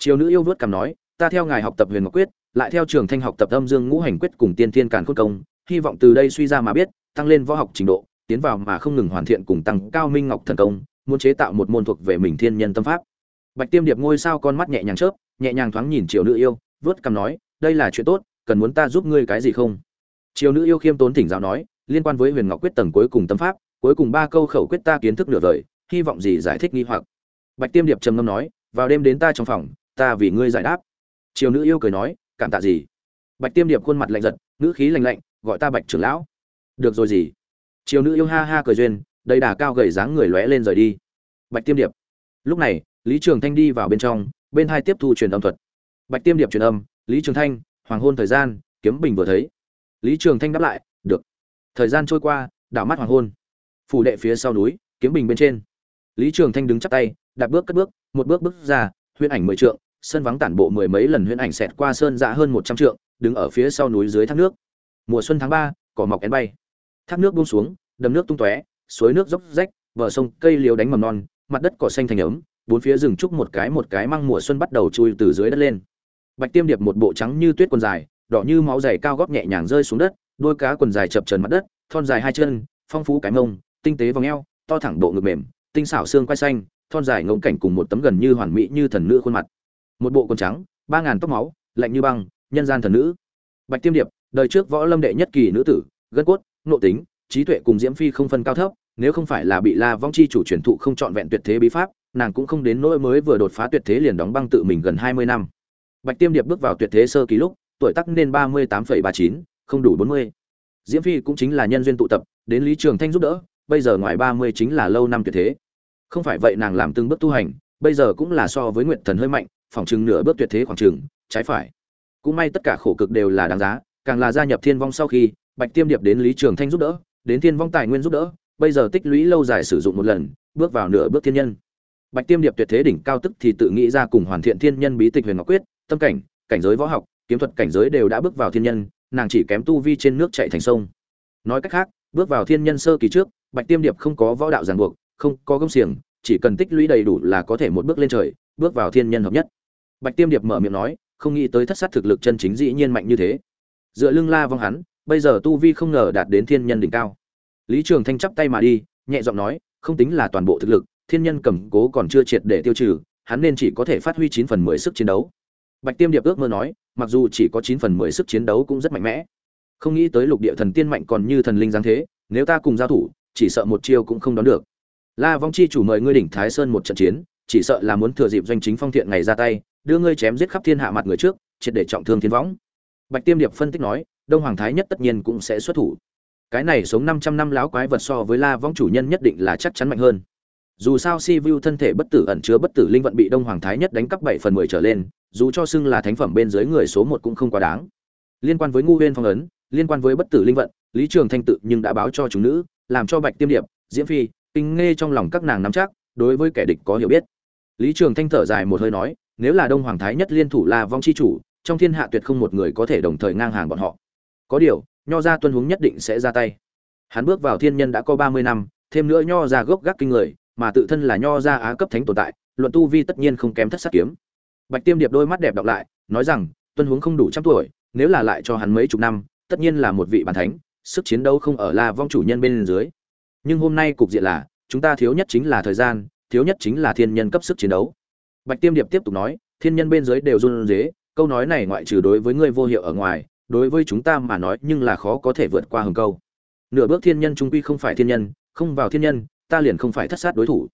triều nữ yêu vớt cằm nói, ta theo ngài học tập huyền ngọc quyết, lại theo trường thanh học tập âm dương ngũ hành quyết cùng tiên thiên càn khôn công, hy vọng từ đây suy ra mà biết, tăng lên võ học trình độ, tiến vào mà không ngừng hoàn thiện cùng tăng cao minh ngọc thần công, muốn chế tạo một môn thuộc về mình thiên nhân tâm pháp. Bạch tiêm điệp ngôi sao con mắt nhẹ nhàng chớp, nhẹ nhàng thoáng nhìn triều nữ yêu, vớt cằm nói, đây là chuyện tốt, cần muốn ta giúp ngươi cái gì không? Triều nữ yêu khiêm tốn thỉnh giáo nói, liên quan với huyền ngọc quyết tầng cuối cùng tâm pháp, cuối cùng ba câu khẩu quyết ta kiến thức nửa vời, hy vọng gì giải thích nghi hoặc. Bạch tiêm điệp trầm ngâm nói, vào đêm đến ta trong phòng ta vì ngươi giải đáp. Triều nữ yêu cười nói, cảm tạ gì? Bạch tiêm điệp khuôn mặt lạnh giật nữ khí lạnh lạnh, gọi ta bạch trưởng lão. Được rồi gì? Triều nữ yêu ha ha cười duyên, đầy đà cao gầy dáng người lóe lên rời đi. Bạch tiêm điệp. Lúc này, lý trường thanh đi vào bên trong, bên hai tiếp thu truyền âm thuật. Bạch tiêm điệp truyền âm, lý trường thanh, hoàng hôn thời gian, kiếm bình vừa thấy. Lý trường thanh đáp lại, được. Thời gian trôi qua, đảo mắt hoàng hôn. Phủ đệ phía sau núi, kiếm bình bên trên. Lý trường thanh đứng chắp tay, đạp bước cất bước, một bước bước ra, huyễn ảnh mười trượng sân vắng tản bộ mười mấy lần huyễn ảnh xẹt qua sơn dạ hơn một trăm trượng, đứng ở phía sau núi dưới thác nước. Mùa xuân tháng ba, cỏ mọc én bay. Thác nước buông xuống, đầm nước tung tóe, suối nước dốc rách, bờ sông cây liều đánh mầm non, mặt đất cỏ xanh thành ấm, bốn phía rừng trúc một cái một cái mang mùa xuân bắt đầu chui từ dưới đất lên. Bạch tiêm điệp một bộ trắng như tuyết quần dài, đỏ như máu dày cao gót nhẹ nhàng rơi xuống đất, đôi cá quần dài chập chờn mặt đất, thon dài hai chân, phong phú cái mông, tinh tế vòng eo, to thẳng bộ ngực mềm, tinh xảo xương quai xanh, thon dài ngông cảnh cùng một tấm gần như hoàn mỹ như thần nữ khuôn mặt một bộ quần trắng, ba ngàn tóc máu, lạnh như băng, nhân gian thần nữ. Bạch tiêm điệp, đời trước võ lâm đệ nhất kỳ nữ tử, gân cốt, nộ tính, trí tuệ cùng diễm phi không phân cao thấp, nếu không phải là bị la vong chi chủ truyền thụ không trọn vẹn tuyệt thế bí pháp, nàng cũng không đến nỗi mới vừa đột phá tuyệt thế liền đóng băng tự mình gần hai mươi năm. Bạch tiêm điệp bước vào tuyệt thế sơ kỳ lúc, tuổi tác nên ba mươi tám ba chín, không đủ bốn mươi. Diễm phi cũng chính là nhân duyên tụ tập, đến lý trường thanh giúp đỡ, bây giờ ngoài ba mươi chính là lâu năm tuyệt thế. Không phải vậy nàng làm từng bước tu hành, bây giờ cũng là so với nguyện thần hơi mạnh phòng chừng nửa bước tuyệt thế khoảng chừng, trái phải. Cũng may tất cả khổ cực đều là đáng giá, càng là gia nhập thiên vong sau khi, bạch tiêm điệp đến lý trường thanh giúp đỡ, đến thiên vong tài nguyên giúp đỡ, bây giờ tích lũy lâu dài sử dụng một lần, bước vào nửa bước thiên nhân. Bạch tiêm điệp tuyệt thế đỉnh cao tức thì tự nghĩ ra cùng hoàn thiện thiên nhân bí tịch huyền ngọc quyết, tâm cảnh cảnh giới võ học, kiếm thuật cảnh giới đều đã bước vào thiên nhân, nàng chỉ kém tu vi trên nước chạy thành sông. Nói cách khác, bước vào thiên nhân sơ kỳ trước, bạch tiêm điệp không có võ đạo ràng buộc, không có gông xiềng, chỉ cần tích lũy đầy đủ là có thể một bước lên trời, bước vào thiên nhân hợp nhất bạch tiêm điệp mở miệng nói, không nghĩ tới thất sát thực lực chân chính dĩ nhiên mạnh như thế. Dựa lưng la vong hắn, bây giờ tu vi không ngờ đạt đến thiên nhân đỉnh cao. Lý trường thanh chắp tay mà đi, nhẹ giọng nói, không tính là toàn bộ thực lực, thiên nhân cầm cố còn chưa triệt để tiêu trừ, hắn nên chỉ có thể phát huy chín phần mười sức chiến đấu. Bạch tiêm điệp ước mơ nói, mặc dù chỉ có chín phần mười sức chiến đấu cũng rất mạnh mẽ. Không nghĩ tới lục địa thần tiên mạnh còn như thần linh giáng thế, nếu ta cùng giao thủ, chỉ sợ một chiêu cũng không đón được. La vong chi chủ mời ngươi đỉnh thái sơn một trận chiến, chỉ sợ là muốn thừa dịp doanh chính phong thiện ngày ra tay đưa ngươi chém giết khắp thiên hạ mặt người trước, triệt để trọng thương thiên võng. Bạch tiêm điệp phân tích nói, đông hoàng thái nhất tất nhiên cũng sẽ xuất thủ. Cái này sống 500 năm láo quái vật so với la vong chủ nhân nhất định là chắc chắn mạnh hơn. Dù sao si vu thân thể bất tử ẩn chứa bất tử linh vận bị đông hoàng thái nhất đánh cắp bảy phần mười trở lên, dù cho xưng là thánh phẩm bên dưới người số một cũng không quá đáng. Liên quan với ngu huyên phong ấn, liên quan với bất tử linh vận, lý trường thanh tự nhưng đã báo cho chúng nữ, làm cho bạch tiêm điệp, diễm phi, kinh nghe trong lòng các nàng nắm chắc, đối với kẻ địch có hiểu biết lý trường thanh thở dài một hơi nói, nếu là đông hoàng thái nhất liên thủ la vong chi chủ, trong thiên hạ tuyệt không một người có thể đồng thời ngang hàng bọn họ. Có điều, nho gia tuân hướng nhất định sẽ ra tay. Hắn bước vào thiên nhân đã có ba mươi năm, thêm nữa nho gia gốc gác kinh người, mà tự thân là nho gia á cấp thánh tồn tại, luận tu vi tất nhiên không kém thất sát kiếm. Bạch tiêm điệp đôi mắt đẹp đọc lại, nói rằng, tuân hướng không đủ trăm tuổi, nếu là lại cho hắn mấy chục năm, tất nhiên là một vị bản thánh, sức chiến đấu không ở la vong chủ nhân bên dưới. Nhưng hôm nay cục diện là, chúng ta thiếu nhất chính là thời gian thiếu nhất chính là thiên nhân cấp sức chiến đấu. Bạch tiêm điệp tiếp tục nói, thiên nhân bên dưới đều run rế, câu nói này ngoại trừ đối với ngươi vô hiệu ở ngoài, đối với chúng ta mà nói nhưng là khó có thể vượt qua hừng câu. Nửa bước thiên nhân trung quy không phải thiên nhân, không vào thiên nhân, ta liền không phải thất sát đối thủ.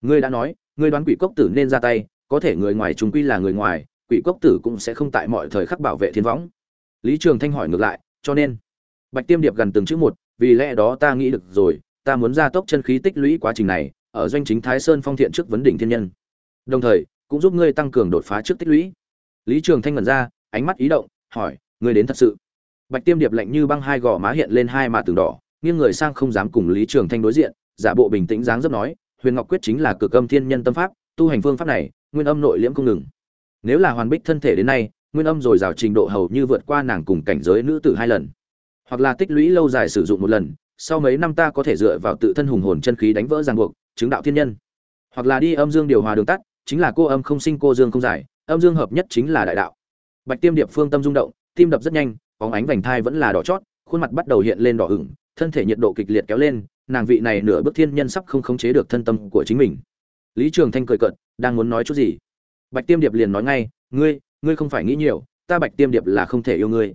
Ngươi đã nói, ngươi đoán quỷ cốc tử nên ra tay, có thể người ngoài trung quy là người ngoài, quỷ cốc tử cũng sẽ không tại mọi thời khắc bảo vệ thiên võng. Lý trường thanh hỏi ngược lại, cho nên? Bạch tiêm điệp gần từng chữ một, vì lẽ đó ta nghĩ được rồi, ta muốn gia tốc chân khí tích lũy quá trình này ở doanh chính thái sơn phong thiện trước vấn đỉnh thiên nhân. Đồng thời, cũng giúp ngươi tăng cường đột phá trước tích lũy. Lý trường thanh ngẩn ra, ánh mắt ý động, hỏi, ngươi đến thật sự? Bạch tiêm điệp lạnh như băng hai gò má hiện lên hai mạ tường đỏ, nghiêng người sang không dám cùng lý trường thanh đối diện, giả bộ bình tĩnh dáng dấp nói, huyền ngọc quyết chính là cực âm thiên nhân tâm pháp, tu hành phương pháp này, nguyên âm nội liễm không ngừng. Nếu là hoàn bích thân thể đến nay, nguyên âm dồi dào trình độ hầu như vượt qua nàng cùng cảnh giới nữ tử hai lần. Hoặc là tích lũy lâu dài sử dụng một lần, sau mấy năm ta có thể dựa vào tự thân hùng hồn chân khí đánh vỡ ràng buộc chứng đạo thiên nhân. Hoặc là đi âm dương điều hòa đường tắt, chính là cô âm không sinh, cô dương không giải. Âm dương hợp nhất chính là đại đạo. Bạch tiêm điệp phương tâm rung động, tim đập rất nhanh, bóng ánh vành thai vẫn là đỏ chót, khuôn mặt bắt đầu hiện lên đỏ ửng, thân thể nhiệt độ kịch liệt kéo lên, nàng vị này nửa bước thiên nhân sắp không khống chế được thân tâm của chính mình. Lý trường thanh cười cợt, đang muốn nói chút gì? Bạch tiêm điệp liền nói ngay, ngươi ngươi không phải nghĩ nhiều, ta bạch tiêm điệp là không thể yêu ngươi.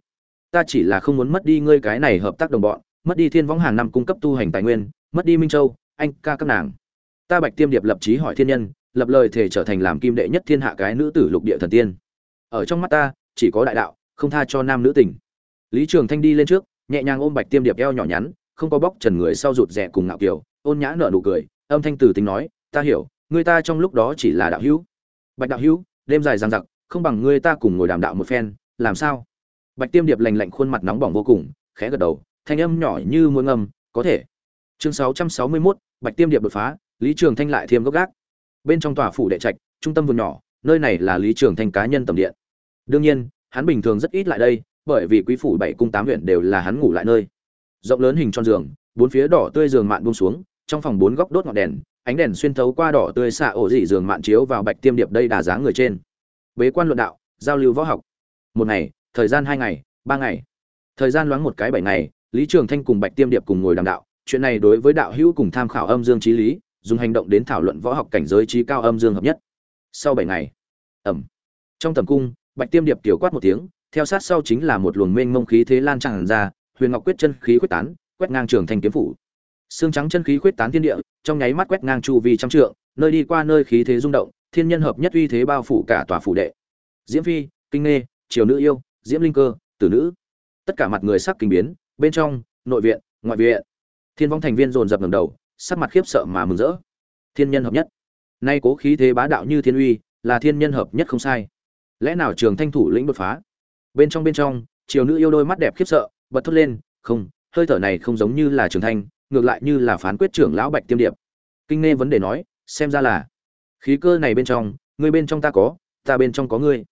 Ta chỉ là không muốn mất đi ngươi cái này hợp tác đồng bọn, mất đi thiên võng hàng năm cung cấp tu hành tài nguyên, mất đi minh châu, anh ca các nàng ta bạch tiêm điệp lập chí hỏi thiên nhân lập lời thể trở thành làm kim đệ nhất thiên hạ cái nữ tử lục địa thần tiên. Ở trong mắt ta chỉ có đại đạo không tha cho nam nữ tình. Lý trường thanh đi lên trước nhẹ nhàng ôm bạch tiêm điệp eo nhỏ nhắn không có bóc trần người sau rụt rè cùng ngạo kiều ôn nhã nở nụ cười âm thanh từ tính nói ta hiểu người ta trong lúc đó chỉ là đạo hữu. Bạch đạo hữu đêm dài dằng dặc không bằng ngươi ta cùng ngồi đàm đạo một phen làm sao? Bạch tiêm điệp lành lạnh khuôn mặt nóng bỏng vô cùng khẽ gật đầu thanh âm nhỏ như muôn ngầm có thể. Chương 661, bạch tiêm điệp đột phá lý trường thanh lại thêm gốc gác. Bên trong tòa phủ đệ trạch, trung tâm vườn nhỏ, nơi này là lý trường thanh cá nhân tầm điện. Đương nhiên, hắn bình thường rất ít lại đây, bởi vì quý phủ bảy cung tám huyện đều là hắn ngủ lại nơi. Rộng lớn hình tròn giường, bốn phía đỏ tươi giường mạn buông xuống, trong phòng bốn góc đốt ngọn đèn, ánh đèn xuyên thấu qua đỏ tươi xạ ổ dị giường mạn chiếu vào bạch tiêm điệp đây đà dáng người trên. Bế quan luận đạo, giao lưu võ học. Một ngày, thời gian hai ngày, ba ngày. Thời gian loáng một cái bảy ngày, lý trường thanh cùng bạch tiêm điệp cùng ngồi đàm đạo, chuyện này đối với đạo hữu cùng tham khảo âm dương trí lý dùng hành động đến thảo luận võ học cảnh giới trí cao âm dương hợp nhất. Sau bảy ngày ẩm trong tầm cung, bạch tiêm điệp tiểu quát một tiếng, theo sát sau chính là một luồng mênh mông khí thế lan tràn ra, huyền ngọc quyết chân khí quyết tán, quét ngang trường thanh kiếm phủ. Xương trắng chân khí quyết tán thiên địa, trong nháy mắt quét ngang chu vi trăm trượng, nơi đi qua nơi khí thế rung động, thiên nhân hợp nhất uy thế bao phủ cả tòa phủ đệ. Diễm phi, kinh nghê, triều nữ yêu, diễm linh cơ, tử nữ. Tất cả mặt người sắc kinh biến, bên trong, nội viện, ngoại viện. Thiên vong thành viên dồn dập ngầm đầu sắc mặt khiếp sợ mà mừng rỡ. Thiên nhân hợp nhất. Nay cố khí thế bá đạo như thiên uy, là thiên nhân hợp nhất không sai. Lẽ nào trường thanh thủ lĩnh đột phá? Bên trong bên trong, triều nữ yêu đôi mắt đẹp khiếp sợ, bật thốt lên, không, hơi thở này không giống như là trường thanh, ngược lại như là phán quyết trưởng lão bạch tiêm điệp. Kinh nghe vấn đề nói, xem ra là, khí cơ này bên trong ngươi bên trong ta có, ta bên trong có ngươi.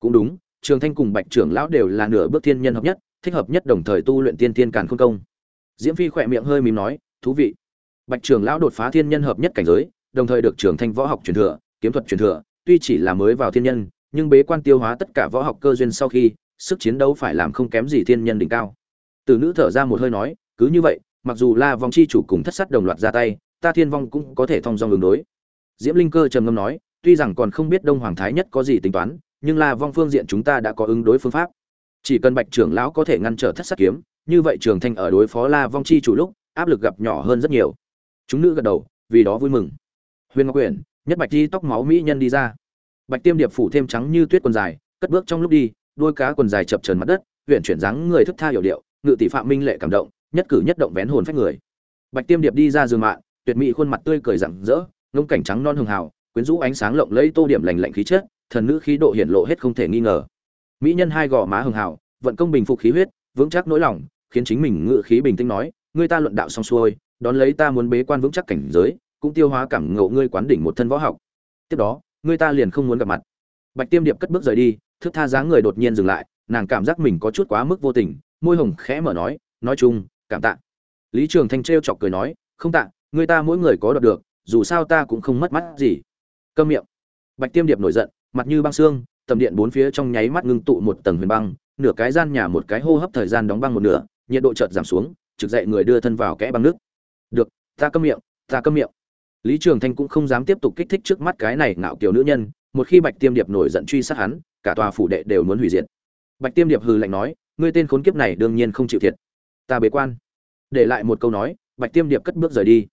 Cũng đúng, trường thanh cùng bạch trưởng lão đều là nửa bước thiên nhân hợp nhất, thích hợp nhất đồng thời tu luyện tiên tiên càn khôn công. Diễm phi khỏe miệng hơi mím nói, thú vị bạch Trường lão đột phá thiên nhân hợp nhất cảnh giới, đồng thời được trường thanh võ học truyền thừa, kiếm thuật truyền thừa, tuy chỉ là mới vào thiên nhân, nhưng bế quan tiêu hóa tất cả võ học cơ duyên sau khi, sức chiến đấu phải làm không kém gì thiên nhân đỉnh cao. Từ nữ thở ra một hơi nói, cứ như vậy, mặc dù la vong chi chủ cùng thất sát đồng loạt ra tay, ta thiên vong cũng có thể thông dong ứng đối. Diễm linh cơ trầm ngâm nói, tuy rằng còn không biết đông hoàng thái nhất có gì tính toán, nhưng la vong phương diện chúng ta đã có ứng đối phương pháp. Chỉ cần bạch trưởng lão có thể ngăn trở thất sát kiếm, như vậy trường thanh ở đối phó la vong chi chủ lúc, áp lực gặp nhỏ hơn rất nhiều chúng nữ gật đầu, vì đó vui mừng. Huyền ngọc quyển nhất bạch đi tóc máu mỹ nhân đi ra. Bạch tiêm điệp phủ thêm trắng như tuyết quần dài, cất bước trong lúc đi, đôi cá quần dài chập trần mặt đất huyện chuyển dáng người thức tha hiểu điệu, ngự tỷ phạm minh lệ cảm động, nhất cử nhất động vén hồn phách người. Bạch tiêm điệp đi ra giường mạng tuyệt mỹ khuôn mặt tươi cười rạng rỡ, ngông cảnh trắng non hường hào, quyến rũ ánh sáng lộng lẫy tô điểm lành lạnh khí chất, thần nữ khí độ hiển lộ hết không thể nghi ngờ. Mỹ nhân hai gò má hường hào, vận công bình phục khí huyết, vững chắc nỗi lòng, khiến chính mình ngự khí bình tĩnh nói, người ta luận đạo xong xuôi đón lấy ta muốn bế quan vững chắc cảnh giới, cũng tiêu hóa cảm ngộ ngươi quán đỉnh một thân võ học. Tiếp đó, ngươi ta liền không muốn gặp mặt. Bạch tiêm điệp cất bước rời đi thước tha dáng người đột nhiên dừng lại, nàng cảm giác mình có chút quá mức vô tình, môi hồng khẽ mở nói nói chung, cảm tạ. Lý trường thanh trêu chọc cười nói, không tạ người ta mỗi người có đoạt được, dù sao ta cũng không mất mắt gì. Câm miệng. Bạch tiêm điệp nổi giận, mặt như băng xương, tầm điện bốn phía trong nháy mắt ngưng tụ một tầng huyền băng, nửa cái gian nhà một cái hô hấp thời gian đóng băng một nửa, nhiệt độ chợt giảm xuống, trực dậy người đưa thân vào kẽ băng nước được, ta câm miệng, ta câm miệng. Lý trường thanh cũng không dám tiếp tục kích thích trước mắt cái này ngạo kiểu nữ nhân, một khi bạch tiêm điệp nổi giận truy sát hắn, cả tòa phủ đệ đều muốn hủy diệt. Bạch tiêm điệp hừ lạnh nói, ngươi tên khốn kiếp này đương nhiên không chịu thiệt. Ta bế quan. Để lại một câu nói, bạch tiêm điệp cất bước rời đi.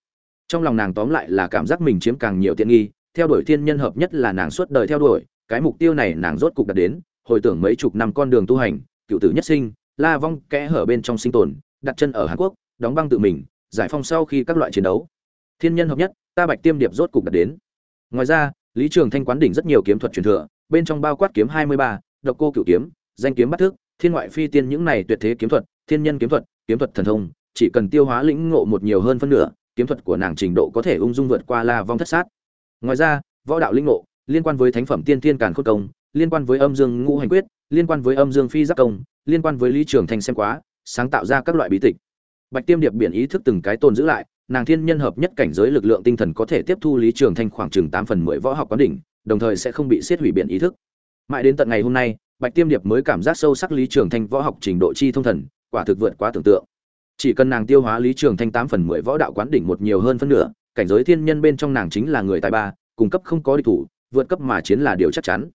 Trong lòng nàng tóm lại là cảm giác mình chiếm càng nhiều tiện nghi, theo đuổi thiên nhân hợp nhất là nàng suốt đời theo đuổi, cái mục tiêu này nàng rốt cục đạt đến, hồi tưởng mấy chục năm con đường tu hành, cựu tử nhất sinh, la vong kẽ hở bên trong sinh tồn, đặt chân ở hàn quốc, đóng băng tự mình giải phong sau khi các loại chiến đấu. Thiên nhân hợp nhất, ta bạch tiêm điệp rốt cục đạt đến. Ngoài ra, lý trường thanh quán đỉnh rất nhiều kiếm thuật truyền thừa, bên trong bao quát kiếm hai mươi ba, độc cô cựu kiếm, danh kiếm bắt thức, thiên ngoại phi tiên những này tuyệt thế kiếm thuật, thiên nhân kiếm thuật kiếm thuật thần thông, chỉ cần tiêu hóa lĩnh ngộ một nhiều hơn phân nửa, kiếm thuật của nàng trình độ có thể ung dung vượt qua la vong thất sát. Ngoài ra, võ đạo lĩnh ngộ, liên quan với thánh phẩm tiên thiên càn khôn công, liên quan với âm dương ngũ hành quyết, liên quan với âm dương phi giác công, liên quan với lý trường thanh xem quá, sáng tạo ra các loại bí tịch bạch tiêm điệp biển ý thức từng cái tồn giữ lại, nàng thiên nhân hợp nhất cảnh giới lực lượng tinh thần có thể tiếp thu lý trường thanh khoảng chừng tám phần mười võ học quán đỉnh, đồng thời sẽ không bị siết hủy biển ý thức. Mãi đến tận ngày hôm nay, bạch tiêm điệp mới cảm giác sâu sắc lý trường thanh võ học trình độ chi thông thần, quả thực vượt quá tưởng tượng. Chỉ cần nàng tiêu hóa lý trường thanh tám phần mười võ đạo quán đỉnh một nhiều hơn phân nửa, cảnh giới thiên nhân bên trong nàng chính là người tài ba cung cấp không có địch thủ, vượt cấp mà chiến là điều chắc chắn.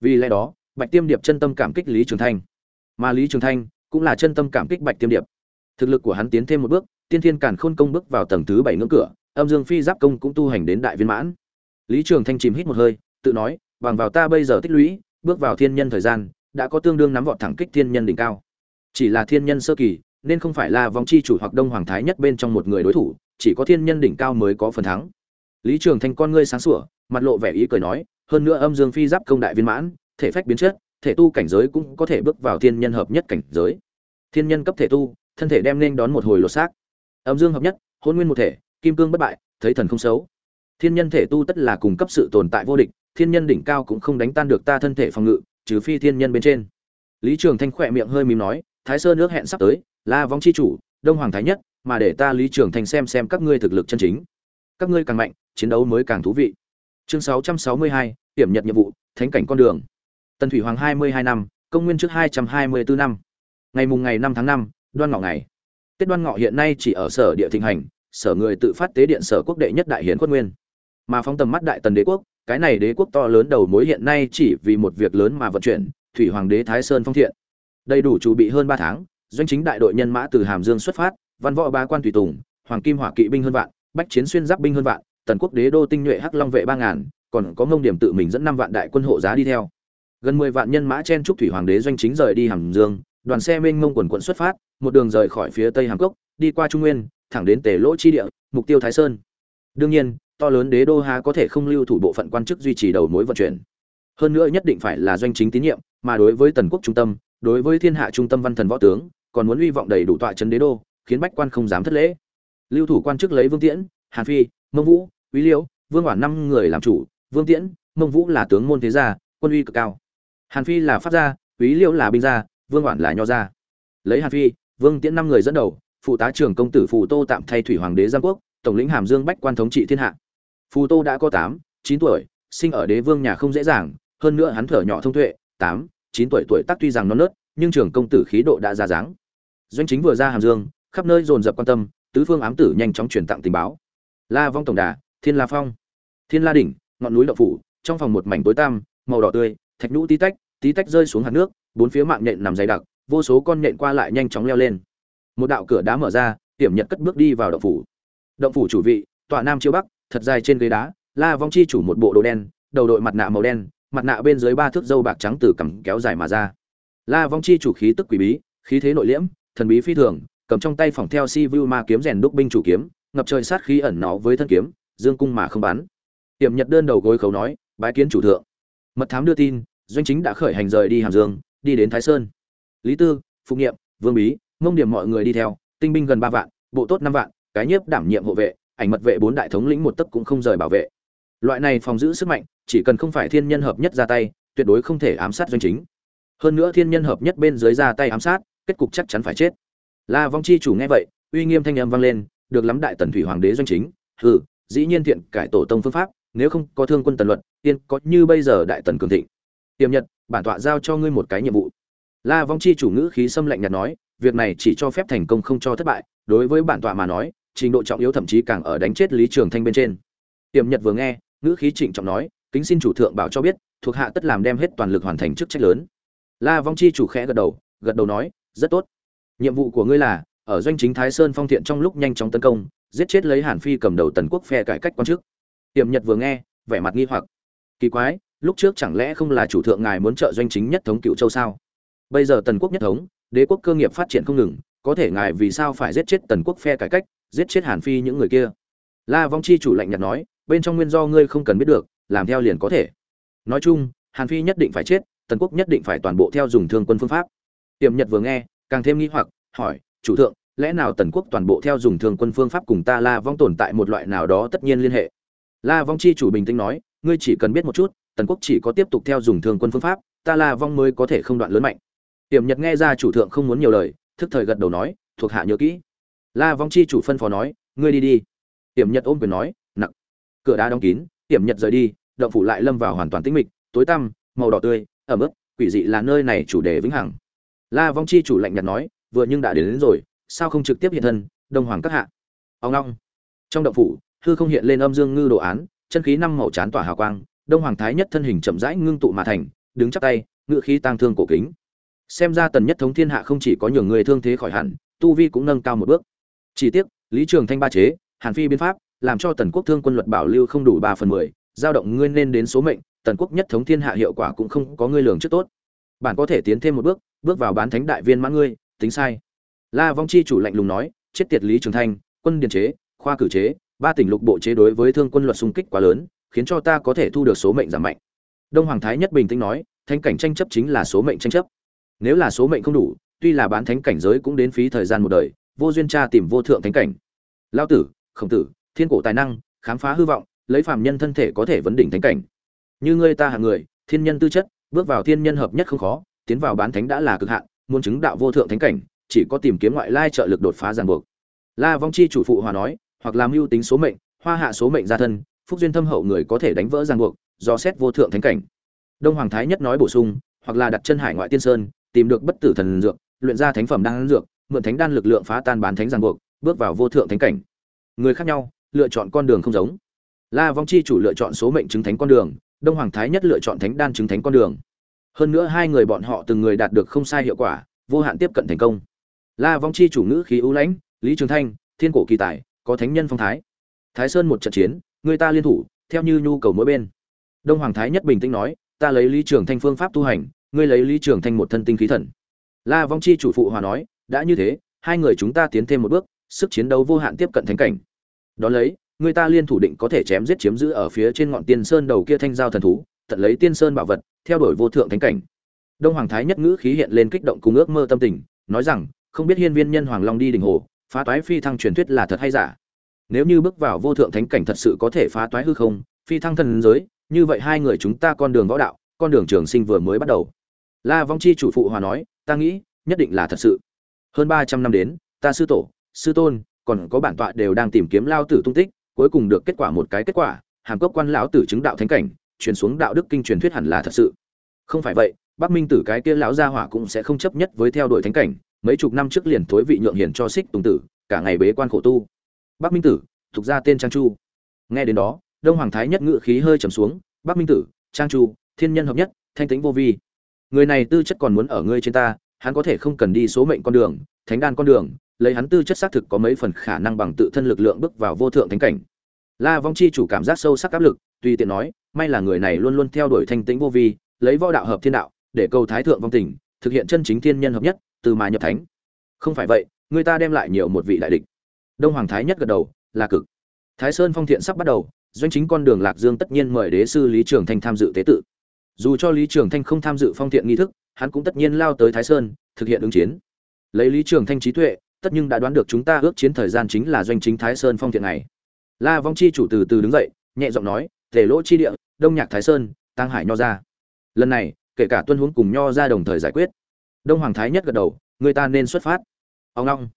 Vì lẽ đó, bạch tiêm điệp chân tâm cảm kích lý trường thanh. Mà lý trường thanh cũng là chân tâm cảm kích bạch tiêm điệp thực lực của hắn tiến thêm một bước, tiên thiên càn khôn công bước vào tầng thứ bảy ngưỡng cửa, âm dương phi giáp công cũng tu hành đến đại viên mãn. Lý trường thanh chìm hít một hơi, tự nói, bằng vào ta bây giờ tích lũy, bước vào thiên nhân thời gian, đã có tương đương nắm vọt thẳng kích thiên nhân đỉnh cao. Chỉ là thiên nhân sơ kỳ, nên không phải là vòng chi chủ hoặc đông hoàng thái nhất bên trong một người đối thủ, chỉ có thiên nhân đỉnh cao mới có phần thắng. Lý trường thanh con ngươi sáng sủa, mặt lộ vẻ ý cười nói, hơn nữa âm dương phi giáp công đại viên mãn, thể phách biến chất, thể tu cảnh giới cũng có thể bước vào thiên nhân hợp nhất cảnh giới. Thiên nhân cấp thể tu thân thể đem nên đón một hồi lột xác. Âm dương hợp nhất hôn nguyên một thể kim cương bất bại thấy thần không xấu. Thiên nhân thể tu tất là cùng cấp sự tồn tại vô địch thiên nhân đỉnh cao cũng không đánh tan được ta thân thể phòng ngự trừ phi thiên nhân bên trên. Lý trường thanh khỏe miệng hơi mím nói thái sơn nước hẹn sắp tới la vong chi chủ đông hoàng thái nhất mà để ta lý trường thanh xem xem các ngươi thực lực chân chính. Các ngươi càng mạnh chiến đấu mới càng thú vị. Chương 662, hiểm nhật nhiệm vụ thánh cảnh con đường. Tần thủy hoàng 22 năm công nguyên trước 224 năm. Ngày mùng ngày 5 tháng 5, đoan ngọ ngày. Tết đoan ngọ hiện nay chỉ ở sở địa thịnh hành, sở người tự phát tế điện sở quốc đệ nhất đại hiến quốc nguyên. Mà phóng tầm mắt đại tần đế quốc, cái này đế quốc to lớn đầu mối hiện nay chỉ vì một việc lớn mà vận chuyển, thủy hoàng đế thái sơn phong thiện. Đầy đủ chuẩn bị hơn ba tháng, doanh chính đại đội nhân mã từ hàm dương xuất phát, văn võ ba quan tùy tùng, hoàng kim hỏa kỵ binh hơn vạn, bách chiến xuyên giáp binh hơn vạn, tần quốc đế đô tinh nhuệ hắc long vệ ba ngàn, còn có ngông điểm tự mình dẫn năm vạn đại quân hộ giá đi theo. Gần mười vạn nhân mã chen trúc thủy hoàng đế doanh chính rời đi hàm dương đoàn xe mênh mông quần quận xuất phát, một đường rời khỏi phía tây hàm cốc, đi qua trung nguyên, thẳng đến tề lỗ chi địa, mục tiêu thái sơn. Đương nhiên, to lớn đế đô há có thể không lưu thủ bộ phận quan chức duy trì đầu mối vận chuyển. Hơn nữa nhất định phải là doanh chính tín nhiệm, mà đối với tần quốc trung tâm, đối với thiên hạ trung tâm văn thần võ tướng, còn muốn hy vọng đầy đủ tọa trấn đế đô, khiến bách quan không dám thất lễ. Lưu thủ quan chức lấy vương tiễn, hàn phi, mông vũ, quý liêu, vương hoàn năm người làm chủ, vương tiễn, mông vũ là tướng môn thế gia, quân uy cực cao. Hàn phi là pháp gia, quý liêu là binh gia vương hoàn là nho gia. Lấy hàn phi, vương tiễn năm người dẫn đầu, phụ tá trưởng công tử phù tô tạm thay thủy hoàng đế giang quốc, tổng lĩnh hàm dương bách quan thống trị thiên hạ. Phù tô đã có tám, chín tuổi, sinh ở đế vương nhà không dễ dàng, hơn nữa hắn thở nhỏ thông tuệ, tám, chín tuổi tuổi tác tuy rằng non nớt, nhưng trưởng công tử khí độ đã ra dáng. Doanh chính vừa ra hàm dương, khắp nơi dồn dập quan tâm, tứ phương ám tử nhanh chóng truyền tặng tình báo. La vong tổng đà, thiên la phong. Thiên la đỉnh, ngọn núi đậu phủ, trong phòng một mảnh tối tăm, màu đỏ tươi, thạch nhũ tí tách tí tách rơi xuống hạt nước bốn phía mạng nhện nằm dày đặc, vô số con nhện qua lại nhanh chóng leo lên. Một đạo cửa đá mở ra hiểm nhật cất bước đi vào động phủ. Động phủ chủ vị, tọa nam chiếu bắc, thật dài trên ghế đá, la vong chi chủ một bộ đồ đen, đầu đội mặt nạ màu đen, mặt nạ bên dưới ba thước dâu bạc trắng từ cằm kéo dài mà ra. La vong chi chủ khí tức quỷ bí, khí thế nội liễm, thần bí phi thường, cầm trong tay phòng theo si vu ma kiếm rèn đúc binh chủ kiếm, ngập trời sát khí ẩn nó với thân kiếm, dương cung mà không bắn. Tiệm nhật đơn đầu gối khấu nói, bái kiến chủ thượng. Mật thám đưa tin, doanh chính đã khởi hành rời đi hàm dương đi đến thái sơn. Lý tư, phục nghiệm, vương bí, mông điểm mọi người đi theo, tinh binh gần ba vạn, bộ tốt năm vạn, cái nhiếp đảm nhiệm hộ vệ, ảnh mật vệ bốn đại thống lĩnh một tấc cũng không rời bảo vệ. Loại này phòng giữ sức mạnh, chỉ cần không phải thiên nhân hợp nhất ra tay, tuyệt đối không thể ám sát doanh chính. Hơn nữa thiên nhân hợp nhất bên dưới ra tay ám sát, kết cục chắc chắn phải chết. La vong chi chủ nghe vậy, uy nghiêm thanh âm vang lên, được lắm đại tần thủy hoàng đế doanh chính, hừ, dĩ nhiên thiện cải tổ tông phương pháp, nếu không có thương quân tần luật, tiên có như bây giờ đại tần cường thịnh. Tiềm nhật bản tọa giao cho ngươi một cái nhiệm vụ. La vong chi chủ ngữ khí xâm lạnh nhạt nói, việc này chỉ cho phép thành công không cho thất bại, đối với bản tọa mà nói, trình độ trọng yếu thậm chí càng ở đánh chết lý trường thanh bên trên. Tiềm nhật vừa nghe, ngữ khí trịnh trọng nói, kính xin chủ thượng bảo cho biết, thuộc hạ tất làm đem hết toàn lực hoàn thành chức trách lớn. La vong chi chủ khẽ gật đầu gật đầu nói, rất tốt. Nhiệm vụ của ngươi là, ở doanh chính thái sơn phong thiện trong lúc nhanh chóng tấn công, giết chết lấy hàn phi cầm đầu tần quốc phe cải cách quan chức. Tiềm nhật vừa nghe, vẻ mặt nghi hoặc. Kỳ quái lúc trước chẳng lẽ không là chủ thượng ngài muốn trợ doanh chính nhất thống cựu châu sao? Bây giờ tần quốc nhất thống, đế quốc cơ nghiệp phát triển không ngừng, có thể ngài vì sao phải giết chết tần quốc phe cải cách, giết chết hàn phi những người kia? La vong chi chủ lạnh nhạt nói, bên trong nguyên do ngươi không cần biết được, làm theo liền có thể. Nói chung, hàn phi nhất định phải chết, tần quốc nhất định phải toàn bộ theo dùng thương quân phương pháp. Tiềm nhật vừa nghe, càng thêm nghi hoặc, hỏi, chủ thượng, lẽ nào tần quốc toàn bộ theo dùng thương quân phương pháp cùng ta la vong tồn tại một loại nào đó tất nhiên liên hệ? La vong chi chủ bình tĩnh nói, ngươi chỉ cần biết một chút tần quốc chỉ có tiếp tục theo dùng thương quân phương pháp ta la vong mới có thể không đoạn lớn mạnh. Tiềm nhật nghe ra chủ thượng không muốn nhiều lời thức thời gật đầu nói thuộc hạ nhớ kỹ. La vong chi chủ phân phó nói ngươi đi đi. Tiềm nhật ôm quyền nói nặng cửa đá đóng kín tiềm nhật rời đi động phủ lại lâm vào hoàn toàn tĩnh mịch tối tăm màu đỏ tươi ẩm ướt quỷ dị là nơi này chủ đề vĩnh hằng. La vong chi chủ lạnh nhạt nói vừa nhưng đã đến, đến rồi sao không trực tiếp hiện thân đông hoàng các hạ. Ông long. Trong động phủ hư không hiện lên âm dương ngư đồ án chân khí năm màu chán tỏa hào quang đông hoàng thái nhất thân hình chậm rãi ngưng tụ mà thành, đứng chắc tay, ngự khí tang thương cổ kính. Xem ra tần nhất thống thiên hạ không chỉ có nhiều người thương thế khỏi hẳn, tu vi cũng nâng cao một bước. Chỉ tiếc, lý trường thanh ba chế, hàn phi biên pháp, làm cho tần quốc thương quân luật bảo lưu không đủ ba phần mười, giao động ngươi nên đến số mệnh, tần quốc nhất thống thiên hạ hiệu quả cũng không có ngươi lường trước tốt. Bạn có thể tiến thêm một bước bước vào bán thánh đại viên mãn ngươi, tính sai. La vong chi chủ lạnh lùng nói, chết tiệt lý trường thanh, quân điền chế, khoa cử chế, ba tỉnh lục bộ chế đối với thương quân luật xung kích quá lớn khiến cho ta có thể thu được số mệnh giảm mạnh. Đông hoàng thái nhất bình tĩnh nói, thánh cảnh tranh chấp chính là số mệnh tranh chấp. Nếu là số mệnh không đủ, tuy là bán thánh cảnh giới cũng đến phí thời gian một đời, vô duyên tra tìm vô thượng thánh cảnh. Lao tử, khổng tử, thiên cổ tài năng, khám phá hư vọng, lấy phàm nhân thân thể có thể vấn đỉnh thánh cảnh. Như ngươi ta hạng người, thiên nhân tư chất, bước vào thiên nhân hợp nhất không khó, tiến vào bán thánh đã là cực hạn, muốn chứng đạo vô thượng thánh cảnh, chỉ có tìm kiếm ngoại lai trợ lực đột phá ràng buộc. La vong chi chủ phụ hòa nói, hoặc làm mưu tính số mệnh, hoa hạ số mệnh gia thân phúc duyên thâm hậu người có thể đánh vỡ ràng buộc, do xét vô thượng thánh cảnh. Đông hoàng thái nhất nói bổ sung, hoặc là đặt chân hải ngoại tiên sơn, tìm được bất tử thần dược, luyện ra thánh phẩm đan dược, mượn thánh đan lực lượng phá tan bán thánh ràng buộc, bước vào vô thượng thánh cảnh. Người khác nhau, lựa chọn con đường không giống. La vong chi chủ lựa chọn số mệnh chứng thánh con đường, đông hoàng thái nhất lựa chọn thánh đan chứng thánh con đường. Hơn nữa hai người bọn họ từng người đạt được không sai hiệu quả, vô hạn tiếp cận thành công. La vong chi chủ ngữ khí ưu lãnh, lý trường thanh, thiên cổ kỳ tài, có thánh nhân phong thái. Thái sơn một trận chiến người ta liên thủ, theo như nhu cầu mỗi bên. Đông hoàng thái nhất bình tĩnh nói, ta lấy lý trường thanh phương pháp tu hành, ngươi lấy lý trường thanh một thân tinh khí thần. La vong chi chủ phụ hòa nói, đã như thế, hai người chúng ta tiến thêm một bước, sức chiến đấu vô hạn tiếp cận thánh cảnh. Đón lấy, người ta liên thủ định có thể chém giết chiếm giữ ở phía trên ngọn tiên sơn đầu kia thanh giao thần thú, tận lấy tiên sơn bảo vật, theo đuổi vô thượng thánh cảnh. Đông hoàng thái nhất ngữ khí hiện lên kích động cùng ước mơ tâm tình, nói rằng, không biết hiên viên nhân hoàng long đi đình hồ, phá toái phi thăng truyền thuyết là thật hay giả? Nếu như bước vào vô thượng thánh cảnh thật sự có thể phá toái hư không, phi thăng thần giới, như vậy hai người chúng ta con đường võ đạo, con đường trường sinh vừa mới bắt đầu. La vong chi chủ phụ hòa nói, ta nghĩ, nhất định là thật sự. Hơn ba trăm năm đến, ta sư tổ, sư tôn, còn có bản tọa đều đang tìm kiếm lao tử tung tích, cuối cùng được kết quả một cái kết quả, hàm cốc quan lão tử chứng đạo thánh cảnh, truyền xuống đạo đức kinh truyền thuyết hẳn là thật sự. Không phải vậy, bắc minh tử cái kia lão gia hỏa cũng sẽ không chấp nhất với theo đuổi thánh cảnh, mấy chục năm trước liền thối vị nhượng hiền cho xích tùng tử, cả ngày bế quan khổ tu bắc minh tử, thuộc ra tên trang chu. Nghe đến đó, đông hoàng thái nhất ngự khí hơi trầm xuống, bắc minh tử, trang chu, thiên nhân hợp nhất, thanh tĩnh vô vi. Người này tư chất còn muốn ở ngươi trên ta, hắn có thể không cần đi số mệnh con đường, thánh đan con đường, lấy hắn tư chất xác thực có mấy phần khả năng bằng tự thân lực lượng bước vào vô thượng thánh cảnh. La vong chi chủ cảm giác sâu sắc áp lực, tùy tiện nói, may là người này luôn luôn theo đuổi thanh tĩnh vô vi, lấy võ đạo hợp thiên đạo, để cầu thái thượng vong tình, thực hiện chân chính thiên nhân hợp nhất, từ mà nhập thánh. Không phải vậy, người ta đem lại nhiều một vị đại địch đông hoàng thái nhất gật đầu, là cực. Thái sơn phong thiện sắp bắt đầu, doanh chính con đường lạc dương tất nhiên mời đế sư lý trường thanh tham dự tế tự. Dù cho lý trường thanh không tham dự phong thiện nghi thức, hắn cũng tất nhiên lao tới thái sơn, thực hiện ứng chiến. Lấy lý trường thanh trí tuệ, tất nhưng đã đoán được chúng ta ước chiến thời gian chính là doanh chính thái sơn phong thiện này. La vong chi chủ từ từ đứng dậy, nhẹ giọng nói, tề lỗ chi địa, đông nhạc thái sơn tăng hải nho ra lần này, kể cả tuân huống cùng nho ra đồng thời giải quyết. Đông hoàng thái nhất gật đầu, người ta nên xuất phát. Ông long.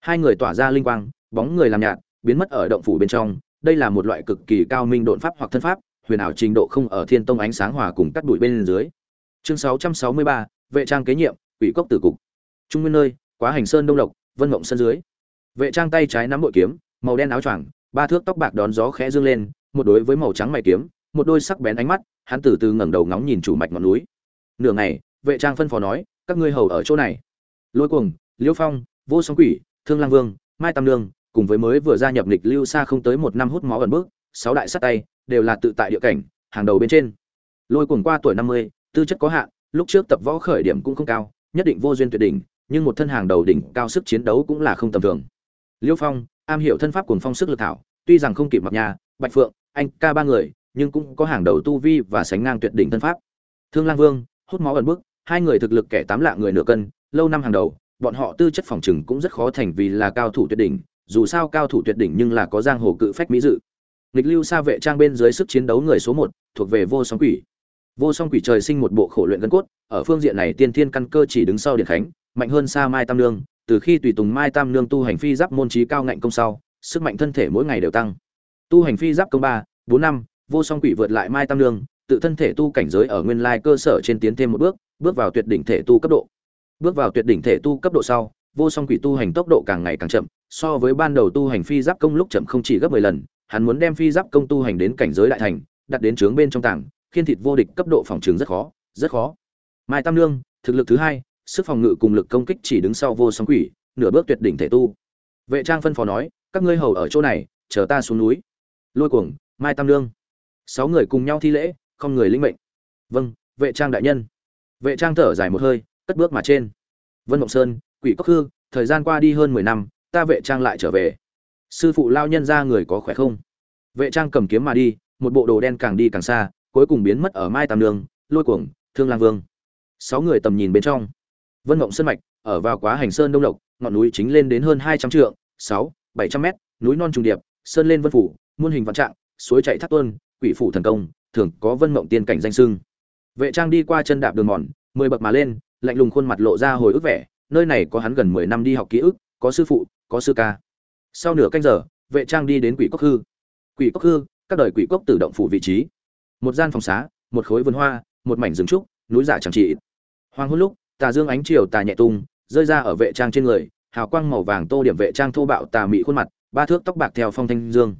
Hai người tỏa ra linh quang bóng người làm nhạt biến mất ở động phủ bên trong. Đây là một loại cực kỳ cao minh độn pháp hoặc thân pháp huyền ảo trình độ không ở thiên tông ánh sáng hòa cùng cắt bụi bên dưới. Chương 663, vệ trang kế nhiệm quỷ cốc tử cục. Trung nguyên nơi quá hành sơn đông lộc vân ngộng sân dưới. Vệ trang tay trái nắm bội kiếm màu đen áo choàng ba thước tóc bạc đón gió khẽ dương lên một đối với màu trắng mày kiếm một đôi sắc bén ánh mắt hắn từ từ ngẩng đầu ngóng nhìn chủ mạch ngọn núi. Nửa ngày vệ trang phân phó nói các ngươi hầu ở chỗ này. Lôi cuồng liễu phong vô song quỷ thương lang vương mai tam đường cùng với mới vừa gia nhập lịch lưu xa không tới một năm hút máu ẩn bước sáu đại sắt tay đều là tự tại địa cảnh, hàng đầu bên trên. Lôi cuồng qua tuổi năm mươi, tư chất có hạn, lúc trước tập võ khởi điểm cũng không cao, nhất định vô duyên tuyệt đỉnh, nhưng một thân hàng đầu đỉnh cao sức chiến đấu cũng là không tầm thường. Liêu phong, am hiểu thân pháp cuồng phong sức lực thảo, tuy rằng không kịp mặc nhà, bạch phượng, anh ca ba người, nhưng cũng có hàng đầu tu vi và sánh ngang tuyệt đỉnh thân pháp. Thương lang vương, hút máu ẩn bức, hai người thực lực kẻ tám lạ người nửa cân, lâu năm hàng đầu, bọn họ tư chất phòng chừng cũng rất khó thành vì là cao thủ tuyệt đỉnh dù sao cao thủ tuyệt đỉnh nhưng là có giang hồ cự phách mỹ dự. Nghịch lưu xa vệ trang bên dưới sức chiến đấu người số một, thuộc về vô song quỷ. Vô song quỷ trời sinh một bộ khổ luyện gân cốt, ở phương diện này tiên thiên căn cơ chỉ đứng sau điện khánh, mạnh hơn xa mai tam nương, từ khi tùy tùng mai tam nương tu hành phi giáp môn trí cao ngạnh công sau, sức mạnh thân thể mỗi ngày đều tăng. Tu hành phi giáp công ba, bốn năm, vô song quỷ vượt lại mai tam nương, tự thân thể tu cảnh giới ở nguyên lai cơ sở trên tiến thêm một bước bước vào tuyệt đỉnh thể tu cấp độ. Bước vào tuyệt đỉnh thể tu cấp độ sau vô song quỷ tu hành tốc độ càng ngày càng chậm, so với ban đầu tu hành phi giáp công lúc chậm không chỉ gấp mười lần, hắn muốn đem phi giáp công tu hành đến cảnh giới đại thành, đặt đến trướng bên trong tảng, khiên thịt vô địch cấp độ phòng trường rất khó rất khó. Mai tam lương thực lực thứ hai, sức phòng ngự cùng lực công kích chỉ đứng sau vô song quỷ, nửa bước tuyệt đỉnh thể tu. Vệ trang phân phó nói, các ngươi hầu ở chỗ này, chờ ta xuống núi. Lôi cuồng, mai tam lương sáu người cùng nhau thi lễ, không người linh mệnh. Vâng vệ trang đại nhân. Vệ trang thở dài một hơi, cất bước mà trên. Vân mộng sơn quỷ cốc hư, thời gian qua đi hơn mười năm, ta vệ trang lại trở về. Sư phụ lao nhân ra người có khỏe không? Vệ trang cầm kiếm mà đi, một bộ đồ đen càng đi càng xa, cuối cùng biến mất ở mai tam nương, lôi cuồng, thương lang vương. Sáu người tầm nhìn bên trong. Vân mộng sơn mạch, ở vào quá hành sơn đông lộc, ngọn núi chính lên đến hơn hai trăm trượng, sáu, bảy trăm mét, núi non trùng điệp, sơn lên vân phủ, muôn hình vạn trạng, suối chạy thác tuân quỷ phủ thần công, thường có vân mộng tiên cảnh danh sưng. Vệ trang đi qua chân đạp đường mòn, mười bậc mà lên, lạnh lùng khuôn mặt lộ ra hồi ức vẻ nơi này có hắn gần mười năm đi học ký ức, có sư phụ, có sư ca. Sau nửa canh giờ, vệ trang đi đến quỷ cốc hư. Quỷ cốc hư, các đời quỷ cốc tự động phủ vị trí. Một gian phòng xá, một khối vườn hoa, một mảnh rừng trúc, núi giả chẳng trị hoàng hôn lúc, tà dương ánh chiều tà nhẹ tung, rơi ra ở vệ trang trên người, hào quang màu vàng tô điểm vệ trang thô bạo tà mị khuôn mặt, ba thước tóc bạc theo phong thanh dương.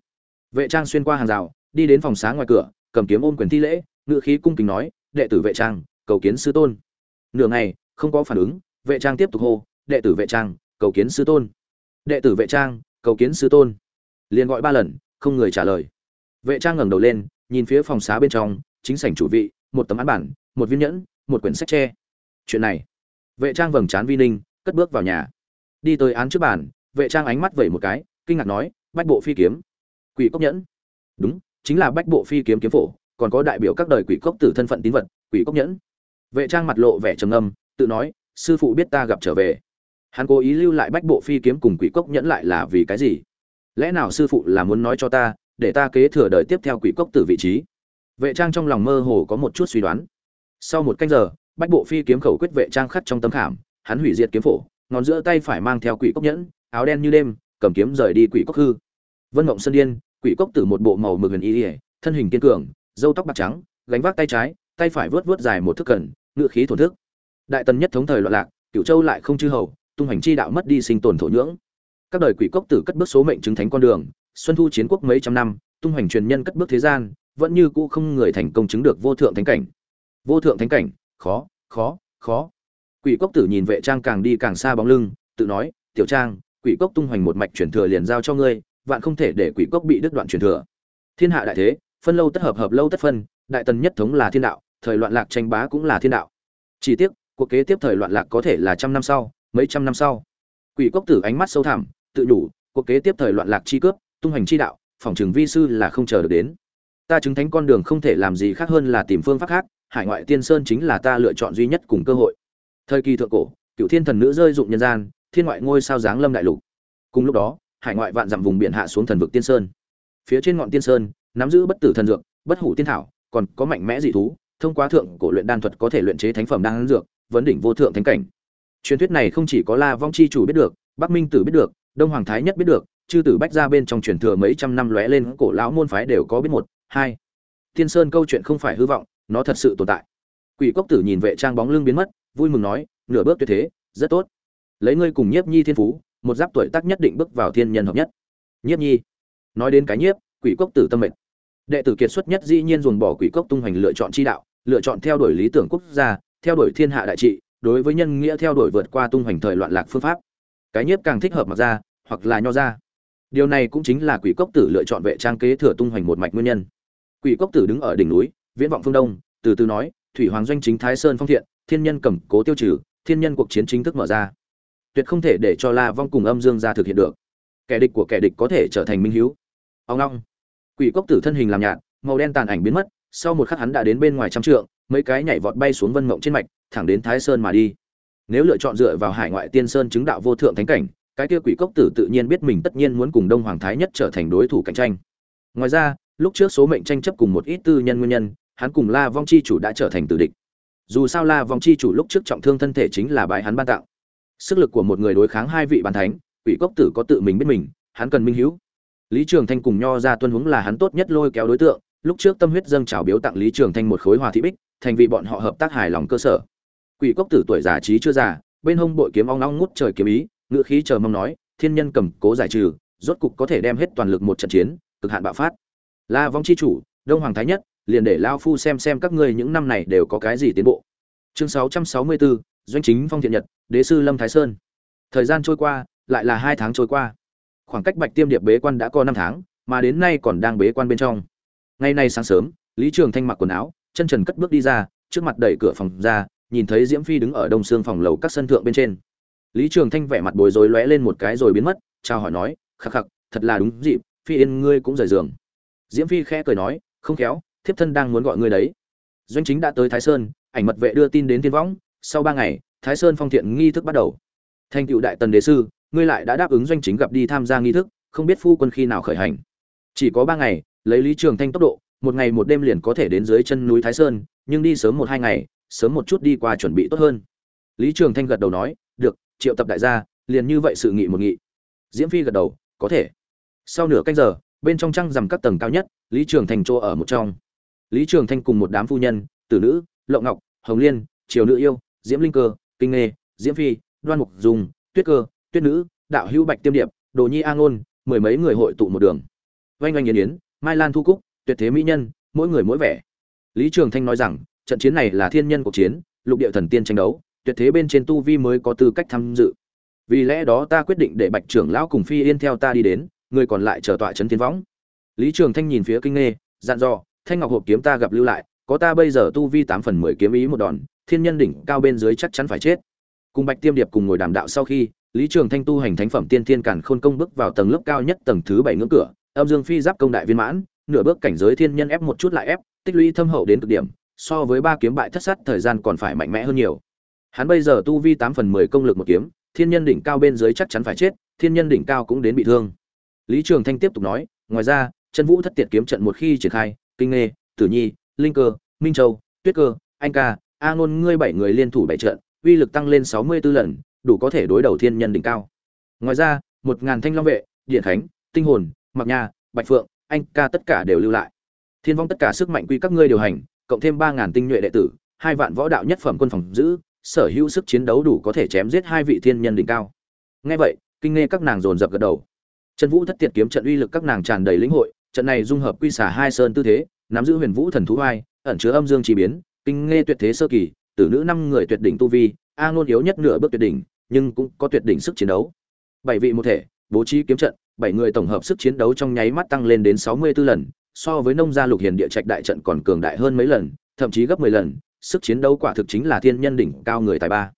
Vệ trang xuyên qua hàng rào, đi đến phòng xá ngoài cửa, cầm kiếm ôm quyền thi lễ ngự khí cung kính nói, đệ tử vệ trang, cầu kiến sư tôn. Nửa ngày, không có phản ứng vệ trang tiếp tục hô, đệ tử vệ trang, cầu kiến sư tôn. Đệ tử vệ trang, cầu kiến sư tôn. Liền gọi ba lần, không người trả lời. Vệ trang ngẩng đầu lên, nhìn phía phòng xá bên trong, chính sảnh chủ vị, một tấm án bản, một viên nhẫn, một quyển sách tre. Chuyện này, vệ trang vầng trán vi ninh, cất bước vào nhà. Đi tới án trước bàn, vệ trang ánh mắt vẩy một cái, kinh ngạc nói, bách bộ phi kiếm, quỷ cốc nhẫn. Đúng, chính là bách bộ phi kiếm kiếm phổ, còn có đại biểu các đời quỷ cốc tử thân phận tín vật, quỷ cốc nhẫn. Vệ trang mặt lộ vẻ trầm âm tự nói sư phụ biết ta gặp trở về. Hắn cố ý lưu lại bách bộ phi kiếm cùng quỷ cốc nhẫn lại là vì cái gì? Lẽ nào sư phụ là muốn nói cho ta, để ta kế thừa đời tiếp theo quỷ cốc tử vị trí? Vệ trang trong lòng mơ hồ có một chút suy đoán. Sau một canh giờ, bách bộ phi kiếm khẩu quyết vệ trang khắc trong tấm khảm, hắn hủy diệt kiếm phổ, ngón giữa tay phải mang theo quỷ cốc nhẫn, áo đen như đêm, cầm kiếm rời đi quỷ cốc hư. Vân mộng sơn điên, quỷ cốc tử một bộ màu mực huyền y ỉa thân hình kiên cường dâu tóc bạc trắng, gánh vác tay trái, tay phải vớt vớt dài một thước cần ngựa khí thổn thức đại tần nhất thống thời loạn lạc cựu châu lại không chư hầu, tung hành chi đạo mất đi sinh tồn thổ nhưỡng. Các đời quỷ cốc tử cất bước số mệnh chứng thánh con đường, xuân thu chiến quốc mấy trăm năm, tung hành truyền nhân cất bước thế gian, vẫn như cũ không người thành công chứng được vô thượng thánh cảnh. Vô thượng thánh cảnh, khó khó khó. Quỷ cốc tử nhìn vệ trang càng đi càng xa bóng lưng, tự nói, tiểu trang, quỷ cốc tung hoành một mạch truyền thừa liền giao cho ngươi, vạn không thể để quỷ cốc bị đứt đoạn truyền thừa. Thiên hạ đại thế, phân lâu tất hợp hợp lâu tất phân, đại tần nhất thống là thiên đạo, thời loạn lạc tranh bá cũng là thiên đạo. Chỉ tiếc cuộc kế tiếp thời loạn lạc có thể là trăm năm sau, mấy trăm năm sau. Quỷ cốc tử ánh mắt sâu thẳm, tự đủ, cuộc kế tiếp thời loạn lạc chi cướp, tung hành chi đạo, phòng trường vi sư là không chờ được đến. Ta chứng thánh con đường không thể làm gì khác hơn là tìm phương pháp khác, hải ngoại tiên sơn chính là ta lựa chọn duy nhất cùng cơ hội. Thời kỳ thượng cổ, cựu thiên thần nữ rơi dụng nhân gian, thiên ngoại ngôi sao giáng lâm đại lục. Cùng lúc đó, hải ngoại vạn dặm vùng biển hạ xuống thần vực tiên sơn. Phía trên ngọn tiên sơn, nắm giữ bất tử thần dược, bất hủ tiên thảo, còn có mạnh mẽ dị thú, thông qua thượng cổ luyện đan thuật có thể luyện chế thánh phẩm đan dược vấn đỉnh vô thượng thánh cảnh. Truyền thuyết này không chỉ có la vong chi chủ biết được, bắc minh tử biết được, đông hoàng thái nhất biết được, chư tử bách ra bên trong truyền thừa mấy trăm năm lóe lên cổ lão môn phái đều có biết một, hai. Tiên sơn câu chuyện không phải hư vọng, nó thật sự tồn tại. Quỷ cốc tử nhìn vệ trang bóng lưng biến mất, vui mừng nói, nửa bước tuyệt thế, rất tốt. Lấy ngươi cùng nhiếp nhi thiên phú, một giáp tuổi tác nhất định bước vào thiên nhân hợp nhất. Nhiếp nhi. Nói đến cái nhiếp, quỷ cốc tử tâm mệnh đệ tử kiệt xuất nhất dĩ nhiên dồn bỏ quỷ cốc tung hành lựa chọn chi đạo, lựa chọn theo đuổi lý tưởng quốc gia theo đuổi thiên hạ đại trị, đối với nhân nghĩa theo đuổi vượt qua tung hoành thời loạn lạc phương pháp. Cái nhiếp càng thích hợp mặc ra, hoặc là nho ra. Điều này cũng chính là quỷ cốc tử lựa chọn vệ trang kế thừa tung hoành một mạch nguyên nhân. Quỷ cốc tử đứng ở đỉnh núi, viễn vọng phương đông, từ từ nói, thủy hoàng doanh chính thái sơn phong thiện, thiên nhân cầm cố tiêu trừ, thiên nhân cuộc chiến chính thức mở ra. Tuyệt không thể để cho la vong cùng âm dương ra thực hiện được. Kẻ địch của kẻ địch có thể trở thành minh hiếu. Ông long. Quỷ cốc tử thân hình làm nhạt, màu đen tàn ảnh biến mất, sau một khắc hắn đã đến bên ngoài trăm trượng mấy cái nhảy vọt bay xuống vân mộng trên mạch, thẳng đến thái sơn mà đi. Nếu lựa chọn dựa vào hải ngoại tiên sơn chứng đạo vô thượng thánh cảnh, cái kia quỷ cốc tử tự nhiên biết mình tất nhiên muốn cùng đông hoàng thái nhất trở thành đối thủ cạnh tranh. Ngoài ra, lúc trước số mệnh tranh chấp cùng một ít tư nhân nguyên nhân, hắn cùng la vong chi chủ đã trở thành tử địch. Dù sao la vong chi chủ lúc trước trọng thương thân thể chính là bãi hắn ban tặng. Sức lực của một người đối kháng hai vị bàn thánh, quỷ cốc tử có tự mình biết mình, hắn cần minh hữu. Lý trường thanh cùng nho ra tuân hướng là hắn tốt nhất lôi kéo đối tượng lúc trước tâm huyết dâng trào biếu tặng lý trường thanh một khối hòa thị bích thành vì bọn họ hợp tác hài lòng cơ sở. Quỷ cốc tử tuổi già trí chưa già bên hông bội kiếm ong ong ngút trời kiếm ý ngựa khí chờ mong nói thiên nhân cầm cố giải trừ rốt cục có thể đem hết toàn lực một trận chiến cực hạn bạo phát. La vong chi chủ đông hoàng thái nhất liền để lao phu xem xem các ngươi những năm này đều có cái gì tiến bộ. Chương 664, doanh chính phong thiện nhật đế sư lâm thái sơn. Thời gian trôi qua lại là hai tháng trôi qua. Khoảng cách bạch tiêm điệp bế quan đã có năm tháng mà đến nay còn đang bế quan bên trong ngày nay sáng sớm, lý trường thanh mặc quần áo, chân trần cất bước đi ra, trước mặt đẩy cửa phòng ra, nhìn thấy diễm phi đứng ở đông xương phòng lầu các sân thượng bên trên. Lý trường thanh vẻ mặt bối rối lóe lên một cái rồi biến mất, chào hỏi nói, khắc khắc, thật là đúng dịp, phi yên ngươi cũng rời giường. Diễm phi khẽ cười nói, không khéo, thiếp thân đang muốn gọi ngươi đấy. Doanh chính đã tới thái sơn, ảnh mật vệ đưa tin đến thiên võng, sau ba ngày, thái sơn phong thiện nghi thức bắt đầu. Thành cựu đại tần đế sư, ngươi lại đã đáp ứng doanh chính gặp đi tham gia nghi thức, không biết phu quân khi nào khởi hành. Chỉ có ba ngày lấy lý trường thanh tốc độ, một ngày một đêm liền có thể đến dưới chân núi thái sơn, nhưng đi sớm một hai ngày, sớm một chút đi qua chuẩn bị tốt hơn. Lý trường thanh gật đầu nói, được, triệu tập đại gia, liền như vậy sự nghị một nghị. Diễm phi gật đầu, có thể. Sau nửa canh giờ, bên trong trăng rằm các tầng cao nhất, lý trường Thanh chỗ ở một trong. Lý trường thanh cùng một đám phu nhân, tử nữ, lộng ngọc, hồng liên, triều nữ yêu, diễm linh cơ, kinh nghê, diễm phi, đoan mục dùng, tuyết cơ, tuyết nữ, đạo hữu bạch tiêm điệp, đồ nhi a ngôn, mười mấy người hội tụ một đường. Oanh oanh yến yến mai lan thu cúc, tuyệt thế mỹ nhân, mỗi người mỗi vẻ. Lý trường thanh nói rằng, trận chiến này là thiên nhân cuộc chiến, lục địa thần tiên tranh đấu, tuyệt thế bên trên tu vi mới có tư cách tham dự. Vì lẽ đó ta quyết định để bạch trưởng lão cùng phi yên theo ta đi đến, người còn lại chờ tọa trấn tiến võng. Lý trường thanh nhìn phía kinh nghê, dặn dò, thanh ngọc hộp kiếm ta gặp lưu lại, có ta bây giờ tu vi tám phần mười kiếm ý một đòn, thiên nhân đỉnh cao bên dưới chắc chắn phải chết. Cùng bạch tiêm điệp cùng ngồi đàm đạo sau khi, lý trường thanh tu hành thánh phẩm tiên thiên cản khôn công bước vào tầng lớp cao nhất tầng thứ bảy ngưỡng cửa âm dương phi giáp công đại viên mãn, nửa bước cảnh giới thiên nhân ép một chút lại ép, tích lũy thâm hậu đến cực điểm, so với ba kiếm bại thất sát thời gian còn phải mạnh mẽ hơn nhiều. Hắn bây giờ tu vi tám phần mười công lực một kiếm, thiên nhân đỉnh cao bên dưới chắc chắn phải chết, thiên nhân đỉnh cao cũng đến bị thương. Lý trường thanh tiếp tục nói, ngoài ra chân vũ thất tiệt kiếm trận một khi triển khai, kinh nghê, tử nhi, linh cơ, minh châu, tuyết cơ, anh ca, a ngôn ngươi bảy người liên thủ bảy trận, uy lực tăng lên sáu mươi 64 lần, đủ có thể đối đầu thiên nhân đỉnh cao. Ngoài ra, một ngàn thanh long vệ, điện khánh, tinh hồn mặc nha, bạch phượng, anh ca tất cả đều lưu lại. Thiên vong tất cả sức mạnh quy các ngươi điều hành, cộng thêm ba ngàn tinh nhuệ đệ tử, hai vạn võ đạo nhất phẩm quân phòng giữ, sở hữu sức chiến đấu đủ có thể chém giết hai vị thiên nhân đỉnh cao. Nghe vậy, kinh nghe các nàng dồn dập gật đầu. Trần vũ thất tiệt kiếm trận uy lực các nàng tràn đầy lĩnh hội, trận này dung hợp quy xả hai sơn tư thế, nắm giữ huyền vũ thần thú vai ẩn chứa âm dương chỉ biến, kinh nghe tuyệt thế sơ kỳ, tử nữ năm người tuyệt đỉnh tu vi, a ngôn yếu nhất nửa bước tuyệt đỉnh, nhưng cũng có tuyệt đỉnh sức chiến đấu. Bảy vị một thể, bố trí kiếm trận bảy người tổng hợp sức chiến đấu trong nháy mắt tăng lên đến sáu mươi 64 lần, so với nông gia lục hiền địa trạch đại trận còn cường đại hơn mấy lần, thậm chí gấp mười lần, sức chiến đấu quả thực chính là thiên nhân đỉnh cao người tài ba.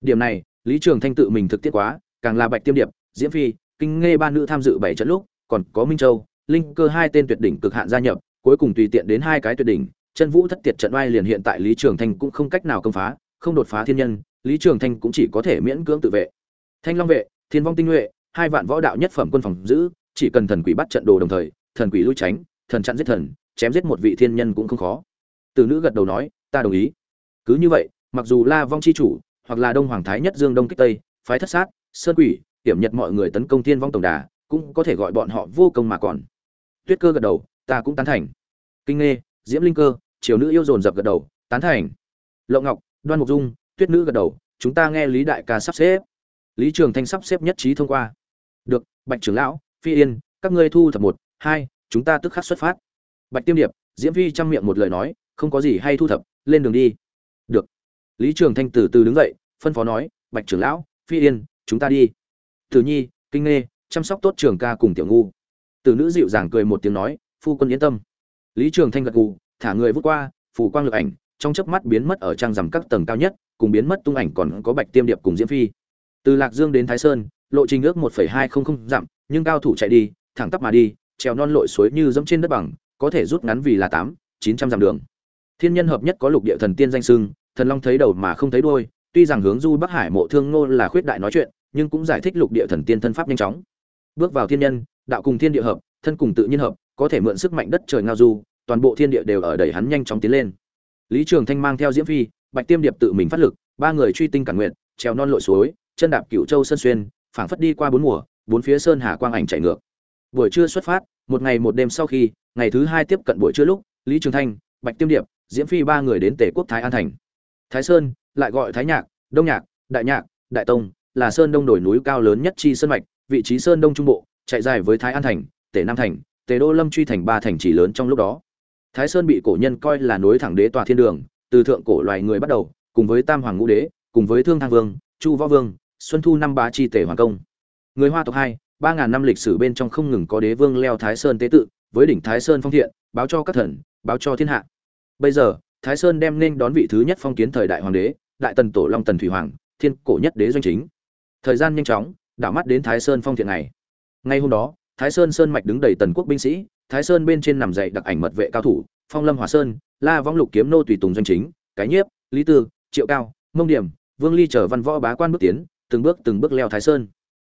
Điểm này, lý trường thanh tự mình thực tiết quá, càng là bạch tiêm điệp, diễm phi, kinh Ngê ba nữ tham dự bảy trận lúc, còn có minh châu, linh cơ hai tên tuyệt đỉnh cực hạn gia nhập, cuối cùng tùy tiện đến hai cái tuyệt đỉnh, chân vũ thất tiệt trận oai liền hiện tại lý trường thanh cũng không cách nào công phá, không đột phá thiên nhân, lý trường thanh cũng chỉ có thể miễn cưỡng tự vệ. Thanh long vệ, thiên vong tinh nhuệ hai vạn võ đạo nhất phẩm quân phòng giữ, chỉ cần thần quỷ bắt trận đồ đồng thời, thần quỷ lui tránh, thần chặn giết thần, chém giết một vị thiên nhân cũng không khó. Từ nữ gật đầu nói, ta đồng ý. Cứ như vậy, mặc dù la vong chi chủ hoặc là đông hoàng thái nhất dương đông kích tây, phái thất sát, sơn quỷ hiểm nhật mọi người tấn công thiên vong tổng đà, cũng có thể gọi bọn họ vô công mà còn. Tuyết cơ gật đầu, ta cũng tán thành. Kinh nghê, diễm linh cơ, triều nữ yêu dồn dập gật đầu, tán thành. Lộ ngọc, đoan mục dung, tuyết nữ gật đầu, chúng ta nghe lý đại ca sắp xếp. Lý trường thanh sắp xếp nhất trí thông qua được, bạch trưởng lão, phi yên, các ngươi thu thập một, hai, chúng ta tức khắc xuất phát. Bạch tiêm điệp, diễm phi chăm miệng một lời nói, không có gì hay thu thập, lên đường đi. Được. Lý trường thanh từ từ đứng dậy, phân phó nói, bạch trưởng lão, phi yên, chúng ta đi. Tử nhi, kinh nghê, chăm sóc tốt trường ca cùng tiểu ngu. Tử nữ dịu dàng cười một tiếng nói, phu quân yên tâm. Lý trường thanh gật gù, thả người vút qua phủ quang lực ảnh, trong chớp mắt biến mất ở trang rằm các tầng cao nhất, cùng biến mất tung ảnh còn có bạch tiêm điệp cùng diễm phi. Từ lạc dương đến thái sơn lộ trình ước một hai không không dặm nhưng cao thủ chạy đi thẳng tắp mà đi trèo non lội suối như dẫm trên đất bằng có thể rút ngắn vì là tám chín trăm dặm đường. Thiên nhân hợp nhất có lục địa thần tiên danh xưng, thần long thấy đầu mà không thấy đuôi tuy rằng hướng du bắc hải mộ thương nô là khuyết đại nói chuyện nhưng cũng giải thích lục địa thần tiên thân pháp nhanh chóng. Bước vào thiên nhân đạo cùng thiên địa hợp thân cùng tự nhiên hợp có thể mượn sức mạnh đất trời ngao du toàn bộ thiên địa đều ở đẩy hắn nhanh chóng tiến lên. Lý trường thanh mang theo diễm phi bạch tiêm điệp tự mình phát lực ba người truy tinh cản nguyện trèo non lội suối chân đạp cựu châu sơn xuyên phảng phất đi qua bốn mùa, bốn phía sơn hà quang ảnh chạy ngược. Buổi trưa xuất phát, một ngày một đêm sau khi, ngày thứ hai tiếp cận buổi trưa lúc, lý trường thanh, bạch tiêm điệp, diễm phi ba người đến tề quốc thái an thành. Thái sơn, lại gọi thái nhạc, đông nhạc, đại nhạc, đại tông, là sơn đông đồi núi cao lớn nhất chi sơn mạch, vị trí sơn đông trung bộ, chạy dài với thái an thành, tề nam thành, tề đô lâm truy thành ba thành chỉ lớn trong lúc đó. Thái sơn bị cổ nhân coi là nối thẳng đế tòa thiên đường, từ thượng cổ loài người bắt đầu, cùng với tam hoàng ngũ đế, cùng với thương thang vương, chu võ vương xuân thu năm bá chi tể hoàng công. Người hoa tộc hai, ba ngàn năm lịch sử bên trong không ngừng có đế vương leo thái sơn tế tự, với đỉnh thái sơn phong thiện, báo cho các thần, báo cho thiên hạ. Bây giờ, thái sơn đem nên đón vị thứ nhất phong kiến thời đại hoàng đế, đại tần tổ long tần thủy hoàng, thiên cổ nhất đế doanh chính. Thời gian nhanh chóng, đảo mắt đến thái sơn phong thiện này. Ngay hôm đó, thái sơn sơn mạch đứng đầy tần quốc binh sĩ, thái sơn bên trên nằm dậy đặc ảnh mật vệ cao thủ, phong lâm hòa sơn, la vong lục kiếm nô tùy tùng doanh chính, cái nhiếp, lý tư, triệu cao, mông điểm, vương ly chở văn võ bá quan bước tiến từng bước từng bước leo thái sơn.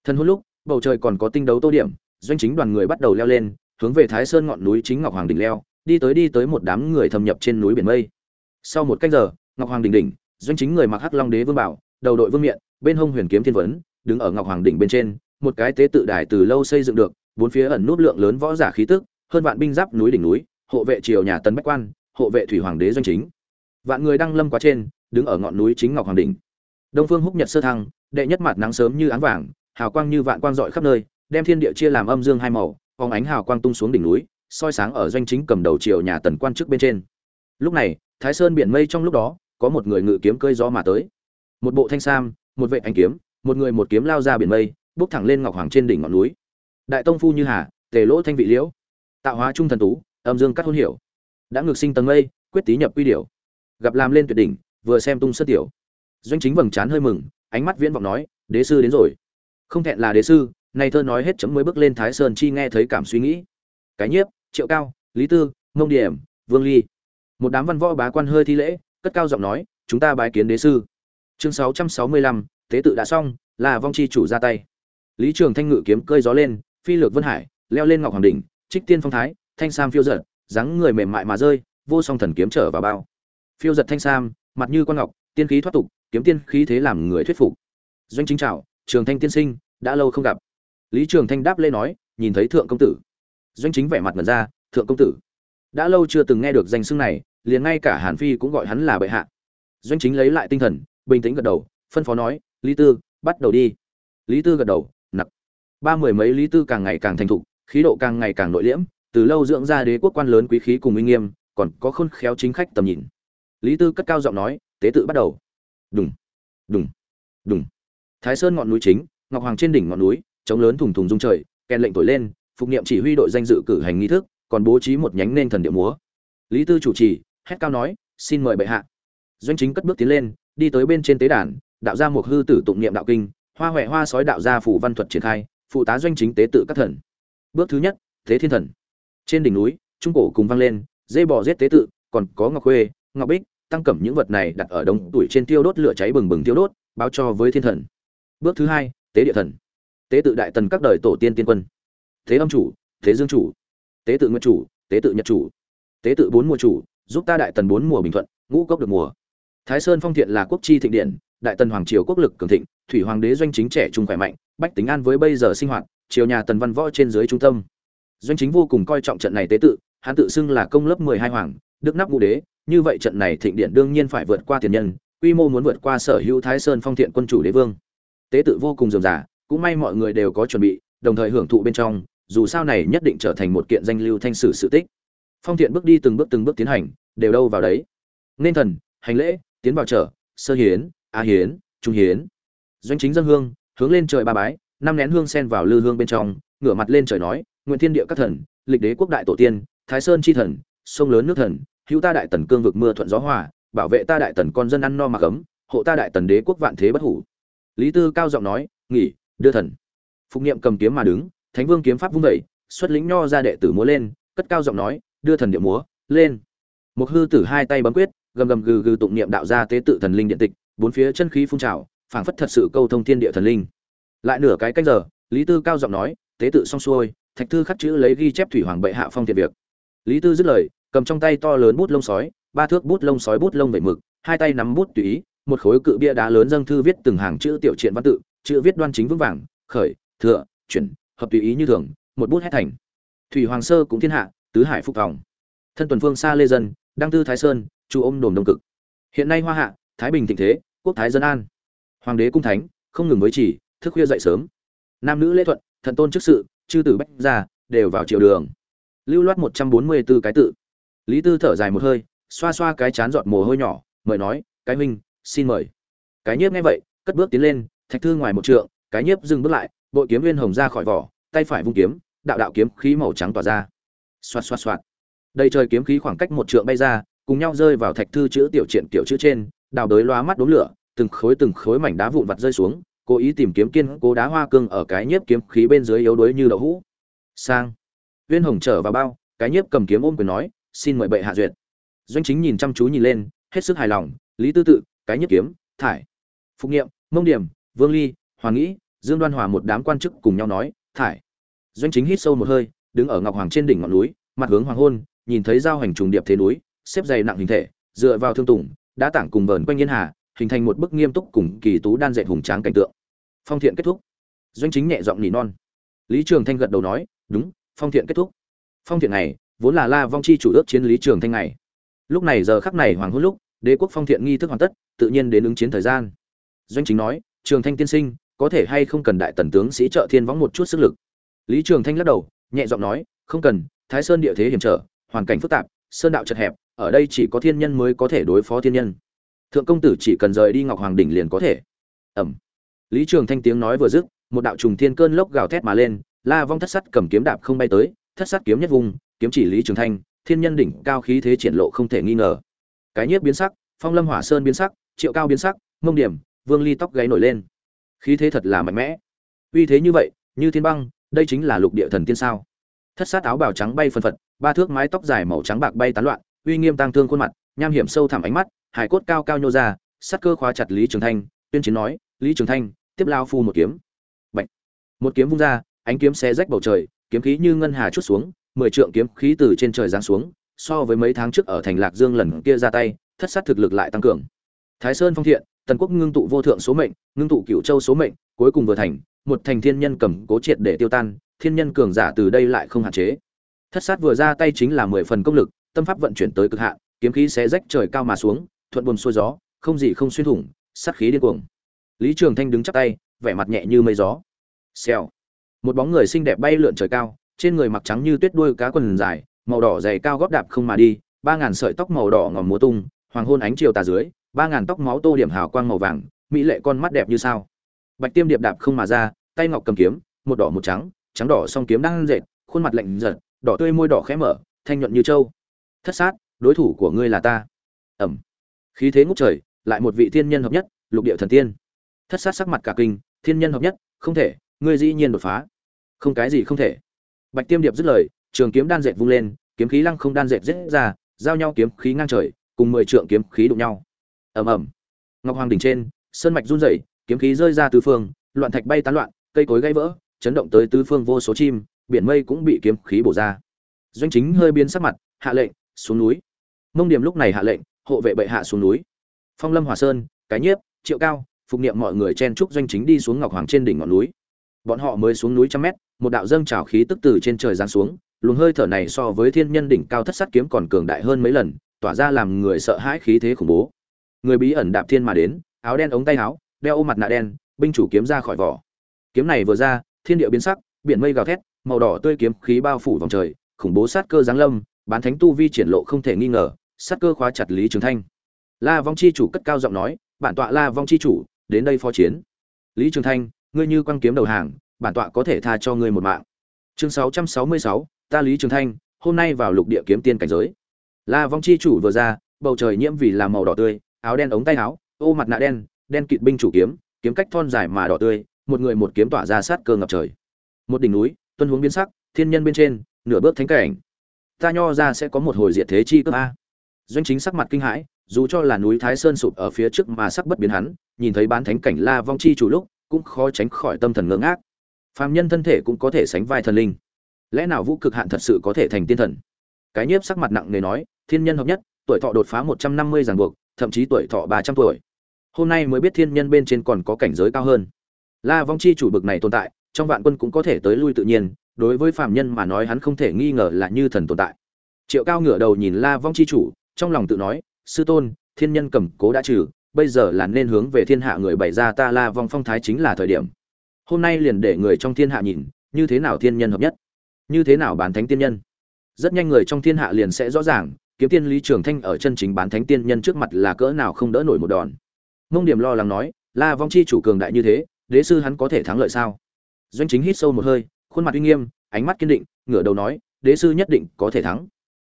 Thân hôn lúc, bầu trời còn có tinh đấu tô điểm, doanh chính đoàn người bắt đầu leo lên, hướng về thái sơn ngọn núi chính ngọc hoàng đỉnh leo, đi tới đi tới một đám người thâm nhập trên núi biển mây. Sau một cách giờ, ngọc hoàng đỉnh đỉnh, doanh chính người mặc hắc long đế vương bảo, đầu đội vương miện, bên hông huyền kiếm thiên vấn, đứng ở ngọc hoàng đỉnh bên trên, một cái tế tự đài từ lâu xây dựng được, bốn phía ẩn nút lượng lớn võ giả khí tức, hơn vạn binh giáp núi đỉnh núi, hộ vệ triều nhà tân bách quan, hộ vệ thủy hoàng đế doanh chính. Vạn người đang lâm quá trên, đứng ở ngọn núi chính ngọc hoàng đỉnh. Đông phương húc nhật sơ thăng đệ nhất mặt nắng sớm như áng vàng, hào quang như vạn quang dọi khắp nơi, đem thiên địa chia làm âm dương hai màu, phóng ánh hào quang tung xuống đỉnh núi, soi sáng ở doanh chính cầm đầu triều nhà tần quan chức bên trên. Lúc này, thái sơn biển mây trong lúc đó, có một người ngự kiếm cơi gió mà tới. Một bộ thanh sam, một vệ ánh kiếm, một người một kiếm lao ra biển mây, bước thẳng lên ngọc hoàng trên đỉnh ngọn núi. Đại tông phu như hà, tề lỗ thanh vị liễu. Tạo hóa trung thần tú, âm dương cắt hôn hiểu. Đã ngược sinh tầng mây, quyết tý nhập quy điểu. Gặp làm lên tuyệt đỉnh, vừa xem tung sất tiểu. Doanh chính vầng trán hơi mừng ánh mắt viễn vọng nói, đế sư đến rồi. Không thẹn là đế sư, nay thơ nói hết chấm mới bước lên thái sơn chi nghe thấy cảm suy nghĩ. Cái nhiếp, triệu cao, lý tư mông điểm, vương ly. Một đám văn võ bá quan hơi thi lễ, cất cao giọng nói, chúng ta bái kiến đế sư. Chương sáu trăm sáu mươi lăm tế tự đã xong là vong chi chủ ra tay. Lý trường thanh ngự kiếm cơi gió lên, phi lược vân hải, leo lên ngọc hoàng đỉnh, trích tiên phong thái, thanh sam phiêu giật, dáng người mềm mại mà rơi, vô song thần kiếm trở vào bao. Phiêu giật thanh sam mặt như quan ngọc, tiên khí thoát tục, kiếm tiên khí thế làm người thuyết phục. Doanh chính trào trường thanh tiên sinh, đã lâu không gặp. Lý trường thanh đáp lê nói, nhìn thấy thượng công tử. Doanh chính vẻ mặt mật ra, thượng công tử. Đã lâu chưa từng nghe được danh xưng này, liền ngay cả hàn phi cũng gọi hắn là bệ hạ. Doanh chính lấy lại tinh thần, bình tĩnh gật đầu, phân phó nói, lý tư, bắt đầu đi. Lý tư gật đầu, nặc. Ba mười mấy lý tư càng ngày càng thành thục, khí độ càng ngày càng nội liễm, từ lâu dưỡng ra đế quốc quan lớn quý khí cùng uy nghiêm, còn có khôn khéo chính khách tầm nhìn lý tư cất cao giọng nói, tế tự bắt đầu. Đùng đùng đùng. Thái sơn ngọn núi chính, ngọc hoàng trên đỉnh ngọn núi chống lớn thùng thùng rung trời, kèn lệnh thổi lên, phục niệm chỉ huy đội danh dự cử hành nghi thức, còn bố trí một nhánh nên thần điệu múa. Lý tư chủ trì, hét cao nói, xin mời bệ hạ. Doanh chính cất bước tiến lên, đi tới bên trên tế đàn, đạo ra một hư tử tụng niệm đạo kinh, hoa huệ hoa sói đạo gia phủ văn thuật triển khai, phụ tá doanh chính tế tự các thần. Bước thứ nhất, thế thiên thần. Trên đỉnh núi, trung cổ cùng vang lên dây bò giết tế tự, còn có ngọc khuê, ngọc bích tăng cẩm những vật này đặt ở đống tuổi trên tiêu đốt lửa cháy bừng bừng tiêu đốt, báo cho với thiên thần. Bước thứ hai, tế địa thần. Tế tự đại tần các đời tổ tiên tiên quân. Thế âm chủ thế dương chủ. Tế tự nguyệt chủ, tế tự nhật chủ. Tế tự bốn mùa chủ, giúp ta đại tần bốn mùa bình thuận, ngũ cốc được mùa. Thái sơn phong thiện là quốc chi thịnh điện, đại tần hoàng triều quốc lực cường thịnh, thủy hoàng đế doanh chính trẻ trung khỏe mạnh, bách tính an với bây giờ sinh hoạt, triều nhà tần văn võ trên dưới trung tâm. Doanh chính vô cùng coi trọng trận này tế tự, hắn tự xưng là công lớp mười hai hoàng, đức nắp ngũ đế như vậy trận này thịnh điện đương nhiên phải vượt qua tiền nhân, quy mô muốn vượt qua sở hữu thái sơn phong thiện quân chủ đế vương. Tế tự vô cùng rườm rà, cũng may mọi người đều có chuẩn bị, đồng thời hưởng thụ bên trong, dù sao này nhất định trở thành một kiện danh lưu thanh sử sự tích. Phong thiện bước đi từng bước từng bước tiến hành, đều đâu vào đấy. Nên thần, hành lễ, tiến vào trở, sơ hiến a hiến, trung hiến. Doanh chính dân hương, hướng lên trời ba bái, năm nén hương sen vào lư hương bên trong, ngửa mặt lên trời nói, nguyện thiên địa các thần, lịch đế quốc đại tổ tiên, thái sơn chi thần, sông lớn nước thần hữu ta đại tần cương vực mưa thuận gió hòa, bảo vệ ta đại tần con dân ăn no mặc ấm, hộ ta đại tần đế quốc vạn thế bất hủ. Lý tư cao giọng nói, nghỉ, đưa thần. Phục niệm cầm kiếm mà đứng, thánh vương kiếm pháp vung vẩy xuất lĩnh nho ra đệ tử múa lên, cất cao giọng nói, đưa thần điệu múa, lên. Một hư tử hai tay bấm quyết, gầm gầm gừ gừ tụng niệm đạo gia tế tự thần linh điện tịch, bốn phía chân khí phun trào, phảng phất thật sự câu thông thiên địa thần linh. Lại nửa cái cách giờ, lý tư cao giọng nói, tế tự xong xuôi, thạch thư khắc chữ lấy ghi chép thủy hoàng bệ hạ phong thiện việc. Lý tư dứt lời cầm trong tay to lớn bút lông sói, ba thước bút lông sói bút lông vẩy mực, hai tay nắm bút tùy ý, một khối cự bia đá lớn dâng thư viết từng hàng chữ tiểu truyện văn tự, chữ viết đoan chính vững vàng, khởi thừa chuyển, hợp tùy ý như thường, một bút hết thành. Thủy hoàng sơ cũng thiên hạ, tứ hải phục phòng thân tuần phương xa lê dân, đăng tư thái sơn, chu ôm đồn đông cực. Hiện nay hoa hạ, thái bình thịnh thế, quốc thái dân an. Hoàng đế cung thánh, không ngừng với chỉ, thức khuya dậy sớm. Nam nữ lễ thuận, thần tôn chức sự, chư tử bách gia, đều vào triều đường. Lưu loát một trăm bốn mươi 144 cái tự lý tư thở dài một hơi, xoa xoa cái chán giọt mồ hôi nhỏ, mời nói, cái huynh, xin mời. Cái nhiếp nghe vậy, cất bước tiến lên, thạch thư ngoài một trượng, cái nhiếp dừng bước lại, bội kiếm viên hồng ra khỏi vỏ, tay phải vung kiếm, đạo đạo kiếm khí màu trắng tỏa ra. Xoạt xoạt xoạt. Đầy trời kiếm khí khoảng cách một trượng bay ra, cùng nhau rơi vào thạch thư chữ tiểu triện tiểu chữ trên, đào đới lóa mắt đốm lửa, từng khối từng khối mảnh đá vụn vặt rơi xuống, cố ý tìm kiếm kiên cố đá hoa cương ở cái nhiếp kiếm khí bên dưới yếu đuối như đậu hũ. Sang. Viên hồng trở vào bao, cái nhiếp cầm kiếm ôm quyền nói xin mời bệ hạ duyệt. Doanh chính nhìn chăm chú nhìn lên, hết sức hài lòng, lý tư tự, cái nhất kiếm, thải. Phục nghiệm mông điểm, vương ly, hoàng nghĩ, dương đoan hòa một đám quan chức cùng nhau nói, thải. Doanh chính hít sâu một hơi, đứng ở ngọc hoàng trên đỉnh ngọn núi, mặt hướng hoàng hôn, nhìn thấy giao hành trùng điệp thế núi, xếp dày nặng hình thể, dựa vào thương tùng, đã tảng cùng vờn quanh yên hà, hình thành một bức nghiêm túc cùng kỳ tú đan dệt hùng tráng cảnh tượng. Phong thiện kết thúc. Doanh chính nhẹ giọng nỉ non. Lý trường thanh gật đầu nói, đúng, phong thiện kết thúc. Phong thiện này vốn là la vong chi chủ ước chiến lý trường thanh này lúc này giờ khắc này hoàng hôn lúc, đế quốc phong thiện nghi thức hoàn tất, tự nhiên đến ứng chiến thời gian. Doanh chính nói, trường thanh tiên sinh, có thể hay không cần đại tần tướng sĩ trợ thiên võng một chút sức lực? Lý trường thanh lắc đầu, nhẹ giọng nói, không cần, thái sơn địa thế hiểm trở, hoàn cảnh phức tạp, sơn đạo chật hẹp, ở đây chỉ có thiên nhân mới có thể đối phó thiên nhân. Thượng công tử chỉ cần rời đi ngọc hoàng đỉnh liền có thể. Ẩm lý trường thanh tiếng nói vừa dứt, một đạo trùng thiên cơn lốc gào thét mà lên, la vong thất sắt cầm kiếm đạp không bay tới, thất sắt kiếm nhất vùng kiếm chỉ lý trường thanh, thiên nhân đỉnh cao khí thế triển lộ không thể nghi ngờ. Cái nhiếp biến sắc, phong lâm hỏa sơn biến sắc, triệu cao biến sắc, mông điểm, vương ly tóc gáy nổi lên. Khí thế thật là mạnh mẽ. Uy thế như vậy, như thiên băng, đây chính là lục địa thần tiên sao? Thất sát áo bào trắng bay phân phật, ba thước mái tóc dài màu trắng bạc bay tán loạn, uy nghiêm tăng thương khuôn mặt, nham hiểm sâu thẳm ánh mắt hải cốt cao cao nhô ra sắt cơ khóa chặt lý trường thanh, tuyên chiến nói, lý trường thanh, tiếp lao phu một kiếm. Bạch. một kiếm vung ra, ánh kiếm xé rách bầu trời, kiếm khí như ngân hà chút xuống mười trượng kiếm khí từ trên trời giáng xuống, so với mấy tháng trước ở thành lạc dương lần kia ra tay, thất sát thực lực lại tăng cường. Thái sơn phong thiện, tần quốc ngưng tụ vô thượng số mệnh, ngưng tụ cựu châu số mệnh, cuối cùng vừa thành, một thành thiên nhân cầm cố triệt để tiêu tan, thiên nhân cường giả từ đây lại không hạn chế. Thất sát vừa ra tay chính là mười phần công lực, tâm pháp vận chuyển tới cực hạn, kiếm khí sẽ rách trời cao mà xuống, thuận buồm xuôi gió, không gì không xuyên thủng, sát khí điên cuồng. Lý trường thanh đứng chắp tay, vẻ mặt nhẹ như mây gió. Xèo. Một bóng người xinh đẹp bay lượn trời cao trên người mặc trắng như tuyết đuôi cá quần dài, màu đỏ dày cao gót đạp không mà đi, ba ngàn sợi tóc màu đỏ ngòm múa tung, hoàng hôn ánh chiều tà dưới, ba ngàn tóc máu tô điểm hào quang màu vàng, mỹ lệ con mắt đẹp như sao. Bạch tiêm điệp đạp không mà ra, tay ngọc cầm kiếm, một đỏ một trắng trắng đỏ song kiếm đang dệt, khuôn mặt lạnh giật, đỏ tươi môi đỏ khẽ mở, thanh nhuận như trâu. Thất sát, đối thủ của ngươi là ta. Ẩm. Khí thế ngút trời, lại một vị thiên nhân hợp nhất, lục địa thần tiên. Thất sát sắc mặt cả kinh, thiên nhân hợp nhất, không thể, ngươi dĩ nhiên đột phá. Không cái gì không thể bạch tiêm điệp dứt lời, trường kiếm đan dệt vung lên, kiếm khí lăng không đan dệt giết ra, giao nhau kiếm khí ngang trời, cùng mười trượng kiếm khí đụng nhau. Ầm ầm. Ngọc hoàng đỉnh trên, sơn mạch run rẩy, kiếm khí rơi ra tứ phương, loạn thạch bay tán loạn, cây cối gãy vỡ, chấn động tới tứ phương vô số chim, biển mây cũng bị kiếm khí bổ ra. Doanh chính hơi biến sắc mặt, hạ lệnh, xuống núi. Mông điểm lúc này hạ lệnh, hộ vệ bệ hạ xuống núi. Phong lâm hòa sơn, cái nhiếp, triệu cao, phục niệm mọi người chen trúc doanh chính đi xuống ngọc hoàng trên đỉnh ngọn núi. Bọn họ mới xuống núi trăm mét một đạo dâng trào khí tức từ trên trời giáng xuống, luồng hơi thở này so với thiên nhân đỉnh cao thất sát kiếm còn cường đại hơn mấy lần, tỏa ra làm người sợ hãi khí thế khủng bố. Người bí ẩn đạp thiên mà đến, áo đen ống tay áo, đeo ô mặt nạ đen, binh chủ kiếm ra khỏi vỏ. Kiếm này vừa ra, thiên địa biến sắc, biển mây gào thét, màu đỏ tươi kiếm khí bao phủ vòng trời, khủng bố sát cơ giáng lâm, bán thánh tu vi triển lộ không thể nghi ngờ, sát cơ khóa chặt lý trường thanh. La vong chi chủ cất cao giọng nói, bản tọa la vong chi chủ, đến đây phó chiến. Lý trường thanh, ngươi như quang kiếm đầu hàng bản tọa có thể tha cho ngươi một mạng. Chương 666, ta lý trường thanh hôm nay vào lục địa kiếm tiên cảnh giới. La vong chi chủ vừa ra bầu trời nhiễm vì là màu đỏ tươi áo đen ống tay áo ô mặt nạ đen đen kịt binh chủ kiếm kiếm cách thon dài mà đỏ tươi một người một kiếm tỏa ra sát cơ ngập trời. Một đỉnh núi tuân hướng biến sắc thiên nhân bên trên nửa bước thánh cảnh. Ta nho ra sẽ có một hồi diệt thế chi cướp a. Doanh chính sắc mặt kinh hãi dù cho là núi thái sơn sụp ở phía trước mà sắc bất biến hắn nhìn thấy bán thánh cảnh la vong chi chủ lúc cũng khó tránh khỏi tâm thần ngưỡng ác phàm nhân thân thể cũng có thể sánh vai thần linh. Lẽ nào vũ cực hạn thật sự có thể thành tiên thần? Cái nhiếp sắc mặt nặng nề nói, thiên nhân hợp nhất, tuổi thọ đột phá một trăm năm mươi ràng buộc, thậm chí tuổi thọ ba trăm tuổi. Hôm nay mới biết thiên nhân bên trên còn có cảnh giới cao hơn. La vong chi chủ bực này tồn tại, trong vạn quân cũng có thể tới lui tự nhiên, đối với phàm nhân mà nói hắn không thể nghi ngờ là như thần tồn tại. Triệu cao ngửa đầu nhìn la vong chi chủ, trong lòng tự nói, sư tôn, thiên nhân cầm cố đã trừ, bây giờ là nên hướng về thiên hạ người bày ra ta la vong phong thái chính là thời điểm hôm nay liền để người trong thiên hạ nhìn, như thế nào thiên nhân hợp nhất? Như thế nào bán thánh tiên nhân? Rất nhanh người trong thiên hạ liền sẽ rõ ràng, kiếm tiên lý trường thanh ở chân chính bán thánh tiên nhân trước mặt là cỡ nào không đỡ nổi một đòn. Mông điểm lo lắng nói, la vong chi chủ cường đại như thế, đế sư hắn có thể thắng lợi sao? Doanh chính hít sâu một hơi, khuôn mặt uy nghiêm, ánh mắt kiên định, ngửa đầu nói, đế sư nhất định có thể thắng.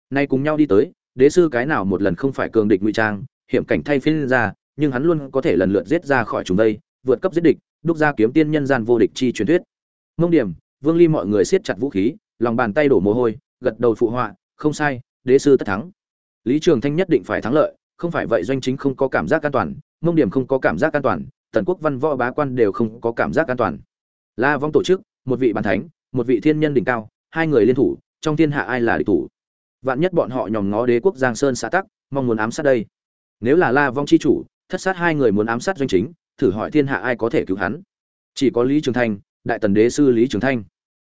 Nay cùng nhau đi tới, đế sư cái nào một lần không phải cường địch ngụy trang, hiểm cảnh thay phiên ra, nhưng hắn luôn có thể lần lượt giết ra khỏi chúng đây, vượt cấp giết địch đúc ra kiếm tiên nhân gian vô địch chi truyền thuyết. Mông điểm, vương ly mọi người siết chặt vũ khí, lòng bàn tay đổ mồ hôi, gật đầu phụ họa, không sai, đế sư tất thắng. Lý trường thanh nhất định phải thắng lợi, không phải vậy doanh chính không có cảm giác an toàn, mông điểm không có cảm giác an toàn, tần quốc văn võ bá quan đều không có cảm giác an toàn. La vong tổ chức, một vị bàn thánh, một vị thiên nhân đỉnh cao, hai người liên thủ, trong thiên hạ ai là địch thủ? Vạn nhất bọn họ nhòm ngó đế quốc giang sơn xã tắc, mong muốn ám sát đây. Nếu là la vong chi chủ, thất sát hai người muốn ám sát doanh chính thử hỏi thiên hạ ai có thể cứu hắn. Chỉ có lý trường thanh, đại tần đế sư lý trường thanh.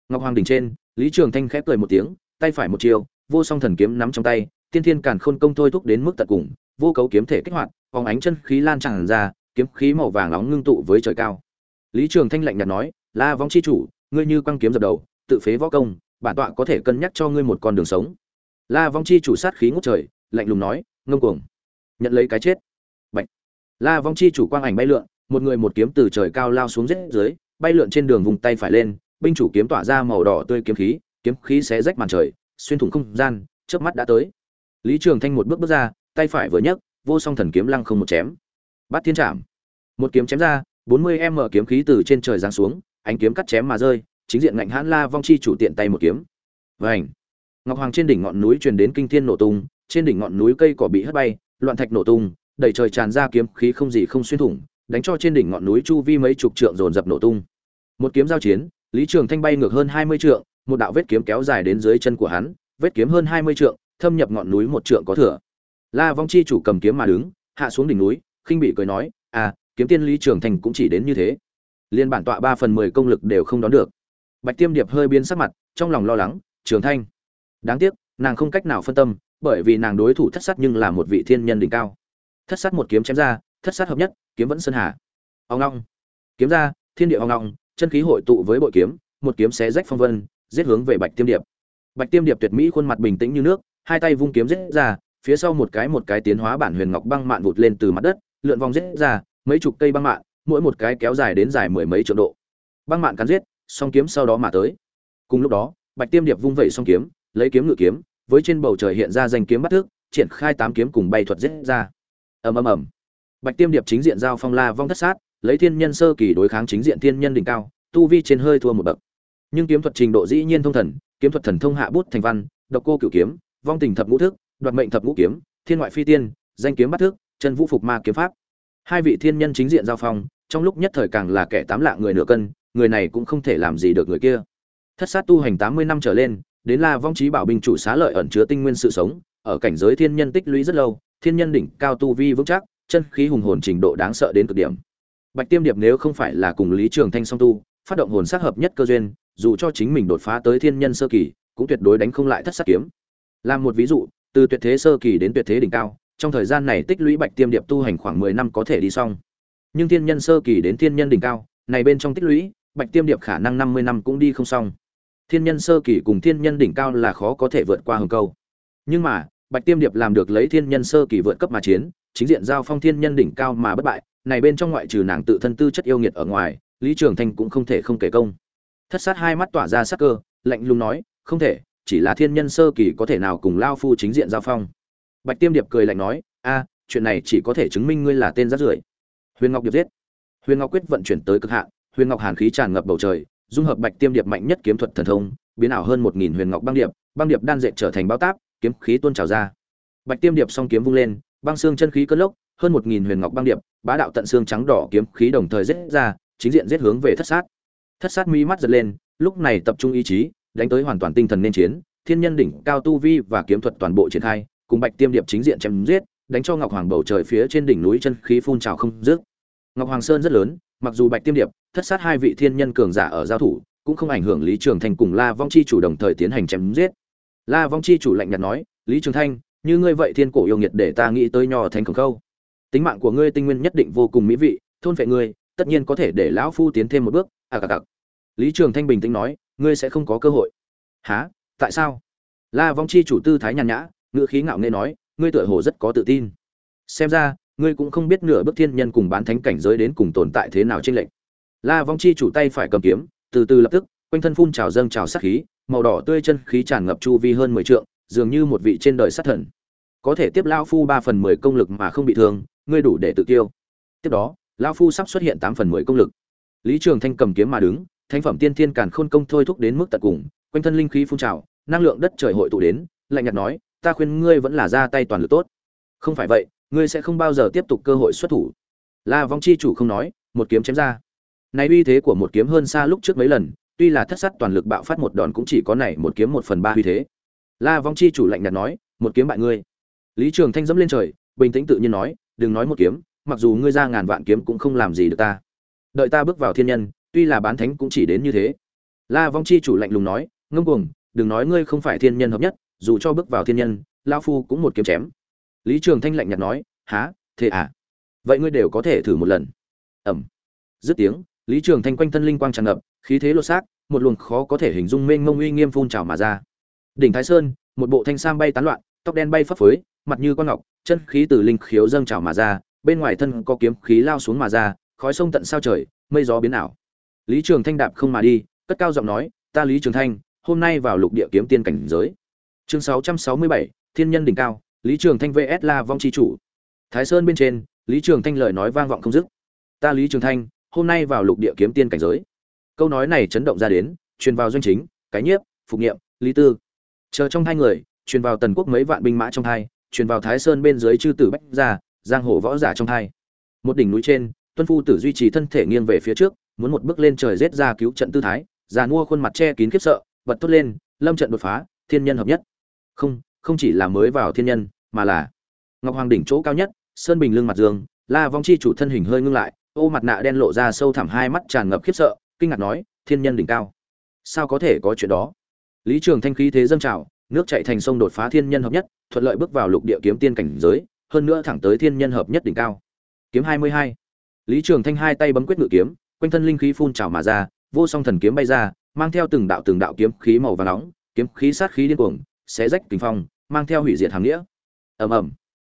Ngọc hoàng đỉnh trên, lý trường thanh khép cười một tiếng, tay phải một chiều vô song thần kiếm nắm trong tay, tiên thiên càn khôn công thôi thúc đến mức tận cùng, vô cấu kiếm thể kích hoạt, phóng ánh chân khí lan tràn ra, kiếm khí màu vàng nóng ngưng tụ với trời cao. Lý trường thanh lạnh nhạt nói, la vong chi chủ, ngươi như quăng kiếm dập đầu, tự phế võ công, bản tọa có thể cân nhắc cho ngươi một con đường sống. La vong chi chủ sát khí ngút trời, lạnh lùng nói, ngông cuồng. Nhận lấy cái chết la vong chi chủ quang ảnh bay lượn, một người một kiếm từ trời cao lao xuống rất dưới, bay lượn trên đường vùng tay phải lên, binh chủ kiếm tỏa ra màu đỏ tươi kiếm khí kiếm khí xé rách màn trời, xuyên thủng không gian, chớp mắt đã tới. Lý trường thanh một bước bước ra, tay phải vừa nhấc, vô song thần kiếm lăng không một chém. Bắt thiên trảm. Một kiếm chém ra, bốn mươi m kiếm khí từ trên trời giáng xuống, ánh kiếm cắt chém mà rơi, chính diện ngạnh hãn la vong chi chủ tiện tay một kiếm. Vành. ngọc hoàng trên đỉnh ngọn núi truyền đến kinh thiên nổ tung, trên đỉnh ngọn núi cây cỏ bị hất bay, loạn thạch nổ tung đầy trời tràn ra kiếm khí không gì không xuyên thủng, đánh cho trên đỉnh ngọn núi chu vi mấy chục trượng dồn dập nổ tung. Một kiếm giao chiến, lý trường thanh bay ngược hơn hai mươi trượng, một đạo vết kiếm kéo dài đến dưới chân của hắn, vết kiếm hơn hai mươi trượng, thâm nhập ngọn núi một trượng có thừa. La vong chi chủ cầm kiếm mà đứng, hạ xuống đỉnh núi, khinh bị cười nói à kiếm tiên lý trường thành cũng chỉ đến như thế. Liên bản tọa ba phần mười công lực đều không đón được. Bạch tiêm điệp hơi biến sắc mặt, trong lòng lo lắng, trường thanh. Đáng tiếc, nàng không cách nào phân tâm, bởi vì nàng đối thủ thất sát nhưng là một vị thiên nhân đỉnh cao thất sát một kiếm chém ra, thất sát hợp nhất, kiếm vẫn sơn hà. Ông long kiếm ra, thiên địa ông long chân khí hội tụ với bội kiếm, một kiếm xé rách phong vân, giết hướng về bạch tiêm điệp. Bạch tiêm điệp tuyệt mỹ khuôn mặt bình tĩnh như nước, hai tay vung kiếm giết ra, phía sau một cái một cái tiến hóa bản huyền ngọc băng mạn vụt lên từ mặt đất, lượn vòng giết ra, mấy chục cây băng mạn, mỗi một cái kéo dài đến dài mười mấy triệu độ. Băng mạn cắn giết, song kiếm sau đó mà tới. Cùng lúc đó, bạch tiêm điệp vung vẩy song kiếm, lấy kiếm ngự kiếm, với trên bầu trời hiện ra danh kiếm bắt thước triển khai tám kiếm cùng bay thuật giết ra ầm ầm ầm. Bạch tiêm điệp chính diện giao phong la vong thất sát lấy thiên nhân sơ kỳ đối kháng chính diện thiên nhân đỉnh cao tu vi trên hơi thua một bậc. Nhưng kiếm thuật trình độ dĩ nhiên thông thần kiếm thuật thần thông hạ bút thành văn độc cô cửu kiếm vong tình thập ngũ thức đoạt mệnh thập ngũ kiếm thiên ngoại phi tiên danh kiếm bắt thức, chân vũ phục ma kiếm pháp. Hai vị thiên nhân chính diện giao phong trong lúc nhất thời càng là kẻ tám lạ người nửa cân người này cũng không thể làm gì được người kia. Thất sát tu hành tám mươi năm trở lên đến la vong trí bảo binh chủ xá lợi ẩn chứa tinh nguyên sự sống ở cảnh giới thiên nhân tích lũy rất lâu thiên nhân đỉnh cao tu vi vững chắc, chân khí hùng hồn trình độ đáng sợ đến cực điểm. Bạch tiêm điệp nếu không phải là cùng lý trường thanh song tu, phát động hồn sắc hợp nhất cơ duyên, dù cho chính mình đột phá tới thiên nhân sơ kỳ, cũng tuyệt đối đánh không lại thất sát kiếm. Làm một ví dụ, từ tuyệt thế sơ kỳ đến tuyệt thế đỉnh cao, trong thời gian này tích lũy bạch tiêm điệp tu hành khoảng mười năm có thể đi xong. Nhưng thiên nhân sơ kỳ đến thiên nhân đỉnh cao, này bên trong tích lũy, bạch tiêm điệp khả năng năm mươi năm cũng đi không xong. Thiên nhân sơ kỳ cùng thiên nhân đỉnh cao là khó có thể vượt qua hừng câu. Nhưng mà bạch tiêm điệp làm được lấy thiên nhân sơ kỳ vượt cấp mà chiến, chính diện giao phong thiên nhân đỉnh cao mà bất bại, này bên trong ngoại trừ nàng tự thân tư chất yêu nghiệt ở ngoài, lý trường thanh cũng không thể không kể công. Thất sát hai mắt tỏa ra sắc cơ, lạnh lùng nói, không thể, chỉ là thiên nhân sơ kỳ có thể nào cùng Lão phu chính diện giao phong? Bạch tiêm điệp cười lạnh nói, a, chuyện này chỉ có thể chứng minh ngươi là tên rác rưởi. Huyền ngọc điệp giết. Huyền ngọc quyết vận chuyển tới cực hạn, huyền ngọc hàn khí tràn ngập bầu trời, dung hợp bạch tiêm điệp mạnh nhất kiếm thuật thần thông, biến ảo hơn một nghìn huyền ngọc băng điệp băng điệp đan dệt trở thành bao táp kiếm khí tuôn trào ra. Bạch tiêm điệp song kiếm vung lên, băng xương chân khí cất lốc, hơn một nghìn huyền ngọc băng điệp, bá đạo tận xương trắng đỏ kiếm khí đồng thời giết ra, chính diện giết hướng về thất sát. Thất sát mi mắt giật lên, lúc này tập trung ý chí, đánh tới hoàn toàn tinh thần nên chiến, thiên nhân đỉnh, cao tu vi và kiếm thuật toàn bộ triển khai, cùng bạch tiêm điệp chính diện chém giết, đánh cho ngọc hoàng bầu trời phía trên đỉnh núi chân khí phun trào không dứt. Ngọc hoàng sơn rất lớn, mặc dù bạch tiêm điệp, thất sát hai vị thiên nhân cường giả ở giao thủ, cũng không ảnh hưởng lý trường thành cùng la vong chi chủ đồng thời tiến hành chém giết la vong chi chủ lạnh nhạt nói lý trường thanh như ngươi vậy thiên cổ yêu nghiệt để ta nghĩ tới nhỏ thành khổng câu, tính mạng của ngươi tinh nguyên nhất định vô cùng mỹ vị thôn phệ ngươi tất nhiên có thể để lão phu tiến thêm một bước. À cặc cặc. Lý trường thanh bình tĩnh nói ngươi sẽ không có cơ hội. Hả? tại sao? La vong chi chủ tư thái nhàn nhã ngữ khí ngạo nghễ nói ngươi tựa hồ rất có tự tin. Xem ra ngươi cũng không biết nửa bước thiên nhân cùng bán thánh cảnh giới đến cùng tồn tại thế nào trên lệnh la vong chi chủ tay phải cầm kiếm từ từ lập tức quanh thân phun trào dâng trào sát khí, màu đỏ tươi chân khí tràn ngập chu vi hơn mười trượng, dường như một vị trên đời sát thần. Có thể tiếp lao phu ba phần mười công lực mà không bị thương, ngươi đủ để tự tiêu tiếp đó lao phu sắp xuất hiện tám phần mười công lực. Lý trường thanh cầm kiếm mà đứng, thánh phẩm tiên thiên càn khôn công thôi thúc đến mức tận cùng, quanh thân linh khí phun trào, năng lượng đất trời hội tụ đến, lạnh nhạt nói, ta khuyên ngươi vẫn là ra tay toàn lực tốt. Không phải vậy, ngươi sẽ không bao giờ tiếp tục cơ hội xuất thủ. La vong chi chủ không nói, một kiếm chém ra. Này uy thế của một kiếm hơn xa lúc trước mấy lần tuy là thất sát toàn lực bạo phát một đòn cũng chỉ có này một kiếm một phần ba uy thế. La vong chi chủ lạnh nhạt nói, một kiếm bại ngươi. Lý trường thanh dẫm lên trời, bình tĩnh tự nhiên nói, đừng nói một kiếm, mặc dù ngươi ra ngàn vạn kiếm cũng không làm gì được ta. Đợi ta bước vào thiên nhân, tuy là bán thánh cũng chỉ đến như thế. La vong chi chủ lạnh lùng nói ngâm cuồng, đừng nói ngươi không phải thiên nhân hợp nhất, dù cho bước vào thiên nhân lao phu cũng một kiếm chém. Lý trường thanh lạnh nhạt nói há thế à? Vậy ngươi đều có thể thử một lần. Ẩm dứt tiếng lý trường thanh quanh thân linh quang tràn ngập khí thế lột xác một luồng khó có thể hình dung mênh mông uy nghiêm phun trào mà ra. Đỉnh thái sơn một bộ thanh sam bay tán loạn tóc đen bay phấp phới mặt như con ngọc chân khí từ linh khiếu dâng trào mà ra bên ngoài thân có kiếm khí lao xuống mà ra khói sông tận sao trời mây gió biến ảo. Lý trường thanh đạp không mà đi cất cao giọng nói ta lý trường thanh hôm nay vào lục địa kiếm tiên cảnh giới. Chương 667, thiên nhân đỉnh cao lý trường thanh vs la vong chi chủ. Thái sơn bên trên lý trường thanh lời nói vang vọng không dứt. Ta lý trường thanh hôm nay vào lục địa kiếm tiên cảnh giới. Câu nói này chấn động ra đến, truyền vào doanh chính, cái nhiếp, phục nghiệm lý tư. Chờ trong hai người, truyền vào tần quốc mấy vạn binh mã trong hai, truyền vào thái sơn bên dưới chư tử bách gia, giang hồ võ giả trong hai. Một đỉnh núi trên, tuân phu tử duy trì thân thể nghiêng về phía trước, muốn một bước lên trời rết ra cứu trận tư thái, già mua khuôn mặt che kín khiếp sợ, bật tốt lên, lâm trận đột phá, thiên nhân hợp nhất. Không không chỉ là mới vào thiên nhân, mà là ngọc hoàng đỉnh chỗ cao nhất, sơn bình lưng mặt dương, la vong chi chủ thân hình hơi ngưng lại ô mặt nạ đen lộ ra sâu thẳm hai mắt tràn ngập khiếp sợ, kinh ngạc nói, thiên nhân đỉnh cao, sao có thể có chuyện đó? Lý trường thanh khí thế dâng trào, nước chạy thành sông đột phá thiên nhân hợp nhất, thuận lợi bước vào lục địa kiếm tiên cảnh giới, hơn nữa thẳng tới thiên nhân hợp nhất đỉnh cao. Kiếm hai mươi hai. Lý trường thanh hai tay bấm quyết ngự kiếm, quanh thân linh khí phun trào mà ra, vô song thần kiếm bay ra, mang theo từng đạo từng đạo kiếm khí màu vàng nóng, kiếm khí sát khí điên cuồng, xé rách kinh phong, mang theo hủy diệt hàng nghĩa. Ầm ầm.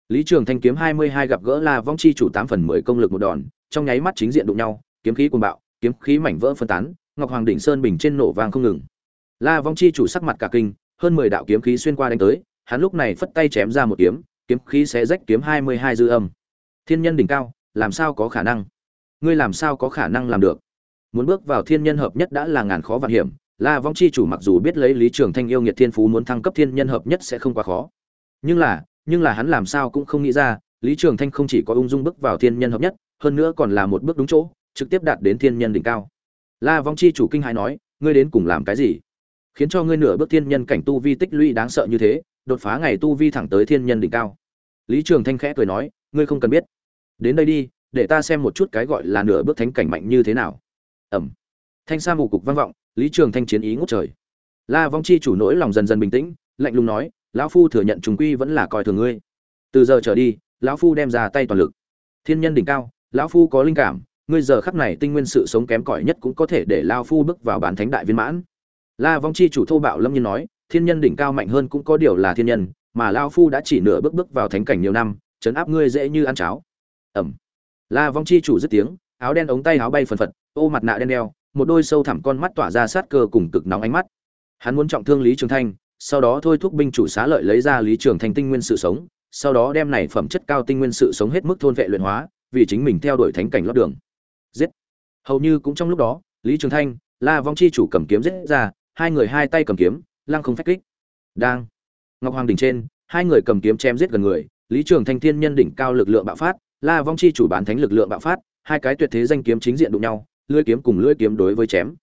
Lý trường thanh kiếm hai mươi hai gặp gỡ la vong chi chủ tám phần mười công lực một đòn trong nháy mắt chính diện đụng nhau, kiếm khí cuồng bạo, kiếm khí mảnh vỡ phân tán, ngọc hoàng đỉnh sơn bình trên nổ vang không ngừng. La vong chi chủ sắc mặt cả kinh, hơn mười đạo kiếm khí xuyên qua đánh tới, hắn lúc này phất tay chém ra một kiếm kiếm khí sẽ rách kiếm hai mươi hai dư âm. Thiên nhân đỉnh cao, làm sao có khả năng? Ngươi làm sao có khả năng làm được? Muốn bước vào thiên nhân hợp nhất đã là ngàn khó vạn hiểm, la vong chi chủ mặc dù biết lấy lý trường thanh yêu nghiệt thiên phú muốn thăng cấp thiên nhân hợp nhất sẽ không quá khó. Nhưng là nhưng là hắn làm sao cũng không nghĩ ra, lý trường thanh không chỉ có ung dung bước vào thiên nhân hợp nhất hơn nữa còn là một bước đúng chỗ, trực tiếp đạt đến thiên nhân đỉnh cao. La vong chi chủ kinh hãi nói, ngươi đến cùng làm cái gì? Khiến cho ngươi nửa bước thiên nhân cảnh tu vi tích lũy đáng sợ như thế, đột phá ngày tu vi thẳng tới thiên nhân đỉnh cao. Lý trường thanh khẽ cười nói, ngươi không cần biết. Đến đây đi, để ta xem một chút cái gọi là nửa bước thánh cảnh mạnh như thế nào. Ẩm. Thanh sa mù cục vang vọng, lý trường thanh chiến ý ngút trời. La vong chi chủ nỗi lòng dần dần bình tĩnh, lạnh lùng nói, lão phu thừa nhận trùng quy vẫn là coi thường ngươi. Từ giờ trở đi, lão phu đem ra tay toàn lực. Thiên nhân đỉnh cao lão phu có linh cảm, ngươi giờ khắc này tinh nguyên sự sống kém cỏi nhất cũng có thể để lão phu bước vào bán thánh đại viên mãn. La vong chi chủ thô bạo lâm nhiên nói, thiên nhân đỉnh cao mạnh hơn cũng có điều là thiên nhân, mà lão phu đã chỉ nửa bước bước vào thánh cảnh nhiều năm chấn áp ngươi dễ như ăn cháo. Ẩm. La vong chi chủ dứt tiếng, áo đen ống tay áo bay phần phật, ô mặt nạ đen đeo, một đôi sâu thẳm con mắt tỏa ra sát cơ cùng cực nóng ánh mắt. Hắn muốn trọng thương lý trường thanh, sau đó thôi thúc binh chủ xá lợi lấy ra lý trường thanh tinh nguyên sự sống, sau đó đem này phẩm chất cao tinh nguyên sự sống hết mức thôn vệ luyện hóa vì chính mình theo đuổi thánh cảnh lót đường. Giết. Hầu như cũng trong lúc đó, lý trường thanh, la vong chi chủ cầm kiếm giết ra, hai người hai tay cầm kiếm, lăng không phách kích. Đang. Ngọc hoàng đỉnh trên, hai người cầm kiếm chém giết gần người, lý trường thanh thiên nhân đỉnh cao lực lượng bạo phát, la vong chi chủ bán thánh lực lượng bạo phát, hai cái tuyệt thế danh kiếm chính diện đụng nhau, lưỡi kiếm cùng lưỡi kiếm đối với chém.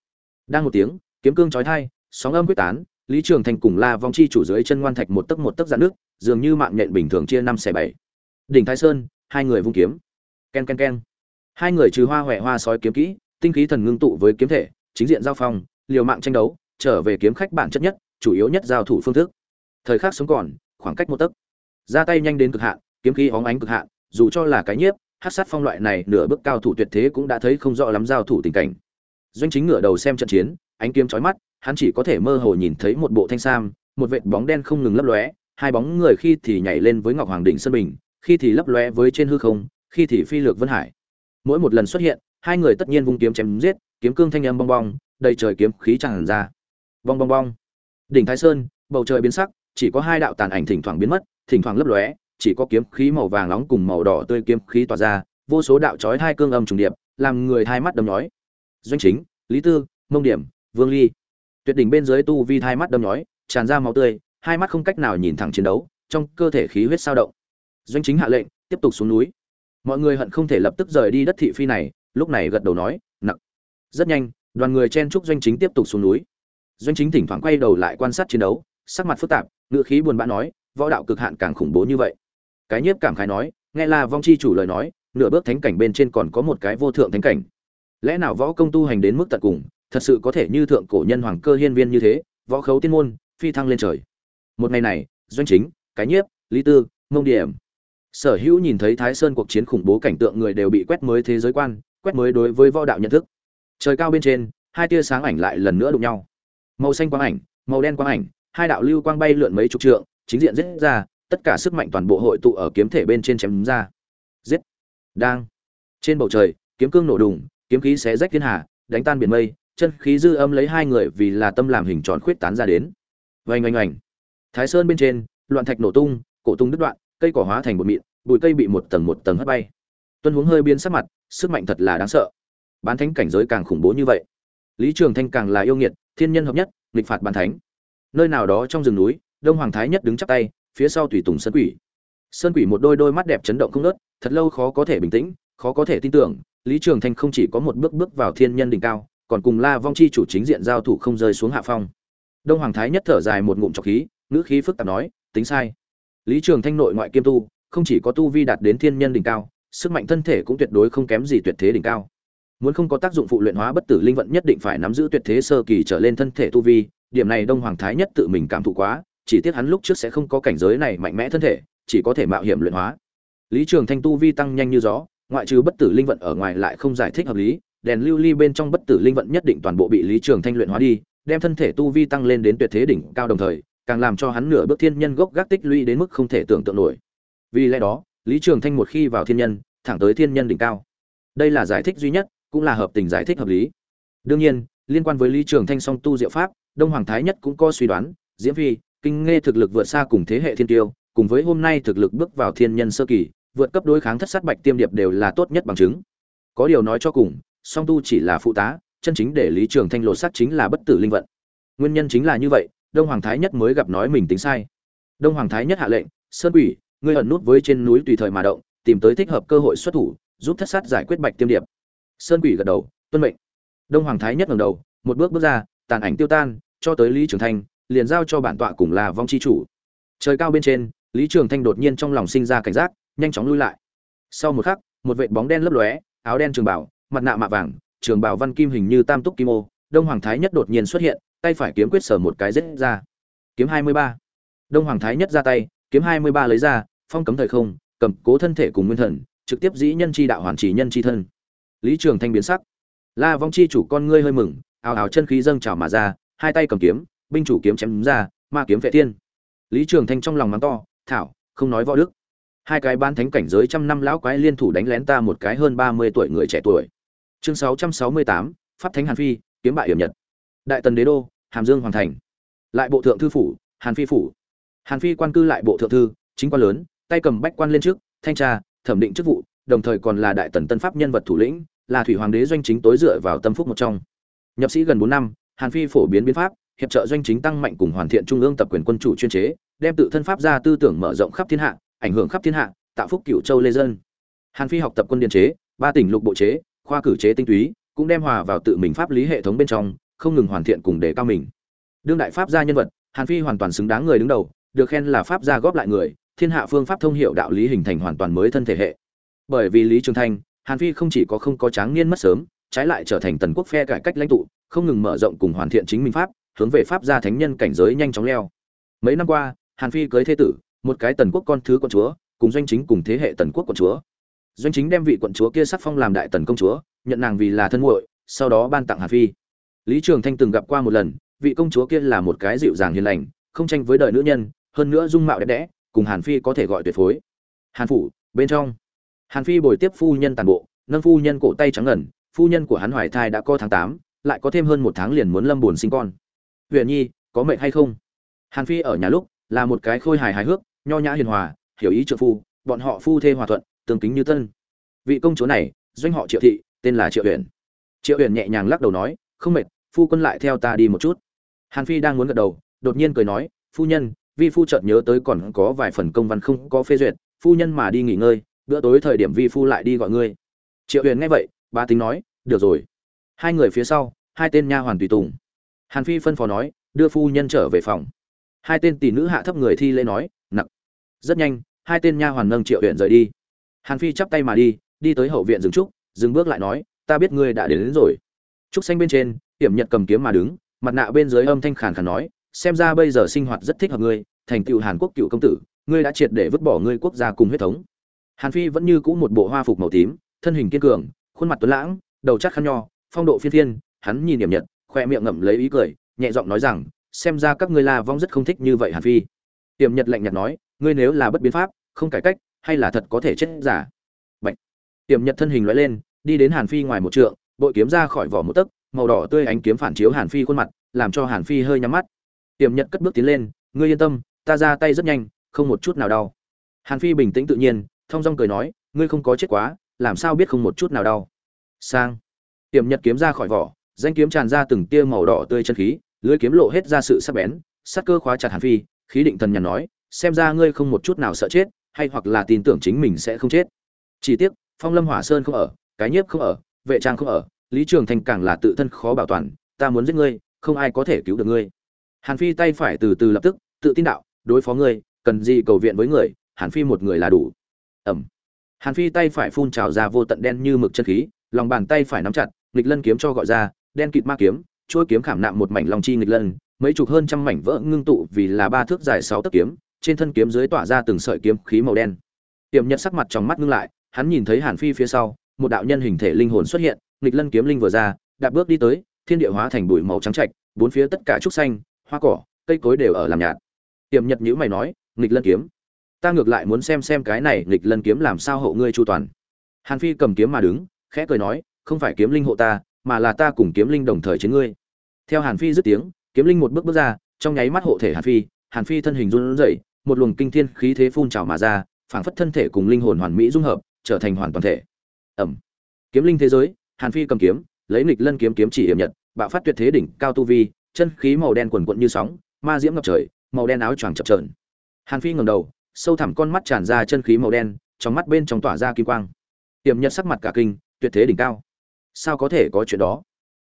Đang một tiếng, kiếm cương chói tai, sóng âm quyết tán, lý trường thanh cùng la vong chi chủ dưới chân ngoan thạch một tấc một tấc dạn nước, dường như mạng nhện bình thường chia năm xẻ bảy. Đỉnh thái sơn, hai người vung kiếm ken ken ken. Hai người trừ hoa huệ hoa sói kiếm kỹ, tinh khí thần ngưng tụ với kiếm thể, chính diện giao phong, liều mạng tranh đấu, trở về kiếm khách bản chất nhất, chủ yếu nhất giao thủ phương thức. Thời khắc sống còn, khoảng cách một tấc. Ra tay nhanh đến cực hạn, kiếm khí óng ánh cực hạn, dù cho là cái nhiếp, hát sát phong loại này nửa bước cao thủ tuyệt thế cũng đã thấy không rõ lắm giao thủ tình cảnh. Doanh chính ngửa đầu xem trận chiến, ánh kiếm chói mắt, hắn chỉ có thể mơ hồ nhìn thấy một bộ thanh sam, một vệt bóng đen không ngừng lấp lóe, hai bóng người khi thì nhảy lên với ngọc hoàng đỉnh sân bình, khi thì lấp lóe với trên hư không khi thì phi lược vân hải. Mỗi một lần xuất hiện, hai người tất nhiên vung kiếm chém giết, kiếm cương thanh âm bong bong, đầy trời kiếm khí tràn ra. Bong bong bong. Đỉnh thái sơn, bầu trời biến sắc, chỉ có hai đạo tàn ảnh thỉnh thoảng biến mất, thỉnh thoảng lấp lóe, chỉ có kiếm khí màu vàng nóng cùng màu đỏ tươi kiếm khí tỏa ra, vô số đạo chói hai cương âm trùng điệp, làm người hai mắt đâm nhói. Doanh chính, lý tư, mông điểm, vương ly. Tuyệt đỉnh bên dưới tu vi hai mắt đâm nhói, tràn ra máu tươi, hai mắt không cách nào nhìn thẳng chiến đấu, trong cơ thể khí huyết sao động. Doanh chính hạ lệnh, tiếp tục xuống núi mọi người hận không thể lập tức rời đi đất thị phi này, lúc này gật đầu nói nặng rất nhanh, đoàn người chen trúc doanh chính tiếp tục xuống núi. Doanh chính thỉnh thoảng quay đầu lại quan sát chiến đấu, sắc mặt phức tạp ngựa khí buồn bã nói, võ đạo cực hạn càng khủng bố như vậy. Cái nhiếp cảm khái nói, nghe là vong chi chủ lời nói, nửa bước thánh cảnh bên trên còn có một cái vô thượng thánh cảnh. Lẽ nào võ công tu hành đến mức tận cùng, thật sự có thể như thượng cổ nhân hoàng cơ hiên viên như thế, võ khấu tiên môn, phi thăng lên trời? Một ngày này, doanh chính, cái nhiếp, lý tư, mông điểm sở hữu nhìn thấy thái sơn cuộc chiến khủng bố cảnh tượng người đều bị quét mới thế giới quan, quét mới đối với võ đạo nhận thức. Trời cao bên trên, hai tia sáng ảnh lại lần nữa đụng nhau. Màu xanh quang ảnh, màu đen quang ảnh, hai đạo lưu quang bay lượn mấy chục trượng, chính diện giết ra, tất cả sức mạnh toàn bộ hội tụ ở kiếm thể bên trên chém ra. Giết! Đang! Trên bầu trời, kiếm cương nổ đùng, kiếm khí xé rách thiên hà, đánh tan biển mây, chân khí dư âm lấy hai người vì là tâm làm hình tròn khuyết tán ra đến. Vành oanh oanh! Thái sơn bên trên, loạn thạch nổ tung, cổ tung đứt đoạn cây cỏ hóa thành bột mịn, bụi cây bị một tầng một tầng hất bay. Tuân huống hơi biến sắc mặt, sức mạnh thật là đáng sợ. Bán thánh cảnh giới càng khủng bố như vậy. Lý trường thanh càng là yêu nghiệt, thiên nhân hợp nhất, nghịch phạt bán thánh. Nơi nào đó trong rừng núi, đông hoàng thái nhất đứng chắp tay, phía sau tùy tùng sơn quỷ. Sơn quỷ một đôi đôi mắt đẹp chấn động không nớt thật lâu khó có thể bình tĩnh, khó có thể tin tưởng, lý trường thanh không chỉ có một bước bước vào thiên nhân đỉnh cao, còn cùng la vong chi chủ chính diện giao thủ không rơi xuống hạ phong. Đông hoàng thái nhất thở dài một ngụm trọc khí, ngữ khí phức tạp nói, tính sai lý trường thanh nội ngoại kiêm tu, không chỉ có tu vi đạt đến thiên nhân đỉnh cao, sức mạnh thân thể cũng tuyệt đối không kém gì tuyệt thế đỉnh cao. Muốn không có tác dụng phụ luyện hóa bất tử linh vận nhất định phải nắm giữ tuyệt thế sơ kỳ trở lên thân thể tu vi, điểm này đông hoàng thái nhất tự mình cảm thụ quá, chỉ tiếc hắn lúc trước sẽ không có cảnh giới này mạnh mẽ thân thể, chỉ có thể mạo hiểm luyện hóa. Lý trường thanh tu vi tăng nhanh như gió, ngoại trừ bất tử linh vận ở ngoài lại không giải thích hợp lý, đèn lưu ly bên trong bất tử linh vận nhất định toàn bộ bị lý trường thanh luyện hóa đi, đem thân thể tu vi tăng lên đến tuyệt thế đỉnh cao đồng thời càng làm cho hắn nửa bước thiên nhân gốc gác tích lũy đến mức không thể tưởng tượng nổi. Vì lẽ đó, lý trường thanh một khi vào thiên nhân, thẳng tới thiên nhân đỉnh cao. Đây là giải thích duy nhất, cũng là hợp tình giải thích hợp lý. Đương nhiên, liên quan với lý trường thanh song tu diệu pháp, đông hoàng thái nhất cũng có suy đoán, diễm phi, kinh nghe thực lực vượt xa cùng thế hệ thiên tiêu, cùng với hôm nay thực lực bước vào thiên nhân sơ kỳ, vượt cấp đối kháng thất sát bạch tiêm điệp đều là tốt nhất bằng chứng. Có điều nói cho cùng, song tu chỉ là phụ tá, chân chính để lý trường thanh lột sát chính là bất tử linh vận. Nguyên nhân chính là như vậy đông hoàng thái nhất mới gặp nói mình tính sai. Đông hoàng thái nhất hạ lệnh, sơn quỷ, ngươi ẩn nút với trên núi tùy thời mà động, tìm tới thích hợp cơ hội xuất thủ, giúp thất sát giải quyết bạch tiêm điệp. Sơn quỷ gật đầu, tuân mệnh. Đông hoàng thái nhất ngẩng đầu, một bước bước ra, tàn ảnh tiêu tan, cho tới lý trường thanh, liền giao cho bản tọa cùng là vong chi chủ. Trời cao bên trên, lý trường thanh đột nhiên trong lòng sinh ra cảnh giác, nhanh chóng lui lại. Sau một khắc, một vệt bóng đen lấp lóe, áo đen trường bảo mặt nạ mạ vàng, trường bảo văn kim hình như tam túc kim ô đông hoàng thái nhất đột nhiên xuất hiện, tay phải kiếm quyết sở một cái rết ra. Kiếm hai mươi ba. Đông hoàng thái nhất ra tay, kiếm hai mươi ba lấy ra, phong cấm thời không, cầm cố thân thể cùng nguyên thần, trực tiếp dĩ nhân chi đạo hoàn chỉ nhân chi thân. Lý trường thanh biến sắc. La vong chi chủ con ngươi hơi mừng, ào ào chân khí dâng trào mà ra, hai tay cầm kiếm, binh chủ kiếm chém ra, ma kiếm vệ thiên. Lý trường thanh trong lòng mắng to, thảo, không nói võ đức. Hai cái ban thánh cảnh giới trăm năm lão quái liên thủ đánh lén ta một cái hơn ba mươi tuổi người trẻ tuổi. Chương sáu trăm sáu mươi tám, pháp thánh hàn phi kiếm bại hiểm nhật. Đại tần đế đô, hàm dương hoàng thành. Lại bộ thượng thư phủ, hàn phi phủ. Hàn phi quan cư lại bộ thượng thư, chính quan lớn, tay cầm bách quan lên trước, thanh tra, thẩm định chức vụ, đồng thời còn là đại tần tân pháp nhân vật thủ lĩnh, là thủy hoàng đế doanh chính tối dựa vào tâm phúc một trong. Nhập sĩ gần bốn năm, hàn phi phổ biến biến pháp, hiệp trợ doanh chính tăng mạnh cùng hoàn thiện trung ương tập quyền quân chủ chuyên chế, đem tự thân pháp ra tư tưởng mở rộng khắp thiên hạ, ảnh hưởng khắp thiên hạ, tạo phúc cựu châu lê dân. Hàn phi học tập quân điền chế, ba tỉnh lục bộ chế, khoa cử chế tinh túy cũng đem hòa vào tự mình pháp lý hệ thống bên trong, không ngừng hoàn thiện cùng đề cao mình. Đương đại pháp gia nhân vật, hàn phi hoàn toàn xứng đáng người đứng đầu, được khen là pháp gia góp lại người, thiên hạ phương pháp thông hiệu đạo lý hình thành hoàn toàn mới thân thể hệ. Bởi vì lý trường thanh, hàn phi không chỉ có không có tráng niên mất sớm, trái lại trở thành tần quốc phe cải cách lãnh tụ, không ngừng mở rộng cùng hoàn thiện chính mình pháp, hướng về pháp gia thánh nhân cảnh giới nhanh chóng leo. Mấy năm qua, hàn phi cưới thế tử, một cái tần quốc con thứ con chúa, cùng doanh chính cùng thế hệ tần quốc quận chúa. Doanh chính đem vị quận chúa kia sắc phong làm đại tần công chúa nhận nàng vì là thân muội, sau đó ban tặng hàn phi. Lý trường thanh từng gặp qua một lần, vị công chúa kia là một cái dịu dàng hiền lành, không tranh với đời nữ nhân, hơn nữa dung mạo đẹp đẽ, cùng hàn phi có thể gọi tuyệt phối. Hàn phủ, bên trong. Hàn phi bồi tiếp phu nhân toàn bộ, nâng phu nhân cổ tay trắng ngẩn phu nhân của hắn hoài thai đã có tháng tám, lại có thêm hơn một tháng liền muốn lâm buồn sinh con. Huyện nhi, có mệnh hay không? Hàn phi ở nhà lúc, là một cái khôi hài hài hước, nho nhã hiền hòa, hiểu ý trợ phu, bọn họ phu thê hòa thuận, tương kính như tân. Vị công chúa này, doanh họ triệu thị tên là triệu uyển triệu uyển nhẹ nhàng lắc đầu nói không mệt phu quân lại theo ta đi một chút hàn phi đang muốn gật đầu đột nhiên cười nói phu nhân vi phu chợt nhớ tới còn có vài phần công văn không có phê duyệt phu nhân mà đi nghỉ ngơi bữa tối thời điểm vi phu lại đi gọi ngươi triệu huyền nghe vậy ba tính nói được rồi hai người phía sau hai tên nha hoàn tùy tùng hàn phi phân phó nói đưa phu nhân trở về phòng hai tên tỷ nữ hạ thấp người thi lễ nói nặng rất nhanh hai tên nha hoàn nâng triệu huyện rời đi hàn phi chắp tay mà đi đi tới hậu viện dừng trúc dừng bước lại nói ta biết ngươi đã đến, đến rồi. Trúc xanh bên trên hiểm nhật cầm kiếm mà đứng mặt nạ bên dưới âm thanh khàn khàn nói xem ra bây giờ sinh hoạt rất thích hợp ngươi thành tựu hàn quốc cựu công tử ngươi đã triệt để vứt bỏ ngươi quốc gia cùng huyết thống. Hàn phi vẫn như cũ một bộ hoa phục màu tím thân hình kiên cường khuôn mặt tuấn lãng đầu chắc khăn nho phong độ phiên thiên hắn nhìn điểm nhật khoe miệng ngậm lấy ý cười nhẹ giọng nói rằng xem ra các ngươi la vong rất không thích như vậy hàn phi. Tiềm nhật lạnh nhạt nói ngươi nếu là bất biến pháp không cải cách hay là thật có thể chết giả? Tiềm nhật thân hình lóe lên, đi đến hàn phi ngoài một trượng, bội kiếm ra khỏi vỏ một tấc, màu đỏ tươi ánh kiếm phản chiếu hàn phi khuôn mặt, làm cho hàn phi hơi nhắm mắt. Tiềm nhật cất bước tiến lên, ngươi yên tâm, ta ra tay rất nhanh, không một chút nào đau. Hàn phi bình tĩnh tự nhiên thong dong cười nói, ngươi không có chết quá, làm sao biết không một chút nào đau? Sang. Tiềm nhật kiếm ra khỏi vỏ, danh kiếm tràn ra từng tia màu đỏ tươi chân khí, lưỡi kiếm lộ hết ra sự sắc bén, sắc cơ khóa chặt hàn phi, khí định thần nhàn nói, xem ra ngươi không một chút nào sợ chết, hay hoặc là tin tưởng chính mình sẽ không chết. Chỉ tiếc phong lâm hỏa sơn không ở, cái nhiếp không ở, vệ trang không ở, lý trường thành càng là tự thân khó bảo toàn, ta muốn giết ngươi, không ai có thể cứu được ngươi. Hàn phi tay phải từ từ lập tức, tự tin đạo, đối phó ngươi, cần gì cầu viện với người, hàn phi một người là đủ. Ẩm. Hàn phi tay phải phun trào ra vô tận đen như mực chân khí, lòng bàn tay phải nắm chặt, nghịch lân kiếm cho gọi ra, đen kịt ma kiếm, chuôi kiếm khảm nạm một mảnh long chi nghịch lân, mấy chục hơn trăm mảnh vỡ ngưng tụ vì là ba thước dài sáu tấc kiếm, trên thân kiếm dưới tỏa ra từng sợi kiếm khí màu đen. Tiềm nhật sắc mặt trong mắt ngưng lại hắn nhìn thấy hàn phi phía sau, một đạo nhân hình thể linh hồn xuất hiện, nghịch lân kiếm linh vừa ra, đạp bước đi tới, thiên địa hóa thành bụi màu trắng trạch, bốn phía tất cả trúc xanh, hoa cỏ, cây cối đều ở làm nhạt. Tiềm nhật nhíu mày nói, nghịch lân kiếm, ta ngược lại muốn xem xem cái này nghịch lân kiếm làm sao hộ ngươi chu toàn. Hàn phi cầm kiếm mà đứng, khẽ cười nói, không phải kiếm linh hộ ta, mà là ta cùng kiếm linh đồng thời chiến ngươi. Theo hàn phi dứt tiếng, kiếm linh một bước bước ra, trong nháy mắt hộ thể hàn phi hàn phi thân hình run rẩy, một luồng kinh thiên khí thế phun trào mà ra, phảng phất thân thể cùng linh hồn hoàn mỹ dung hợp trở thành hoàn toàn thể. Ẩm. Kiếm linh thế giới, hàn phi cầm kiếm, lấy nghịch lân kiếm kiếm chỉ hiểm nhật, bạo phát tuyệt thế đỉnh cao tu vi, chân khí màu đen quần quận như sóng, ma diễm ngập trời, màu đen áo choàng chập trờn hàn phi ngẩng đầu, sâu thẳm con mắt tràn ra chân khí màu đen, trong mắt bên trong tỏa ra kim quang. Tiềm nhật sắc mặt cả kinh, tuyệt thế đỉnh cao. Sao có thể có chuyện đó?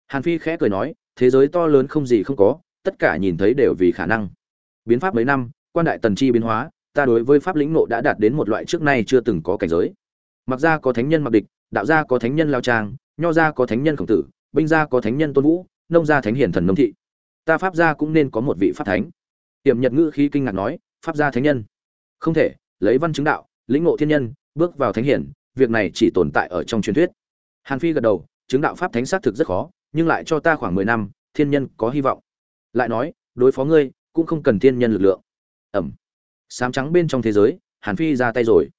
Hàn phi khẽ cười nói, thế giới to lớn không gì không có, tất cả nhìn thấy đều vì khả năng. Biến pháp mấy năm, quan đại tần chi biến hóa, ta đối với pháp lĩnh nộ đã đạt đến một loại trước nay chưa từng có cảnh giới mặc gia có thánh nhân mặc địch, đạo gia có thánh nhân lao trang, nho gia có thánh nhân khổng tử, binh gia có thánh nhân tôn vũ, nông gia thánh hiển thần nông thị. Ta pháp gia cũng nên có một vị pháp thánh. Tiềm nhật ngữ khí kinh ngạc nói, pháp gia thánh nhân? Không thể, lấy văn chứng đạo, lĩnh ngộ thiên nhân, bước vào thánh hiển, việc này chỉ tồn tại ở trong truyền thuyết. Hàn phi gật đầu, chứng đạo pháp thánh xác thực rất khó, nhưng lại cho ta khoảng mười năm, thiên nhân có hy vọng. Lại nói, đối phó ngươi, cũng không cần thiên nhân lực lượng. Ẩm. Sám trắng bên trong thế giới, hàn phi ra tay rồi.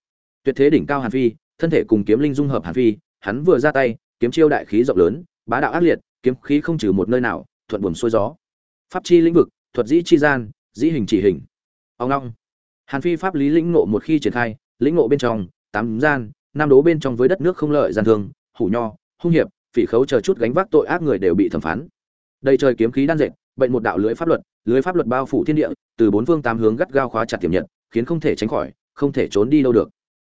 Tuyệt thế đỉnh cao hàn phi thân thể cùng kiếm linh dung hợp hàn phi, hắn vừa ra tay, kiếm chiêu đại khí rộng lớn, bá đạo ác liệt, kiếm khí không trừ một nơi nào, thuận buồm xuôi gió. Pháp chi lĩnh vực, thuật dĩ chi gian, dĩ hình chỉ hình. Ông long. Hàn phi pháp lý lĩnh ngộ một khi triển khai, lĩnh ngộ bên trong, tám gian nam đố bên trong với đất nước không lợi gian thương, hủ nho, hung hiệp, phỉ khấu chờ chút gánh vác tội ác người đều bị thẩm phán. Đây trời kiếm khí đan dệt, bệnh một đạo lưới pháp luật, lưới pháp luật bao phủ thiên địa, từ bốn phương tám hướng gắt gao khóa chặt tiềm nhật, khiến không thể tránh khỏi, không thể trốn đi đâu được.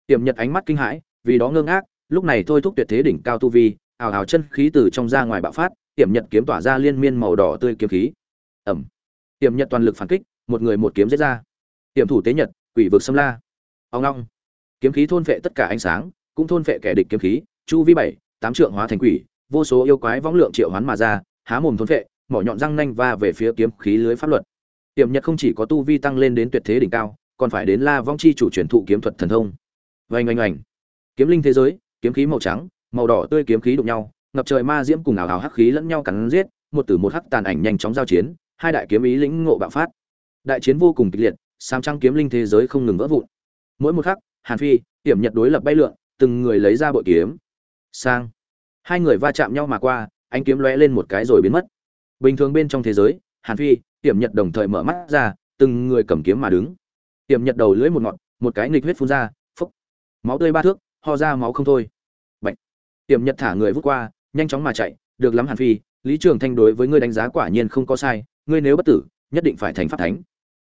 Tiềm nhật ánh mắt kinh hãi vì đó ngơ ngác, lúc này thôi thúc tuyệt thế đỉnh cao tu vi ảo ảo chân khí từ trong ra ngoài bạo phát, tiềm nhật kiếm tỏa ra liên miên màu đỏ tươi kiếm khí. Ẩm. Tiềm nhật toàn lực phản kích, một người một kiếm giết ra. Tiềm thủ tế nhật, quỷ vực xâm la. Ông long kiếm khí thôn phệ tất cả ánh sáng, cũng thôn phệ kẻ địch kiếm khí, chu vi bảy, tám trượng hóa thành quỷ, vô số yêu quái võng lượng triệu hoán mà ra, há mồm thôn phệ, mỏ nhọn răng nanh va về phía kiếm khí lưới pháp luật. Tiềm nhật không chỉ có tu vi tăng lên đến tuyệt thế đỉnh cao, còn phải đến La Vong chi chủ truyền thụ kiếm thuật thần thông. Oanh oanh oanh. Kiếm linh thế giới, kiếm khí màu trắng, màu đỏ tươi kiếm khí đụng nhau, ngập trời ma diễm cùng ảo ảo hắc khí lẫn nhau cắn giết, một tử một hắc tàn ảnh nhanh chóng giao chiến, hai đại kiếm ý lĩnh ngộ bạo phát. Đại chiến vô cùng kịch liệt, sam trăng kiếm linh thế giới không ngừng vỡ vụn. Mỗi một khắc, Hàn Phi, Tiểm Nhật đối lập bay lượn, từng người lấy ra bội kiếm. Sang. Hai người va chạm nhau mà qua, ánh kiếm lóe lên một cái rồi biến mất. Bình thường bên trong thế giới, Hàn Phi, Tiểm Nhật đồng thời mở mắt ra, từng người cầm kiếm mà đứng. Tiểm Nhật đầu lưỡi một ngọn, một cái nghịch huyết phun ra, phúc Máu tươi ba thước, ho ra máu không thôi. bệnh. Tiểm Nhật thả người vút qua, nhanh chóng mà chạy, được lắm Hàn Phi, Lý Trường Thanh đối với ngươi đánh giá quả nhiên không có sai, ngươi nếu bất tử, nhất định phải thành pháp thánh.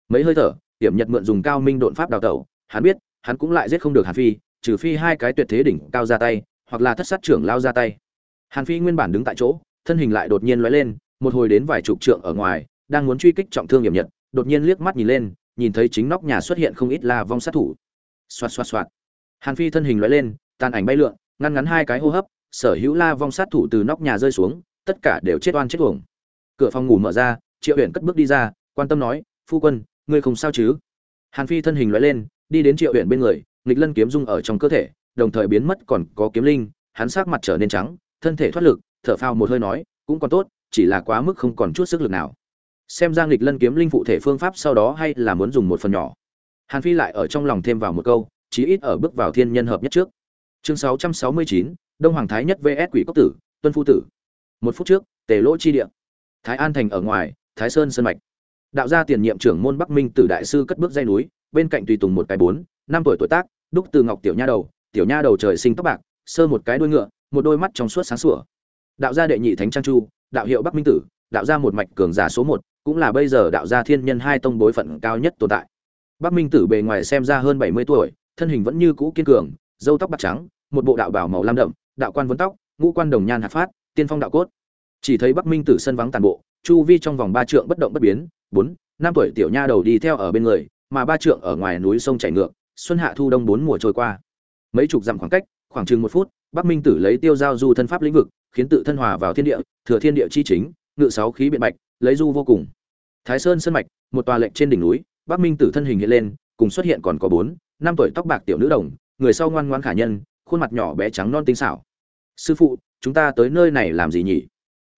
Mấy hơi thở, Tiểm Nhật mượn dùng cao minh độn pháp đào tẩu, hắn biết, hắn cũng lại giết không được Hàn Phi, trừ phi hai cái tuyệt thế đỉnh cao ra tay, hoặc là thất sát trưởng lao ra tay. Hàn Phi nguyên bản đứng tại chỗ, thân hình lại đột nhiên lóe lên, một hồi đến vài chục trượng ở ngoài, đang muốn truy kích trọng thương Tiểm Nhật, đột nhiên liếc mắt nhìn lên, nhìn thấy chính nóc nhà xuất hiện không ít la vong sát thủ. Xoạt xoạt xoạt. Hàn Phi thân hình lóe lên, tàn ảnh bay lượn, ngăn ngắn hai cái hô hấp, sở hữu la vong sát thủ từ nóc nhà rơi xuống, tất cả đều chết oan chết uổng. Cửa phòng ngủ mở ra, Triệu Uyển cất bước đi ra, quan tâm nói, "Phu quân, ngươi không sao chứ?" Hàn Phi thân hình lóe lên, đi đến Triệu Uyển bên người, nghịch lân kiếm dung ở trong cơ thể, đồng thời biến mất còn có kiếm linh, hắn sắc mặt trở nên trắng, thân thể thoát lực, thở phào một hơi nói, "Cũng còn tốt, chỉ là quá mức không còn chút sức lực nào." Xem ra nghịch lân kiếm linh phụ thể phương pháp sau đó hay là muốn dùng một phần nhỏ. Hàn Phi lại ở trong lòng thêm vào một câu, chí ít ở bước vào thiên nhân hợp nhất trước. Chương 669, Đông Hoàng Thái nhất VS Quỷ Cốc tử, Tuân phu tử. Một phút trước, Tề Lỗ chi địa. Thái An thành ở ngoài, Thái Sơn sơn mạch. Đạo gia tiền nhiệm trưởng môn Bắc Minh tử đại sư cất bước dây núi, bên cạnh tùy tùng một cái bốn, năm tuổi tuổi tác, đúc từ ngọc tiểu nha đầu, tiểu nha đầu trời sinh tóc bạc, sơ một cái đuôi ngựa, một đôi mắt trong suốt sáng sủa. Đạo gia đệ nhị thánh trang chu, đạo hiệu Bắc Minh tử, đạo gia một mạch cường giả số một, cũng là bây giờ đạo gia thiên nhân hai tông bối phận cao nhất tồn tại. Bắc Minh tử bề ngoài xem ra hơn 70 tuổi, thân hình vẫn như cũ kiên cường, râu tóc bạc trắng, một bộ đạo bào màu lam đậm, đạo quan vấn tóc, ngũ quan đồng nhan hạt phát, tiên phong đạo cốt. Chỉ thấy Bắc Minh tử sân vắng tàn bộ, chu vi trong vòng ba trượng bất động bất biến, bốn, năm tuổi tiểu nha đầu đi theo ở bên người, mà ba trượng ở ngoài núi sông chảy ngược, xuân hạ thu đông bốn mùa trôi qua. Mấy chục dặm khoảng cách, khoảng chừng một phút, Bắc Minh tử lấy tiêu giao du thân pháp lĩnh vực, khiến tự thân hòa vào thiên địa, thừa thiên địa chi chính, ngự sáu khí biện bạch, lấy du vô cùng. Thái Sơn sơn mạch, một tòa lệnh trên đỉnh núi, Bắc Minh tử thân hình hiện lên, cùng xuất hiện còn có bốn, năm tuổi tóc bạc tiểu nữ đồng, người sau ngoan ngoãn khả nhân, khuôn mặt nhỏ bé trắng non tinh xảo. Sư phụ, chúng ta tới nơi này làm gì nhỉ?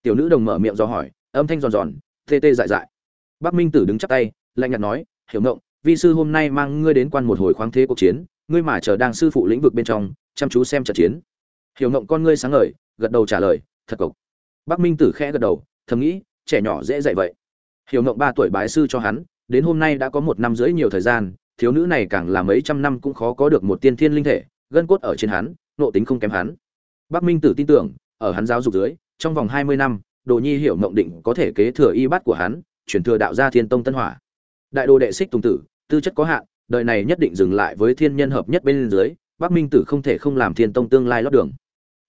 Tiểu nữ đồng mở miệng do hỏi, âm thanh giòn giòn, tê tê dại dại. Bắc Minh tử đứng chắp tay, lạnh nhạt nói, hiểu ngộng, vi sư hôm nay mang ngươi đến quan một hồi khoáng thế cuộc chiến, ngươi mà chờ đang sư phụ lĩnh vực bên trong, chăm chú xem trận chiến. Hiểu ngộng con ngươi sáng ngời, gật đầu trả lời, thật cộc. Bắc Minh tử khẽ gật đầu, thầm nghĩ, trẻ nhỏ dễ dạy vậy. Hiểu ngộng ba tuổi bái sư cho hắn, đến hôm nay đã có một năm rưỡi nhiều thời gian, thiếu nữ này càng là mấy trăm năm cũng khó có được một tiên thiên linh thể, gân cốt ở trên hắn, nộ tính không kém hắn. Bắc Minh Tử tin tưởng, ở hắn giáo dục dưới, trong vòng 20 năm, Đồ Nhi hiểu mộng định có thể kế thừa y bát của hắn, chuyển thừa đạo gia Thiên Tông Tân Hỏa. Đại đồ đệ Xích Tùng Tử, tư chất có hạn, đời này nhất định dừng lại với thiên nhân hợp nhất bên dưới, Bắc Minh Tử không thể không làm Thiên Tông tương lai lót đường.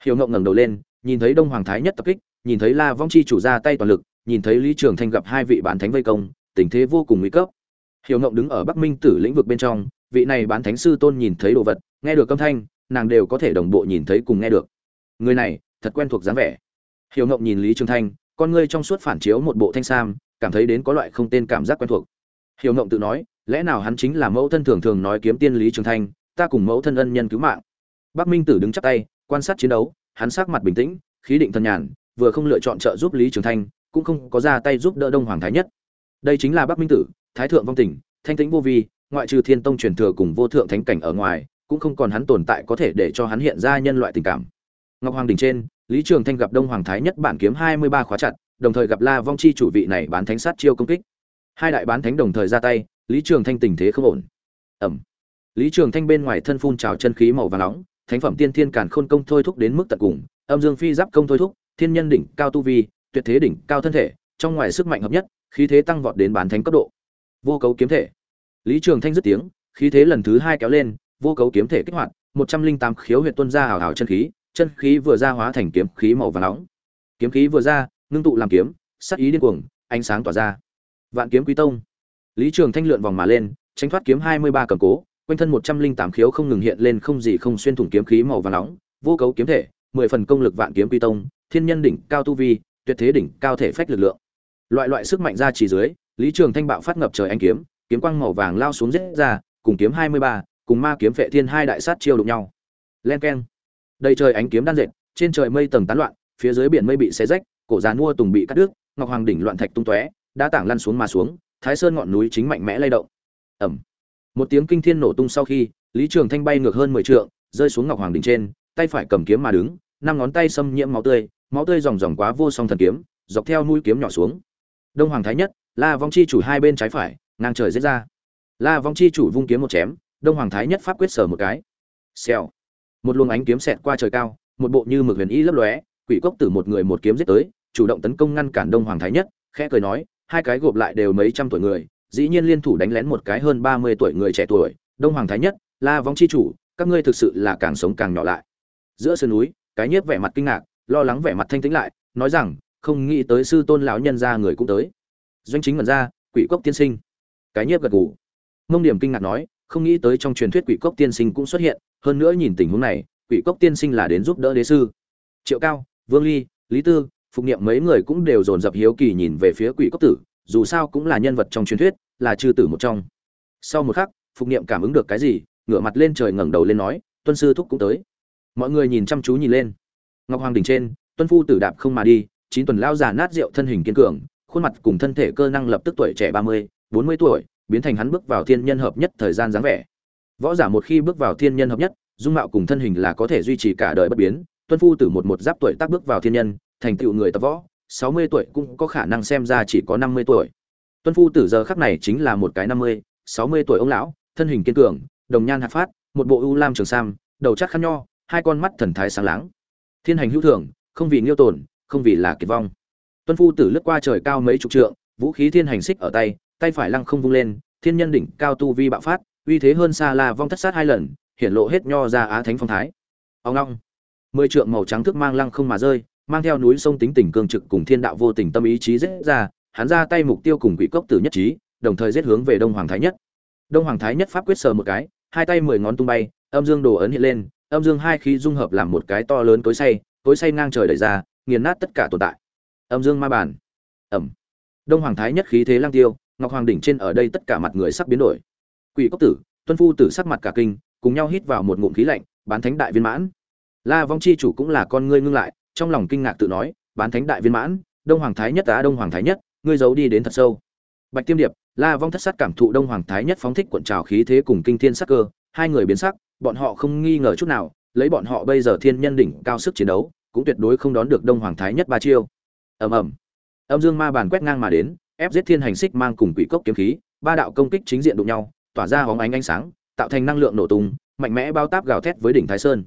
Hiểu Ngộng ngẩng đầu lên, nhìn thấy Đông Hoàng Thái nhất tập kích, nhìn thấy La Vong Chi chủ ra tay toàn lực, nhìn thấy Lý Trường Thanh gặp hai vị bán thánh vây công, tình thế vô cùng nguy cấp. Hiểu Ngộng đứng ở Bắc Minh Tử lĩnh vực bên trong, vị này bán thánh sư tôn nhìn thấy đồ vật, nghe được âm thanh, nàng đều có thể đồng bộ nhìn thấy cùng nghe được. Người này, thật quen thuộc dáng vẻ. Hiểu Ngộng nhìn Lý Trường Thanh, con ngươi trong suốt phản chiếu một bộ thanh sam, cảm thấy đến có loại không tên cảm giác quen thuộc. Hiểu Ngộng tự nói, lẽ nào hắn chính là mẫu thân thường thường nói kiếm tiên Lý Trường Thanh, ta cùng mẫu thân ân nhân cứu mạng. Bắc Minh Tử đứng chắp tay, quan sát chiến đấu, hắn sắc mặt bình tĩnh, khí định thân nhàn, vừa không lựa chọn trợ giúp Lý Trường Thanh, cũng không có ra tay giúp đỡ Đông Hoàng Thái Nhất. Đây chính là Bắc Minh Tử, Thái thượng vong tình, thanh tĩnh vô vi, ngoại trừ Thiên Tông truyền thừa cùng vô thượng thánh cảnh ở ngoài, cũng không còn hắn tồn tại có thể để cho hắn hiện ra nhân loại tình cảm. Ngọc Hoàng đỉnh trên, Lý Trường Thanh gặp Đông Hoàng Thái Nhất bản kiếm 23 khóa chặt, đồng thời gặp La Vong Chi chủ vị này bán thánh sát chiêu công kích. Hai đại bán thánh đồng thời ra tay, Lý Trường Thanh tình thế không ổn. Ẩm, Lý Trường Thanh bên ngoài thân phun trào chân khí màu vàng nóng, thánh phẩm tiên thiên càn khôn công thôi thúc đến mức tận cùng, âm dương phi giáp công thôi thúc, thiên nhân đỉnh cao tu vi, tuyệt thế đỉnh cao thân thể, trong ngoài sức mạnh hợp nhất, khí thế tăng vọt đến bán thánh cấp độ. Vô cấu kiếm thể. Lý Trường Thanh dứt tiếng, khí thế lần thứ hai kéo lên, vô cấu kiếm thể kích hoạt, một trăm linh tám khiếu huyệt tuôn ra hào hào chân khí, chân khí vừa ra hóa thành kiếm khí màu vàng nóng. Kiếm khí vừa ra, ngưng tụ làm kiếm, sắc ý điên cuồng, ánh sáng tỏa ra. Vạn kiếm quý tông. Lý Trường Thanh lượn vòng mà lên, tránh thoát kiếm hai mươi ba cầm cố, quanh thân một trăm linh tám khiếu không ngừng hiện lên không gì không xuyên thủng kiếm khí màu vàng nóng, vô cấu kiếm thể, mười phần công lực vạn kiếm quý tông, thiên nhân đỉnh cao tu vi, tuyệt thế đỉnh cao thể phách lực lượng. Loại loại sức mạnh ra chỉ dưới, Lý Trường Thanh bạo phát ngập trời ánh kiếm, kiếm quang màu vàng lao xuống giết ra, cùng kiếm hai mươi ba cùng ma kiếm phệ thiên hai đại sát chiêu đụng nhau. Len keng. Đầy trời ánh kiếm đan dệt trên trời mây tầng tán loạn phía dưới biển mây bị xé rách cổ giàn mua tùng bị cắt đứt ngọc hoàng đỉnh loạn thạch tung tóe đã tảng lăn xuống mà xuống thái sơn ngọn núi chính mạnh mẽ lay động. Ẩm một tiếng kinh thiên nổ tung sau khi lý trường thanh bay ngược hơn mười trượng rơi xuống ngọc hoàng đỉnh trên tay phải cầm kiếm mà đứng năm ngón tay xâm nhiễm máu tươi máu tươi dòng dòng quá vô song thần kiếm dọc theo mũi kiếm nhỏ xuống. Đông hoàng thái nhất la vong chi chủ hai bên trái phải, ngang trời giết ra. La vong chi chủ vung kiếm một chém, đông hoàng thái nhất pháp quyết sở một cái. Xèo. Một luồng ánh kiếm xẹt qua trời cao, một bộ như mực huyền y lấp lóe, quỷ cốc tử một người một kiếm giết tới, chủ động tấn công ngăn cản đông hoàng thái nhất, khẽ cười nói, hai cái gộp lại đều mấy trăm tuổi người, dĩ nhiên liên thủ đánh lén một cái hơn ba mươi tuổi người trẻ tuổi, đông hoàng thái nhất, la vong chi chủ, các ngươi thực sự là càng sống càng nhỏ lại. Giữa sơn núi, cái nhiếp vẻ mặt kinh ngạc, lo lắng vẻ mặt thanh tĩnh lại, nói rằng, không nghĩ tới sư tôn lão nhân gia người cũng tới doanh chính ngẩn ra, quỷ cốc tiên sinh. Cái nhiếp gật gù. Mông điểm kinh ngạc nói, không nghĩ tới trong truyền thuyết quỷ cốc tiên sinh cũng xuất hiện, hơn nữa nhìn tình huống này, quỷ cốc tiên sinh là đến giúp đỡ đế sư. Triệu cao, vương ly, lý tư, phục nghiệm mấy người cũng đều dồn dập hiếu kỳ nhìn về phía quỷ cốc tử, dù sao cũng là nhân vật trong truyền thuyết, là chư tử một trong. Sau một khắc, phục nghiệm cảm ứng được cái gì, ngửa mặt lên trời ngẩng đầu lên nói, tuân sư thúc cũng tới. Mọi người nhìn chăm chú nhìn lên. Ngọc hoàng đỉnh trên, tuân phu tử đạp không mà đi, chín tuần lao già nát rượu thân hình kiên cường khuôn mặt cùng thân thể cơ năng lập tức tuổi trẻ ba mươi, bốn mươi tuổi, biến thành hắn bước vào thiên nhân hợp nhất thời gian dáng vẻ. Võ giả một khi bước vào thiên nhân hợp nhất, dung mạo cùng thân hình là có thể duy trì cả đời bất biến. Tuân phu tử một một giáp tuổi tác bước vào thiên nhân, thành tựu người tập võ, sáu mươi tuổi cũng có khả năng xem ra chỉ có năm mươi tuổi. Tuân phu tử giờ khắc này chính là một cái năm mươi, sáu mươi tuổi ông lão, thân hình kiên cường, đồng nhan hạt phát, một bộ ưu lam trường sam, đầu chắc khăn nho, hai con mắt thần thái sáng láng. Thiên hành hữu thường không vì nghiêu tổn không vì là kiệt vong tuân phu tử lướt qua trời cao mấy chục trượng, vũ khí thiên hành xích ở tay tay phải lăng không vung lên, thiên nhân đỉnh cao tu vi bạo phát, uy thế hơn xa la vong thất sát hai lần, hiển lộ hết nho ra á thánh phong thái. Ông long, mười trượng màu trắng thức mang lăng không mà rơi, mang theo núi sông tính tình cường trực cùng thiên đạo vô tình tâm ý chí dễ ra, hắn ra tay mục tiêu cùng quỷ cốc tử nhất trí, đồng thời giết hướng về đông hoàng thái nhất. Đông hoàng thái nhất pháp quyết sờ một cái, hai tay mười ngón tung bay, âm dương đồ ấn hiện lên, âm dương hai khí dung hợp làm một cái to lớn tối say tối say ngang trời đẩy ra, nghiền nát tất cả tồn tại âm dương ma bản ẩm. Đông hoàng thái nhất khí thế lang tiêu, ngọc hoàng đỉnh trên ở đây tất cả mặt người sắp biến đổi. Quỷ cốc tử, tuân phu tử sắc mặt cả kinh, cùng nhau hít vào một ngụm khí lạnh, bán thánh đại viên mãn. La vong chi chủ cũng là con ngươi ngưng lại, trong lòng kinh ngạc tự nói, bán thánh đại viên mãn, đông hoàng thái nhất á, đông hoàng thái nhất, ngươi giấu đi đến thật sâu. Bạch tiêm điệp, la vong thất sát cảm thụ đông hoàng thái nhất phóng thích cuộn trào khí thế cùng kinh thiên sắc cơ, hai người biến sắc, bọn họ không nghi ngờ chút nào, lấy bọn họ bây giờ thiên nhân đỉnh cao sức chiến đấu, cũng tuyệt đối không đón được đông hoàng thái nhất ba chiêu ầm ầm. Âm dương ma bàn quét ngang mà đến, ép giết thiên hành xích mang cùng quỷ cốc kiếm khí, ba đạo công kích chính diện đụng nhau, tỏa ra hóng ánh ánh sáng, tạo thành năng lượng nổ tung, mạnh mẽ bao táp gào thét với đỉnh thái sơn.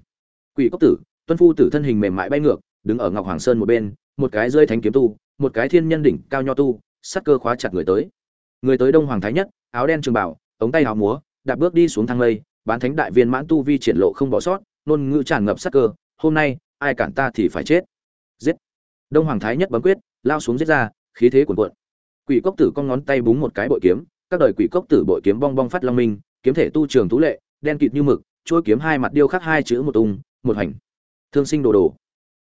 Quỷ cốc tử, tuân phu tử thân hình mềm mại bay ngược, đứng ở ngọc hoàng sơn một bên, một cái rơi thánh kiếm tu, một cái thiên nhân đỉnh cao nho tu, sắc cơ khóa chặt người tới. Người tới đông hoàng thái nhất, áo đen trường bảo ống tay áo múa, đạp bước đi xuống thang lây, bán thánh đại viên mãn tu vi triển lộ không bỏ sót, ngôn ngữ tràn ngập sắc cơ, hôm nay, ai cản ta thì phải chết đông hoàng thái nhất bấm quyết, lao xuống giết ra, khí thế cuồn cuộn. Quỷ cốc tử con ngón tay búng một cái bội kiếm, các đời quỷ cốc tử bội kiếm bong bong phát long minh, kiếm thể tu trường tú lệ, đen kịt như mực, chuôi kiếm hai mặt điêu khắc hai chữ một tung, một hành. Thương sinh đồ đồ.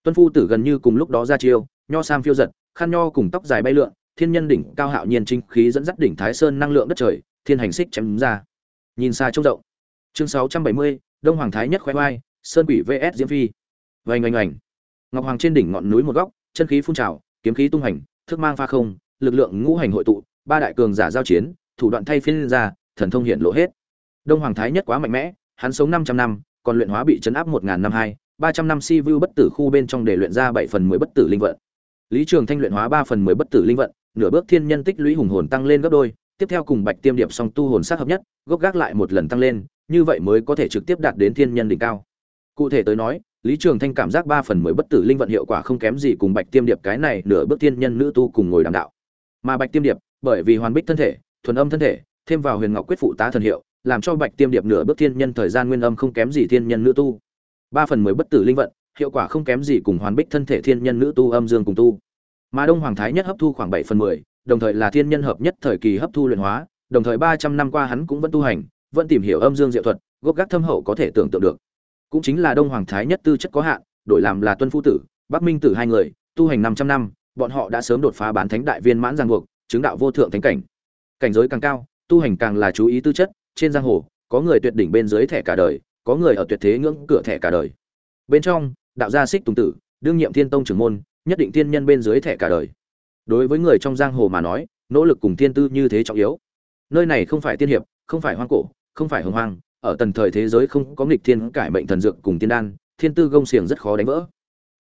Tuân phu tử gần như cùng lúc đó ra chiêu, nho sam phiêu giật, khăn nho cùng tóc dài bay lượn, thiên nhân đỉnh cao hạo nhiên trinh khí dẫn dắt đỉnh thái sơn năng lượng đất trời, thiên hành xích chém ra. Nhìn xa trông rộng. Chương sáu trăm bảy mươi, đông hoàng thái nhất khoe oai, sơn quỷ vs diễm phi. Vành oanh oanh ngọc hoàng trên đỉnh ngọn núi một góc chân khí phun trào, kiếm khí tung hành thức mang pha không, lực lượng ngũ hành hội tụ, ba đại cường giả giao chiến, thủ đoạn thay phiên ra, thần thông hiện lộ hết. Đông hoàng thái nhất quá mạnh mẽ, hắn sống 500 năm, còn luyện hóa bị chấn áp một ngàn năm hai, ba trăm năm si vu bất tử khu bên trong để luyện ra bảy phần mười bất tử linh vận. Lý trường thanh luyện hóa ba phần mười bất tử linh vận, nửa bước thiên nhân tích lũy hùng hồn tăng lên gấp đôi, tiếp theo cùng bạch tiêm điệp song tu hồn sát hợp nhất, gốc gác lại một lần tăng lên, như vậy mới có thể trực tiếp đạt đến thiên nhân đỉnh cao. Cụ thể tới nói lý trường thanh cảm giác ba phần mười bất tử linh vận hiệu quả không kém gì cùng bạch tiêm điệp cái này nửa bước thiên nhân nữ tu cùng ngồi đàm đạo. Mà bạch tiêm điệp, bởi vì hoàn bích thân thể, thuần âm thân thể, thêm vào huyền ngọc quyết phụ tá thần hiệu, làm cho bạch tiêm điệp nửa bước thiên nhân thời gian nguyên âm không kém gì thiên nhân nữ tu. Ba phần mười bất tử linh vận, hiệu quả không kém gì cùng hoàn bích thân thể thiên nhân nữ tu âm dương cùng tu. Mà đông hoàng thái nhất hấp thu khoảng bảy phần mười, đồng thời là thiên nhân hợp nhất thời kỳ hấp thu luyện hóa, đồng thời ba trăm năm qua hắn cũng vẫn tu hành, vẫn tìm hiểu âm dương diệu thuật, gốc gác thâm hậu có thể tưởng tượng được cũng chính là đông hoàng thái nhất tư chất có hạn, đổi làm là tuân phu tử, bắc minh tử hai người, tu hành năm trăm năm, bọn họ đã sớm đột phá bán thánh đại viên mãn giang buộc, chứng đạo vô thượng thánh cảnh. Cảnh giới càng cao, tu hành càng là chú ý tư chất, trên giang hồ, có người tuyệt đỉnh bên dưới thẻ cả đời, có người ở tuyệt thế ngưỡng cửa thẻ cả đời. Bên trong, đạo gia xích tùng tử, đương nhiệm thiên tông trưởng môn, nhất định thiên nhân bên dưới thẻ cả đời. Đối với người trong giang hồ mà nói, nỗ lực cùng thiên tư như thế trọng yếu. Nơi này không phải tiên hiệp, không phải hoang cổ, không phải hồng hoang ở tần thời thế giới không có nghịch thiên cải mệnh thần dược cùng tiên đan, thiên tư gông xiềng rất khó đánh vỡ.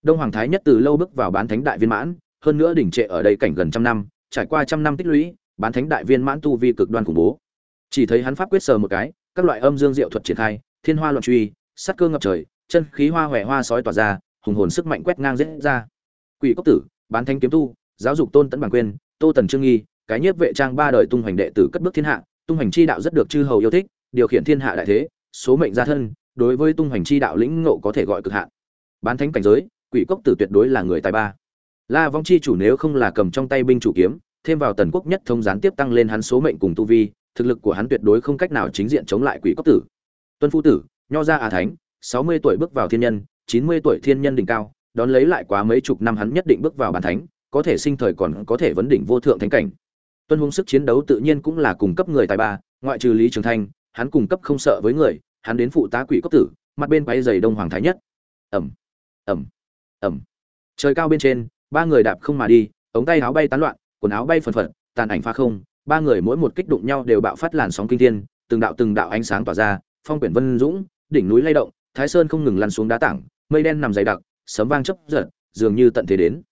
Đông hoàng thái nhất từ lâu bước vào bán thánh đại viên mãn, hơn nữa đỉnh trệ ở đây cảnh gần trăm năm, trải qua trăm năm tích lũy, bán thánh đại viên mãn tu vi cực đoan khủng bố. Chỉ thấy hắn pháp quyết sờ một cái, các loại âm dương diệu thuật triển khai, thiên hoa loạn truy sắt cơ ngập trời, chân khí hoa hòe hoa sói tỏa ra, hùng hồn sức mạnh quét ngang dễ ra. Quỷ cốc tử, bán thánh kiếm tu, giáo dục tôn tấn bản quyền, tô tần trương nghi, cái nhiếp vệ trang ba đời tung hoành đệ tử cất bước thiên hạ, tung hoành chi đạo rất được chư hầu yêu thích điều khiển thiên hạ đại thế, số mệnh gia thân, đối với tung hoành chi đạo lĩnh ngộ có thể gọi cực hạn. Bán thánh cảnh giới, quỷ cốc tử tuyệt đối là người tài ba. La vong chi chủ nếu không là cầm trong tay binh chủ kiếm, thêm vào tần quốc nhất thông gián tiếp tăng lên hắn số mệnh cùng tu vi, thực lực của hắn tuyệt đối không cách nào chính diện chống lại quỷ cốc tử. Tuân phu tử, nho gia a thánh, sáu mươi tuổi bước vào thiên nhân, chín mươi tuổi thiên nhân đỉnh cao, đón lấy lại quá mấy chục năm hắn nhất định bước vào bản thánh, có thể sinh thời còn có thể vấn đỉnh vô thượng thánh cảnh. Tuân Hung sức chiến đấu tự nhiên cũng là cùng cấp người tài ba, ngoại trừ lý trường thanh hắn cùng cấp không sợ với người, hắn đến phụ tá quỷ cốc tử, mặt bên quay giày đông hoàng thái nhất. Ẩm ẩm ẩm trời cao bên trên, ba người đạp không mà đi, ống tay áo bay tán loạn, quần áo bay phần phật, tàn ảnh pha không, ba người mỗi một kích đụng nhau đều bạo phát làn sóng kinh thiên, từng đạo từng đạo ánh sáng tỏa ra, phong quyển vân dũng, đỉnh núi lay động, thái sơn không ngừng lăn xuống đá tảng, mây đen nằm dày đặc, sấm vang chấp giật, dường như tận thế đến.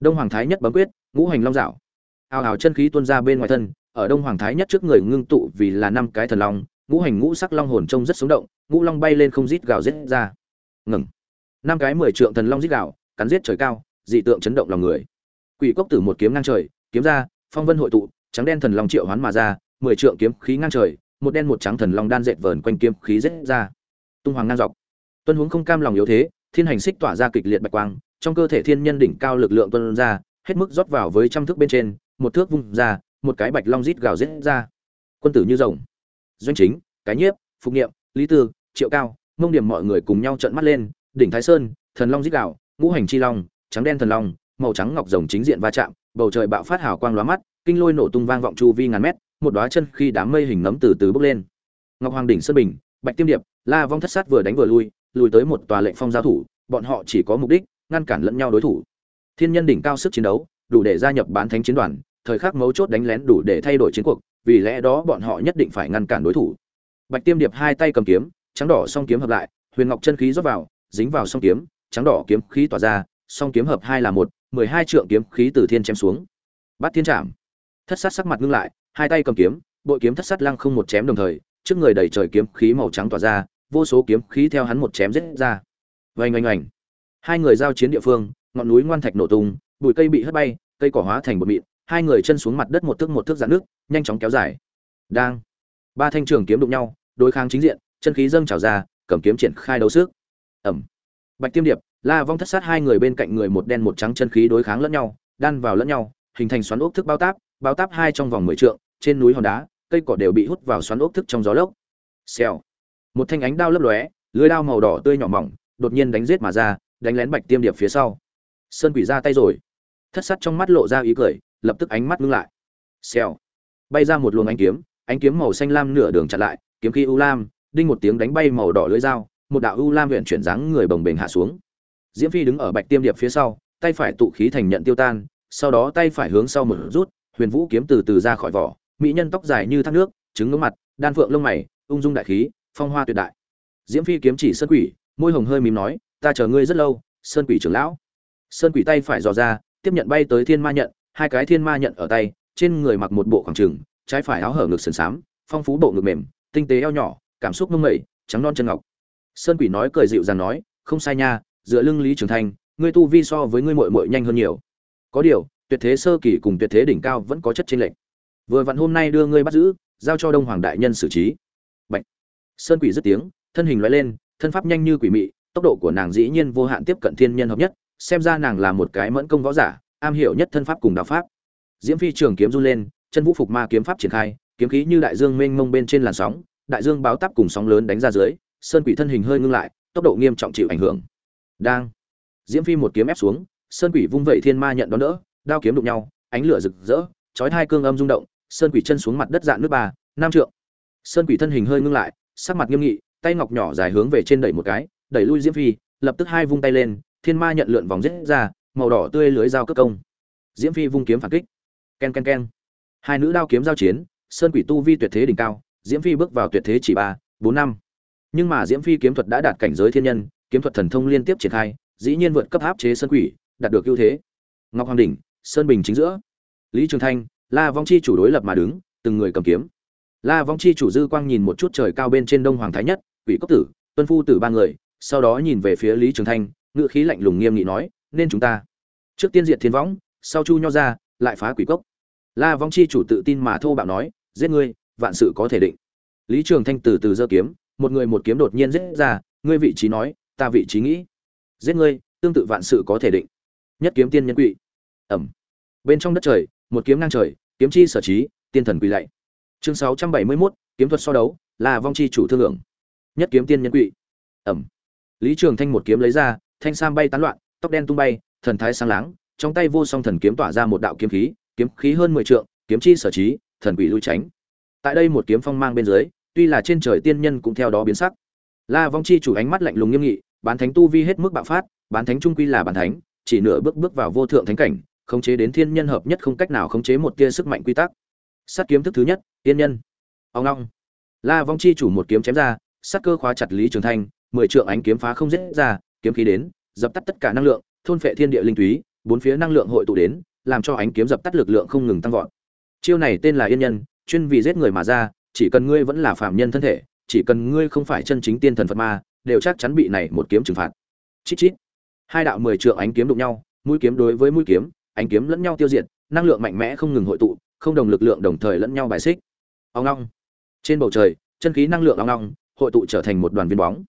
Đông hoàng thái nhất bấm quyết, ngũ hành long dạo. Ào ào chân khí tuôn ra bên ngoài thân, ở đông hoàng thái nhất trước người ngưng tụ vì là năm cái thần long ngũ hành ngũ sắc long hồn trông rất sống động, ngũ long bay lên không rít gào rít ra. Ngừng. Năm cái mười trượng thần long rít gào, cắn giết trời cao, dị tượng chấn động lòng người. Quỷ cốc tử một kiếm ngang trời, kiếm ra, phong vân hội tụ, trắng đen thần long triệu hoán mà ra, mười trượng kiếm khí ngang trời, một đen một trắng thần long đan dệt vờn quanh kiếm khí rít ra. Tung hoàng ngang dọc. Tuân huống không cam lòng yếu thế, thiên hành xích tỏa ra kịch liệt bạch quang, trong cơ thể thiên nhân đỉnh cao lực lượng tuôn ra, hết mức rót vào với trăm thước bên trên, một thước vung ra, một cái bạch long rít gào rít ra. Quân tử như rồng doanh chính, cái nhiếp, phục nghiệm lý tư, triệu cao, mông điểm mọi người cùng nhau trợn mắt lên, đỉnh thái sơn, thần long dích đạo ngũ hành chi long, trắng đen thần long, màu trắng ngọc rồng chính diện va chạm, bầu trời bạo phát hào quang lóa mắt, kinh lôi nổ tung vang vọng chu vi ngàn mét, một đóa chân khi đám mây hình nấm từ từ bốc lên. Ngọc hoàng đỉnh sơn bình, bạch tiêm điệp, la vong thất sát vừa đánh vừa lui, lùi tới một tòa lệnh phong giao thủ, bọn họ chỉ có mục đích, ngăn cản lẫn nhau đối thủ. Thiên nhân đỉnh cao sức chiến đấu, đủ để gia nhập bán thánh chiến đoàn thời khắc mấu chốt đánh lén đủ để thay đổi chiến cuộc, vì lẽ đó bọn họ nhất định phải ngăn cản đối thủ. Bạch tiêm điệp hai tay cầm kiếm, trắng đỏ song kiếm hợp lại, huyền ngọc chân khí rót vào, dính vào song kiếm, trắng đỏ kiếm khí tỏa ra, song kiếm hợp hai là một, mười hai trượng kiếm khí từ thiên chém xuống. Bát thiên trảm. Thất sát sắc mặt ngưng lại, hai tay cầm kiếm, bội kiếm thất sát lăng không một chém đồng thời, trước người đầy trời kiếm khí màu trắng tỏa ra, vô số kiếm khí theo hắn một chém giết ra. Vây oanh oanh. Hai người giao chiến địa phương, ngọn núi ngoan thạch nổ tung, bụi cây bị hất bay, cây cỏ hóa thành bột mịn hai người chân xuống mặt đất một thước một thước dạn nước, nhanh chóng kéo dài. Đang. Ba thanh trường kiếm đụng nhau, đối kháng chính diện, chân khí dâng trào ra, cầm kiếm triển khai đấu sức. Ẩm. Bạch tiêm điệp, la vong thất sát hai người bên cạnh người một đen một trắng chân khí đối kháng lẫn nhau, đan vào lẫn nhau, hình thành xoắn ốc thức bao táp bao táp hai trong vòng mười trượng, trên núi hòn đá, cây cỏ đều bị hút vào xoắn ốc thức trong gió lốc. Xèo. Một thanh ánh đao lấp lóe, lưới đao màu đỏ tươi nhỏ mỏng, đột nhiên đánh giết mà ra, đánh lén bạch tiêm điệp phía sau. Sơn quỷ ra tay rồi. Thất sát trong mắt lộ ra ý cười lập tức ánh mắt ngưng lại. Xèo. Bay ra một luồng ánh kiếm ánh kiếm màu xanh lam nửa đường chặn lại, kiếm khí u lam, đinh một tiếng đánh bay màu đỏ lưỡi dao, một đạo u lam huyện chuyển dáng người bồng bềnh hạ xuống. Diễm phi đứng ở bạch tiêm điệp phía sau, tay phải tụ khí thành nhận tiêu tan, sau đó tay phải hướng sau một rút, huyền vũ kiếm từ từ ra khỏi vỏ, mỹ nhân tóc dài như thác nước, trứng ngưỡng mặt, đan phượng lông mày, ung dung đại khí, phong hoa tuyệt đại. Diễm phi kiếm chỉ sơn quỷ, môi hồng hơi mím nói, ta chờ ngươi rất lâu, sơn quỷ trưởng lão. Sơn quỷ tay phải dò ra, tiếp nhận bay tới thiên ma nhận hai cái thiên ma nhận ở tay trên người mặc một bộ khoảng trừng trái phải áo hở ngực sườn xám phong phú bộ ngực mềm tinh tế eo nhỏ cảm xúc mông mẩy trắng non chân ngọc. Sơn quỷ nói cười dịu dàng nói không sai nha dựa lưng lý trường Thanh, ngươi tu vi so với ngươi muội muội nhanh hơn nhiều. Có điều tuyệt thế sơ kỳ cùng tuyệt thế đỉnh cao vẫn có chất chênh lệch. Vừa vặn hôm nay đưa ngươi bắt giữ giao cho đông hoàng đại nhân xử trí. Bạch. sơn quỷ dứt tiếng thân hình lóe lên thân pháp nhanh như quỷ mị tốc độ của nàng dĩ nhiên vô hạn tiếp cận thiên nhân hợp nhất xem ra nàng là một cái mẫn công võ giả am hiểu nhất thân pháp cùng đạo pháp. Diễm phi trường kiếm run lên chân vũ phục ma kiếm pháp triển khai kiếm khí như đại dương mênh mông bên trên làn sóng đại dương báo táp cùng sóng lớn đánh ra dưới sơn quỷ thân hình hơi ngưng lại tốc độ nghiêm trọng chịu ảnh hưởng. Đang diễm phi một kiếm ép xuống sơn quỷ vung vẩy thiên ma nhận đón đỡ đao kiếm đụng nhau ánh lửa rực rỡ chói hai cương âm rung động sơn quỷ chân xuống mặt đất dạn nước bà, nam trượng. Sơn quỷ thân hình hơi ngưng lại sắc mặt nghiêm nghị tay ngọc nhỏ dài hướng về trên đẩy một cái đẩy lui diễm phi lập tức hai vung tay lên thiên ma nhận lượn vòng giết ra màu đỏ tươi lưới dao cấp công. Diễm phi vung kiếm phản kích. Ken ken ken. Hai nữ đao kiếm giao chiến, sơn quỷ tu vi tuyệt thế đỉnh cao, diễm phi bước vào tuyệt thế chỉ ba, bốn năm. Nhưng mà diễm phi kiếm thuật đã đạt cảnh giới thiên nhân, kiếm thuật thần thông liên tiếp triển khai, dĩ nhiên vượt cấp áp chế sơn quỷ, đạt được ưu thế. Ngọc hoàng đỉnh, sơn bình chính giữa. Lý trường thanh, la vong chi chủ đối lập mà đứng, từng người cầm kiếm. La vong chi chủ dư quang nhìn một chút trời cao bên trên đông hoàng thái nhất, quỷ cốc tử, tuân phu tử ba người, sau đó nhìn về phía lý trường thanh ngự khí lạnh lùng nghiêm nghị nói, nên chúng ta trước tiên diệt thiên võng, sau chu nho ra, lại phá quỷ cốc. La vong chi chủ tự tin mà thô bạo nói, giết ngươi, vạn sự có thể định. Lý trường thanh từ từ giơ kiếm, một người một kiếm đột nhiên giết ra, ngươi vị trí nói, ta vị trí nghĩ. Giết ngươi, tương tự vạn sự có thể định. Nhất kiếm tiên nhân quỷ. Ẩm. Bên trong đất trời, một kiếm ngang trời, kiếm chi sở trí, tiên thần quỳ lạy. Chương sáu trăm bảy mươi mốt, kiếm thuật so đấu là vong chi chủ thương lượng. Nhất kiếm tiên nhân quỷ. Ẩm. Lý trường thanh một kiếm lấy ra, thanh sam bay tán loạn, tóc đen tung bay thần thái sáng láng, trong tay vô song thần kiếm tỏa ra một đạo kiếm khí kiếm khí hơn mười trượng, kiếm chi sở trí, thần quỷ lui tránh. Tại đây một kiếm phong mang bên dưới, tuy là trên trời tiên nhân cũng theo đó biến sắc. La vong chi chủ ánh mắt lạnh lùng nghiêm nghị, bán thánh tu vi hết mức bạo phát, bán thánh trung quy là bán thánh, chỉ nửa bước bước vào vô thượng thánh cảnh, khống chế đến thiên nhân hợp nhất không cách nào khống chế một tia sức mạnh quy tắc. Sát kiếm thức thứ nhất, tiên nhân. Ông long. La vong chi chủ một kiếm chém ra, sát cơ khóa chặt lý trường thanh, mười trượng ánh kiếm phá không dễ ra, kiếm khí đến, dập tắt tất cả năng lượng thôn phệ thiên địa linh túy, bốn phía năng lượng hội tụ đến, làm cho ánh kiếm dập tắt lực lượng không ngừng tăng vọt. Chiêu này tên là yên nhân, chuyên vì giết người mà ra, chỉ cần ngươi vẫn là phạm nhân thân thể, chỉ cần ngươi không phải chân chính tiên thần phật ma, đều chắc chắn bị này một kiếm trừng phạt. Chít chít. Hai đạo mười trượng ánh kiếm đụng nhau, mũi kiếm đối với mũi kiếm, ánh kiếm lẫn nhau tiêu diệt, năng lượng mạnh mẽ không ngừng hội tụ, không đồng lực lượng đồng thời lẫn nhau bài xích. Ông long trên bầu trời, chân khí năng lượng long long hội tụ trở thành một đoàn viên bóng.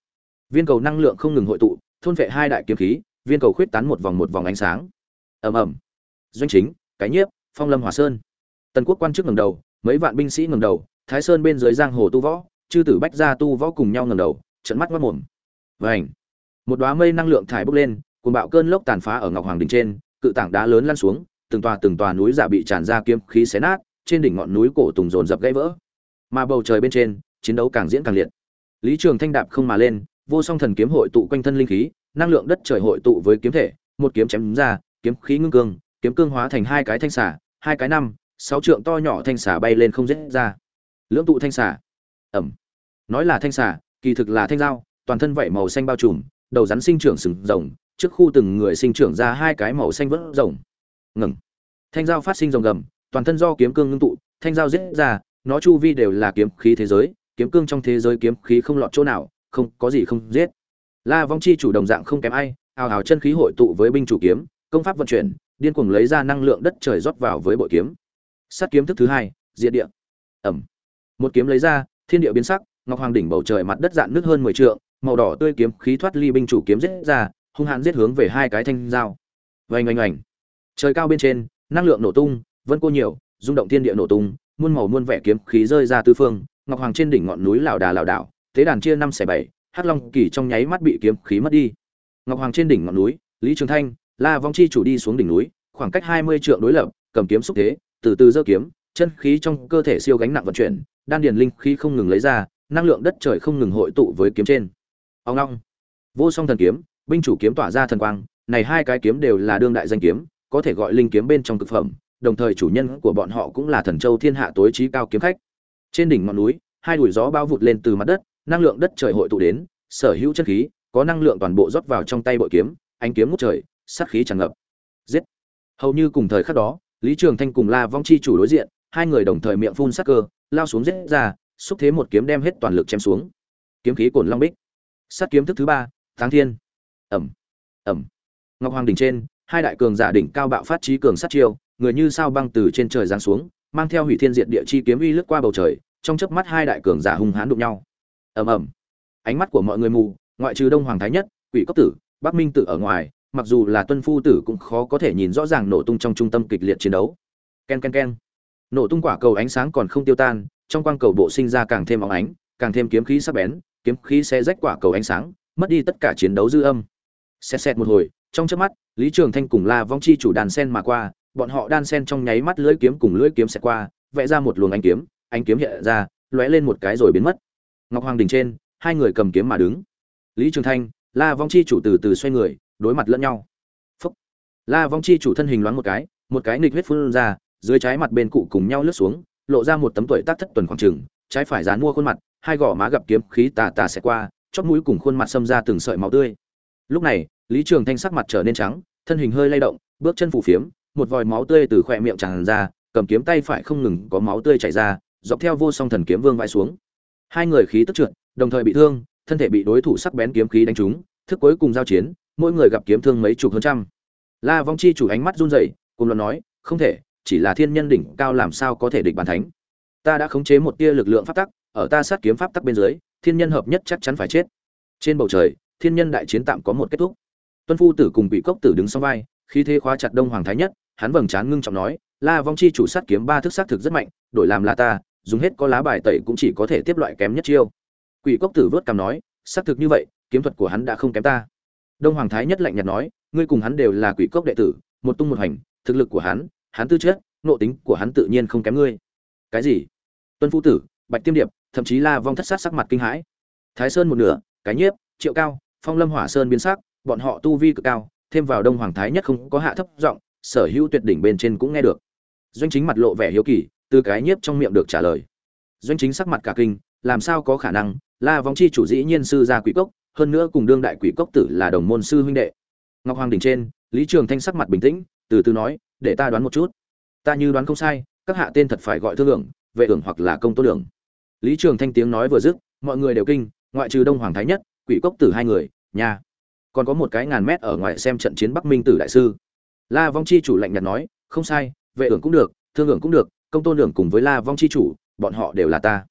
Viên cầu năng lượng không ngừng hội tụ, thôn vệ hai đại kiếm khí viên cầu khuyết tán một vòng một vòng ánh sáng. Ầm ầm. Doanh chính, cái nhiếp, phong lâm hòa sơn. Tần quốc quan chức ngẩng đầu, mấy vạn binh sĩ ngẩng đầu, thái sơn bên dưới giang hồ tu võ, chư tử bách gia tu võ cùng nhau ngẩng đầu trận mắt mắt mồm. Vảnh một đóa mây năng lượng thải bốc lên cùng bạo cơn lốc tàn phá ở ngọc hoàng đỉnh trên, cự tảng đá lớn lăn xuống, từng tòa từng tòa núi giả bị tràn ra kiếm khí xé nát, trên đỉnh ngọn núi cổ tùng dồn dập gãy vỡ. Mà bầu trời bên trên, chiến đấu càng diễn càng liệt. Lý trường thanh đạp không mà lên, vô song thần kiếm hội tụ quanh thân linh khí năng lượng đất trời hội tụ với kiếm thể, một kiếm chém ra, kiếm khí ngưng cương kiếm cương hóa thành hai cái thanh xả hai cái năm, sáu trượng to nhỏ thanh xả bay lên không dễ ra. Lưỡng tụ thanh xả ẩm. Nói là thanh xả kỳ thực là thanh dao, toàn thân vảy màu xanh bao trùm, đầu rắn sinh trưởng sừng rồng, trước khu từng người sinh trưởng ra hai cái màu xanh vỡ rồng. Ngừng. Thanh dao phát sinh rồng gầm, toàn thân do kiếm cương ngưng tụ, thanh dao giết ra, nó chu vi đều là kiếm khí thế giới, kiếm cương trong thế giới kiếm khí không lọt chỗ nào, không có gì không giết la vong chi chủ đồng dạng không kém ai, ào ào chân khí hội tụ với binh chủ kiếm, công pháp vận chuyển, điên cuồng lấy ra năng lượng đất trời rót vào với bội kiếm. Sát kiếm thức thứ hai, diệt địa. Ẩm. Một kiếm lấy ra, thiên địa biến sắc, ngọc hoàng đỉnh bầu trời mặt đất dạn nước hơn mười trượng, màu đỏ tươi kiếm khí thoát ly binh chủ kiếm giết ra, hung hãn giết hướng về hai cái thanh dao vành oanh oanh. Trời cao bên trên, năng lượng nổ tung, vân cô nhiều, rung động thiên địa nổ tung, muôn màu muôn vẻ kiếm khí rơi ra tứ phương, ngọc hoàng trên đỉnh ngọn núi lão đà lão đảo, thế đàn chia năm xẻ bảy hắc long kỳ trong nháy mắt bị kiếm khí mất đi. Ngọc hoàng trên đỉnh ngọn núi, lý trường thanh, la vong chi chủ đi xuống đỉnh núi, khoảng cách hai mươi trượng đối lập, cầm kiếm xúc thế, từ từ giơ kiếm, chân khí trong cơ thể siêu gánh nặng vận chuyển, đan điền linh khí không ngừng lấy ra, năng lượng đất trời không ngừng hội tụ với kiếm trên. Ông long. Vô song thần kiếm, binh chủ kiếm tỏa ra thần quang, này hai cái kiếm đều là đương đại danh kiếm, có thể gọi linh kiếm bên trong cực phẩm, đồng thời chủ nhân của bọn họ cũng là thần châu thiên hạ tối trí cao kiếm khách. Trên đỉnh ngọn núi, hai đùi gió bao vụt lên từ mặt đất năng lượng đất trời hội tụ đến sở hữu chân khí có năng lượng toàn bộ rót vào trong tay bội kiếm ánh kiếm ngút trời sát khí tràn ngập. Giết. Hầu như cùng thời khắc đó lý trường thanh cùng la vong chi chủ đối diện hai người đồng thời miệng phun sát cơ lao xuống giết ra xúc thế một kiếm đem hết toàn lực chém xuống. Kiếm khí cuồn long bích. Sát kiếm thức thứ ba tháng thiên. Ầm, ầm, ngọc hoàng đỉnh trên hai đại cường giả đỉnh cao bạo phát chí cường sát chiêu người như sao băng từ trên trời giáng xuống mang theo hủy thiên diệt địa chi kiếm uy lướt qua bầu trời trong chớp mắt hai đại cường giả hung hãn đụng nhau ầm ầm. Ánh mắt của mọi người mù, ngoại trừ đông hoàng thái nhất, quỷ cốc tử, bắc minh tử ở ngoài, mặc dù là tuân phu tử cũng khó có thể nhìn rõ ràng nổ tung trong trung tâm kịch liệt chiến đấu. Ken ken ken. Nổ tung quả cầu ánh sáng còn không tiêu tan, trong quang cầu bộ sinh ra càng thêm óng ánh, càng thêm kiếm khí sắc bén, kiếm khí sẽ rách quả cầu ánh sáng, mất đi tất cả chiến đấu dư âm. Xét xét một hồi, trong chớp mắt, lý trường thanh cùng la vong chi chủ đàn sen mà qua, bọn họ đan sen trong nháy mắt lưỡi kiếm cùng lưỡi kiếm sẽ qua, vẽ ra một luồng ánh kiếm ánh kiếm hiện ra, lóe lên một cái rồi biến mất ngọc hoàng đình trên, hai người cầm kiếm mà đứng. Lý trường thanh, la vong chi chủ từ từ xoay người, đối mặt lẫn nhau. Phúc. La vong chi chủ thân hình loáng một cái một cái nghịch huyết phun ra, dưới trái mặt bên cụ cùng nhau lướt xuống, lộ ra một tấm tuổi tác thất tuần khoảng trừng trái phải dán mua khuôn mặt, hai gò má gặp kiếm khí tà tà sẽ qua, chóp mũi cùng khuôn mặt xâm ra từng sợi máu tươi. Lúc này, lý trường thanh sắc mặt trở nên trắng, thân hình hơi lay động, bước chân phủ phiếm, một vòi máu tươi từ khỏe miệng tràn ra, cầm kiếm tay phải không ngừng có máu tươi chảy ra, dọc theo vô song thần kiếm vương vãi xuống hai người khí tức trượt, đồng thời bị thương, thân thể bị đối thủ sắc bén kiếm khí đánh trúng, thức cuối cùng giao chiến, mỗi người gặp kiếm thương mấy chục hơn trăm. La vong chi chủ ánh mắt run rẩy, cùng luận nói, không thể, chỉ là thiên nhân đỉnh cao làm sao có thể địch bàn thánh? Ta đã khống chế một tia lực lượng pháp tắc, ở ta sát kiếm pháp tắc bên dưới, thiên nhân hợp nhất chắc chắn phải chết. Trên bầu trời, thiên nhân đại chiến tạm có một kết thúc. Tuân phu tử cùng bị cốc tử đứng sau vai khi thế khóa chặt đông hoàng thái nhất, hắn vầng trán ngưng trọng nói, la vong chi chủ sát kiếm ba thức sát thực rất mạnh, đổi làm là ta dùng hết có lá bài tẩy cũng chỉ có thể tiếp loại kém nhất chiêu. Quỷ cốc tử vớt cằm nói, xác thực như vậy, kiếm thuật của hắn đã không kém ta. Đông hoàng thái nhất lạnh nhạt nói, ngươi cùng hắn đều là quỷ cốc đệ tử, một tung một hành thực lực của hắn hắn tư chất nộ tính của hắn tự nhiên không kém ngươi. Cái gì? Tuân phu tử, bạch tiêm điệp, thậm chí la vong thất sát sắc mặt kinh hãi. Thái sơn một nửa, cái nhiếp, triệu cao, phong lâm hỏa sơn biến sắc, bọn họ tu vi cực cao, thêm vào đông hoàng thái nhất không có hạ thấp giọng, sở hữu tuyệt đỉnh bên trên cũng nghe được. Doanh chính mặt lộ vẻ hiếu kỳ từ cái nhiếp trong miệng được trả lời. Doanh chính sắc mặt cả kinh, làm sao có khả năng, la vong chi chủ dĩ nhiên sư gia quỷ cốc, hơn nữa cùng đương đại quỷ cốc tử là đồng môn sư huynh đệ. Ngọc hoàng đỉnh trên, lý trường thanh sắc mặt bình tĩnh, từ từ nói, để ta đoán một chút. Ta như đoán không sai, các hạ tên thật phải gọi thương lượng, vệ ưởng hoặc là công tô lượng. Lý trường thanh tiếng nói vừa dứt, mọi người đều kinh, ngoại trừ đông hoàng thái nhất, quỷ cốc tử hai người, nhà. Còn có một cái ngàn mét ở ngoài xem trận chiến bắc minh tử đại sư. La vong chi chủ lạnh nhạt nói, không sai, vệ ưởng cũng được, thương ưởng cũng được công tôn lượng cùng với la vong chi chủ, bọn họ đều là ta.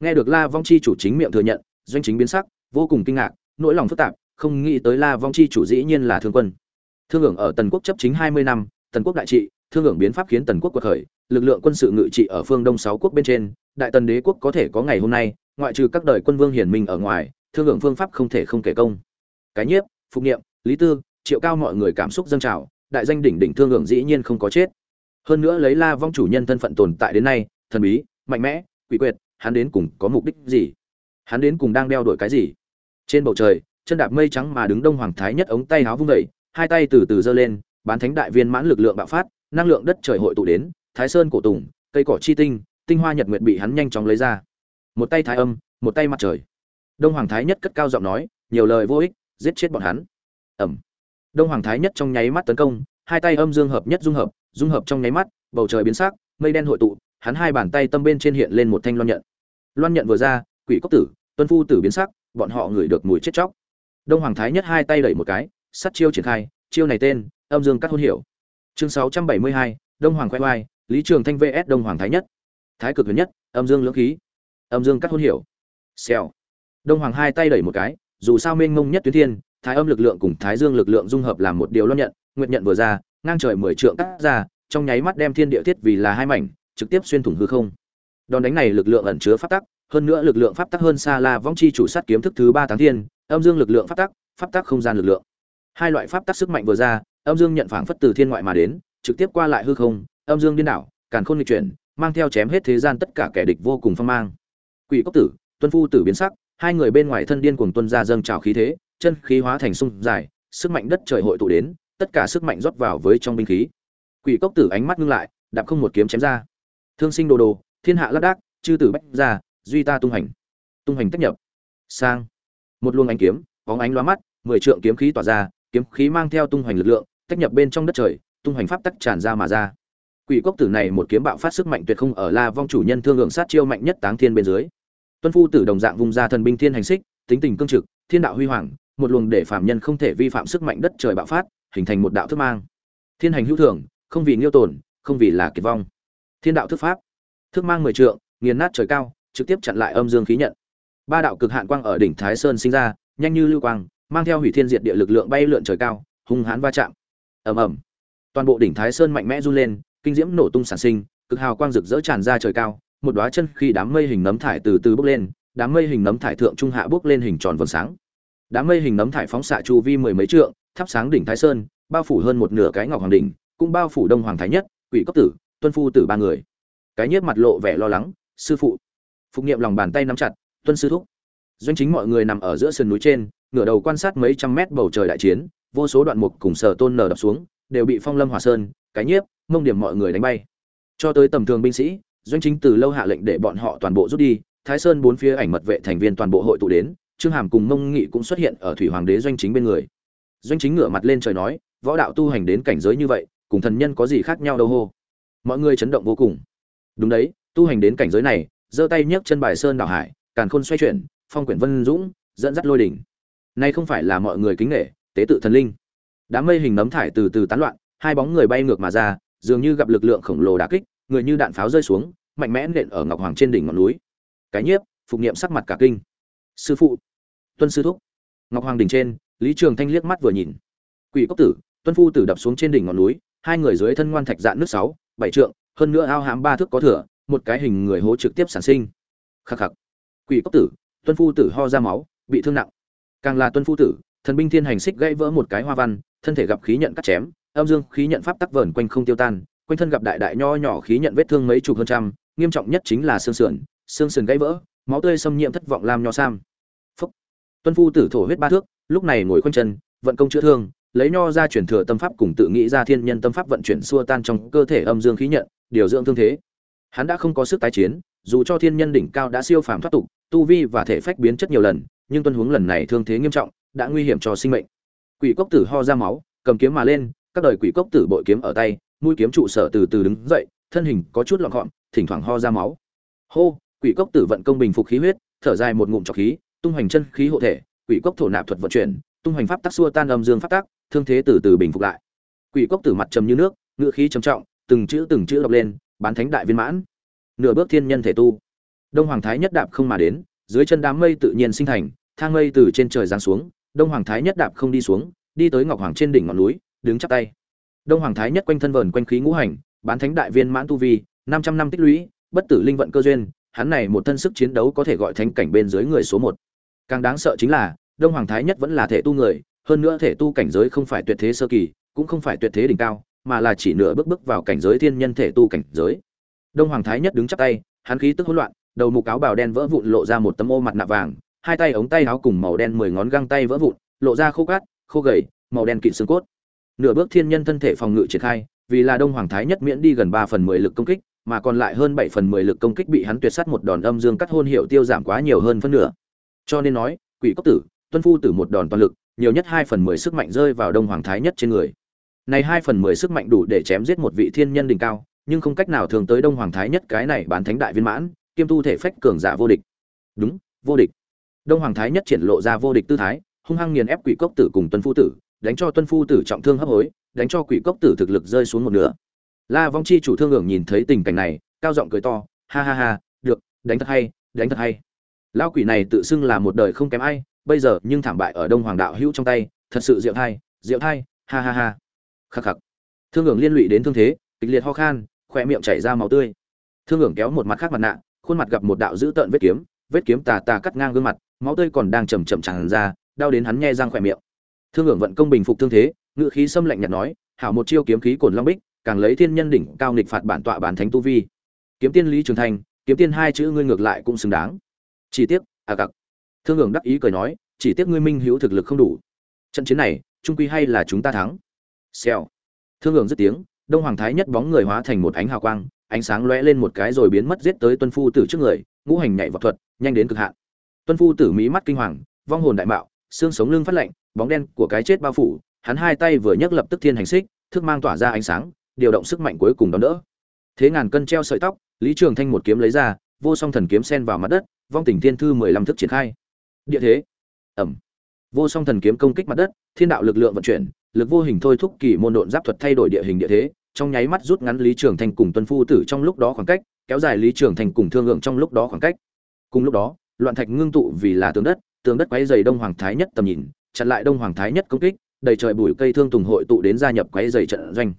Nghe được la vong chi chủ chính miệng thừa nhận, doanh chính biến sắc, vô cùng kinh ngạc, nỗi lòng phức tạp, không nghĩ tới la vong chi chủ dĩ nhiên là thương quân. Thương hưởng ở tần quốc chấp chính hai mươi năm, tần quốc đại trị, thương hưởng biến pháp khiến tần quốc quật khởi, lực lượng quân sự ngự trị ở phương đông sáu quốc bên trên, đại tần đế quốc có thể có ngày hôm nay, ngoại trừ các đời quân vương hiển minh ở ngoài, thương hưởng phương pháp không thể không kể công. Cái nhiếp, phục nghiệm lý tư, triệu cao mọi người cảm xúc dâng trào, đại danh đỉnh đỉnh thương hưởng dĩ nhiên không có chết hơn nữa lấy la vong chủ nhân thân phận tồn tại đến nay, thần bí, mạnh mẽ, quỷ quyệt, hắn đến cùng có mục đích gì? Hắn đến cùng đang đeo đuổi cái gì? Trên bầu trời, chân đạp mây trắng mà đứng đông hoàng thái nhất ống tay háo vung vẩy hai tay từ từ giơ lên, bán thánh đại viên mãn lực lượng bạo phát, năng lượng đất trời hội tụ đến, thái sơn cổ tùng, cây cỏ chi tinh tinh hoa nhật nguyệt bị hắn nhanh chóng lấy ra. Một tay thái âm, một tay mặt trời. Đông hoàng thái nhất cất cao giọng nói, nhiều lời vô ích, giết chết bọn hắn. Ẩm đông hoàng thái nhất trong nháy mắt tấn công hai tay âm dương hợp nhất dung hợp dung hợp trong nháy mắt, bầu trời biến sắc, mây đen hội tụ, hắn hai bàn tay tâm bên trên hiện lên một thanh loan nhận. Loan nhận vừa ra, quỷ cốc tử, tuân phu tử biến sắc, bọn họ ngửi được mùi chết chóc. Đông hoàng thái nhất hai tay đẩy một cái, sắt chiêu triển khai, chiêu này tên, âm dương cắt hôn hiểu. Chương sáu trăm bảy mươi hai, đông hoàng khoe khoai lý trường thanh vs đông hoàng thái nhất. Thái cực huyền nhất, âm dương lưỡng khí. Âm dương cắt hôn hiểu. Xèo. Đông hoàng hai tay đẩy một cái, dù sao mênh mông nhất tuyến thiên, thái âm lực lượng cùng thái dương lực lượng dung hợp làm một điều loan nhận nguyệt nhận vừa ra, ngang trời mười trượng cắt ra, trong nháy mắt đem thiên địa thiết vì là hai mảnh, trực tiếp xuyên thủng hư không. Đòn đánh này lực lượng ẩn chứa pháp tắc, hơn nữa lực lượng pháp tắc hơn xa la vong chi chủ sát kiếm thức thứ ba tháng thiên, âm dương lực lượng pháp tắc pháp tắc không gian lực lượng. Hai loại pháp tắc sức mạnh vừa ra, âm dương nhận phảng phất từ thiên ngoại mà đến, trực tiếp qua lại hư không, âm dương điên đảo, càn khôn nghịch chuyển, mang theo chém hết thế gian tất cả kẻ địch vô cùng phong mang. Quỷ cốc tử, tuân phu tử biến sắc, hai người bên ngoài thân điên cuồng tuân ra dâng trào khí thế, chân khí hóa thành sung, dài, sức mạnh đất trời hội tụ đến tất cả sức mạnh rót vào với trong binh khí. Quỷ cốc tử ánh mắt ngưng lại, đạp không một kiếm chém ra. Thương sinh đồ đồ, thiên hạ lác đác, chư tử bách ra duy ta tung hành. Tung hành tách nhập. Sang. Một luồng ánh kiếm, bóng ánh lóa mắt, mười trượng kiếm khí tỏa ra, kiếm khí mang theo tung hoành lực lượng, tách nhập bên trong đất trời, tung hoành pháp tắc tràn ra mà ra. Quỷ cốc tử này một kiếm bạo phát sức mạnh tuyệt không ở la vong chủ nhân thương lượng sát chiêu mạnh nhất táng thiên bên dưới. Tuân phu tử đồng dạng vùng ra thần binh thiên hành xích, tính tình cương trực, thiên đạo huy hoàng, một luồng để phạm nhân không thể vi phạm sức mạnh đất trời bạo phát hình thành một đạo thức mang. Thiên hành hữu thường, không vì nghiêu tồn, không vì là kiệt vong. Thiên đạo thức pháp. Thức mang mười trượng, nghiền nát trời cao, trực tiếp chặn lại âm dương khí nhận. Ba đạo cực hạn quang ở đỉnh thái sơn sinh ra, nhanh như lưu quang, mang theo hủy thiên diệt địa lực lượng bay lượn trời cao, hung hãn va chạm. Ầm ầm. Toàn bộ đỉnh thái sơn mạnh mẽ run lên, kinh diễm nổ tung sản sinh, cực hào quang rực rỡ tràn ra trời cao, một đóa chân khi đám mây hình nấm thải từ từ bốc lên, đám mây hình nấm thải thượng trung hạ bốc lên hình tròn vầng sáng. Đám mây hình nấm thải phóng xạ chu vi mười mấy trượng thắp sáng đỉnh thái sơn, bao phủ hơn một nửa cái ngọc hoàng đỉnh, cũng bao phủ đông hoàng thái nhất, quỷ cấp tử, tuân phu tử ba người. Cái nhiếp mặt lộ vẻ lo lắng, sư phụ. Phục nghiệm lòng bàn tay nắm chặt, tuân sư thúc. Doanh chính mọi người nằm ở giữa sườn núi trên, ngửa đầu quan sát mấy trăm mét bầu trời đại chiến, vô số đoạn mục cùng sở tôn nở đập xuống, đều bị phong lâm hòa sơn, cái nhiếp, mông điểm mọi người đánh bay. Cho tới tầm thường binh sĩ, doanh chính từ lâu hạ lệnh để bọn họ toàn bộ rút đi, thái sơn bốn phía ảnh mật vệ thành viên toàn bộ hội tụ đến, trương hàm cùng mông nghị cũng xuất hiện ở thủy hoàng đế doanh chính bên người doanh chính ngửa mặt lên trời nói, võ đạo tu hành đến cảnh giới như vậy, cùng thần nhân có gì khác nhau đâu hô? Mọi người chấn động vô cùng. Đúng đấy, tu hành đến cảnh giới này, giơ tay nhấc chân bài sơn đảo hải, càn khôn xoay chuyển, phong quyển vân dũng, dẫn dắt lôi đỉnh. Nay không phải là mọi người kính nghệ tế tự thần linh. Đám mây hình nấm thải từ từ tán loạn, hai bóng người bay ngược mà ra, dường như gặp lực lượng khổng lồ đả kích, người như đạn pháo rơi xuống, mạnh mẽ nện ở ngọc hoàng trên đỉnh ngọn núi. Cái nhiếp, phục niệm sắc mặt cả kinh. Sư phụ, tuân sư thúc. Ngọc hoàng đỉnh trên lý trường thanh liếc mắt vừa nhìn. Quỷ cốc tử, tuân phu tử đập xuống trên đỉnh ngọn núi, hai người dưới thân ngoan thạch dạn nước sáu, bảy trượng, hơn nữa ao hãm ba thước có thừa, một cái hình người hố trực tiếp sản sinh. Khắc khắc. Quỷ cốc tử, tuân phu tử ho ra máu, bị thương nặng. Càng là tuân phu tử, thần binh thiên hành xích gãy vỡ một cái hoa văn, thân thể gặp khí nhận cắt chém, âm dương khí nhận pháp tắc vờn quanh không tiêu tan, quanh thân gặp đại đại nho nhỏ khí nhận vết thương mấy chục hơn trăm, nghiêm trọng nhất chính là xương sườn xương sườn gãy vỡ, máu tươi xâm nhiễm thất vọng lam nho sam. Phúc. Tuân phu tử thổ huyết ba thước lúc này ngồi khoanh chân, vận công chữa thương, lấy nho ra chuyển thừa tâm pháp cùng tự nghĩ ra thiên nhân tâm pháp vận chuyển xua tan trong cơ thể âm dương khí nhận, điều dưỡng thương thế. Hắn đã không có sức tái chiến, dù cho thiên nhân đỉnh cao đã siêu phàm thoát tục, tu vi và thể phách biến chất nhiều lần, nhưng tuân huống lần này thương thế nghiêm trọng, đã nguy hiểm cho sinh mệnh. Quỷ cốc tử ho ra máu, cầm kiếm mà lên, các đời quỷ cốc tử bội kiếm ở tay, mũi kiếm trụ sở từ từ đứng dậy, thân hình có chút lọn gọn, thỉnh thoảng ho ra máu. Hô, quỷ cốc tử vận công bình phục khí huyết, thở dài một ngụm trọc khí, tung hoành chân khí hộ thể quỷ cốc thổ nạp thuật vận chuyển tung hoành pháp tác xua tan âm dương pháp tác, thương thế từ từ bình phục lại. Quỷ cốc tử mặt trầm như nước ngựa khí trầm trọng từng chữ từng chữ đọc lên bán thánh đại viên mãn. Nửa bước thiên nhân thể tu. Đông hoàng thái nhất đạp không mà đến dưới chân đám mây tự nhiên sinh thành thang mây từ trên trời giáng xuống đông hoàng thái nhất đạp không đi xuống đi tới ngọc hoàng trên đỉnh ngọn núi đứng chắp tay. Đông hoàng thái nhất quanh thân vờn quanh khí ngũ hành bán thánh đại viên mãn tu vi năm trăm năm tích lũy bất tử linh vận cơ duyên hắn này một thân sức chiến đấu có thể gọi thánh cảnh bên dưới người số một càng đáng sợ chính là, đông hoàng thái nhất vẫn là thể tu người, hơn nữa thể tu cảnh giới không phải tuyệt thế sơ kỳ, cũng không phải tuyệt thế đỉnh cao, mà là chỉ nửa bước bước vào cảnh giới thiên nhân thể tu cảnh giới. Đông hoàng thái nhất đứng chắp tay, hắn khí tức hỗn loạn, đầu mục áo bào đen vỡ vụn lộ ra một tấm ô mặt nạ vàng, hai tay ống tay áo cùng màu đen mười ngón găng tay vỡ vụn, lộ ra khô cát, khô gầy, màu đen kịt xương cốt. Nửa bước thiên nhân thân thể phòng ngự triển khai, vì là đông hoàng thái nhất miễn đi gần ba phần mười lực công kích, mà còn lại hơn bảy phần mười lực công kích bị hắn tuyệt sát một đòn âm dương cắt hôn hiệu tiêu giảm quá nhiều hơn phân nửa cho nên nói, quỷ cốc tử, tuân phu tử một đòn toàn lực, nhiều nhất hai phần mười sức mạnh rơi vào đông hoàng thái nhất trên người. Này hai phần mười sức mạnh đủ để chém giết một vị thiên nhân đỉnh cao, nhưng không cách nào thường tới đông hoàng thái nhất cái này bán thánh đại viên mãn, kiêm tu thể phách cường giả vô địch. Đúng, vô địch. Đông hoàng thái nhất triển lộ ra vô địch tư thái, hung hăng nghiền ép quỷ cốc tử cùng tuân phu tử, đánh cho tuân phu tử trọng thương hấp hối, đánh cho quỷ cốc tử thực lực rơi xuống một nửa. La vong chi chủ thương hưởng nhìn thấy tình cảnh này, cao giọng cười to, ha ha ha, được, đánh thật hay, đánh thật hay lão quỷ này tự xưng là một đời không kém ai, bây giờ nhưng thảm bại ở đông hoàng đạo hữu trong tay, thật sự diệu thai diệu thai, ha ha ha. Khắc khắc. Thương hưởng liên lụy đến thương thế, kịch liệt ho khan khoe miệng chảy ra máu tươi. Thương hưởng kéo một mặt khác mặt nạ, khuôn mặt gặp một đạo dữ tợn vết kiếm vết kiếm tà tà cắt ngang gương mặt, máu tươi còn đang chầm chậm tràn ra, đau đến hắn nghe răng khỏe miệng. Thương hưởng vận công bình phục thương thế ngự khí xâm lạnh nhạt nói, hảo một chiêu kiếm khí cồn long bích, càng lấy thiên nhân đỉnh cao nghịch phạt bản tọa bản thánh tu vi. Kiếm tiên lý trường thành, kiếm tiên hai chữ ngươi ngược lại cũng xứng đáng chỉ tiếc à cặc thương hưởng đắc ý cười nói, chỉ tiếc ngươi minh hữu thực lực không đủ. Trận chiến này, trung quy hay là chúng ta thắng. Xèo. Thương hưởng dứt tiếng, đông hoàng thái nhất bóng người hóa thành một ánh hào quang, ánh sáng lóe lên một cái rồi biến mất giết tới tuân phu tử trước người, ngũ hành nhảy vào thuật, nhanh đến cực hạn. Tuân phu tử mỹ mắt kinh hoàng, vong hồn đại mạo, xương sống lưng phát lạnh, bóng đen của cái chết bao phủ, hắn hai tay vừa nhấc lập tức thiên hành xích, thức mang tỏa ra ánh sáng, điều động sức mạnh cuối cùng đón đỡ. Thế ngàn cân treo sợi tóc, lý trường thanh một kiếm lấy ra vô song thần kiếm sen vào mặt đất, vong tình thiên thư mười lăm thức triển khai. Địa thế. Ẩm. Vô song thần kiếm công kích mặt đất, thiên đạo lực lượng vận chuyển, lực vô hình thôi thúc kỳ môn độn giáp thuật thay đổi địa hình địa thế, trong nháy mắt rút ngắn lý trường thành cùng tuân phu tử trong lúc đó khoảng cách, kéo dài lý trường thành cùng thương lượng trong lúc đó khoảng cách. Cùng lúc đó, loạn thạch ngưng tụ vì là tướng đất tướng đất quấy dày đông hoàng thái nhất tầm nhìn, chặn lại đông hoàng thái nhất công kích, đầy trời bụi cây thương tùng hội tụ đến gia nhập quấy dày trận doanh.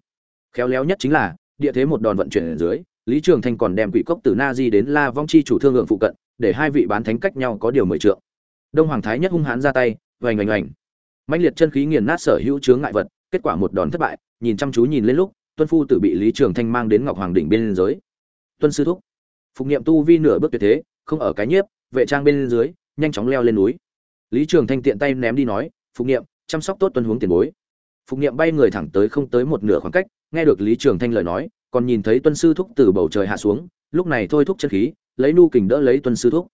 Khéo léo nhất chính là, địa thế một đòn vận chuyển ở dưới lý trường thanh còn đem quỷ cốc từ na di đến la vong chi chủ thương lượng phụ cận, để hai vị bán thánh cách nhau có điều mười trượng. Đông hoàng thái nhất hung hãn ra tay, oành oành oành. Mạnh liệt chân khí nghiền nát sở hữu chướng ngại vật, kết quả một đòn thất bại, nhìn chăm chú nhìn lên lúc, tuân phu tử bị lý trường thanh mang đến ngọc hoàng đỉnh bên dưới. Tuân sư thúc. Phục nghiệm tu vi nửa bước tuyệt thế, không ở cái nhiếp, vệ trang bên dưới, nhanh chóng leo lên núi. Lý trường thanh tiện tay ném đi nói, phục nghiệm chăm sóc tốt tuân hướng tiền bối. Phục nghiệm bay người thẳng tới không tới một nửa khoảng cách, nghe được lý trường thanh lời nói còn nhìn thấy tuân sư thúc từ bầu trời hạ xuống, lúc này thôi thúc chân khí, lấy nu kình đỡ lấy tuân sư thúc.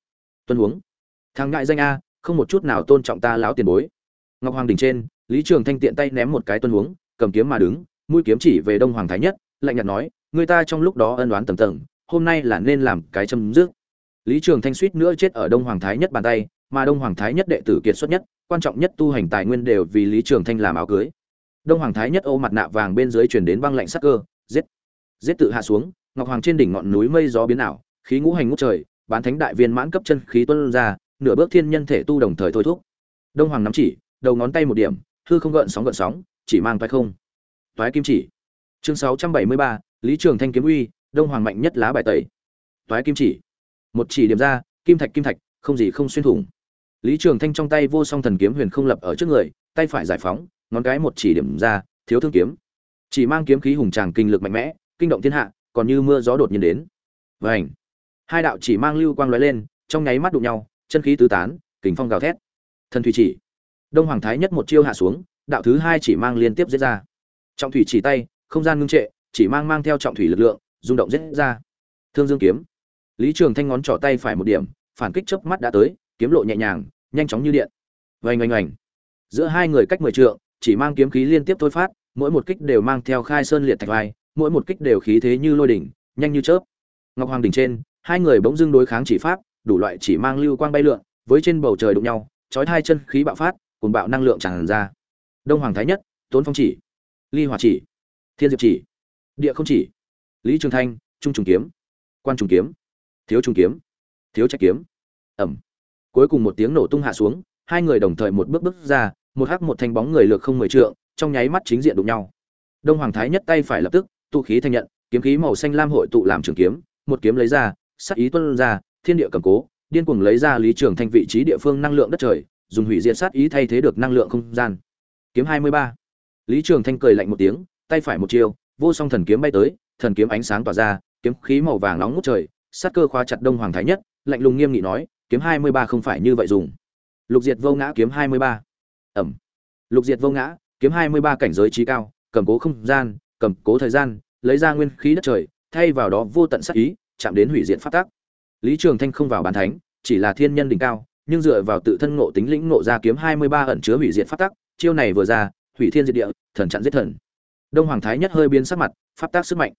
Tuân huống. Thằng ngại danh a, không một chút nào tôn trọng ta lão tiền bối. Ngọc hoàng đỉnh trên, lý trường thanh tiện tay ném một cái tuân huống, cầm kiếm mà đứng, mũi kiếm chỉ về đông hoàng thái nhất, lạnh nhạt nói, người ta trong lúc đó ân đoán tầm tầng, hôm nay là nên làm cái châm dứt. Lý trường thanh suýt nữa chết ở đông hoàng thái nhất bàn tay, mà đông hoàng thái nhất đệ tử kiệt xuất nhất, quan trọng nhất tu hành tài nguyên đều vì lý trường thanh làm áo cưới. Đông hoàng thái nhất ô mặt nạ vàng bên dưới chuyển đến băng lạnh sắc cơ, giết giết tự hạ xuống, ngọc hoàng trên đỉnh ngọn núi mây gió biến ảo, khí ngũ hành ngút trời, bán thánh đại viên mãn cấp chân khí tuân ra, nửa bước thiên nhân thể tu đồng thời thôi thúc. Đông hoàng nắm chỉ, đầu ngón tay một điểm, hư không gợn sóng gợn sóng, chỉ mang toái không. Toái kim chỉ. Chương sáu trăm bảy mươi ba, lý trường thanh kiếm uy, đông hoàng mạnh nhất lá bài tẩy. Toái kim chỉ. Một chỉ điểm ra, kim thạch kim thạch, không gì không xuyên thủng. Lý trường thanh trong tay vô song thần kiếm huyền không lập ở trước người, tay phải giải phóng, ngón cái một chỉ điểm ra, thiếu thương kiếm. Chỉ mang kiếm khí hùng tràng kinh lực mạnh mẽ kinh động thiên hạ, còn như mưa gió đột nhiên đến. Vảnh hai đạo chỉ mang lưu quang lóe lên, trong nháy mắt đụng nhau, chân khí tứ tán, kình phong gào thét. Thần thủy chỉ. Đông hoàng thái nhất một chiêu hạ xuống, đạo thứ hai chỉ mang liên tiếp giết ra. Trọng thủy chỉ tay, không gian ngưng trệ, chỉ mang mang theo trọng thủy lực lượng, rung động giết ra. Thương dương kiếm. Lý trường thanh ngón trỏ tay phải một điểm, phản kích chớp mắt đã tới, kiếm lộ nhẹ nhàng, nhanh chóng như điện. Vành oanh oanh giữa hai người cách mười trượng, chỉ mang kiếm khí liên tiếp thôi phát, mỗi một kích đều mang theo khai sơn liệt thạch vai mỗi một kích đều khí thế như lôi đỉnh, nhanh như chớp. Ngọc hoàng đỉnh trên, hai người bỗng dưng đối kháng chỉ pháp, đủ loại chỉ mang lưu quang bay lượn, với trên bầu trời đụng nhau, chói hai chân khí bạo phát cùng bạo năng lượng tràn ra. Đông hoàng thái nhất tốn phong chỉ, ly hỏa chỉ, thiên diệp chỉ, địa không chỉ, lý trường thanh, trung trùng kiếm, quan trùng kiếm, thiếu trùng kiếm, thiếu trạch kiếm. Ầm. cuối cùng một tiếng nổ tung hạ xuống, hai người đồng thời một bước bước ra, một hắc một thanh bóng người lược không mười trượng, trong nháy mắt chính diện đụng nhau. Đông hoàng thái nhất tay phải lập tức tụ khí thanh nhận, kiếm khí màu xanh lam hội tụ làm trường kiếm, một kiếm lấy ra sát ý tuôn ra, thiên địa cầm cố, điên cuồng lấy ra lý trường thanh vị trí địa phương năng lượng đất trời, dùng hủy diệt sát ý thay thế được năng lượng không gian. Kiếm hai mươi ba. Lý trường thanh cười lạnh một tiếng, tay phải một chiêu, vô song thần kiếm bay tới, thần kiếm ánh sáng tỏa ra, kiếm khí màu vàng nóng ngút trời, sát cơ khóa chặt đông hoàng thái nhất, lạnh lùng nghiêm nghị nói, kiếm hai mươi ba không phải như vậy dùng. Lục diệt vô ngã kiếm hai mươi ba. Lục diệt vô ngã, kiếm hai mươi ba cảnh giới trí cao, cầm cố không gian cầm cố thời gian, lấy ra nguyên khí đất trời, thay vào đó vô tận sát ý, chạm đến hủy diệt phát tác lý trường thanh không vào bàn thánh, chỉ là thiên nhân đỉnh cao, nhưng dựa vào tự thân ngộ tính lĩnh ngộ ra kiếm hai mươi ba ẩn chứa hủy diệt phát tác chiêu này vừa ra, hủy thiên diệt địa, thần chặn giết thần. Đông hoàng thái nhất hơi biến sắc mặt phát tác sức mạnh.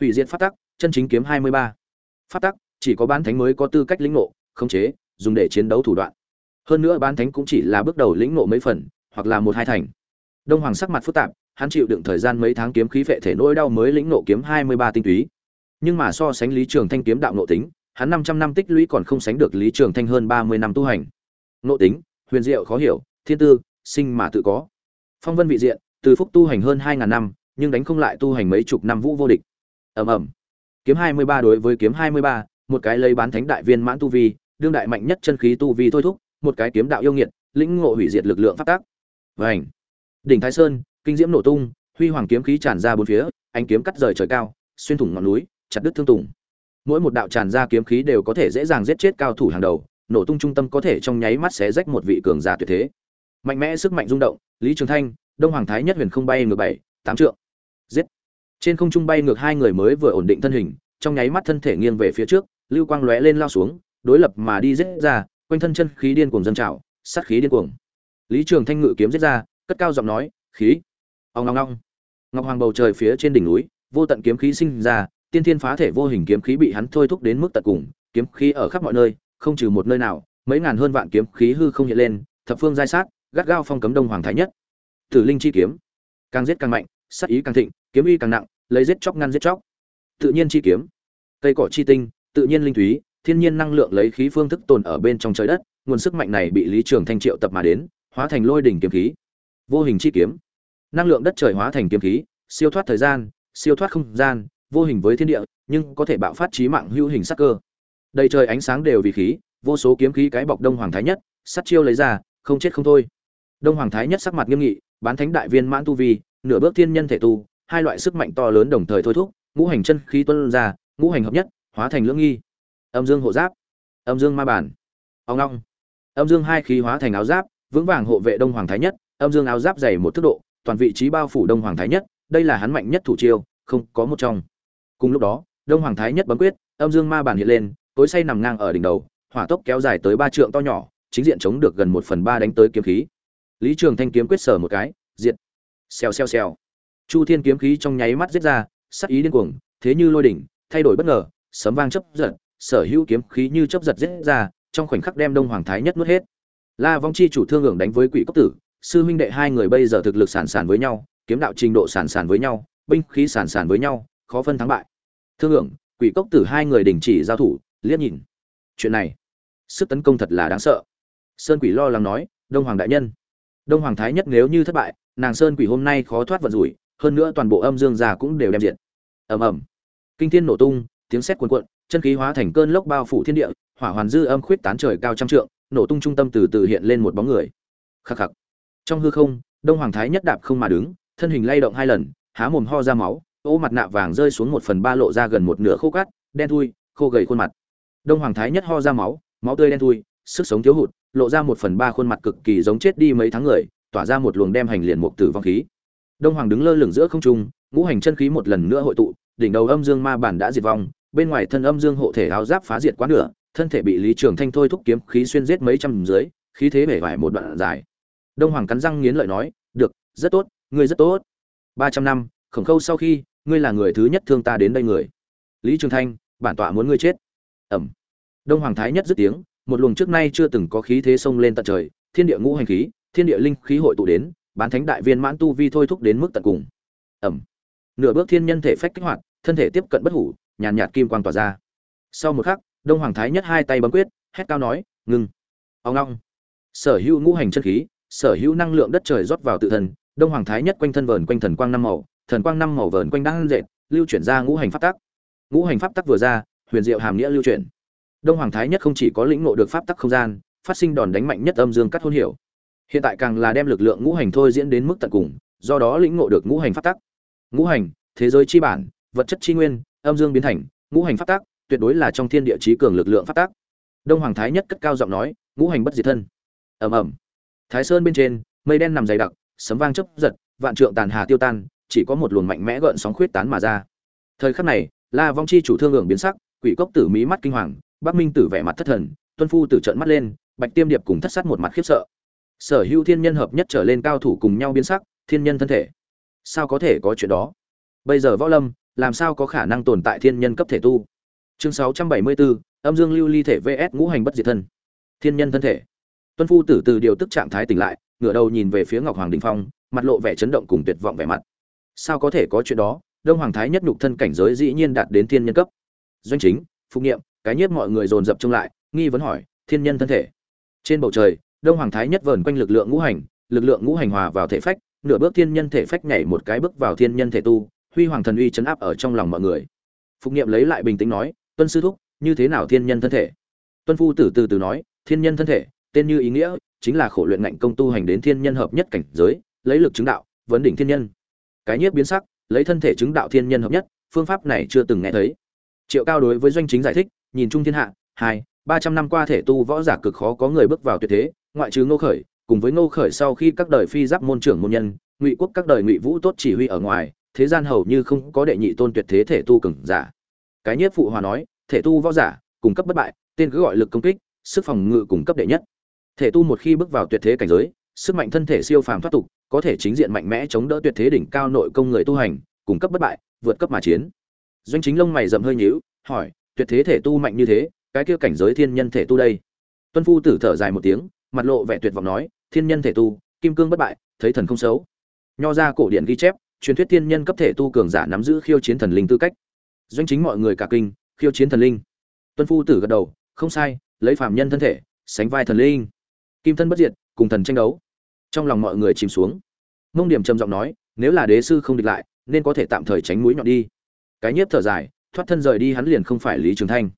Hủy diệt phát tác chân chính kiếm hai mươi ba. Phát tác chỉ có bán thánh mới có tư cách lĩnh ngộ, khống chế, dùng để chiến đấu thủ đoạn. Hơn nữa bán thánh cũng chỉ là bước đầu lĩnh ngộ mấy phần, hoặc là một hai thành. Đông hoàng sắc mặt phức tạp hắn chịu đựng thời gian mấy tháng kiếm khí vệ thể nỗi đau mới lĩnh nộ kiếm hai mươi ba tinh túy nhưng mà so sánh lý trường thanh kiếm đạo nội tính hắn 500 năm tích lũy còn không sánh được Lý Trường Thanh hơn 30 năm tu hành. Nội tính, huyền diệu khó hiểu, thiên tư, sinh mà tự có. Phong vân vị diện, từ phúc tu hành hơn 2000 năm, nhưng đánh không lại tu hành mấy chục năm vũ vô địch. Ầm ầm. Kiếm 23 đối với kiếm 23, một cái lấy bán thánh đại viên mãn tu vi, đương đại mạnh nhất chân khí tu vi thôi thúc, một cái kiếm đạo yêu nghiệt, lĩnh ngộ hủy diệt lực lượng pháp tác. Vành. Đỉnh Thái Sơn, kinh diễm nổ tung, huy hoàng kiếm khí tràn ra bốn phía, ánh kiếm cắt rời trời cao, xuyên thủng ngọn núi, chặt đứt thương tùng. Mỗi một đạo tràn ra kiếm khí đều có thể dễ dàng giết chết cao thủ hàng đầu nổ tung trung tâm có thể trong nháy mắt xé rách một vị cường giả tuyệt thế. Mạnh mẽ sức mạnh rung động lý trường thanh đông hoàng thái nhất huyền không bay ngược bảy tám trượng. Giết. Trên không trung bay ngược hai người mới vừa ổn định thân hình trong nháy mắt thân thể nghiêng về phía trước lưu quang lóe lên lao xuống đối lập mà đi giết ra quanh thân chân khí điên cuồng dân trào sát khí điên cuồng. Lý trường thanh ngự kiếm giết ra cất cao giọng nói khí ông long long ngọc hoàng bầu trời phía trên đỉnh núi vô tận kiếm khí sinh ra tiên thiên phá thể vô hình kiếm khí bị hắn thôi thúc đến mức tận cùng, kiếm khí ở khắp mọi nơi, không trừ một nơi nào, mấy ngàn hơn vạn kiếm khí hư không hiện lên, thập phương giai sát, gắt gao phong cấm đông hoàng thái nhất. Tử linh chi kiếm, càng giết càng mạnh, sát ý càng thịnh, kiếm uy càng nặng, lấy giết chóc ngăn giết chóc. Tự nhiên chi kiếm, cây cỏ chi tinh, tự nhiên linh thúy, thiên nhiên năng lượng lấy khí phương thức tồn ở bên trong trời đất, nguồn sức mạnh này bị Lý Trường Thanh triệu tập mà đến, hóa thành lôi đỉnh kiếm khí. Vô hình chi kiếm, năng lượng đất trời hóa thành kiếm khí, siêu thoát thời gian, siêu thoát không gian, vô hình với thiên địa, nhưng có thể bạo phát trí mạng hữu hình sắc cơ. Đầy trời ánh sáng đều vì khí, vô số kiếm khí cái bọc Đông Hoàng Thái Nhất, sắt chiêu lấy ra, không chết không thôi. Đông Hoàng Thái Nhất sắc mặt nghiêm nghị, bán thánh đại viên mãn tu vi, nửa bước thiên nhân thể tu, hai loại sức mạnh to lớn đồng thời thôi thúc, ngũ hành chân khí tuôn ra, ngũ hành hợp nhất, hóa thành lưỡng nghi. Âm dương hộ giáp, âm dương ma bản. Ông long. âm dương hai khí hóa thành áo giáp vững vàng hộ vệ đông hoàng thái nhất âm dương áo giáp dày một thước độ toàn vị trí bao phủ đông hoàng thái nhất đây là hắn mạnh nhất thủ chiêu không có một trong. Cùng lúc đó đông hoàng thái nhất bấm quyết âm dương ma bản hiện lên tối say nằm ngang ở đỉnh đầu hỏa tốc kéo dài tới ba trượng to nhỏ chính diện chống được gần một phần ba đánh tới kiếm khí. Lý trường thanh kiếm quyết sở một cái diện, xèo xèo xèo. Chu thiên kiếm khí trong nháy mắt giết ra sắc ý điên cuồng thế như lôi đỉnh thay đổi bất ngờ sấm vang chấp giật sở hữu kiếm khí như chấp giật giết ra trong khoảnh khắc đem đông hoàng thái nhất nuốt hết. La vong chi chủ thương hưởng đánh với quỷ cốc tử sư huynh đệ hai người bây giờ thực lực sản sản với nhau, kiếm đạo trình độ sản sản với nhau, binh khí sản sản với nhau, khó phân thắng bại. Thương hưởng quỷ cốc tử hai người đình chỉ giao thủ, liếc nhìn. Chuyện này, sức tấn công thật là đáng sợ. Sơn quỷ lo lắng nói, đông hoàng đại nhân, đông hoàng thái nhất nếu như thất bại, nàng sơn quỷ hôm nay khó thoát vận rủi, hơn nữa toàn bộ âm dương già cũng đều đem diện ầm ầm. Kinh thiên nổ tung, tiếng sét cuồn cuộn, chân khí hóa thành cơn lốc bao phủ thiên địa, hỏa hoàn dư âm khuyết tán trời cao trăm trượng, nổ tung trung tâm từ từ hiện lên một bóng người. Khắc khắc trong hư không, đông hoàng thái nhất đạp không mà đứng, thân hình lay động hai lần, há mồm ho ra máu, ô mặt nạ vàng rơi xuống một phần ba lộ ra gần một nửa khô cát, đen thui, khô gầy khuôn mặt. Đông hoàng thái nhất ho ra máu máu tươi đen thui, sức sống thiếu hụt, lộ ra một phần ba khuôn mặt cực kỳ giống chết đi mấy tháng người, tỏa ra một luồng đem hành liền mục tử vong khí. Đông hoàng đứng lơ lửng giữa không trung, ngũ hành chân khí một lần nữa hội tụ, đỉnh đầu âm dương ma bản đã diệt vong, bên ngoài thân âm dương hộ thể áo giáp phá diệt quá nửa, thân thể bị lý trường thanh thôi thúc kiếm khí xuyên giết mấy trăm dưới, khí thế bể vải một đoạn dài đông hoàng cắn răng nghiến lợi nói được rất tốt ngươi rất tốt. Ba trăm năm khổng khâu sau khi ngươi là người thứ nhất thương ta đến đây người. Lý trường thanh bản tọa muốn ngươi chết. Ẩm. Đông hoàng thái nhất dứt tiếng một luồng trước nay chưa từng có khí thế xông lên tận trời thiên địa ngũ hành khí thiên địa linh khí hội tụ đến bán thánh đại viên mãn tu vi thôi thúc đến mức tận cùng. Ẩm. Nửa bước thiên nhân thể phách kích hoạt thân thể tiếp cận bất hủ nhàn nhạt, nhạt kim quang tỏa ra. Sau một khắc đông hoàng thái nhất hai tay bấm quyết hét cao nói ngừng ông long sở hữu ngũ hành chân khí sở hữu năng lượng đất trời rót vào tự thân, đông hoàng thái nhất quanh thân vờn quanh thần quang năm màu, thần quang năm màu vờn quanh đang dệt, lưu chuyển ra ngũ hành pháp tắc. Ngũ hành pháp tắc vừa ra, huyền diệu hàm nghĩa lưu chuyển. Đông hoàng thái nhất không chỉ có lĩnh ngộ được pháp tắc không gian, phát sinh đòn đánh mạnh nhất âm dương cắt hôn hiểu. Hiện tại càng là đem lực lượng ngũ hành thôi diễn đến mức tận cùng, do đó lĩnh ngộ được ngũ hành pháp tắc. Ngũ hành, thế giới chi bản, vật chất chi nguyên, âm dương biến thành, ngũ hành pháp tắc, tuyệt đối là trong thiên địa trí cường lực lượng pháp tắc. Đông hoàng thái nhất cất cao giọng nói, ngũ hành bất diệt thân. Ầm ầm thái sơn bên trên mây đen nằm dày đặc sấm vang chớp giật vạn trượng tàn hà tiêu tan chỉ có một luồng mạnh mẽ gợn sóng khuyết tán mà ra. Thời khắc này la vong chi chủ thương hưởng biến sắc quỷ cốc tử mí mắt kinh hoàng bắc minh tử vẻ mặt thất thần tuân phu tử trợn mắt lên bạch tiêm điệp cùng thất sát một mặt khiếp sợ. Sở hữu thiên nhân hợp nhất trở lên cao thủ cùng nhau biến sắc thiên nhân thân thể. Sao có thể có chuyện đó? Bây giờ võ lâm làm sao có khả năng tồn tại thiên nhân cấp thể tu? Chương 674, âm dương lưu ly thể vs ngũ hành bất diệt thân. Thiên nhân thân thể tuân phu tử từ điều tức trạng thái tỉnh lại, ngửa đầu nhìn về phía ngọc hoàng đình phong, mặt lộ vẻ chấn động cùng tuyệt vọng vẻ mặt. Sao có thể có chuyện đó? Đông hoàng thái nhất nhục thân cảnh giới dĩ nhiên đạt đến thiên nhân cấp. Doanh chính phục nghiệm cái nhất mọi người dồn dập trông lại, nghi vấn hỏi, thiên nhân thân thể. Trên bầu trời, đông hoàng thái nhất vờn quanh lực lượng ngũ hành, lực lượng ngũ hành hòa vào thể phách, nửa bước thiên nhân thể phách nhảy một cái bước vào thiên nhân thể tu, huy hoàng thần uy chấn áp ở trong lòng mọi người. Phục nghiệm lấy lại bình tĩnh nói, tuân sư thúc, như thế nào thiên nhân thân thể? Tuân phu tử từ từ nói, thiên nhân thân thể tên như ý nghĩa chính là khổ luyện ngạnh công tu hành đến thiên nhân hợp nhất cảnh giới, lấy lực chứng đạo, vấn đỉnh thiên nhân. Cái nhiếp biến sắc, lấy thân thể chứng đạo thiên nhân hợp nhất, phương pháp này chưa từng nghe thấy. Triệu cao đối với doanh chính giải thích, nhìn chung thiên hạ, hai, ba trăm năm qua thể tu võ giả cực khó có người bước vào tuyệt thế, ngoại trừ ngô khởi, cùng với ngô khởi sau khi các đời phi giáp môn trưởng môn nhân, ngụy quốc các đời ngụy vũ tốt chỉ huy ở ngoài, thế gian hầu như không có đệ nhị tôn tuyệt thế thể tu cường giả. Cái nhiếp phụ hòa nói, thể tu võ giả, cung cấp bất bại, tên cứ gọi lực công kích, sức phòng ngự cung cấp đệ nhất thể tu một khi bước vào tuyệt thế cảnh giới, sức mạnh thân thể siêu phàm thoát tục, có thể chính diện mạnh mẽ chống đỡ tuyệt thế đỉnh cao nội công người tu hành cung cấp bất bại, vượt cấp mà chiến. Doanh chính lông mày rậm hơi nhíu, hỏi, tuyệt thế thể tu mạnh như thế, cái kia cảnh giới thiên nhân thể tu đây? Tuân phu tử thở dài một tiếng, mặt lộ vẻ tuyệt vọng nói, thiên nhân thể tu, kim cương bất bại, thấy thần không xấu. Nho ra cổ điển ghi chép, truyền thuyết thiên nhân cấp thể tu cường giả nắm giữ khiêu chiến thần linh tư cách. Doanh chính mọi người cả kinh, khiêu chiến thần linh. Tuân phu tử gật đầu, không sai, lấy phàm nhân thân thể, sánh vai thần linh kim thân bất diệt, cùng thần tranh đấu. Trong lòng mọi người chìm xuống. Mông điểm trầm giọng nói, nếu là đế sư không địch lại, nên có thể tạm thời tránh mũi nhọn đi. Cái nhiếp thở dài, thoát thân rời đi hắn liền không phải lý trường thanh.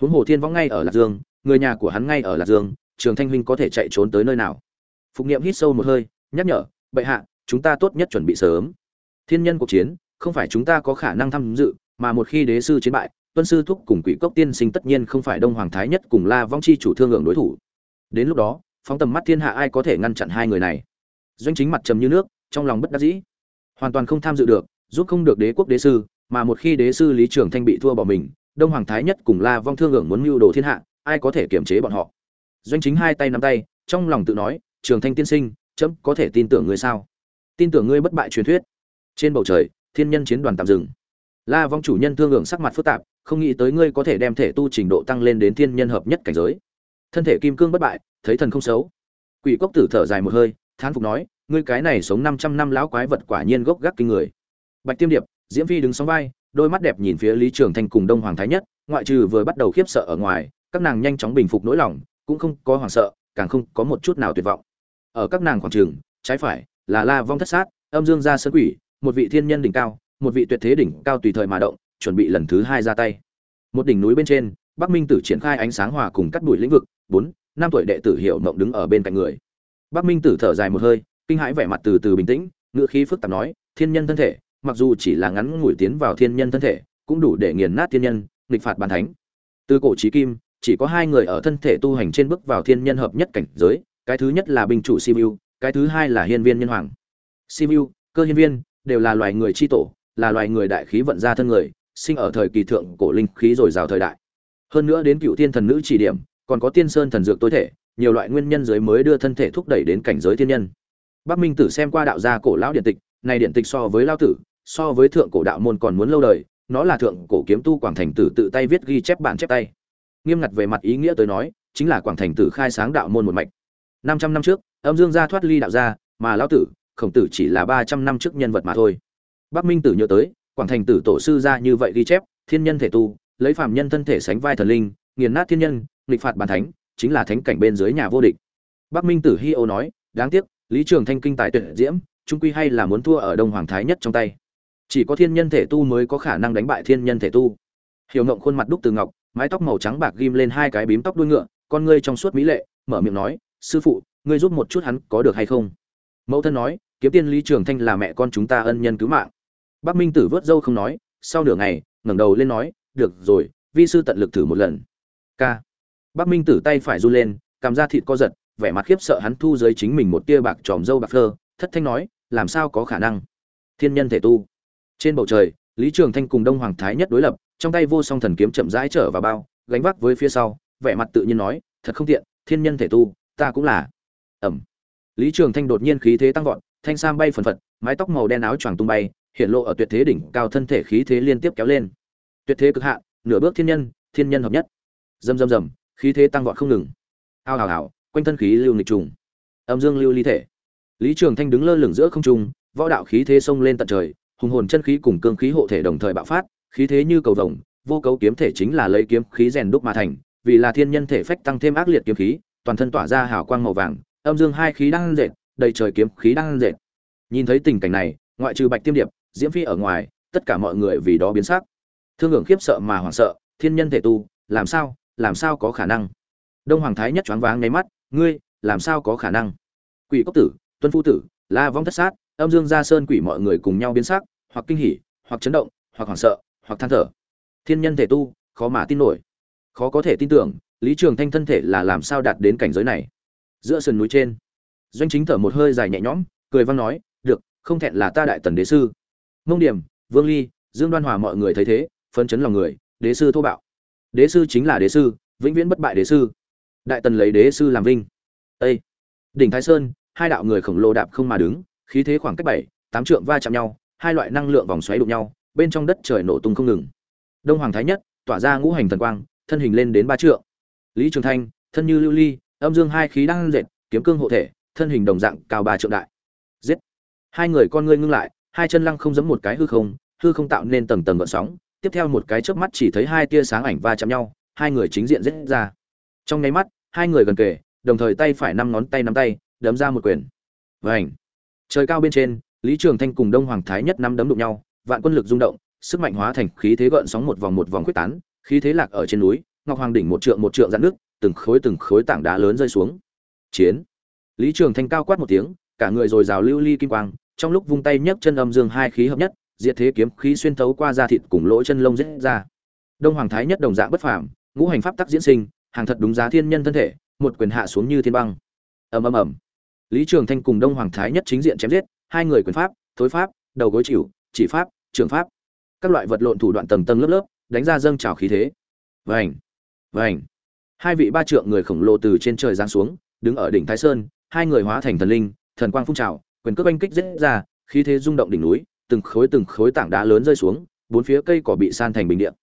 Huống hồ thiên võng ngay ở lạc dương, người nhà của hắn ngay ở lạc dương, trường thanh huynh có thể chạy trốn tới nơi nào? Phục nghiệm hít sâu một hơi, nhắc nhở, bệ hạ, chúng ta tốt nhất chuẩn bị sớm. Thiên nhân cuộc chiến, không phải chúng ta có khả năng tham dự, mà một khi đế sư chiến bại, tuân sư thúc cùng quỷ cốc tiên sinh tất nhiên không phải đông hoàng thái nhất cùng la vong chi chủ thương lượng đối thủ. Đến lúc đó phóng tầm mắt thiên hạ ai có thể ngăn chặn hai người này. Doanh chính mặt trầm như nước, trong lòng bất đắc dĩ. Hoàn toàn không tham dự được, giúp không được đế quốc đế sư, mà một khi đế sư lý trường thanh bị thua bỏ mình, đông hoàng thái nhất cùng la vong thương hưởng muốn mưu đồ thiên hạ, ai có thể kiềm chế bọn họ? Doanh chính hai tay nắm tay, trong lòng tự nói, trường thanh tiên sinh, chấm có thể tin tưởng ngươi sao? Tin tưởng ngươi bất bại truyền thuyết. Trên bầu trời, thiên nhân chiến đoàn tạm dừng. La vong chủ nhân thương hưởng sắc mặt phức tạp, không nghĩ tới ngươi có thể đem thể tu trình độ tăng lên đến thiên nhân hợp nhất cảnh giới. Thân thể kim cương bất bại thấy thần không xấu. Quỷ cốc tử thở dài một hơi, thán phục nói, ngươi cái này sống 500 năm lão quái vật quả nhiên gốc gác kinh người. Bạch tiêm điệp, diễm phi đứng sóng vai, đôi mắt đẹp nhìn phía lý trường thanh cùng đông hoàng thái nhất, ngoại trừ vừa bắt đầu khiếp sợ ở ngoài, các nàng nhanh chóng bình phục nỗi lòng, cũng không có hoảng sợ, càng không có một chút nào tuyệt vọng. Ở các nàng khoảng trường, trái phải là la vong thất sát, âm dương gia sơn quỷ, một vị thiên nhân đỉnh cao, một vị tuyệt thế đỉnh cao tùy thời mà động, chuẩn bị lần thứ hai ra tay. Một đỉnh núi bên trên, bắc minh tử triển khai ánh sáng hòa cùng cắt đuổi lĩnh vực, bốn năm tuổi đệ tử hiểu mộng đứng ở bên cạnh người. Bắc minh tử thở dài một hơi kinh hãi vẻ mặt từ từ bình tĩnh ngữ khí phức tạp nói thiên nhân thân thể mặc dù chỉ là ngắn ngủi tiến vào thiên nhân thân thể cũng đủ để nghiền nát thiên nhân nghịch phạt bàn thánh. Từ cổ chí kim chỉ có hai người ở thân thể tu hành trên bước vào thiên nhân hợp nhất cảnh giới cái thứ nhất là binh chủ Simu, cái thứ hai là hiên viên nhân hoàng. Simu, cơ hiên viên đều là loài người chi tổ là loài người đại khí vận ra thân người sinh ở thời kỳ thượng cổ linh khí dồi dào thời đại. Hơn nữa đến cựu Thiên thần nữ chỉ điểm còn có tiên sơn thần dược tối thể, nhiều loại nguyên nhân dưới mới đưa thân thể thúc đẩy đến cảnh giới thiên nhân. Bắc minh tử xem qua đạo gia cổ lão điện tịch, này điện tịch so với lao tử, so với thượng cổ đạo môn còn muốn lâu đời, nó là thượng cổ kiếm tu quảng thành tử tự tay viết ghi chép bản chép tay. Nghiêm ngặt về mặt ý nghĩa tới nói, chính là quảng thành tử khai sáng đạo môn một mạch. Năm trăm năm trước, âm dương gia thoát ly đạo gia, mà lão tử, khổng tử chỉ là ba trăm năm trước nhân vật mà thôi. Bắc minh tử nhớ tới, quảng thành tử tổ sư ra như vậy ghi chép, thiên nhân thể tu, lấy phàm nhân thân thể sánh vai thần linh, nghiền nát thiên nhân nghịch phạt bàn thánh, chính là thánh cảnh bên dưới nhà vô địch. Bắc minh tử hi âu nói, đáng tiếc, lý trường thanh kinh tài tuyệt diễm, trung quy hay là muốn thua ở đông hoàng thái nhất trong tay. Chỉ có thiên nhân thể tu mới có khả năng đánh bại thiên nhân thể tu. Hiểu ngộng khuôn mặt đúc từ ngọc, mái tóc màu trắng bạc ghim lên hai cái bím tóc đuôi ngựa, con ngươi trong suốt mỹ lệ, mở miệng nói, sư phụ, ngươi giúp một chút hắn có được hay không? Mẫu thân nói, kiếm tiên lý trường thanh là mẹ con chúng ta ân nhân cứu mạng. Bác minh tử vớt dâu không nói, sau nửa ngày, ngẩng đầu lên nói, được rồi, vi sư tận lực thử một lần. K bác minh tử tay phải run lên, cảm ra thịt co giật, vẻ mặt khiếp sợ hắn thu dưới chính mình một tia bạc tròm dâu bạc phơ, thất thanh nói, làm sao có khả năng? Thiên nhân thể tu. Trên bầu trời, lý trường thanh cùng đông hoàng thái nhất đối lập, trong tay vô song thần kiếm chậm rãi trở vào bao, gánh vác với phía sau, vẻ mặt tự nhiên nói, thật không tiện, thiên nhân thể tu, ta cũng là. Ẩm. Lý trường thanh đột nhiên khí thế tăng vọt, thanh sam bay phần phật, mái tóc màu đen áo choàng tung bay, hiện lộ ở tuyệt thế đỉnh cao thân thể khí thế liên tiếp kéo lên. Tuyệt thế cực hạn nửa bước thiên nhân thiên nhân hợp nhất. Rầm rầm rầm khí thế tăng vọt không ngừng. Ao hào hào quanh thân khí lưu nghịch trùng. Âm dương lưu ly thể. Lý trường thanh đứng lơ lửng giữa không trung, võ đạo khí thế xông lên tận trời, hùng hồn chân khí cùng cương khí hộ thể đồng thời bạo phát, khí thế như cầu vồng, vô cấu kiếm thể chính là lấy kiếm khí rèn đúc mà thành, vì là thiên nhân thể phách tăng thêm ác liệt kiếm khí, toàn thân tỏa ra hào quang màu vàng, âm dương hai khí đang dệt đầy trời kiếm khí đang dệt nhìn thấy tình cảnh này, ngoại trừ bạch tiêm điệp, diễm phi ở ngoài, tất cả mọi người vì đó biến sắc. Thương hưởng khiếp sợ mà hoảng sợ, thiên nhân thể tu, làm sao? Làm sao có khả năng? Đông hoàng thái nhất choáng váng nháy mắt, ngươi, làm sao có khả năng? Quỷ cốc tử, tuân phu tử, la vong thất sát, âm dương gia sơn quỷ mọi người cùng nhau biến sắc, hoặc kinh hỉ, hoặc chấn động, hoặc hoảng sợ, hoặc than thở. Thiên nhân thể tu, khó mà tin nổi. Khó có thể tin tưởng, lý trường thanh thân thể là làm sao đạt đến cảnh giới này? Giữa sườn núi trên, doanh chính thở một hơi dài nhẹ nhõm, cười vang nói, được, không thẹn là ta đại tần đế sư. Mông điểm, vương ly, dương đoan hòa mọi người thấy thế, phấn chấn lòng người, đế sư thô bạo đế sư chính là đế sư, vĩnh viễn bất bại đế sư. Đại tần lấy đế sư làm vinh. Ê! đỉnh thái sơn, hai đạo người khổng lồ đạp không mà đứng, khí thế khoảng cách bảy, tám trượng va chạm nhau, hai loại năng lượng vòng xoáy đụng nhau, bên trong đất trời nổ tung không ngừng. Đông hoàng thái nhất, tỏa ra ngũ hành thần quang, thân hình lên đến ba trượng. Lý trường thanh, thân như lưu ly, âm dương hai khí đang dệt kiếm cương hộ thể, thân hình đồng dạng cao ba trượng đại. Giết! Hai người con ngươi ngưng lại, hai chân lăng không giẫm một cái hư không hư không tạo nên tầng tầng gợn sóng tiếp theo một cái chớp mắt chỉ thấy hai tia sáng ảnh va chạm nhau, hai người chính diện giết ra. Trong nháy mắt, hai người gần kề, đồng thời tay phải năm ngón tay nắm tay, đấm ra một quyền. Vành. trời cao bên trên, lý trường thanh cùng đông hoàng thái nhất năm đấm đụng nhau, vạn quân lực rung động, sức mạnh hóa thành khí thế gợn sóng một vòng một vòng quyết tán, khí thế lạc ở trên núi, ngọc hoàng đỉnh một trượng một trượng dạn nước, từng khối từng khối tảng đá lớn rơi xuống. Chiến! Lý trường thanh cao quát một tiếng, cả người rồi rào lưu ly kim quang, trong lúc vung tay nhấc chân âm dương hai khí hợp nhất diệt thế kiếm khí xuyên thấu qua da thịt cùng lỗ chân lông rết ra. Đông hoàng thái nhất đồng dạng bất phàm, ngũ hành pháp tắc diễn sinh, hàng thật đúng giá thiên nhân thân thể, một quyền hạ xuống như thiên băng. Ầm ầm ầm. Lý trường thanh cùng đông hoàng thái nhất chính diện chém giết, hai người quyền pháp, thối pháp, đầu gối chịu, chỉ pháp, trường pháp. Các loại vật lộn thủ đoạn tầng tầng lớp lớp, đánh ra dâng trào khí thế. Vành vành. Hai vị ba trượng người khổng lồ từ trên trời giáng xuống, đứng ở đỉnh thái sơn, hai người hóa thành thần linh, thần quang phun trào, quyền cước oanh kích dễ ra, khí thế rung động đỉnh núi từng khối từng khối tảng đá lớn rơi xuống bốn phía cây cỏ bị san thành bình điện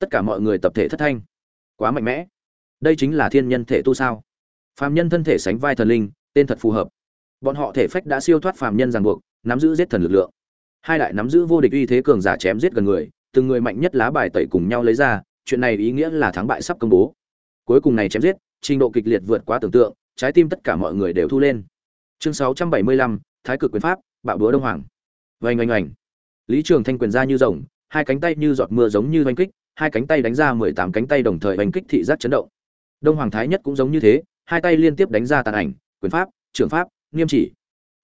tất cả mọi người tập thể thất thanh. Quá mạnh mẽ. Đây chính là thiên nhân thể tu sao? Phàm nhân thân thể sánh vai thần linh tên thật phù hợp. Bọn họ thể phách đã siêu thoát phàm nhân ràng buộc nắm giữ giết thần lực lượng. Hai đại nắm giữ vô địch uy thế cường giả chém giết gần người từng người mạnh nhất lá bài tẩy cùng nhau lấy ra chuyện này ý nghĩa là thắng bại sắp công bố. Cuối cùng này chém giết trình độ kịch liệt vượt quá tưởng tượng trái tim tất cả mọi người đều thu lên. Chương 675, thái cực quyền pháp bạo đúa đông hoàng vành oanh oanh. Lý trường thanh quyền ra như rồng, hai cánh tay như giọt mưa giống như oanh kích, hai cánh tay đánh ra mười tám cánh tay đồng thời oanh kích thị giác chấn động. Đông hoàng thái nhất cũng giống như thế, hai tay liên tiếp đánh ra tàn ảnh, quyền pháp, trường pháp, nghiêm chỉ.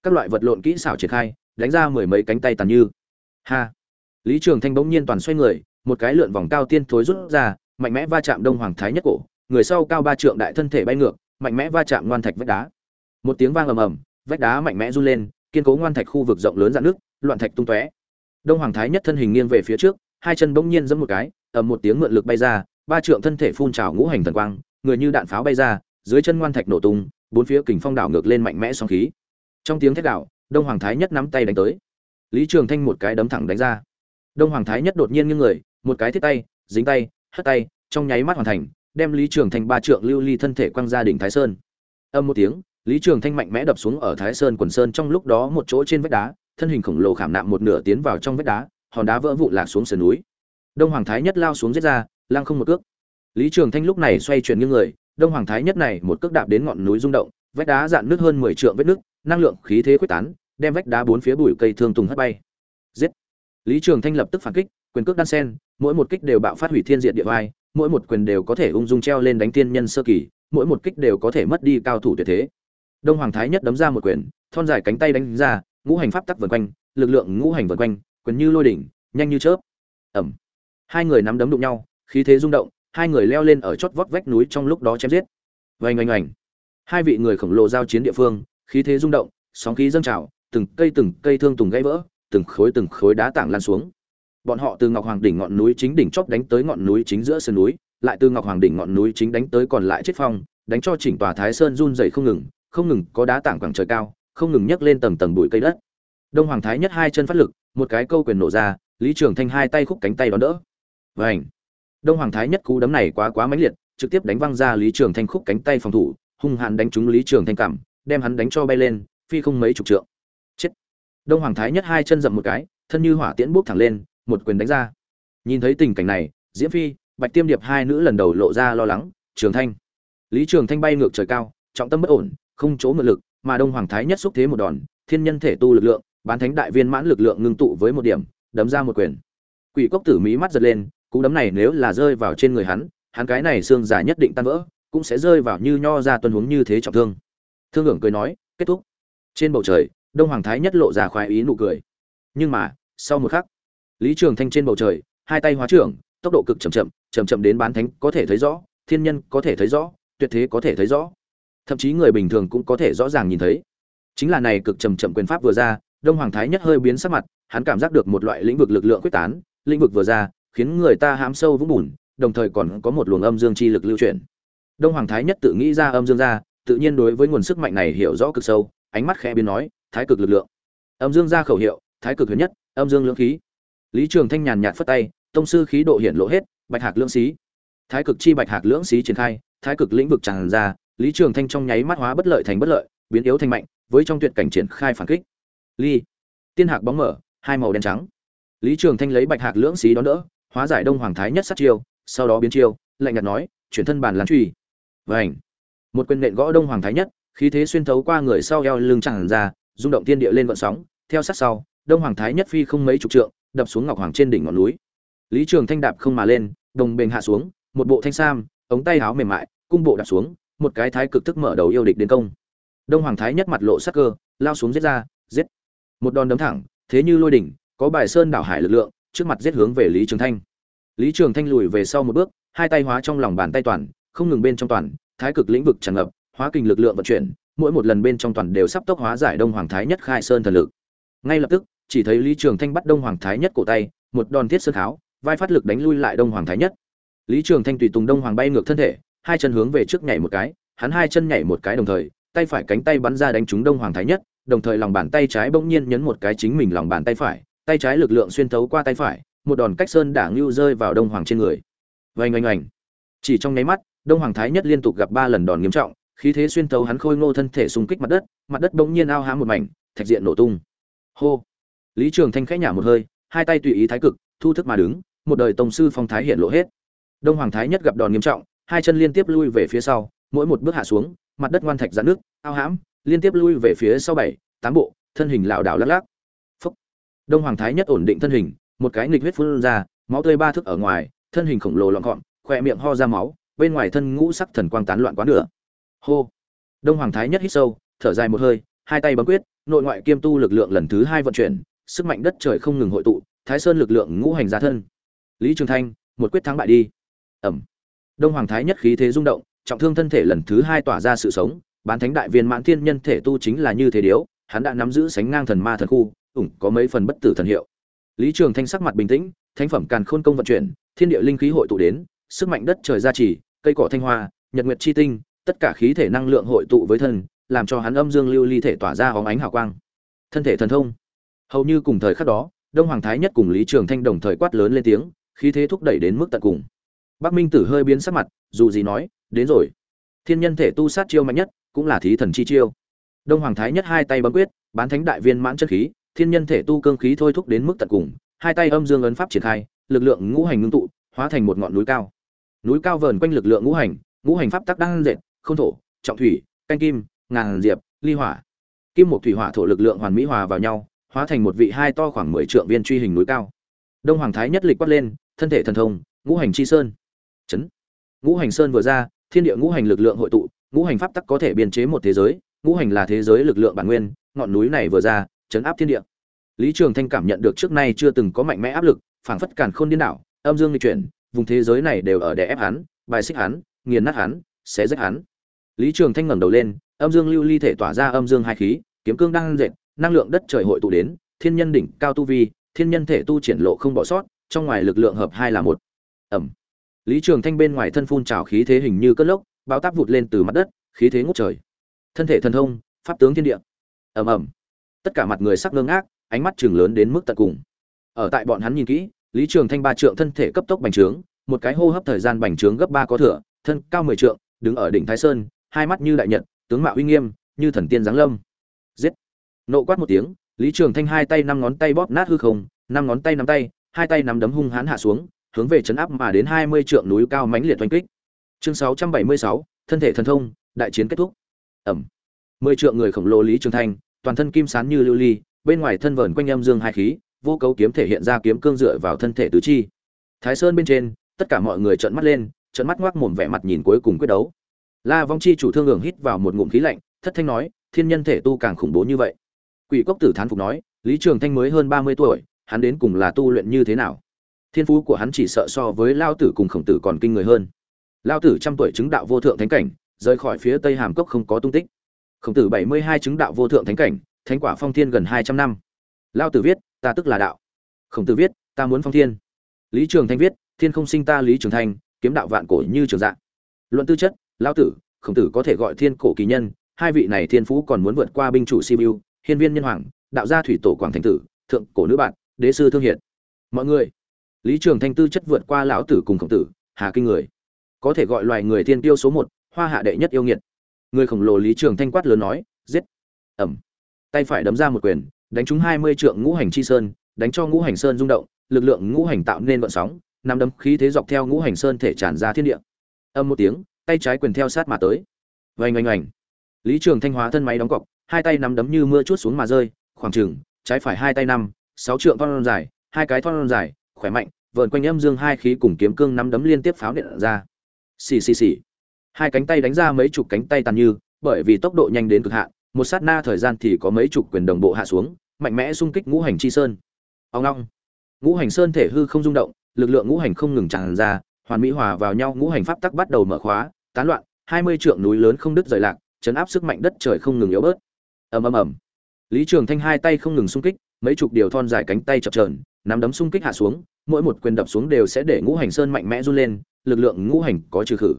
Các loại vật lộn kỹ xảo triển khai, đánh ra mười mấy cánh tay tàn như. Ha! Lý trường thanh bỗng nhiên toàn xoay người, một cái lượn vòng cao tiên thối rút ra, mạnh mẽ va chạm đông hoàng thái nhất cổ, người sau cao ba trượng đại thân thể bay ngược, mạnh mẽ va chạm ngoan thạch vách đá. Một tiếng vang ầm ầm, vách đá mạnh mẽ run lên, kiên cố ngoan thạch khu vực rộng lớn dạn nước loạn thạch tung tóe. Đông hoàng thái nhất thân hình nghiêng về phía trước, hai chân bỗng nhiên giẫm một cái, ầm một tiếng mượn lực bay ra, ba trượng thân thể phun trào ngũ hành thần quang, người như đạn pháo bay ra, dưới chân ngoan thạch nổ tung, bốn phía kình phong đảo ngược lên mạnh mẽ sóng khí. Trong tiếng thét đảo, đông hoàng thái nhất nắm tay đánh tới. Lý trường thanh một cái đấm thẳng đánh ra. Đông hoàng thái nhất đột nhiên nghiêng người, một cái thiết tay, dính tay, hất tay, trong nháy mắt hoàn thành, đem lý trường thanh ba trượng lưu ly thân thể quăng ra đỉnh thái sơn. Âm một tiếng, lý trường thanh mạnh mẽ đập xuống ở thái sơn quần sơn trong lúc đó một chỗ trên vách đá thân hình khổng lồ khảm nạm một nửa tiến vào trong vách đá, hòn đá vỡ vụn lạc xuống sườn núi. Đông hoàng thái nhất lao xuống giết ra lang không một cước. Lý trường thanh lúc này xoay chuyển như người, đông hoàng thái nhất này một cước đạp đến ngọn núi rung động, vách đá dạn nước hơn mười trượng vết nước năng lượng khí thế quyết tán, đem vách đá bốn phía bụi cây thương tùng hất bay. Giết! Lý trường thanh lập tức phản kích, quyền cước đan sen, mỗi một kích đều bạo phát hủy thiên diệt địa vai, mỗi một quyền đều có thể ung dung treo lên đánh tiên nhân sơ kỳ, mỗi một kích đều có thể mất đi cao thủ tuyệt thế. Đông hoàng thái nhất đấm ra một quyền, thon dài cánh tay đánh ra ngũ hành pháp tắc vần quanh, lực lượng ngũ hành vần quanh, quyền như lôi đỉnh, nhanh như chớp. Ẩm. Hai người nắm đấm đụng nhau, khí thế rung động, hai người leo lên ở chót vót vách núi trong lúc đó chém giết. Vành oanh oanh. Hai vị người khổng lồ giao chiến địa phương, khí thế rung động, sóng khí dâng trào, từng cây từng cây thương tùng gãy vỡ, từng khối từng khối đá tảng lan xuống. Bọn họ từ ngọc hoàng đỉnh ngọn núi chính đỉnh chóp đánh tới ngọn núi chính giữa sườn núi, lại từ ngọc hoàng đỉnh ngọn núi chính đánh tới còn lại chết phong, đánh cho chỉnh tòa thái sơn run dày không ngừng không ngừng có đá tảng quảng trời cao không ngừng nhấc lên tầng tầng bụi cây đất. Đông hoàng thái nhất hai chân phát lực, một cái câu quyền nổ ra, lý trường thanh hai tay khúc cánh tay đón đỡ. Vảnh đông hoàng thái nhất cú đấm này quá quá mãnh liệt, trực tiếp đánh văng ra lý trường thanh khúc cánh tay phòng thủ, hung hãn đánh trúng lý trường thanh cảm, đem hắn đánh cho bay lên, phi không mấy chục trượng. Chết! Đông hoàng thái nhất hai chân dậm một cái, thân như hỏa tiễn bốc thẳng lên, một quyền đánh ra. Nhìn thấy tình cảnh này, diễm phi, bạch tiêm điệp hai nữ lần đầu lộ ra lo lắng, trường thanh! Lý trường thanh bay ngược trời cao, trọng tâm bất ổn, không chỗ mượn lực mà đông hoàng thái nhất xúc thế một đòn, thiên nhân thể tu lực lượng, bán thánh đại viên mãn lực lượng ngưng tụ với một điểm, đấm ra một quyền. Quỷ cốc tử mí mắt giật lên, cú đấm này nếu là rơi vào trên người hắn hắn cái này xương giả nhất định tan vỡ, cũng sẽ rơi vào như nho ra tuân huống như thế trọng thương. Thương hưởng cười nói, kết thúc. Trên bầu trời, đông hoàng thái nhất lộ ra khoái ý nụ cười. Nhưng mà, sau một khắc, lý trường thanh trên bầu trời, hai tay hóa trưởng, tốc độ cực chậm chậm chậm chậm đến bán thánh có thể thấy rõ, thiên nhân có thể thấy rõ, tuyệt thế có thể thấy rõ thậm chí người bình thường cũng có thể rõ ràng nhìn thấy. Chính là này cực chậm chậm quyền pháp vừa ra, đông hoàng thái nhất hơi biến sắc mặt, hắn cảm giác được một loại lĩnh vực lực lượng quyết tán, lĩnh vực vừa ra, khiến người ta hám sâu vũng bùn, đồng thời còn có một luồng âm dương chi lực lưu chuyển. Đông hoàng thái nhất tự nghĩ ra âm dương ra, tự nhiên đối với nguồn sức mạnh này hiểu rõ cực sâu, ánh mắt khẽ biến nói, thái cực lực lượng. Âm dương ra khẩu hiệu, thái cực huyền nhất, âm dương lưỡng khí. Lý trường thanh nhàn nhạt phất tay, tông sư khí độ hiển lộ hết, bạch hạc lưỡng xí. Thái cực chi bạch hạc lưỡng xí triển khai, thái cực lĩnh vực tràn ra lý trường thanh trong nháy mắt hóa bất lợi thành bất lợi biến yếu thành mạnh với trong tuyệt cảnh triển khai phản kích. Ly. Tiên hạc bóng mở hai màu đen trắng. Lý trường thanh lấy bạch hạc lưỡng xí đón đỡ hóa giải đông hoàng thái nhất sát chiêu sau đó biến chiêu lạnh nhạt nói chuyển thân bàn lan chùy. Vành, một quyền nện gõ đông hoàng thái nhất khí thế xuyên thấu qua người sau eo lưng chẳng ra rung động thiên địa lên vận sóng. Theo sát sau đông hoàng thái nhất phi không mấy chục trượng đập xuống ngọc hoàng trên đỉnh ngọn núi. Lý trường thanh đạp không mà lên đồng bền hạ xuống một bộ thanh sam ống tay áo mềm mại cung bộ đạp xuống một cái thái cực tức mở đầu yêu địch đến công. Đông hoàng thái nhất mặt lộ sắc cơ, lao xuống giết ra, giết. Một đòn đấm thẳng, thế như lôi đỉnh, có bài sơn đảo hải lực lượng, trước mặt giết hướng về lý trường thanh. Lý trường thanh lùi về sau một bước, hai tay hóa trong lòng bàn tay toàn, không ngừng bên trong toàn, thái cực lĩnh vực tràn ngập, hóa kinh lực lượng vận chuyển, mỗi một lần bên trong toàn đều sắp tốc hóa giải đông hoàng thái nhất khai sơn thần lực. Ngay lập tức, chỉ thấy lý trường thanh bắt đông hoàng thái nhất cổ tay, một đòn thiết sơn tháo, vai phát lực đánh lui lại đông hoàng thái nhất. Lý trường thanh tùy tùng đông hoàng bay ngược thân thể hai chân hướng về trước nhảy một cái, hắn hai chân nhảy một cái đồng thời, tay phải cánh tay bắn ra đánh trúng đông hoàng thái nhất, đồng thời lòng bàn tay trái bỗng nhiên nhấn một cái chính mình lòng bàn tay phải, tay trái lực lượng xuyên thấu qua tay phải, một đòn cách sơn đảng lưu rơi vào đông hoàng trên người. Vành oanh oanh. Chỉ trong nháy mắt, đông hoàng thái nhất liên tục gặp ba lần đòn nghiêm trọng, khí thế xuyên thấu hắn khôi ngô thân thể xung kích mặt đất mặt đất bỗng nhiên ao há một mảnh, thạch diện nổ tung. Hô. Lý trường thanh khẽ nhả một hơi, hai tay tùy ý thái cực, thu thức mà đứng, một đời tổng sư phong thái hiện lộ hết. Đông hoàng thái nhất gặp đòn nghiêm trọng hai chân liên tiếp lui về phía sau, mỗi một bước hạ xuống, mặt đất ngoan thạch rạn nước ao hãm, liên tiếp lui về phía sau bảy, tám bộ, thân hình lảo đảo lắc lắc. Phúc. đông hoàng thái nhất ổn định thân hình, một cái nghịch huyết phun ra, máu tươi ba thước ở ngoài, thân hình khổng lồ lọn gọn, khỏe miệng ho ra máu, bên ngoài thân ngũ sắc thần quang tán loạn quá nửa. Hô. Đông hoàng thái nhất hít sâu, thở dài một hơi, hai tay bấm quyết, nội ngoại kiêm tu lực lượng lần thứ hai vận chuyển, sức mạnh đất trời không ngừng hội tụ, thái sơn lực lượng ngũ hành ra thân. Lý trường thanh, một quyết thắng bại đi. Ẩm đông hoàng thái nhất khí thế rung động, trọng thương thân thể lần thứ hai tỏa ra sự sống, bán thánh đại viên mãn thiên nhân thể tu chính là như thế điếu, hắn đã nắm giữ sánh ngang thần ma thần khu, ủng có mấy phần bất tử thần hiệu. Lý trường thanh sắc mặt bình tĩnh, thánh phẩm càn khôn công vận chuyển, thiên địa linh khí hội tụ đến, sức mạnh đất trời gia trì, cây cỏ thanh hoa, nhật nguyệt chi tinh, tất cả khí thể năng lượng hội tụ với thân, làm cho hắn âm dương lưu ly thể tỏa ra hóng ánh hào quang. Thân thể thần thông. Hầu như cùng thời khắc đó, đông hoàng thái nhất cùng lý trường thanh đồng thời quát lớn lên tiếng, khí thế thúc đẩy đến mức tận cùng bắc minh tử hơi biến sắc mặt, dù gì nói, đến rồi. Thiên nhân thể tu sát chiêu mạnh nhất, cũng là thí thần chi chiêu. Đông hoàng thái nhất hai tay bấm quyết, bán thánh đại viên mãn chân khí, thiên nhân thể tu cương khí thôi thúc đến mức tận cùng, hai tay âm dương ấn pháp triển khai, lực lượng ngũ hành ngưng tụ, hóa thành một ngọn núi cao. Núi cao vờn quanh lực lượng ngũ hành ngũ hành pháp tắc đang dệt, không thổ, trọng thủy, canh kim, ngàn diệp, ly hỏa. Kim một thủy hỏa thổ lực lượng hoàn mỹ hòa vào nhau, hóa thành một vị hai to khoảng mười trượng viên truy hình núi cao. Đông hoàng thái nhất lịch quát lên, thân thể thần thông, ngũ hành chi sơn chấn. Ngũ hành sơn vừa ra, thiên địa ngũ hành lực lượng hội tụ, ngũ hành pháp tắc có thể biên chế một thế giới, ngũ hành là thế giới lực lượng bản nguyên, ngọn núi này vừa ra, chấn áp thiên địa. Lý trường thanh cảm nhận được trước nay chưa từng có mạnh mẽ áp lực, phảng phất càn khôn điên đảo, âm dương di chuyển, vùng thế giới này đều ở đè ép hắn, bài xích hắn, nghiền nát hắn, xé rách hắn. Lý trường thanh ngẩng đầu lên, âm dương lưu ly thể tỏa ra âm dương hai khí, kiếm cương đang dệt, năng lượng đất trời hội tụ đến, thiên nhân đỉnh cao tu vi, thiên nhân thể tu triển lộ không bỏ sót, trong ngoài lực lượng hợp hai là một. Ầm lý trường thanh bên ngoài thân phun trào khí thế hình như cơn lốc bao táp vụt lên từ mặt đất, khí thế ngút trời. Thân thể thần thông, pháp tướng thiên địa. Ầm ầm. Tất cả mặt người sắc ngơ ngác, ánh mắt trừng lớn đến mức tận cùng. Ở tại bọn hắn nhìn kỹ, lý trường thanh ba trượng thân thể cấp tốc bành trướng, một cái hô hấp thời gian bành trướng gấp ba có thừa, thân cao mười trượng, đứng ở đỉnh thái sơn, hai mắt như đại nhật, tướng mạo uy nghiêm, như thần tiên giáng lâm. Giết. Nộ quát một tiếng, lý trường thanh hai tay năm ngón tay bóp nát hư không, năm ngón tay nắm tay, hai tay nắm đấm hung hãn hạ xuống hướng về chấn áp mà đến hai mươi trượng núi cao mãnh liệt oanh kích. Chương sáu trăm bảy mươi sáu, thân thể thần thông, đại chiến kết thúc. Ẩm. mười trượng người khổng lồ lý trường thanh toàn thân kim sáng như lưu ly, bên ngoài thân vẩn quanh âm dương hai khí, vô cấu kiếm thể hiện ra kiếm cương dựa vào thân thể tứ chi. Thái sơn bên trên, tất cả mọi người trợn mắt lên, trợn mắt ngoác mồm vẻ mặt nhìn cuối cùng quyết đấu. La vong chi chủ thương ngưỡng hít vào một ngụm khí lạnh, thất thanh nói, thiên nhân thể tu càng khủng bố như vậy. Quỷ cốc tử thán phục nói, lý trường thanh mới hơn ba mươi tuổi, hắn đến cùng là tu luyện như thế nào? Thiên phú của hắn chỉ sợ so với lao tử cùng khổng tử còn kinh người hơn. Lao tử trăm tuổi chứng đạo vô thượng thánh cảnh, rời khỏi phía tây hàm cốc không có tung tích. Khổng tử bảy mươi hai chứng đạo vô thượng thánh cảnh, thánh quả phong thiên gần hai trăm năm. Lao tử viết, ta tức là đạo. Khổng tử viết, ta muốn phong thiên. Lý trường thanh viết, thiên không sinh ta lý trường thanh, kiếm đạo vạn cổ như trường dạng. Luận tư chất, lao tử, khổng tử có thể gọi thiên cổ kỳ nhân, hai vị này thiên phú còn muốn vượt qua binh chủ sibiu, hiên viên nhân hoàng, đạo gia thủy tổ quảng thành tử, thượng cổ nữ bạn, đế sư thương hiệt. Mọi người lý trường thanh tư chất vượt qua lão tử cùng khổng tử, hà kinh người. Có thể gọi loài người Thiên tiêu số một, hoa hạ đệ nhất yêu nghiệt. Người khổng lồ lý trường thanh quát lớn nói, giết. Ẩm. Tay phải đấm ra một quyền, đánh trúng hai mươi trượng ngũ hành chi sơn, đánh cho ngũ hành sơn rung động, lực lượng ngũ hành tạo nên vận sóng nằm đấm khí thế dọc theo ngũ hành sơn thể tràn ra thiên địa. Âm một tiếng, tay trái quyền theo sát mà tới. Vành oanh oanh. Lý trường thanh hóa thân máy đóng cọc, hai tay nắm đấm như mưa chút xuống mà rơi, khoảng trừng trái phải hai tay năm, sáu trượng thon dài, hai cái thon dài, khỏe mạnh vờn quanh âm dương hai khí cùng kiếm cương nắm đấm liên tiếp pháo điện ra. Xì xì xì. Hai cánh tay đánh ra mấy chục cánh tay tàn như, bởi vì tốc độ nhanh đến cực hạn, một sát na thời gian thì có mấy chục quyền đồng bộ hạ xuống, mạnh mẽ xung kích ngũ hành chi sơn. Ông long ngũ hành sơn thể hư không rung động, lực lượng ngũ hành không ngừng tràn ra, hoàn mỹ hòa vào nhau ngũ hành pháp tắc bắt đầu mở khóa, tán loạn, hai mươi trượng núi lớn không đứt rời lạc, chấn áp sức mạnh đất trời không ngừng yếu bớt. Ầm ầm ầm. Lý trường thanh hai tay không ngừng xung kích mấy chục điều thon dài cánh tay chập chờn, nắm đấm xung kích hạ xuống, mỗi một quyền đập xuống đều sẽ để ngũ hành sơn mạnh mẽ run lên, lực lượng ngũ hành có trừ khử.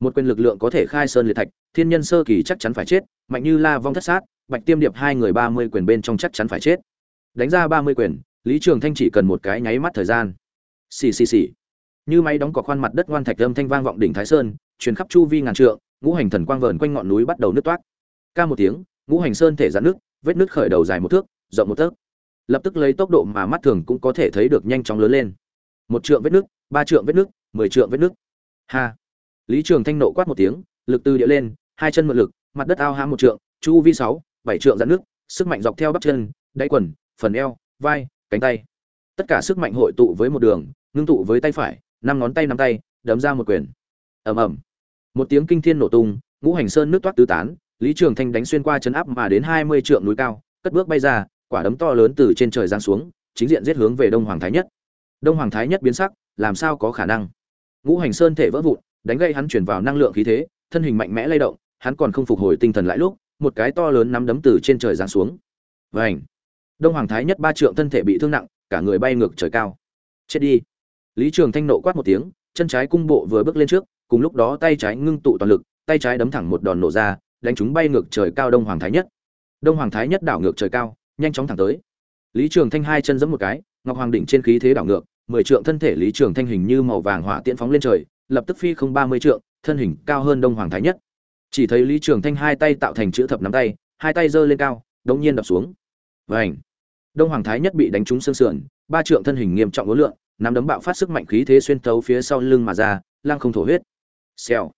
Một quyền lực lượng có thể khai sơn liệt thạch, thiên nhân sơ kỳ chắc chắn phải chết, mạnh như la vong thất sát, bạch tiêm điệp hai người ba mươi quyền bên trong chắc chắn phải chết. Đánh ra ba mươi quyền, lý trường thanh chỉ cần một cái nháy mắt thời gian. Xì xì xì. Như máy đóng cọc khoan mặt đất ngoan thạch âm thanh vang vọng đỉnh thái sơn, truyền khắp chu vi ngàn trượng, ngũ hành thần quang vờn quanh ngọn núi bắt đầu nứt toát ca một tiếng, ngũ hành sơn thể giãn nước vết nứt khởi đầu dài một thước, rộng một tấc lập tức lấy tốc độ mà mắt thường cũng có thể thấy được nhanh chóng lớn lên. Một trượng vết nước, ba trượng vết nước, mười trượng vết nước. Ha. Lý trường thanh nộ quát một tiếng, lực từ địa lên, hai chân mượn lực, mặt đất ao hãm một trượng, chu vi sáu, bảy trượng dẫn nước, sức mạnh dọc theo bắp chân, đáy quần, phần eo, vai, cánh tay. Tất cả sức mạnh hội tụ với một đường, ngưng tụ với tay phải, năm ngón tay nắm tay, đấm ra một quyền. Ầm ầm. Một tiếng kinh thiên nổ tung, ngũ hành sơn nước toát tứ tán, lý trường thanh đánh xuyên qua chấn áp mà đến hai mươi trượng núi cao, cất bước bay ra quả đấm to lớn từ trên trời giáng xuống, chính diện giết hướng về đông hoàng thái nhất. Đông hoàng thái nhất biến sắc, làm sao có khả năng? Ngũ hành sơn thể vỡ vụn, đánh gây hắn chuyển vào năng lượng khí thế, thân hình mạnh mẽ lay động, hắn còn không phục hồi tinh thần lại lúc, một cái to lớn nắm đấm từ trên trời giáng xuống. Vành! Đông hoàng thái nhất ba trượng thân thể bị thương nặng, cả người bay ngược trời cao. Chết đi! Lý trường thanh nộ quát một tiếng, chân trái cung bộ vừa bước lên trước, cùng lúc đó tay trái ngưng tụ toàn lực, tay trái đấm thẳng một đòn nổ ra, đánh chúng bay ngược trời cao đông hoàng thái nhất. Đông hoàng thái nhất đảo ngược trời cao nhanh chóng thẳng tới. Lý trường thanh hai chân giẫm một cái, ngọc hoàng đỉnh trên khí thế đảo ngược, mười trượng thân thể lý trường thanh hình như màu vàng hỏa tiễn phóng lên trời, lập tức phi không ba mươi trượng, thân hình cao hơn đông hoàng thái nhất. Chỉ thấy lý trường thanh hai tay tạo thành chữ thập nắm tay, hai tay giơ lên cao, đống nhiên đập xuống. Vảnh đông hoàng thái nhất bị đánh trúng xương sườn, ba trượng thân hình nghiêm trọng ối lượng, nắm đấm bạo phát sức mạnh khí thế xuyên tấu phía sau lưng mà ra lang không thổ huyết. Xèo!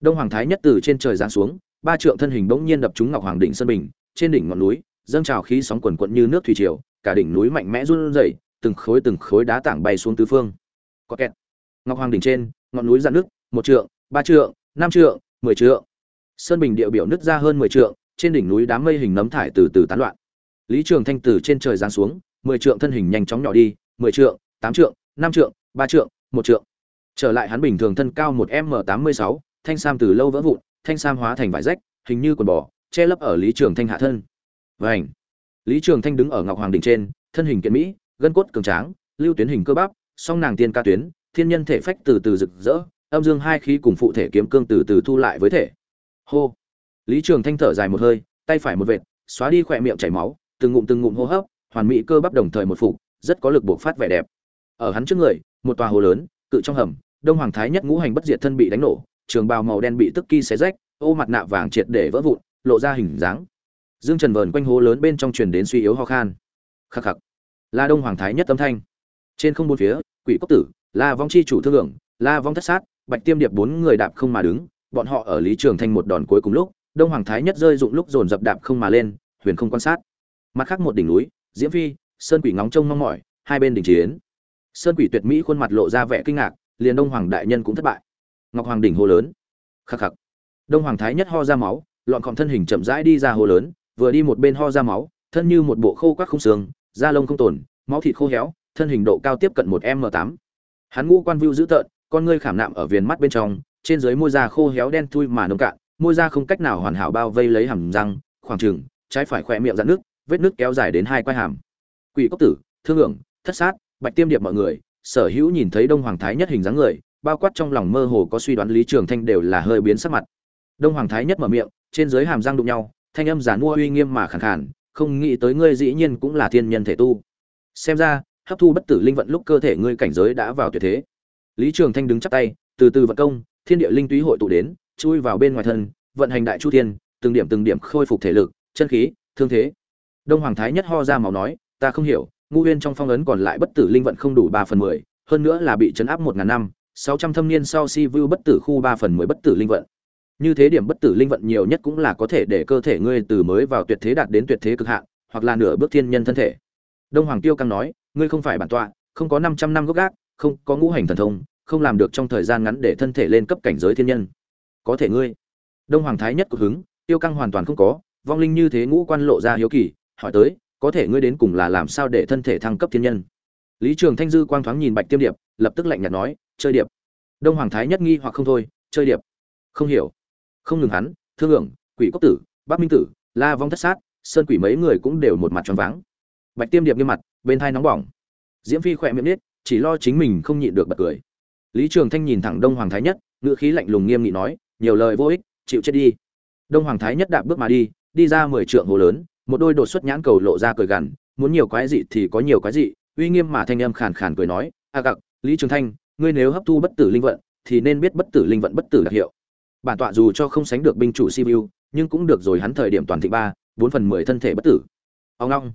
Đông hoàng thái nhất từ trên trời giáng xuống, ba trượng thân hình bỗng nhiên đập trúng ngọc hoàng đỉnh sơn bình, trên đỉnh ngọn núi dâng trào khí sóng quần quận như nước thủy triều, cả đỉnh núi mạnh mẽ run rẩy, từng khối từng khối đá tảng bay xuống tứ phương. Có kẹt. Ngọc hoàng đỉnh trên, ngọn núi dạn nước một trượng, ba trượng, năm trượng, mười trượng. Sơn bình địa biểu nứt ra hơn mười trượng, trên đỉnh núi đám mây hình nấm thải từ từ tán loạn. Lý trường thanh từ trên trời giáng xuống, mười trượng thân hình nhanh chóng nhỏ đi, mười trượng, tám trượng, năm trượng, ba trượng, một trượng. Trở lại hắn bình thường thân cao một m tám mươi sáu, thanh sam từ lâu vỡ vụn, thanh sam hóa thành vải rách, hình như quần bò, che lấp ở lý trường thanh hạ thân vảnh lý trường thanh đứng ở ngọc hoàng đỉnh trên, thân hình kiện mỹ, gân cốt cường tráng, lưu tuyến hình cơ bắp, song nàng tiên ca tuyến, thiên nhân thể phách từ từ rực rỡ, âm dương hai khí cùng phụ thể kiếm cương từ từ thu lại với thể. Hô. Lý trường thanh thở dài một hơi, tay phải một vệt, xóa đi khỏe miệng chảy máu, từng ngụm từng ngụm hô hấp, hoàn mỹ cơ bắp đồng thời một phục, rất có lực buộc phát vẻ đẹp. Ở hắn trước người, một tòa hồ lớn, cự trong hầm, đông hoàng thái nhất ngũ hành bất diệt thân bị đánh nổ, trường bào màu đen bị tức ki xé rách, ô mặt nạ vàng triệt để vỡ vụn, lộ ra hình dáng dương trần vờn quanh hố lớn bên trong truyền đến suy yếu ho khan. Khắc khắc. La đông hoàng thái nhất âm thanh. Trên không bốn phía, quỷ cốc tử, la vong chi chủ thương lượng, la vong thất sát, bạch tiêm điệp bốn người đạp không mà đứng, bọn họ ở lý trường thanh một đòn cuối cùng lúc, đông hoàng thái nhất rơi dụng lúc dồn dập đạp không mà lên, huyền không quan sát. Mặt khác một đỉnh núi, diễm phi, sơn quỷ ngóng trông mong mỏi, hai bên đỉnh chiến. Sơn quỷ tuyệt mỹ khuôn mặt lộ ra vẻ kinh ngạc, liền đông hoàng đại nhân cũng thất bại. Ngọc hoàng đỉnh hô lớn. Khắc khắc. Đông hoàng thái nhất ho ra máu, lọn khom thân hình chậm rãi đi ra hồ lớn vừa đi một bên ho ra máu thân như một bộ khô quắc không xương da lông không tồn, máu thịt khô héo thân hình độ cao tiếp cận một m tám. Hắn ngũ quan view dữ tợn con ngươi khảm nạm ở viền mắt bên trong trên dưới môi da khô héo đen thui mà nông cạn môi da không cách nào hoàn hảo bao vây lấy hàm răng khoảng trừng trái phải khỏe miệng dạn nước vết nước kéo dài đến hai quai hàm. Quỷ cốc tử thương hưởng thất sát bạch tiêm điệp mọi người sở hữu nhìn thấy đông hoàng thái nhất hình dáng người bao quát trong lòng mơ hồ có suy đoán lý trường thanh đều là hơi biến sắc mặt. Đông hoàng thái nhất mở miệng trên dưới hàm răng đụng nhau thanh âm giản mua uy nghiêm mà khàn khàn không nghĩ tới ngươi dĩ nhiên cũng là thiên nhân thể tu. Xem ra, hấp thu bất tử linh vận lúc cơ thể ngươi cảnh giới đã vào tuyệt thế. Lý trường thanh đứng chắp tay, từ từ vận công, thiên địa linh túy hội tụ đến, chui vào bên ngoài thân, vận hành đại chu thiên, từng điểm từng điểm khôi phục thể lực, chân khí, thương thế. Đông hoàng thái nhất ho ra máu nói, ta không hiểu ngu huyên trong phong ấn còn lại bất tử linh vận không đủ ba phần mười, hơn nữa là bị chấn áp một ngàn năm, sáu trăm thâm niên sau si vu bất tử khu ba phần mười bất tử linh vận như thế điểm bất tử linh vận nhiều nhất cũng là có thể để cơ thể ngươi từ mới vào tuyệt thế đạt đến tuyệt thế cực hạn, hoặc là nửa bước thiên nhân thân thể. Đông hoàng tiêu căng nói, ngươi không phải bản tọa, không có năm trăm năm gốc gác, không có ngũ hành thần thông, không làm được trong thời gian ngắn để thân thể lên cấp cảnh giới thiên nhân. Có thể ngươi. Đông hoàng thái nhất của hứng, tiêu căng hoàn toàn không có, vong linh như thế ngũ quan lộ ra hiếu kỳ, hỏi tới, có thể ngươi đến cùng là làm sao để thân thể thăng cấp thiên nhân? Lý trường thanh dư quang thoáng nhìn bạch tiêm điệp, lập tức lạnh nhạt nói, chơi điệp. Đông hoàng thái nhất nghi hoặc không thôi, chơi điệp. Không hiểu không ngừng hắn, thương hưởng, quỷ cốc tử, bắc minh tử, la vong thất sát, sơn quỷ mấy người cũng đều một mặt tròn váng. Bạch tiêm điệp nghiêm mặt, bên thai nóng bỏng. Diễm phi khỏe miệng nết, chỉ lo chính mình không nhịn được bật cười. Lý trường thanh nhìn thẳng đông hoàng thái nhất, ngữ khí lạnh lùng nghiêm nghị nói, nhiều lời vô ích, chịu chết đi. Đông hoàng thái nhất đạp bước mà đi đi ra mười trượng hồ lớn, một đôi đột xuất nhãn cầu lộ ra cười gằn, muốn nhiều quái dị thì có nhiều quái dị. Uy nghiêm mà thanh âm khàn khàn cười nói, a gặc, lý trường thanh, ngươi nếu hấp thu bất tử linh vận, thì nên biết bất tử linh vận bất tử đặc hiệu bản tọa dù cho không sánh được binh chủ sibiu, nhưng cũng được rồi hắn thời điểm toàn thị ba, bốn phần mười thân thể bất tử. Ông long.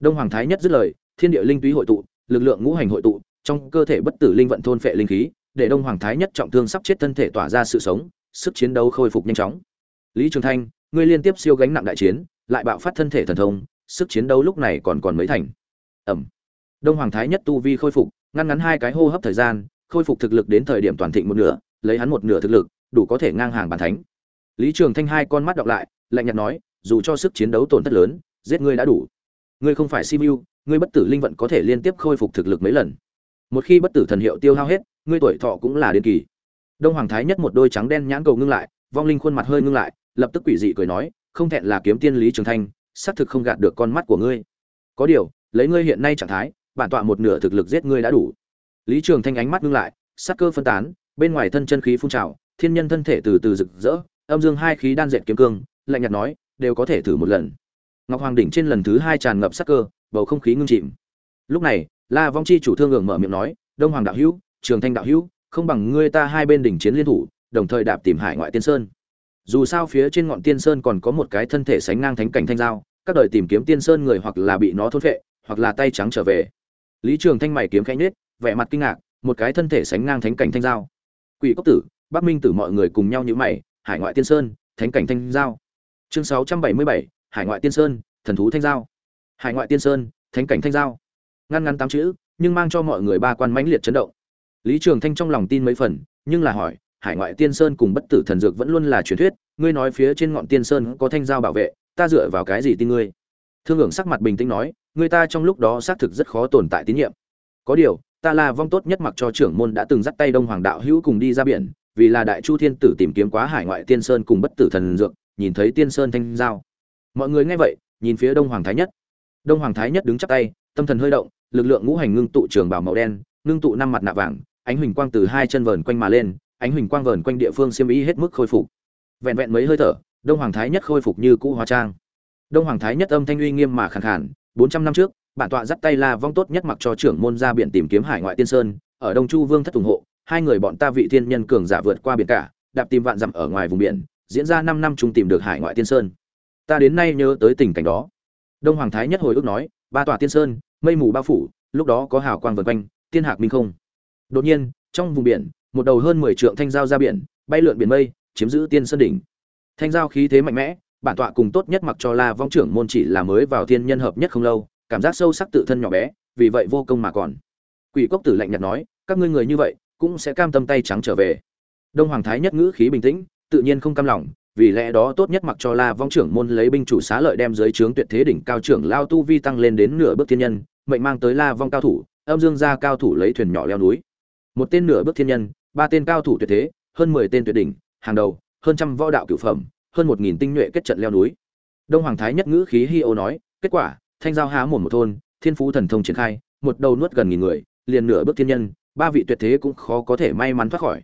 Đông hoàng thái nhất dứt lời, thiên địa linh túy hội tụ, lực lượng ngũ hành hội tụ, trong cơ thể bất tử linh vận thôn phệ linh khí, để đông hoàng thái nhất trọng thương sắp chết thân thể tỏa ra sự sống, sức chiến đấu khôi phục nhanh chóng. Lý trường thanh, ngươi liên tiếp siêu gánh nặng đại chiến, lại bạo phát thân thể thần thông, sức chiến đấu lúc này còn còn mấy thành. Ầm đông hoàng thái nhất tu vi khôi phục, ngăn ngắn hai cái hô hấp thời gian, khôi phục thực lực đến thời điểm toàn thịnh một nửa, lấy hắn một nửa thực lực đủ có thể ngang hàng bàn thánh. Lý trường thanh hai con mắt đọc lại, lạnh nhạt nói, dù cho sức chiến đấu tổn thất lớn, giết ngươi đã đủ. Ngươi không phải simu ngươi bất tử linh vận có thể liên tiếp khôi phục thực lực mấy lần. Một khi bất tử thần hiệu tiêu hao hết, ngươi tuổi thọ cũng là điên kỳ. Đông hoàng thái nhất một đôi trắng đen nhãn cầu ngưng lại, vong linh khuôn mặt hơi ngưng lại, lập tức quỷ dị cười nói, không thẹn là kiếm tiên lý trường thanh, xác thực không gạt được con mắt của ngươi. Có điều, lấy ngươi hiện nay trạng thái, bản tọa một nửa thực lực giết ngươi đã đủ. Lý trường thanh ánh mắt ngưng lại, sắc cơ phân tán, bên ngoài thân chân khí phun trào thiên nhân thân thể từ từ rực rỡ, âm dương hai khí đan dệt kiếm cương, lạnh nhạt nói, đều có thể thử một lần. Ngọc hoàng đỉnh trên lần thứ hai tràn ngập sắc cơ, bầu không khí ngưng chìm. Lúc này, la vong chi chủ thương ngưỡng mở miệng nói, đông hoàng đạo hữu, trường thanh đạo hữu, không bằng ngươi ta hai bên đỉnh chiến liên thủ, đồng thời đạp tìm hải ngoại tiên sơn. Dù sao phía trên ngọn tiên sơn còn có một cái thân thể sánh ngang thánh cảnh thanh giao, các đời tìm kiếm tiên sơn người hoặc là bị nó thôn phệ, hoặc là tay trắng trở về. Lý trường thanh mày kiếm khẽ nhếch, vẻ mặt kinh ngạc, một cái thân thể sánh ngang thánh cảnh thanh giao. Quỷ cốc tử bắc minh tử mọi người cùng nhau như mày, hải ngoại tiên sơn, thánh cảnh thanh giao. Chương sáu trăm bảy mươi bảy, hải ngoại tiên sơn, thần thú thanh giao. Hải ngoại tiên sơn, thánh cảnh thanh giao. Ngăn ngăn tám chữ, nhưng mang cho mọi người ba quan mãnh liệt chấn động. Lý trường thanh trong lòng tin mấy phần, nhưng là hỏi, hải ngoại tiên sơn cùng bất tử thần dược vẫn luôn là truyền thuyết, ngươi nói phía trên ngọn tiên sơn có thanh giao bảo vệ, ta dựa vào cái gì tin ngươi? Thương hưởng sắc mặt bình tĩnh nói, người ta trong lúc đó xác thực rất khó tồn tại tín nhiệm. Có điều, ta là vong tốt nhất mặc cho trưởng môn đã từng dắt tay đông hoàng đạo hữu cùng đi ra biển vì là đại chu thiên tử tìm kiếm quá hải ngoại tiên sơn cùng bất tử thần dược, nhìn thấy tiên sơn thanh giao. Mọi người nghe vậy, nhìn phía đông hoàng thái nhất. Đông hoàng thái nhất đứng chắp tay, tâm thần hơi động, lực lượng ngũ hành ngưng tụ trường bảo màu đen, ngưng tụ năm mặt nạ vàng, ánh huỳnh quang từ hai chân vờn quanh mà lên, ánh huỳnh quang vờn quanh địa phương xiêm ý hết mức khôi phục. Vẹn vẹn mấy hơi thở, đông hoàng thái nhất khôi phục như cũ hóa trang. Đông hoàng thái nhất âm thanh uy nghiêm mà khàn khàn, bốn trăm năm trước, bản tọa dắt tay la vong tốt nhất mặc cho trưởng môn ra biển tìm kiếm hải ngoại tiên sơn, ở đông chu vương thất ủng hộ hai người bọn ta vị thiên nhân cường giả vượt qua biển cả, đạp tìm vạn dặm ở ngoài vùng biển, diễn ra năm năm chung tìm được hải ngoại tiên sơn. Ta đến nay nhớ tới tình cảnh đó. Đông hoàng thái nhất hồi ức nói, ba tòa tiên sơn, mây mù bao phủ, lúc đó có hào quang vần quanh, tiên hạc minh không. Đột nhiên, trong vùng biển, một đầu hơn mười trượng thanh giao ra biển, bay lượn biển mây, chiếm giữ tiên sơn đỉnh. Thanh giao khí thế mạnh mẽ, bản tọa cùng tốt nhất mặc cho la vong trưởng môn chỉ là mới vào thiên nhân hợp nhất không lâu, cảm giác sâu sắc tự thân nhỏ bé, vì vậy vô công mà còn. Quỷ cốc tử lạnh nhạt nói, các ngươi người như vậy cũng sẽ cam tâm tay trắng trở về. Đông hoàng thái nhất ngữ khí bình tĩnh, tự nhiên không cam lòng, vì lẽ đó tốt nhất mặc cho la vong trưởng môn lấy binh chủ xá lợi đem dưới trướng tuyệt thế đỉnh cao trưởng lao tu vi tăng lên đến nửa bước thiên nhân, mệnh mang tới la vong cao thủ, âm dương gia cao thủ lấy thuyền nhỏ leo núi. Một tên nửa bước thiên nhân, ba tên cao thủ tuyệt thế, hơn mười tên tuyệt đỉnh, hàng đầu, hơn trăm võ đạo cửu phẩm, hơn một nghìn tinh nhuệ kết trận leo núi. Đông hoàng thái nhất ngữ khí hi ô nói, kết quả, thanh giao há mồm một thôn, thiên phú thần thông triển khai, một đầu nuốt gần nghìn người, liền nửa bước thiên nhân ba vị tuyệt thế cũng khó có thể may mắn thoát khỏi.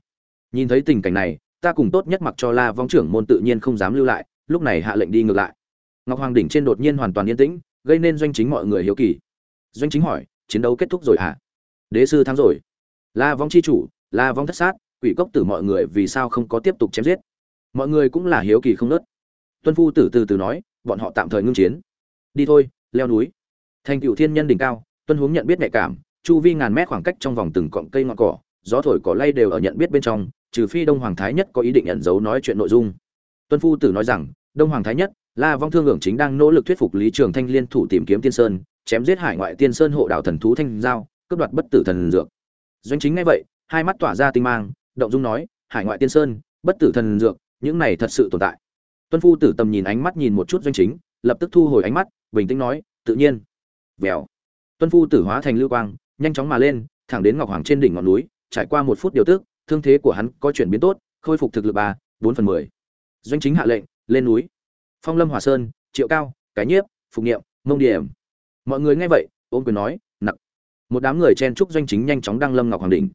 Nhìn thấy tình cảnh này, ta cùng tốt nhất mặc cho la vong trưởng môn tự nhiên không dám lưu lại, lúc này hạ lệnh đi ngược lại. Ngọc hoàng đỉnh trên đột nhiên hoàn toàn yên tĩnh, gây nên doanh chính mọi người hiếu kỳ. Doanh chính hỏi, chiến đấu kết thúc rồi hả? Đế sư thắng rồi. La vong chi chủ, la vong thất sát, quỷ cốc tử mọi người vì sao không có tiếp tục chém giết? Mọi người cũng là hiếu kỳ không nớt tuân phu tử từ từ nói, bọn họ tạm thời ngưng chiến. Đi thôi, leo núi. Thành cựu thiên nhân đỉnh cao, tuân hướng nhận biết nhạy cảm chu vi ngàn mét khoảng cách trong vòng từng cọng cây ngọn cỏ, gió thổi cỏ lay đều ở nhận biết bên trong, trừ phi đông hoàng thái nhất có ý định nhận dấu nói chuyện nội dung. Tuân phu tử nói rằng, đông hoàng thái nhất, la vong thương hưởng chính đang nỗ lực thuyết phục lý trường thanh liên thủ tìm kiếm tiên sơn, chém giết hải ngoại tiên sơn hộ đạo thần thú thanh giao, cướp đoạt bất tử thần dược. Doanh chính ngay vậy, hai mắt tỏa ra tinh mang, động dung nói, hải ngoại tiên sơn, bất tử thần dược, những này thật sự tồn tại. Tuân phu tử tầm nhìn ánh mắt nhìn một chút doanh chính, lập tức thu hồi ánh mắt, bình tĩnh nói, tự nhiên. Vèo. Tuân phu tử hóa thành lưu quang nhanh chóng mà lên, thẳng đến ngọc hoàng trên đỉnh ngọn núi, trải qua một phút điều tức, thương thế của hắn có chuyển biến tốt, khôi phục thực lực ba, bốn phần mười. Doanh chính hạ lệnh, lên núi. Phong lâm hòa sơn, triệu cao, cái nhiếp, phục nghiệm mông điểm. Mọi người nghe vậy, ôm quyền nói, nặc. Một đám người chen trúc doanh chính nhanh chóng đăng lâm ngọc hoàng đỉnh.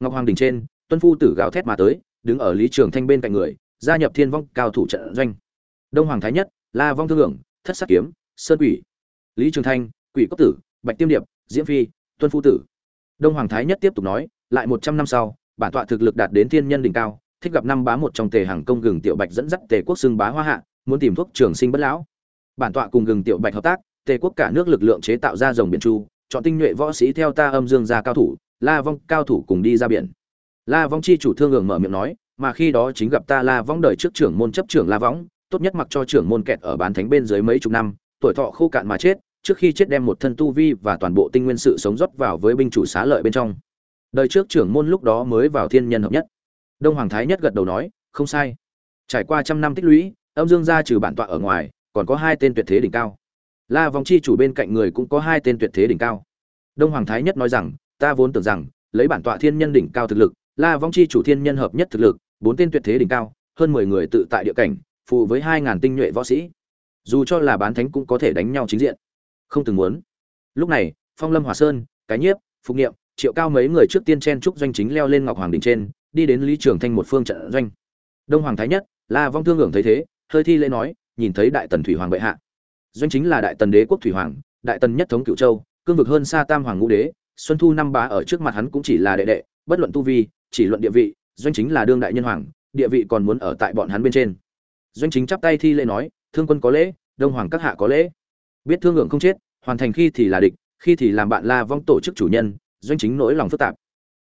ngọc hoàng đỉnh trên, tuân phu tử gào thét mà tới, đứng ở lý trường thanh bên cạnh người, gia nhập thiên vong cao thủ trận doanh. Đông hoàng thái nhất, la vong thương hưởng, thất sắc kiếm, sơn quỷ. Lý trường thanh, quỷ cốc tử, bạch tiêm điệp, diễm phi tuân phu tử. Đông hoàng thái nhất tiếp tục nói, lại một trăm năm sau, bản tọa thực lực đạt đến thiên nhân đỉnh cao, thích gặp năm bá một trong tề hàng công gừng tiểu bạch dẫn dắt tề quốc xưng bá hoa hạ, muốn tìm thuốc trường sinh bất lão. Bản tọa cùng gừng tiểu bạch hợp tác, tề quốc cả nước lực lượng chế tạo ra rồng biển chu, chọn tinh nhuệ võ sĩ theo ta âm dương gia cao thủ, la vong cao thủ cùng đi ra biển. La vong chi chủ thương hưởng mở miệng nói, mà khi đó chính gặp ta la vong đời trước trưởng môn chấp trưởng la võng tốt nhất mặc cho trưởng môn kẹt ở bán thánh bên dưới mấy chục năm, tuổi thọ khô cạn mà chết trước khi chết đem một thân tu vi và toàn bộ tinh nguyên sự sống rót vào với binh chủ xá lợi bên trong. Đời trước trưởng môn lúc đó mới vào thiên nhân hợp nhất. Đông hoàng thái nhất gật đầu nói, không sai. Trải qua trăm năm tích lũy, âm dương gia trừ bản tọa ở ngoài, còn có hai tên tuyệt thế đỉnh cao. La vong chi chủ bên cạnh người cũng có hai tên tuyệt thế đỉnh cao. Đông hoàng thái nhất nói rằng, ta vốn tưởng rằng, lấy bản tọa thiên nhân đỉnh cao thực lực, la vong chi chủ thiên nhân hợp nhất thực lực, bốn tên tuyệt thế đỉnh cao, hơn mười người tự tại địa cảnh phụ với hai ngàn tinh nhuệ võ sĩ. Dù cho là bán thánh cũng có thể đánh nhau chính diện không từng muốn. Lúc này, phong lâm hòa sơn, cái nhiếp, phục nghiệm triệu cao mấy người trước tiên chen trúc doanh chính leo lên ngọc hoàng đình trên, đi đến lý trường thanh một phương trận doanh. Đông hoàng thái nhất, la vong thương hưởng thấy thế, hơi thi lễ nói, nhìn thấy đại tần thủy hoàng bệ hạ. Doanh chính là đại tần đế quốc thủy hoàng, đại tần nhất thống cựu châu, cương vực hơn xa tam hoàng ngũ đế, xuân thu năm bá ở trước mặt hắn cũng chỉ là đệ đệ, bất luận tu vi, chỉ luận địa vị, doanh chính là đương đại nhân hoàng, địa vị còn muốn ở tại bọn hắn bên trên. Doanh chính chắp tay thi lễ nói, thương quân có lễ, đông hoàng các hạ có lễ biết thương lượng không chết, hoàn thành khi thì là địch, khi thì làm bạn la vong tổ chức chủ nhân, doanh chính nỗi lòng phức tạp.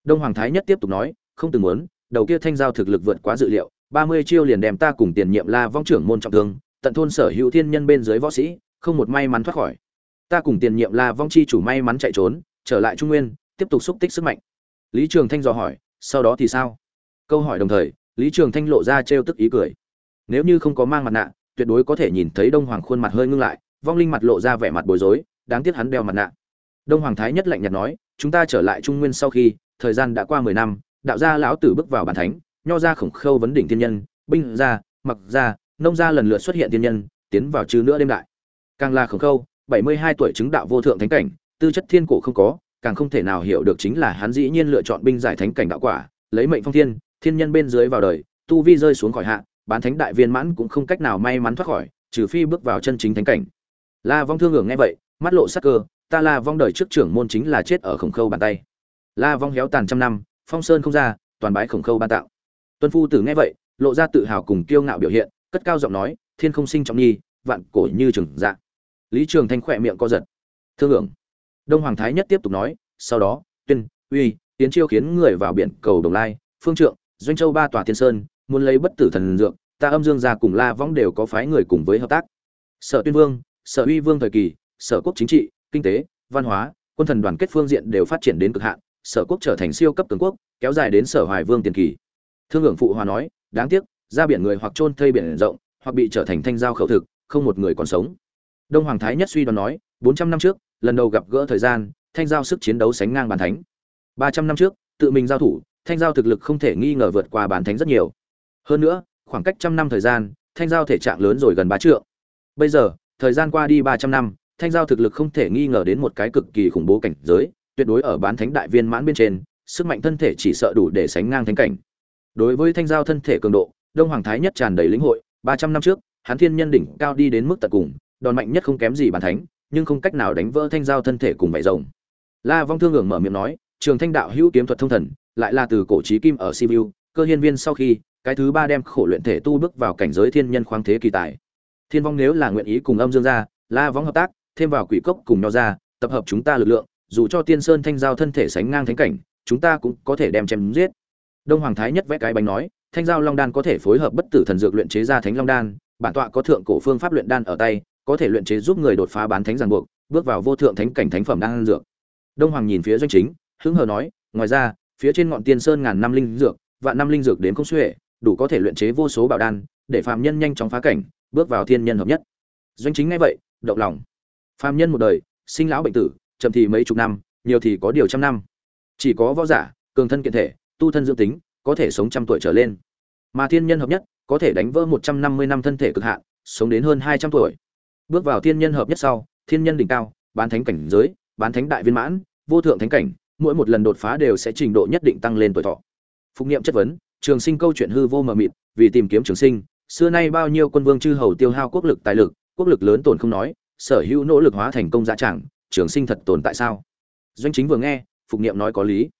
Đông hoàng thái nhất tiếp tục nói, không từng muốn, đầu kia thanh giao thực lực vượt quá dự liệu, ba mươi chiêu liền đem ta cùng tiền nhiệm la vong trưởng môn trọng thương, tận thôn sở hữu thiên nhân bên dưới võ sĩ, không một may mắn thoát khỏi. Ta cùng tiền nhiệm la vong chi chủ may mắn chạy trốn, trở lại trung nguyên, tiếp tục xúc tích sức mạnh. Lý trường thanh dò hỏi, sau đó thì sao? Câu hỏi đồng thời, lý trường thanh lộ ra trêu tức ý cười. Nếu như không có mang mặt nạ, tuyệt đối có thể nhìn thấy đông hoàng khuôn mặt hơi ngưng lại vong linh mặt lộ ra vẻ mặt bối rối, đáng tiếc hắn đeo mặt nạ. Đông hoàng thái nhất lạnh nhạt nói, chúng ta trở lại trung nguyên sau khi, thời gian đã qua mười năm, đạo gia lão tử bước vào bàn thánh, nho gia khổng khâu vấn đỉnh thiên nhân, binh gia, mặc gia, nông gia lần lượt xuất hiện thiên nhân, tiến vào chứ nữa đêm đại. Càng là khổng khâu, bảy mươi hai tuổi chứng đạo vô thượng thánh cảnh, tư chất thiên cổ không có, càng không thể nào hiểu được chính là hắn dĩ nhiên lựa chọn binh giải thánh cảnh đạo quả, lấy mệnh phong thiên thiên nhân bên dưới vào đời, tu vi rơi xuống khỏi hạ, bán thánh đại viên mãn cũng không cách nào may mắn thoát khỏi, trừ phi bước vào chân chính thánh cảnh la vong thương hưởng nghe vậy, mắt lộ sắc cơ, ta la vong đời trước trưởng môn chính là chết ở khổng khâu bàn tay. La vong héo tàn trăm năm, phong sơn không ra, toàn bái khổng khâu ban tạo. Tuân phu tử nghe vậy, lộ ra tự hào cùng kiêu ngạo biểu hiện, cất cao giọng nói, thiên không sinh trọng nhi, vạn cổ như trừng dạ. Lý trường thanh khỏe miệng co giật. Thương hưởng đông hoàng thái nhất tiếp tục nói, sau đó, tuyên, uy, tiến chiêu khiến người vào biển cầu đồng lai, phương trượng, doanh châu ba tòa thiên sơn, muốn lấy bất tử thần dược, ta âm dương gia cùng la võng đều có phái người cùng với hợp tác. Sở tuyên vương sở uy vương thời kỳ, sở quốc chính trị, kinh tế, văn hóa, quân thần đoàn kết phương diện đều phát triển đến cực hạn, sở quốc trở thành siêu cấp cường quốc, kéo dài đến sở hoài vương tiền kỳ. Thương hưởng phụ hòa nói, đáng tiếc, ra biển người hoặc trôn thây biển rộng, hoặc bị trở thành thanh giao khẩu thực, không một người còn sống. Đông hoàng thái nhất suy đoán nói, bốn trăm năm trước, lần đầu gặp gỡ thời gian, thanh giao sức chiến đấu sánh ngang bàn thánh. Ba trăm năm trước, tự mình giao thủ, thanh giao thực lực không thể nghi ngờ vượt qua bàn thánh rất nhiều. Hơn nữa, khoảng cách trăm năm thời gian, thanh giao thể trạng lớn rồi gần ba trượng. Bây giờ thời gian qua đi ba trăm năm, thanh giao thực lực không thể nghi ngờ đến một cái cực kỳ khủng bố cảnh giới, tuyệt đối ở bán thánh đại viên mãn bên trên, sức mạnh thân thể chỉ sợ đủ để sánh ngang thánh cảnh. Đối với thanh giao thân thể cường độ, đông hoàng thái nhất tràn đầy lĩnh hội, ba trăm năm trước, hắn thiên nhân đỉnh cao đi đến mức tận cùng, đòn mạnh nhất không kém gì bán thánh, nhưng không cách nào đánh vỡ thanh giao thân thể cùng vảy rồng la vong thương ngưỡng mở miệng nói, trường thanh đạo hữu kiếm thuật thông thần, lại là từ cổ chí kim ở sibiu, cơ hiên viên sau khi, cái thứ ba đem khổ luyện thể tu bước vào cảnh giới thiên nhân khoáng thế kỳ tài thiên vong nếu là nguyện ý cùng âm dương gia, la vong hợp tác, thêm vào quỷ cốc cùng nho ra, tập hợp chúng ta lực lượng, dù cho tiên sơn thanh giao thân thể sánh ngang thánh cảnh, chúng ta cũng có thể đem chém giết. Đông hoàng thái nhất vẽ cái bánh nói, thanh giao long đan có thể phối hợp bất tử thần dược luyện chế ra thánh long đan, bản tọa có thượng cổ phương pháp luyện đan ở tay, có thể luyện chế giúp người đột phá bán thánh giàn buộc, bước vào vô thượng thánh cảnh thánh phẩm đan dược. Đông hoàng nhìn phía doanh chính, hứng hờ nói, ngoài ra, phía trên ngọn tiên sơn ngàn năm linh dược, vạn năm linh dược đến không xuể, đủ có thể luyện chế vô số bảo đan, để phàm nhân nhanh chóng phá cảnh bước vào thiên nhân hợp nhất. Doanh chính ngay vậy, động lòng. Phàm nhân một đời, sinh lão bệnh tử, chậm thì mấy chục năm, nhiều thì có điều trăm năm. Chỉ có võ giả, cường thân kiện thể, tu thân dưỡng tính, có thể sống trăm tuổi trở lên. Mà thiên nhân hợp nhất, có thể đánh vỡ một trăm năm mươi năm thân thể cực hạn, sống đến hơn hai trăm tuổi. Bước vào thiên nhân hợp nhất sau, thiên nhân đỉnh cao, bán thánh cảnh giới, bán thánh đại viên mãn, vô thượng thánh cảnh, mỗi một lần đột phá đều sẽ trình độ nhất định tăng lên tuổi thọ. Phục nghiệm chất vấn, trường sinh câu chuyện hư vô mờ mịt, vì tìm kiếm trường sinh xưa nay bao nhiêu quân vương chư hầu tiêu hao quốc lực tài lực, quốc lực lớn tổn không nói, sở hữu nỗ lực hóa thành công dạ chẳng, trường sinh thật tồn tại sao? Doanh chính vừa nghe, phục niệm nói có lý.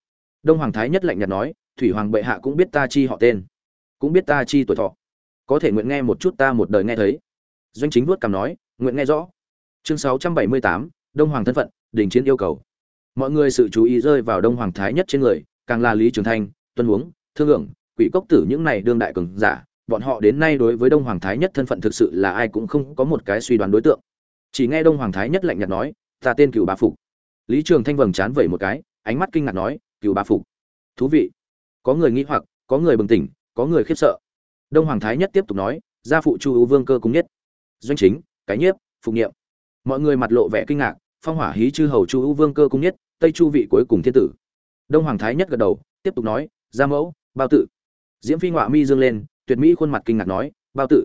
Đông hoàng thái nhất lạnh nhạt nói, thủy hoàng bệ hạ cũng biết ta chi họ tên, cũng biết ta chi tuổi thọ. Có thể nguyện nghe một chút ta một đời nghe thấy. Doanh chính vuốt cằm nói, nguyện nghe rõ. Chương sáu trăm bảy mươi tám, đông hoàng thân phận, đình chiến yêu cầu. Mọi người sự chú ý rơi vào đông hoàng thái nhất trên người, càng là lý trường thanh, tuân huống, thương lượng quỷ cốc tử những này đương đại cường giả bọn họ đến nay đối với đông hoàng thái nhất thân phận thực sự là ai cũng không có một cái suy đoán đối tượng. Chỉ nghe đông hoàng thái nhất lạnh nhạt nói, ta tên cựu bá phục. Lý trường thanh vầng chán vẩy một cái, ánh mắt kinh ngạc nói cựu bá phục, thú vị. Có người nghĩ hoặc, có người bừng tỉnh, có người khiếp sợ. Đông hoàng thái nhất tiếp tục nói, gia phụ chu ưu vương cơ cung nhất. Doanh chính, cái nhiếp, phục nghiệm mọi người mặt lộ vẻ kinh ngạc, phong hỏa hí chư hầu chu ưu vương cơ cung nhất, tây chu vị cuối cùng thiên tử. Đông hoàng thái nhất gật đầu, tiếp tục nói, gia mẫu, bao tự diễm phi ngoạ mi dương lên tuyệt mỹ khuôn mặt kinh ngạc nói, bao tự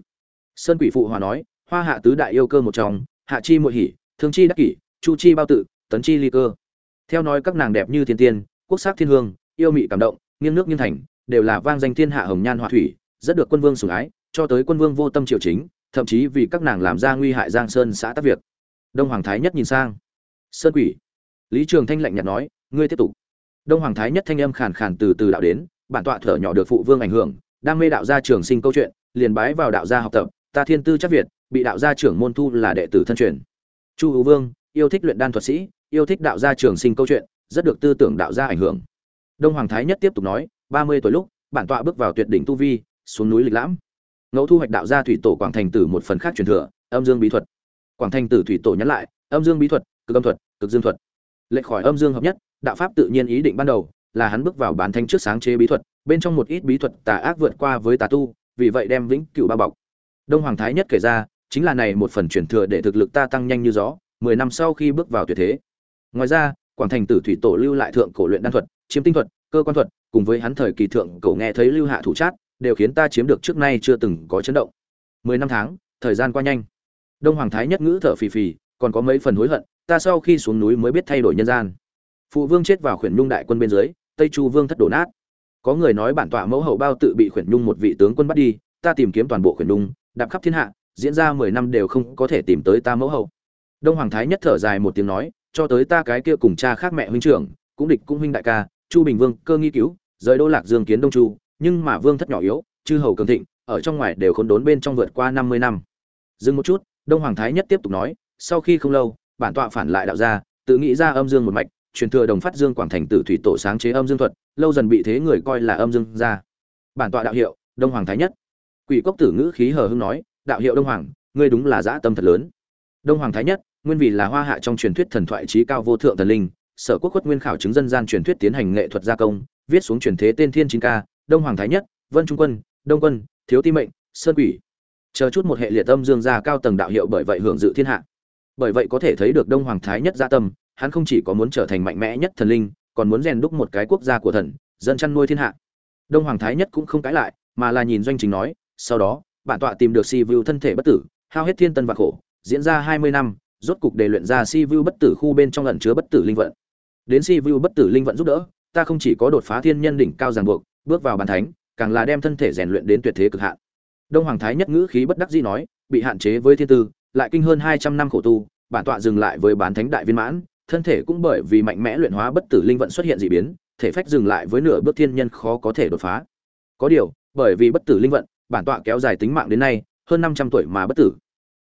sơn quỷ phụ hòa nói, hoa hạ tứ đại yêu cơ một trong, hạ chi muội hỉ thương chi đắc kỷ, chu chi bao tự tấn chi ly cơ. Theo nói các nàng đẹp như thiên tiên, quốc sắc thiên hương, yêu mị cảm động, nghiêng nước nghiêng thành, đều là vang danh thiên hạ hồng nhan họa thủy, rất được quân vương sủng ái, cho tới quân vương vô tâm triều chính, thậm chí vì các nàng làm ra nguy hại giang sơn xã tác việc. Đông hoàng thái nhất nhìn sang. Sơn quỷ. Lý trường thanh lạnh nhạt nói, ngươi tiếp tục. Đông hoàng thái nhất thanh âm khàn khàn từ từ đạo đến, bản tọa thở nhỏ được phụ vương ảnh hưởng đam mê đạo gia trường sinh câu chuyện, liền bái vào đạo gia học tập, ta thiên tư chắc việt, bị đạo gia trưởng môn thu là đệ tử thân truyền. Chu hữu vương, yêu thích luyện đan thuật sĩ, yêu thích đạo gia trường sinh câu chuyện, rất được tư tưởng đạo gia ảnh hưởng. Đông hoàng thái nhất tiếp tục nói, ba mươi tuổi lúc, bản tọa bước vào tuyệt đỉnh tu vi, xuống núi lịch lãm. Ngẫu thu hoạch đạo gia thủy tổ quảng thành tử một phần khác truyền thừa, âm dương bí thuật. Quảng thành tử thủy tổ nhắn lại, âm dương bí thuật, cực âm thuật, cực dương thuật. Lệch khỏi âm dương hợp nhất, đạo pháp tự nhiên ý định ban đầu là hắn bước vào bán thanh trước sáng chế bí thuật, bên trong một ít bí thuật tà ác vượt qua với tà tu, vì vậy đem vĩnh cửu bao bọc. Đông hoàng thái nhất kể ra, chính là này một phần chuyển thừa để thực lực ta tăng nhanh như gió, mười năm sau khi bước vào tuyệt thế. Ngoài ra, quảng thành tử thủy tổ lưu lại thượng cổ luyện đan thuật, chiếm tinh thuật, cơ quan thuật, cùng với hắn thời kỳ thượng cổ nghe thấy lưu hạ thủ chát, đều khiến ta chiếm được trước nay chưa từng có chấn động. Mười năm tháng, thời gian qua nhanh. Đông hoàng thái nhất ngữ thở phì phì, còn có mấy phần hối hận, ta sau khi xuống núi mới biết thay đổi nhân gian phụ vương chết vào khuyển nhung đại quân bên dưới, tây chu vương thất đổ nát. Có người nói bản tọa mẫu hậu bao tự bị khuyển nhung một vị tướng quân bắt đi, ta tìm kiếm toàn bộ khuyển nhung, đạp khắp thiên hạ, diễn ra mười năm đều không có thể tìm tới ta mẫu hậu. Đông hoàng thái nhất thở dài một tiếng nói, cho tới ta cái kia cùng cha khác mẹ huynh trưởng, cũng địch cũng huynh đại ca, chu bình vương, cơ nghi cứu, rời đô lạc dương kiến đông chu, nhưng mà vương thất nhỏ yếu, chư hầu cường thịnh, ở trong ngoài đều khốn đốn bên trong vượt qua năm mươi năm. Dừng một chút, đông hoàng thái nhất tiếp tục nói, sau khi không lâu, bản tọa phản lại đạo gia, tự nghĩ ra âm dương một mạch truyền thừa đồng phát dương quảng thành tử thủy tổ sáng chế âm dương thuật, lâu dần bị thế người coi là âm dương gia. Bản tọa đạo hiệu, đông hoàng thái nhất. Quỷ cốc tử ngữ khí hờ hưng nói, đạo hiệu đông hoàng, ngươi đúng là dã tâm thật lớn. Đông hoàng thái nhất, nguyên vì là hoa hạ trong truyền thuyết thần thoại trí cao vô thượng thần linh, sở quốc quất nguyên khảo chứng dân gian truyền thuyết tiến hành nghệ thuật gia công, viết xuống truyền thế tên thiên chính ca, đông hoàng thái nhất, vân trung quân, đông quân, thiếu ti mệnh, sơn quỷ. Chờ chút một hệ liệt âm dương gia cao tầng đạo hiệu bởi vậy hưởng dự thiên hạ. Bởi vậy có thể thấy được đông hoàng thái nhất gia tâm hắn không chỉ có muốn trở thành mạnh mẽ nhất thần linh, còn muốn rèn đúc một cái quốc gia của thần, dân chăn nuôi thiên hạ. Đông hoàng thái nhất cũng không cãi lại, mà là nhìn doanh chính nói, sau đó, bản tọa tìm được si vu thân thể bất tử, hao hết thiên tân và khổ, diễn ra hai mươi năm, rốt cục để luyện ra si vu bất tử khu bên trong ẩn chứa bất tử linh vận. Đến si vu bất tử linh vận giúp đỡ, ta không chỉ có đột phá thiên nhân đỉnh cao ràng buộc, bước vào bản thánh, càng là đem thân thể rèn luyện đến tuyệt thế cực hạn. Đông hoàng thái nhất ngữ khí bất đắc dĩ nói, bị hạn chế với thiên tư, lại kinh hơn hai trăm năm khổ tu, bản tọa dừng lại với bán thánh đại viên mãn thân thể cũng bởi vì mạnh mẽ luyện hóa bất tử linh vận xuất hiện dị biến, thể phách dừng lại với nửa bước thiên nhân khó có thể đột phá. Có điều, bởi vì bất tử linh vận, bản tọa kéo dài tính mạng đến nay, hơn năm trăm tuổi mà bất tử.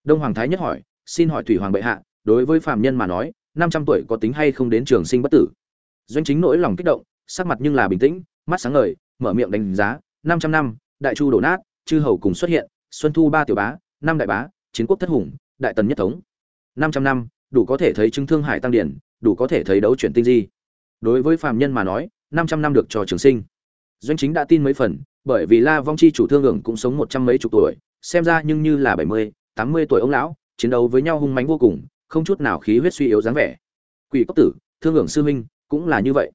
Đông hoàng thái nhất hỏi, xin hỏi thủy hoàng bệ hạ, đối với phàm nhân mà nói, năm trăm tuổi có tính hay không đến trường sinh bất tử? Doanh chính nỗi lòng kích động, sắc mặt nhưng là bình tĩnh, mắt sáng ngời, mở miệng đánh giá, năm trăm năm, đại chu đổ nát, chư hầu cùng xuất hiện, xuân thu ba tiểu bá, năm đại bá, chiến quốc thất hùng, đại tần nhất thống. Năm trăm năm đủ có thể thấy chứng thương hải tăng điển, đủ có thể thấy đấu chuyển tinh di. Đối với phàm nhân mà nói, năm trăm năm được cho trường sinh. Doanh chính đã tin mấy phần, bởi vì la vong chi chủ thương hưởng cũng sống một trăm mấy chục tuổi, xem ra nhưng như là bảy mươi, tám mươi tuổi ông lão, chiến đấu với nhau hung mãnh vô cùng, không chút nào khí huyết suy yếu dáng vẻ. Quỷ cốc tử, thương hưởng sư minh cũng là như vậy.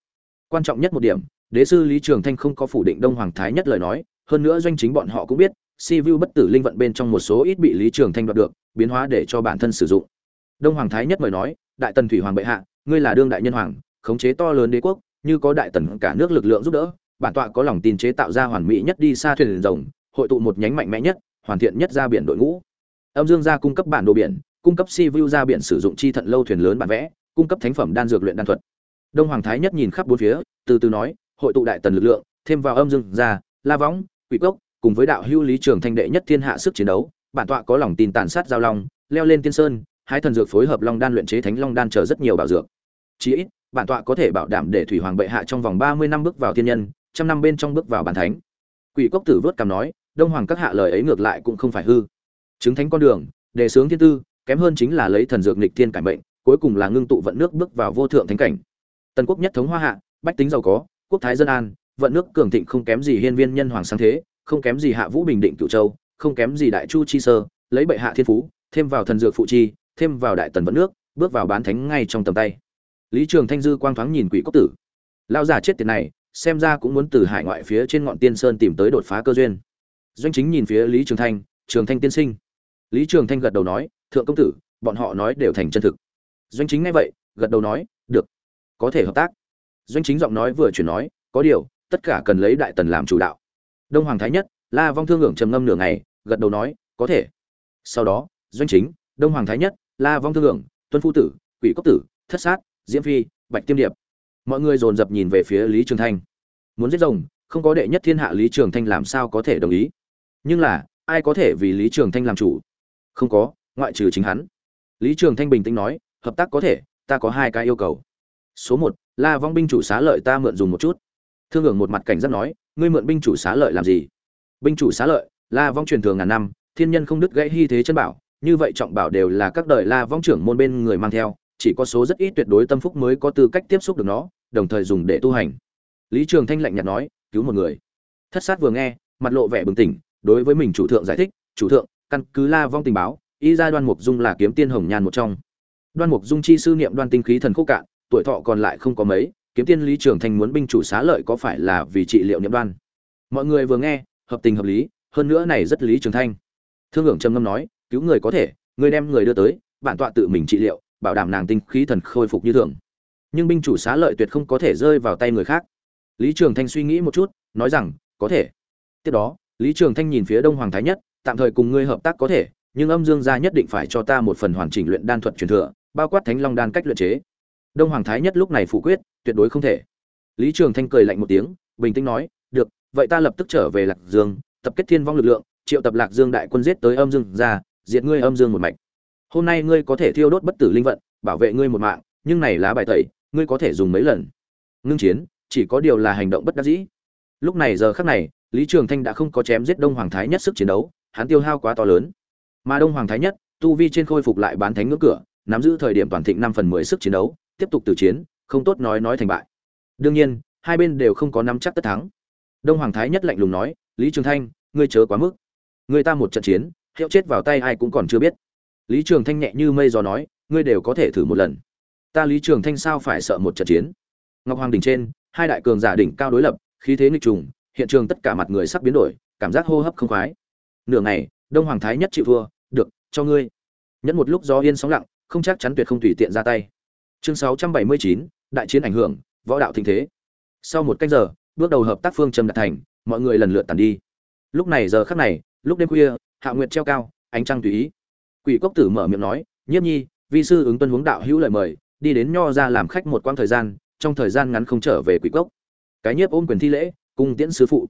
Quan trọng nhất một điểm, đế sư lý trường thanh không có phủ định đông hoàng thái nhất lời nói, hơn nữa doanh chính bọn họ cũng biết, si vu bất tử linh vận bên trong một số ít bị lý trường thanh đoạt được, biến hóa để cho bản thân sử dụng đông hoàng thái nhất mời nói, đại tần thủy hoàng bệ hạ, ngươi là đương đại nhân hoàng, khống chế to lớn đế quốc, như có đại tần cả nước lực lượng giúp đỡ, bản tọa có lòng tin chế tạo ra hoàn mỹ nhất đi xa thuyền rồng, hội tụ một nhánh mạnh mẽ nhất, hoàn thiện nhất ra biển đội ngũ. Âm dương gia cung cấp bản đồ biển, cung cấp si vu ra biển sử dụng chi thận lâu thuyền lớn bản vẽ, cung cấp thánh phẩm đan dược luyện đan thuật. Đông hoàng thái nhất nhìn khắp bốn phía, từ từ nói, hội tụ đại tần lực lượng, thêm vào âm dương gia, la võng, quỷ cốc, cùng với đạo hưu lý trường thanh đệ nhất thiên hạ sức chiến đấu, bản tọa có lòng tin tàn sát giao long, leo lên tiên sơn hai thần dược phối hợp long đan luyện chế thánh long đan chờ rất nhiều bảo dược. Chí ít, bản tọa có thể bảo đảm để thủy hoàng bệ hạ trong vòng ba mươi năm bước vào thiên nhân, trăm năm bên trong bước vào bản thánh. Quỷ cốc tử vớt cằm nói, đông hoàng các hạ lời ấy ngược lại cũng không phải hư. Chứng thánh con đường, đề sướng thiên tư, kém hơn chính là lấy thần dược nghịch thiên cải mệnh, cuối cùng là ngưng tụ vận nước bước vào vô thượng thánh cảnh. Tần quốc nhất thống hoa hạ, bách tính giàu có, quốc thái dân an, vận nước cường thịnh không kém gì hiên viên nhân hoàng sáng thế, không kém gì hạ vũ bình định cựu châu, không kém gì đại chu chi sơ, lấy bệ hạ thiên phú, thêm vào thần dược phụ chi thêm vào đại tần vận nước, bước vào bán thánh ngay trong tầm tay. Lý trường thanh dư quang thoáng nhìn quỷ cốc tử. Lao già chết tiền này, xem ra cũng muốn từ hải ngoại phía trên ngọn tiên sơn tìm tới đột phá cơ duyên. Doanh chính nhìn phía lý trường thanh trường thanh tiên sinh. Lý trường thanh gật đầu nói, thượng công tử, bọn họ nói đều thành chân thực. Doanh chính nghe vậy, gật đầu nói, được, có thể hợp tác. Doanh chính giọng nói vừa chuyển nói, có điều, tất cả cần lấy đại tần làm chủ đạo. Đông hoàng thái nhất, la vong thương hưởng trầm ngâm nửa ngày, gật đầu nói, có thể. Sau đó, doanh chính, đông hoàng thái nhất la vong thương hưởng tuân phu tử, quỷ cốc tử, thất sát, diễm phi, bạch tiêm điệp. Mọi người dồn dập nhìn về phía lý trường thanh. Muốn giết rồng, không có đệ nhất thiên hạ lý trường thanh làm sao có thể đồng ý? Nhưng là, ai có thể vì lý trường thanh làm chủ? Không có, ngoại trừ chính hắn. Lý trường thanh bình tĩnh nói, hợp tác có thể, ta có hai cái yêu cầu. Số một, la vong binh chủ xá lợi ta mượn dùng một chút. Thương hưởng một mặt cảnh giác nói, ngươi mượn binh chủ xá lợi làm gì? Binh chủ xá lợi, la vong truyền thường ngàn năm, thiên nhân không đứt gãy hy thế chân bảo như vậy trọng bảo đều là các đời la vong trưởng môn bên người mang theo, chỉ có số rất ít tuyệt đối tâm phúc mới có tư cách tiếp xúc được nó, đồng thời dùng để tu hành. Lý trường thanh lạnh nhạt nói, cứu một người. Thất sát vừa nghe, mặt lộ vẻ bừng tỉnh, đối với mình chủ thượng giải thích, chủ thượng, căn cứ la vong tình báo, y ra đoan mục dung là kiếm tiên hồng nhan một trong. Đoan mục dung chi sư niệm đoan tinh khí thần khúc cạn, tuổi thọ còn lại không có mấy, kiếm tiên lý trường thanh muốn binh chủ xá lợi có phải là vì trị liệu niệm đoan? Mọi người vừa nghe, hợp tình hợp lý, hơn nữa này rất lý trường thanh. Thương hưởng trầm ngâm nói cứu người có thể, người đem người đưa tới, bản tọa tự mình trị liệu, bảo đảm nàng tinh khí thần khôi phục như thường. Nhưng binh chủ xá lợi tuyệt không có thể rơi vào tay người khác. Lý trường thanh suy nghĩ một chút, nói rằng, có thể. Tiếp đó, lý trường thanh nhìn phía đông hoàng thái nhất, tạm thời cùng ngươi hợp tác có thể, nhưng âm dương gia nhất định phải cho ta một phần hoàn chỉnh luyện đan thuật truyền thừa, bao quát thánh long đan cách luyện chế. Đông hoàng thái nhất lúc này phủ quyết, tuyệt đối không thể. Lý trường thanh cười lạnh một tiếng, bình tĩnh nói, được, vậy ta lập tức trở về lạc dương, tập kết thiên vong lực lượng, triệu tập lạc dương đại quân giết tới âm dương gia diệt ngươi âm dương một mạch. Hôm nay ngươi có thể thiêu đốt bất tử linh vận, bảo vệ ngươi một mạng, nhưng này lá bài tẩy, ngươi có thể dùng mấy lần? Ngưng chiến, chỉ có điều là hành động bất đắc dĩ. Lúc này giờ khắc này, lý trường thanh đã không có chém giết đông hoàng thái nhất sức chiến đấu, hắn tiêu hao quá to lớn. Mà đông hoàng thái nhất, tu vi trên khôi phục lại bán thánh ngưỡng cửa, nắm giữ thời điểm toàn thịnh năm phần mười sức chiến đấu, tiếp tục từ chiến, không tốt nói nói thành bại. Đương nhiên, hai bên đều không có nắm chắc tất thắng. Đông hoàng thái nhất lạnh lùng nói, lý trường thanh, ngươi chớ quá mức. Người ta một trận chiến hiệu chết vào tay ai cũng còn chưa biết. Lý trường thanh nhẹ như mây gió nói ngươi đều có thể thử một lần. Ta lý trường thanh sao phải sợ một trận chiến? Ngọc hoàng đỉnh trên hai đại cường giả đỉnh cao đối lập khí thế nghịch trùng hiện trường tất cả mặt người sắp biến đổi cảm giác hô hấp không khoái. Nửa ngày đông hoàng thái nhất chịu thua được cho ngươi. Nhẫn một lúc gió yên sóng lặng không chắc chắn tuyệt không tùy tiện ra tay. Chương 679, đại chiến ảnh hưởng võ đạo thịnh thế. Sau một cách giờ bước đầu hợp tác phương trầm đạt thành mọi người lần lượt tàn đi. Lúc này giờ khắc này lúc đêm khuya hạ nguyệt treo cao, ánh trăng tùy ý. Quỷ cốc tử mở miệng nói, nhiếp nhi, vi sư ứng tuân hướng đạo hữu lời mời, đi đến nho ra làm khách một quãng thời gian, trong thời gian ngắn không trở về quỷ cốc. Cái nhiếp ôm quyền thi lễ, cung tiễn sư phụ.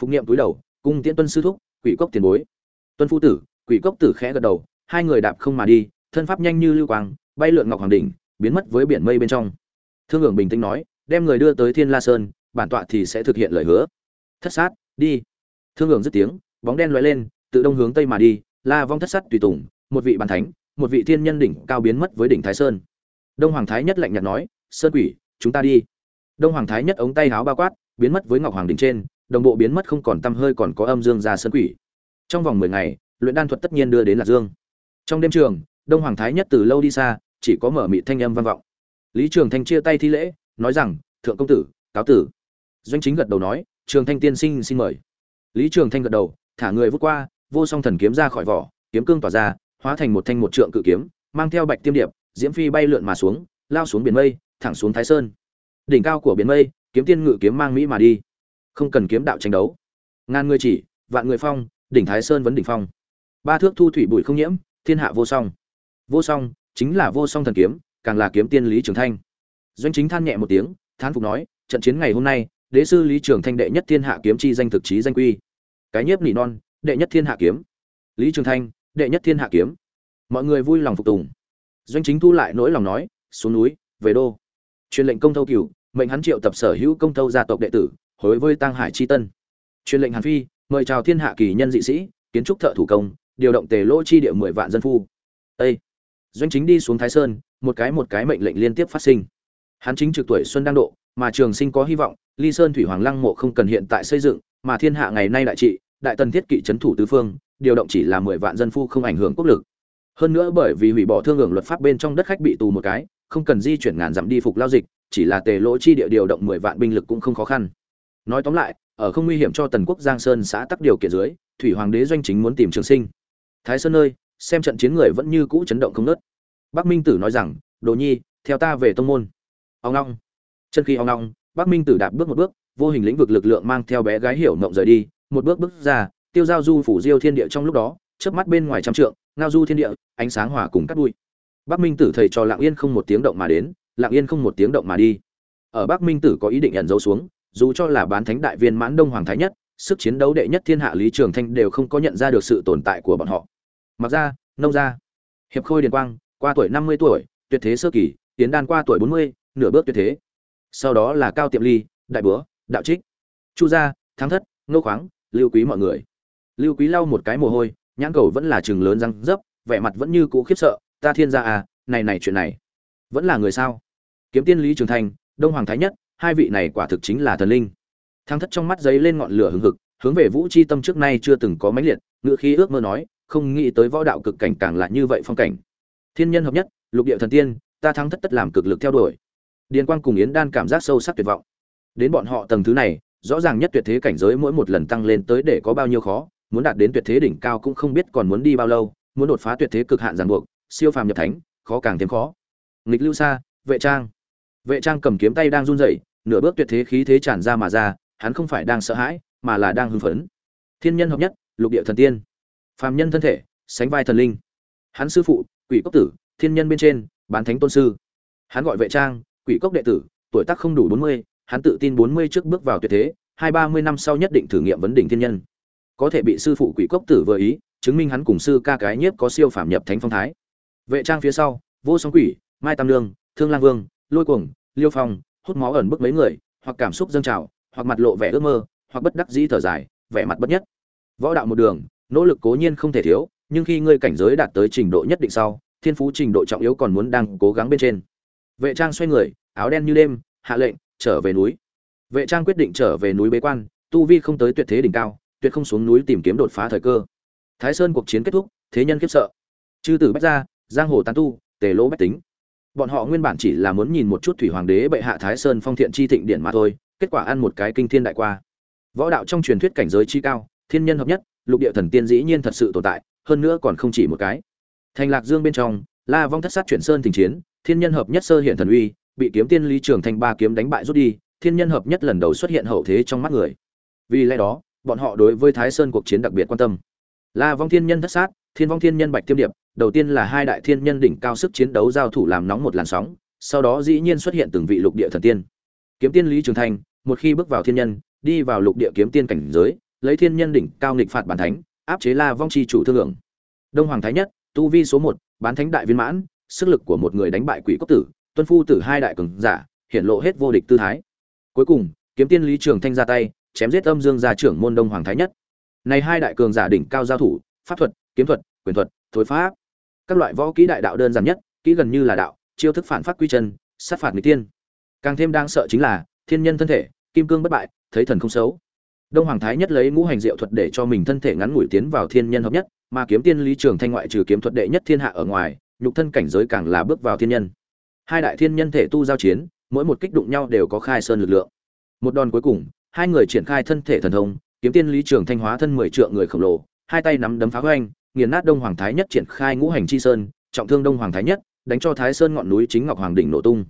Phục niệm túi đầu, cung tiễn tuân sư thúc, quỷ cốc tiền bối. Tuân phu tử, quỷ cốc tử khẽ gật đầu, hai người đạp không mà đi, thân pháp nhanh như lưu quang, bay lượn ngọc hoàng đỉnh, biến mất với biển mây bên trong. Thương hưởng bình tĩnh nói, đem người đưa tới thiên la sơn, bản tọa thì sẽ thực hiện lời hứa. Thất sát, đi. Thương hưởng dứt tiếng, bóng đen lóe lên tự đông hướng tây mà đi, la vong thất sắt tùy tùng, một vị bàn thánh, một vị thiên nhân đỉnh cao biến mất với đỉnh thái sơn. Đông hoàng thái nhất lạnh nhạt nói, sơn quỷ, chúng ta đi. Đông hoàng thái nhất ống tay háo bao quát, biến mất với ngọc hoàng đỉnh trên, đồng bộ biến mất không còn tăm hơi còn có âm dương ra sơn quỷ. Trong vòng mười ngày, luyện đan thuật tất nhiên đưa đến lạc dương. Trong đêm trường, đông hoàng thái nhất từ lâu đi xa, chỉ có mở mị thanh âm vang vọng. Lý trường thanh chia tay thi lễ, nói rằng, thượng công tử, cáo tử. Doanh chính gật đầu nói, trường thanh tiên sinh xin mời. Lý trường thanh gật đầu, thả người vút qua vô song thần kiếm ra khỏi vỏ, kiếm cương tỏa ra, hóa thành một thanh một trượng cự kiếm, mang theo bạch tiêm điệp, diễm phi bay lượn mà xuống, lao xuống biển mây, thẳng xuống thái sơn. Đỉnh cao của biển mây, kiếm tiên ngự kiếm mang mỹ mà đi. Không cần kiếm đạo tranh đấu. Ngàn người chỉ, vạn người phong, đỉnh thái sơn vấn đỉnh phong. Ba thước thu thủy bụi không nhiễm, thiên hạ vô song. Vô song, chính là vô song thần kiếm, càng là kiếm tiên lý trường thanh. Doanh chính than nhẹ một tiếng, thán phục nói, trận chiến ngày hôm nay, đế sư lý trường thanh đệ nhất thiên hạ kiếm chi danh thực chí danh quy. Cái nhiếp nỉ non đệ nhất thiên hạ kiếm. Lý trường thanh, đệ nhất thiên hạ kiếm. Mọi người vui lòng phục tùng. Doanh chính thu lại nỗi lòng nói, xuống núi, về đô. Truyền lệnh công thâu cửu, mệnh hắn triệu tập sở hữu công thâu gia tộc đệ tử, hối với tăng hải chi tân. Truyền lệnh hàn phi, mời chào thiên hạ kỳ nhân dị sĩ, kiến trúc thợ thủ công, điều động tề lỗ chi địa mười vạn dân phu. Ê! doanh chính đi xuống thái sơn, một cái một cái mệnh lệnh liên tiếp phát sinh. Hắn chính trực tuổi xuân đang độ, mà trường sinh có hy vọng, ly sơn thủy hoàng lăng mộ không cần hiện tại xây dựng, mà thiên hạ ngày nay đại trị đại tần thiết kỵ trấn thủ tứ phương, điều động chỉ là mười vạn dân phu không ảnh hưởng quốc lực. Hơn nữa bởi vì hủy bỏ thương hưởng luật pháp bên trong đất khách bị tù một cái, không cần di chuyển ngàn dặm đi phục lao dịch, chỉ là tề lỗ chi địa điều động mười vạn binh lực cũng không khó khăn. Nói tóm lại, ở không nguy hiểm cho tần quốc giang sơn xã tắc điều kiện dưới, thủy hoàng đế doanh chính muốn tìm trường sinh. Thái sơn ơi, xem trận chiến người vẫn như cũ chấn động không nớt bắc minh tử nói rằng, đồ nhi, theo ta về tông môn. Ông long. Chân khi ông long, bắc minh tử đạp bước một bước, vô hình lĩnh vực lực lượng mang theo bé gái hiểu mộng rời đi một bước bước ra, tiêu giao du phủ diêu thiên địa trong lúc đó, chớp mắt bên ngoài trăm trượng, ngao du thiên địa, ánh sáng hòa cùng cắt bụi. Bắc minh tử thầy trò lặng yên không một tiếng động mà đến lặng yên không một tiếng động mà đi. Ở bắc minh tử có ý định ẩn giấu xuống, dù cho là bán thánh đại viên mãn đông hoàng thái nhất, sức chiến đấu đệ nhất thiên hạ lý trường thanh đều không có nhận ra được sự tồn tại của bọn họ. Mặc ra, nông gia hiệp khôi điền quang, qua tuổi năm mươi tuổi, tuyệt thế sơ kỳ tiến đan qua tuổi bốn mươi, nửa bước tuyệt thế. Sau đó là cao tiệm ly, đại búa đạo trích. Chu gia, thắng thất nô khoáng lưu quý mọi người. Lưu quý lau một cái mồ hôi, nhãn cầu vẫn là chừng lớn răng dấp vẻ mặt vẫn như cũ khiếp sợ, ta thiên gia à này này chuyện này, vẫn là người sao? Kiếm tiên lý trường thành, đông hoàng thái nhất, hai vị này quả thực chính là thần linh. Thăng thất trong mắt giấy lên ngọn lửa hừng hực, hướng về vũ c h i tâm trước nay chưa từng có mãnh liệt ngựa khí ước mơ nói, không nghĩ tới võ đạo cực cảnh càng là như vậy phong cảnh. Thiên nhân hợp nhất, lục địa thần tiên, ta thắng thất tất làm cực lực theo đuổi. Điền quang cùng yến đan cảm giác sâu sắc tuyệt vọng. Đến bọn họ tầng thứ này rõ ràng nhất tuyệt thế cảnh giới mỗi một lần tăng lên tới để có bao nhiêu khó, muốn đạt đến tuyệt thế đỉnh cao cũng không biết còn muốn đi bao lâu, muốn đột phá tuyệt thế cực hạn ràng buộc, siêu phàm nhập thánh, khó càng thêm khó. Nghịch lưu xa vệ trang. Vệ trang cầm kiếm tay đang run rẩy, nửa bước tuyệt thế khí thế tràn ra mà ra, hắn không phải đang sợ hãi, mà là đang hưng phấn. Thiên nhân hợp nhất, lục địa thần tiên. Phàm nhân thân thể, sánh vai thần linh. Hắn sư phụ, quỷ cốc tử, thiên nhân bên trên, bán thánh tôn sư. Hắn gọi vệ trang, quỷ cốc đệ tử, tuổi tác không đủ bốn mươi hắn tự tin bốn mươi trước bước vào tuyệt thế, hai ba mươi năm sau nhất định thử nghiệm vấn đỉnh thiên nhân. Có thể bị sư phụ quỷ cốc tử vừa ý, chứng minh hắn cùng sư ca cái nhiếp có siêu phàm nhập thánh phong thái. Vệ trang phía sau, vô song quỷ, mai tam lương, thương lang vương, lôi cuồng, liêu phong, hút máu ẩn bức mấy người, hoặc cảm xúc dâng trào, hoặc mặt lộ vẻ ước mơ, hoặc bất đắc dĩ thở dài, vẻ mặt bất nhất. Võ đạo một đường, nỗ lực cố nhiên không thể thiếu, nhưng khi ngươi cảnh giới đạt tới trình độ nhất định sau, thiên phú trình độ trọng yếu còn muốn đang cố gắng bên trên. Vệ trang xoay người, áo đen như đêm, hạ lệnh trở về núi. Vệ trang quyết định trở về núi bế quan, tu vi không tới tuyệt thế đỉnh cao, tuyệt không xuống núi tìm kiếm đột phá thời cơ. Thái sơn cuộc chiến kết thúc, thế nhân khiếp sợ. Chư tử bách gia, giang hồ tán tu, tề lỗ bách tính. Bọn họ nguyên bản chỉ là muốn nhìn một chút thủy hoàng đế bệ hạ thái sơn phong thiện chi thịnh điện mà thôi, kết quả ăn một cái kinh thiên đại qua. Võ đạo trong truyền thuyết cảnh giới chi cao, thiên nhân hợp nhất, lục địa thần tiên dĩ nhiên thật sự tồn tại, hơn nữa còn không chỉ một cái. Thành lạc dương bên trong, la vong thất sát chuyển sơn tình chiến, thiên nhân hợp nhất sơ hiện thần uy bị kiếm tiên lý trường thành ba kiếm đánh bại rút đi, thiên nhân hợp nhất lần đầu xuất hiện hậu thế trong mắt người. Vì lẽ đó, bọn họ đối với thái sơn cuộc chiến đặc biệt quan tâm. La vong thiên nhân thất sát, thiên vong thiên nhân bạch tiêm điệp, đầu tiên là hai đại thiên nhân đỉnh cao sức chiến đấu giao thủ làm nóng một làn sóng, sau đó dĩ nhiên xuất hiện từng vị lục địa thần tiên. Kiếm tiên lý trường thành một khi bước vào thiên nhân, đi vào lục địa kiếm tiên cảnh giới, lấy thiên nhân đỉnh cao nghịch phạt bản thánh, áp chế la vong chi chủ thương lượng. Đông hoàng thái nhất, tu vi số một, bán thánh đại viên mãn, sức lực của một người đánh bại quỷ cốc tử tuân phu tử hai đại cường giả hiện lộ hết vô địch tư thái. Cuối cùng, kiếm tiên lý trường thanh ra tay, chém giết âm dương gia trưởng môn đông hoàng thái nhất. Này hai đại cường giả đỉnh cao giao thủ, pháp thuật, kiếm thuật, quyền thuật, thối pháp. Các loại võ kỹ đại đạo đơn giản nhất, kỹ gần như là đạo, chiêu thức phản phát quy chân, sát phạt người tiên. Càng thêm đáng sợ chính là, thiên nhân thân thể, kim cương bất bại, thấy thần không xấu. Đông hoàng thái nhất lấy ngũ hành diệu thuật để cho mình thân thể ngắn ngủi tiến vào thiên nhân hợp nhất, mà kiếm tiên lý trường thanh ngoại trừ kiếm thuật đệ nhất thiên hạ ở ngoài, nhục thân cảnh giới càng là bước vào thiên nhân hai đại thiên nhân thể tu giao chiến, mỗi một kích đụng nhau đều có khai sơn lực lượng. Một đòn cuối cùng, hai người triển khai thân thể thần thông, kiếm tiên lý trường thanh hóa thân mười trượng người khổng lồ, hai tay nắm đấm phá hoanh nghiền nát đông hoàng thái nhất triển khai ngũ hành chi sơn, trọng thương đông hoàng thái nhất, đánh cho thái sơn ngọn núi chính ngọc hoàng đỉnh nổ tung.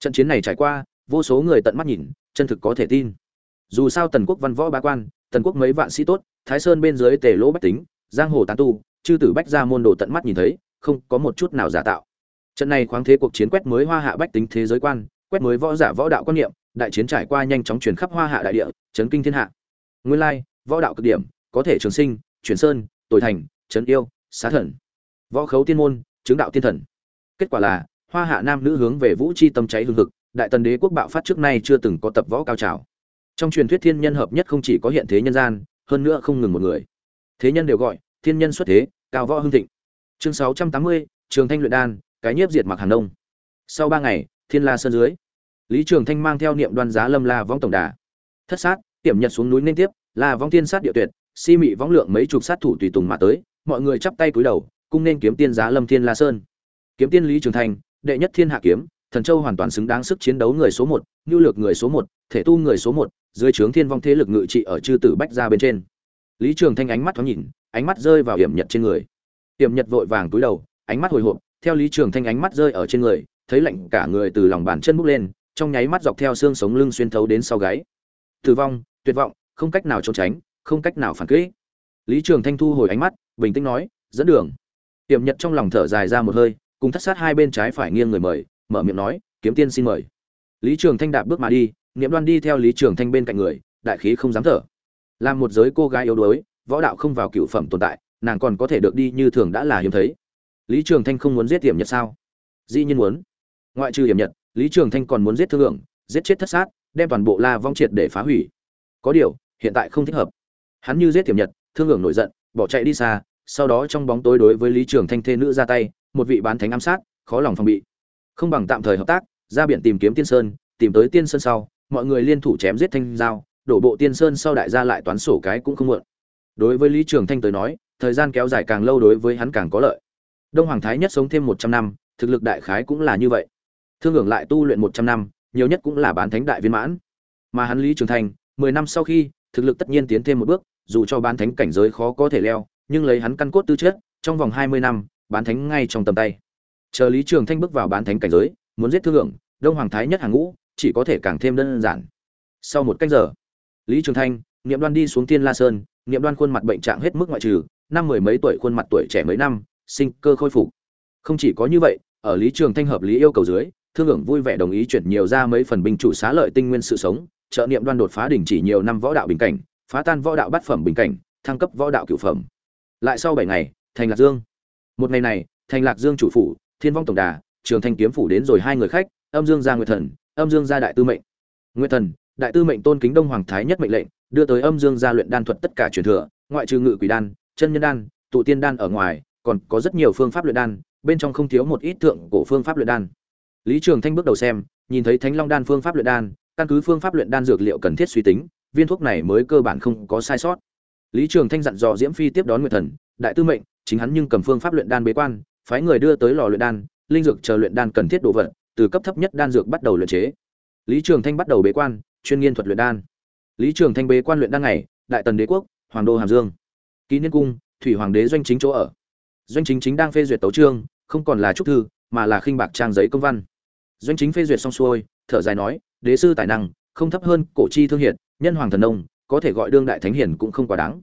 Trận chiến này trải qua, vô số người tận mắt nhìn, chân thực có thể tin. Dù sao tần quốc văn võ bá quan, tần quốc mấy vạn sĩ tốt, thái sơn bên dưới tề lỗ bách tính, giang hồ tán tu, chư tử bách ra môn đồ tận mắt nhìn thấy, không có một chút nào giả tạo trận này khoáng thế cuộc chiến quét mới hoa hạ bách tính thế giới quan, quét mới võ giả võ đạo quan niệm, đại chiến trải qua nhanh chóng chuyển khắp hoa hạ đại địa, chấn kinh thiên hạ. Nguyên lai, võ đạo cực điểm, có thể trường sinh, chuyển sơn, tồi thành, trấn yêu, xá thần. Võ khấu tiên môn, chứng đạo tiên thần. Kết quả là, hoa hạ nam nữ hướng về vũ chi tâm cháy hương thực đại tần đế quốc bạo phát trước nay chưa từng có tập võ cao trào. Trong truyền thuyết thiên nhân hợp nhất không chỉ có hiện thế nhân gian, hơn nữa không ngừng một người. Thế nhân đều gọi, thiên nhân xuất thế, cao võ hương thịnh. Chương sáu trăm tám mươi, trường thanh luyện đan cái nhiếp diệt mặc hàng đông sau ba ngày, thiên la sơn dưới, lý trường thanh mang theo niệm đoan giá lâm la vong tổng đà. Thất sát, tiểm nhật xuống núi liên tiếp là vong tiên sát địa tuyệt, si mị võng lượng mấy chục sát thủ tùy tùng mà tới, mọi người chắp tay cúi đầu, cung nên kiếm tiên giá lâm thiên la sơn. Kiếm tiên lý trường thanh, đệ nhất thiên hạ kiếm, thần châu hoàn toàn xứng đáng sức chiến đấu người số một, nhu lược người số một, thể tu người số một, dưới trướng thiên vong thế lực ngự trị ở chư tử bách ra bên trên. Lý trường thanh ánh mắt thoáng nhìn, ánh mắt rơi vào hiểm nhật trên người. Hiểm nhật vội vàng túi đầu, ánh mắt hồi hộp theo lý trường thanh ánh mắt rơi ở trên người, thấy lạnh cả người từ lòng bàn chân bốc lên, trong nháy mắt dọc theo xương sống lưng xuyên thấu đến sau gáy. Tử vong, tuyệt vọng, không cách nào trốn tránh, không cách nào phản kỹ lý trường thanh thu hồi ánh mắt, bình tĩnh nói, dẫn đường. Hiểm nhật trong lòng thở dài ra một hơi, cùng thất sát hai bên trái phải nghiêng người mời, mở miệng nói, kiếm tiên xin mời. Lý trường thanh đạp bước mà đi, niệm đoan đi theo lý trường thanh bên cạnh người, đại khí không dám thở. Làm một giới cô gái yếu đuối, võ đạo không vào cựu phẩm tồn tại, nàng còn có thể được đi như thường đã là hiếm thấy lý trường thanh không muốn giết hiểm nhật sao? Dĩ nhiên muốn. Ngoại trừ hiểm nhật, lý trường thanh còn muốn giết thương lượng, giết chết thất sát, đem toàn bộ la vong triệt để phá hủy. Có điều, hiện tại không thích hợp. Hắn như giết hiểm nhật, thương hưởng nổi giận, bỏ chạy đi xa, sau đó trong bóng tối đối với lý trường thanh thê nữ ra tay, một vị bán thánh ám sát, khó lòng phòng bị. Không bằng tạm thời hợp tác, ra biển tìm kiếm tiên sơn, tìm tới tiên sơn sau, mọi người liên thủ chém giết thanh giao, đổ bộ tiên sơn sau đại gia lại toán sổ cái cũng không muộn. Đối với lý trường thanh tới nói, thời gian kéo dài càng lâu đối với hắn càng có lợi đông hoàng thái nhất sống thêm một trăm năm, thực lực đại khái cũng là như vậy. Thương hưởng lại tu luyện một trăm năm, nhiều nhất cũng là bán thánh đại viên mãn. Mà hắn lý trường thanh mười năm sau khi, thực lực tất nhiên tiến thêm một bước, dù cho bán thánh cảnh giới khó có thể leo, nhưng lấy hắn căn cốt tư chất, trong vòng hai mươi năm, bán thánh ngay trong tầm tay. Chờ lý trường thanh bước vào bán thánh cảnh giới, muốn giết thương hưởng, đông hoàng thái nhất hàng ngũ, chỉ có thể càng thêm đơn giản. Sau một cách giờ, lý trường thanh, niệm đoan đi xuống tiên la sơn, niệm đoan khuôn mặt bệnh trạng hết mức ngoại trừ, năm mười mấy tuổi khuôn mặt tuổi trẻ mấy năm sinh cơ khôi phục. Không chỉ có như vậy, ở lý trường thanh hợp lý yêu cầu dưới, thương hưởng vui vẻ đồng ý chuyển nhiều ra mấy phần binh chủ xá lợi tinh nguyên sự sống, trợ niệm đoan đột phá đỉnh chỉ nhiều năm võ đạo bình cảnh, phá tan võ đạo bát phẩm bình cảnh, thăng cấp võ đạo cửu phẩm. Lại sau bảy ngày, thành lạc dương. Một ngày này, thành lạc dương chủ phủ, thiên vong tổng đà, trường thanh kiếm phủ đến rồi hai người khách, âm dương gia nguyệt thần, âm dương gia đại tư mệnh. Nguyệt thần, đại tư mệnh tôn kính đông hoàng thái nhất mệnh lệnh, đưa tới âm dương gia luyện đan thuật tất cả truyền thừa, ngoại trừ ngự quỷ đan, chân nhân đan, tụ tiên đan ở ngoài còn có rất nhiều phương pháp luyện đan, bên trong không thiếu một ít thượng cổ phương pháp luyện đan. Lý trường thanh bước đầu xem, nhìn thấy thánh long đan phương pháp luyện đan, căn cứ phương pháp luyện đan dược liệu cần thiết suy tính, viên thuốc này mới cơ bản không có sai sót. Lý trường thanh dặn dò diễm phi tiếp đón nguyệt thần, đại tư mệnh, chính hắn nhưng cầm phương pháp luyện đan bế quan, phái người đưa tới lò luyện đan, linh dược chờ luyện đan cần thiết đồ vật, từ cấp thấp nhất đan dược bắt đầu luyện chế. Lý trường thanh bắt đầu bế quan, chuyên nghiên thuật luyện đan. Lý trường thanh bế quan luyện đan ngày, đại tần đế quốc, hoàng đô hàm dương. Ký niên cung, thủy hoàng đế doanh chính chỗ ở doanh chính chính đang phê duyệt tấu trương không còn là trúc thư, mà là khinh bạc trang giấy công văn. Doanh chính phê duyệt xong xuôi, thở dài nói, đế sư tài năng, không thấp hơn cổ chi thương hiệt, nhân hoàng thần nông, có thể gọi đương đại thánh hiển cũng không quá đáng.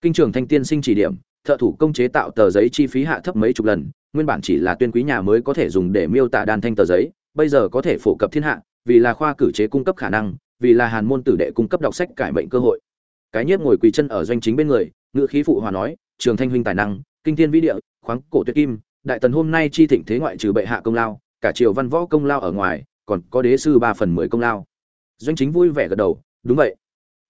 Kinh trường thanh tiên sinh chỉ điểm, thợ thủ công chế tạo tờ giấy chi phí hạ thấp mấy chục lần, nguyên bản chỉ là tuyên quý nhà mới có thể dùng để miêu tả đan thanh tờ giấy, bây giờ có thể phổ cập thiên hạ, vì là khoa cử chế cung cấp khả năng, vì là hàn môn tử đệ cung cấp đọc sách cải mệnh cơ hội. Cái nhiếp ngồi quỳ chân ở doanh chính bên người ngự khí phụ hòa nói, trường thanh huynh tài năng kinh thiên vĩ địa, khoáng cổ tuyệt kim, đại tần hôm nay chi thịnh thế ngoại trừ bệ hạ công lao, cả triều văn võ công lao ở ngoài, còn có đế sư ba phần mười công lao. Doanh chính vui vẻ gật đầu, đúng vậy.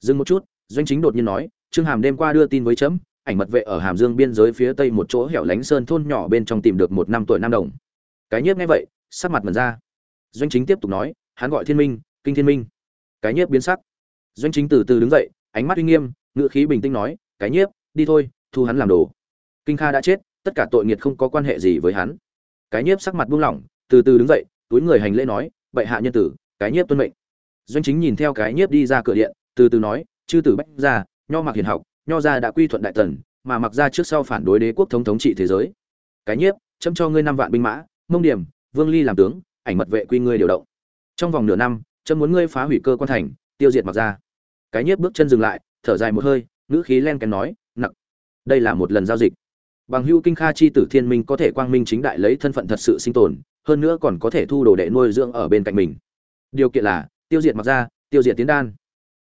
Dừng một chút, doanh chính đột nhiên nói, trương hàm đêm qua đưa tin với chấm ảnh mật vệ ở hàm dương biên giới phía tây một chỗ hẻo lánh sơn thôn nhỏ bên trong tìm được một năm tuổi nam đồng. Cái nhiếp nghe vậy, sắc mặt mật ra. Doanh chính tiếp tục nói, hắn gọi thiên minh, kinh thiên minh. Cái nhiếp biến sắc. Doanh chính từ từ đứng dậy, ánh mắt uy nghiêm ngự khí bình tĩnh nói, cái nhiếp, đi thôi, thu hắn làm đồ kinh kha đã chết, tất cả tội nghiệt không có quan hệ gì với hắn. Cái nhiếp sắc mặt buông lỏng, từ từ đứng dậy, túi người hành lễ nói, bệ hạ nhân tử, cái nhiếp tuân mệnh. Doanh chính nhìn theo cái nhiếp đi ra cửa điện, từ từ nói, chư tử bách ra nho mặc hiền học, nho gia đã quy thuận đại tần, mà mặc ra trước sau phản đối đế quốc thống thống trị thế giới. Cái nhiếp chấm cho ngươi năm vạn binh mã, mông điểm, vương ly làm tướng, ảnh mật vệ quy ngươi điều động. Trong vòng nửa năm chấm muốn ngươi phá hủy cơ quan thành, tiêu diệt mặc ra. Cái nhiếp bước chân dừng lại, thở dài một hơi, ngữ khí len kèn nói nặng đây là một lần giao dịch bằng hưu kinh kha chi tử thiên minh có thể quang minh chính đại lấy thân phận thật sự sinh tồn, hơn nữa còn có thể thu đồ đệ nuôi dưỡng ở bên cạnh mình. Điều kiện là, tiêu diệt mặc ra tiêu diệt tiến đan.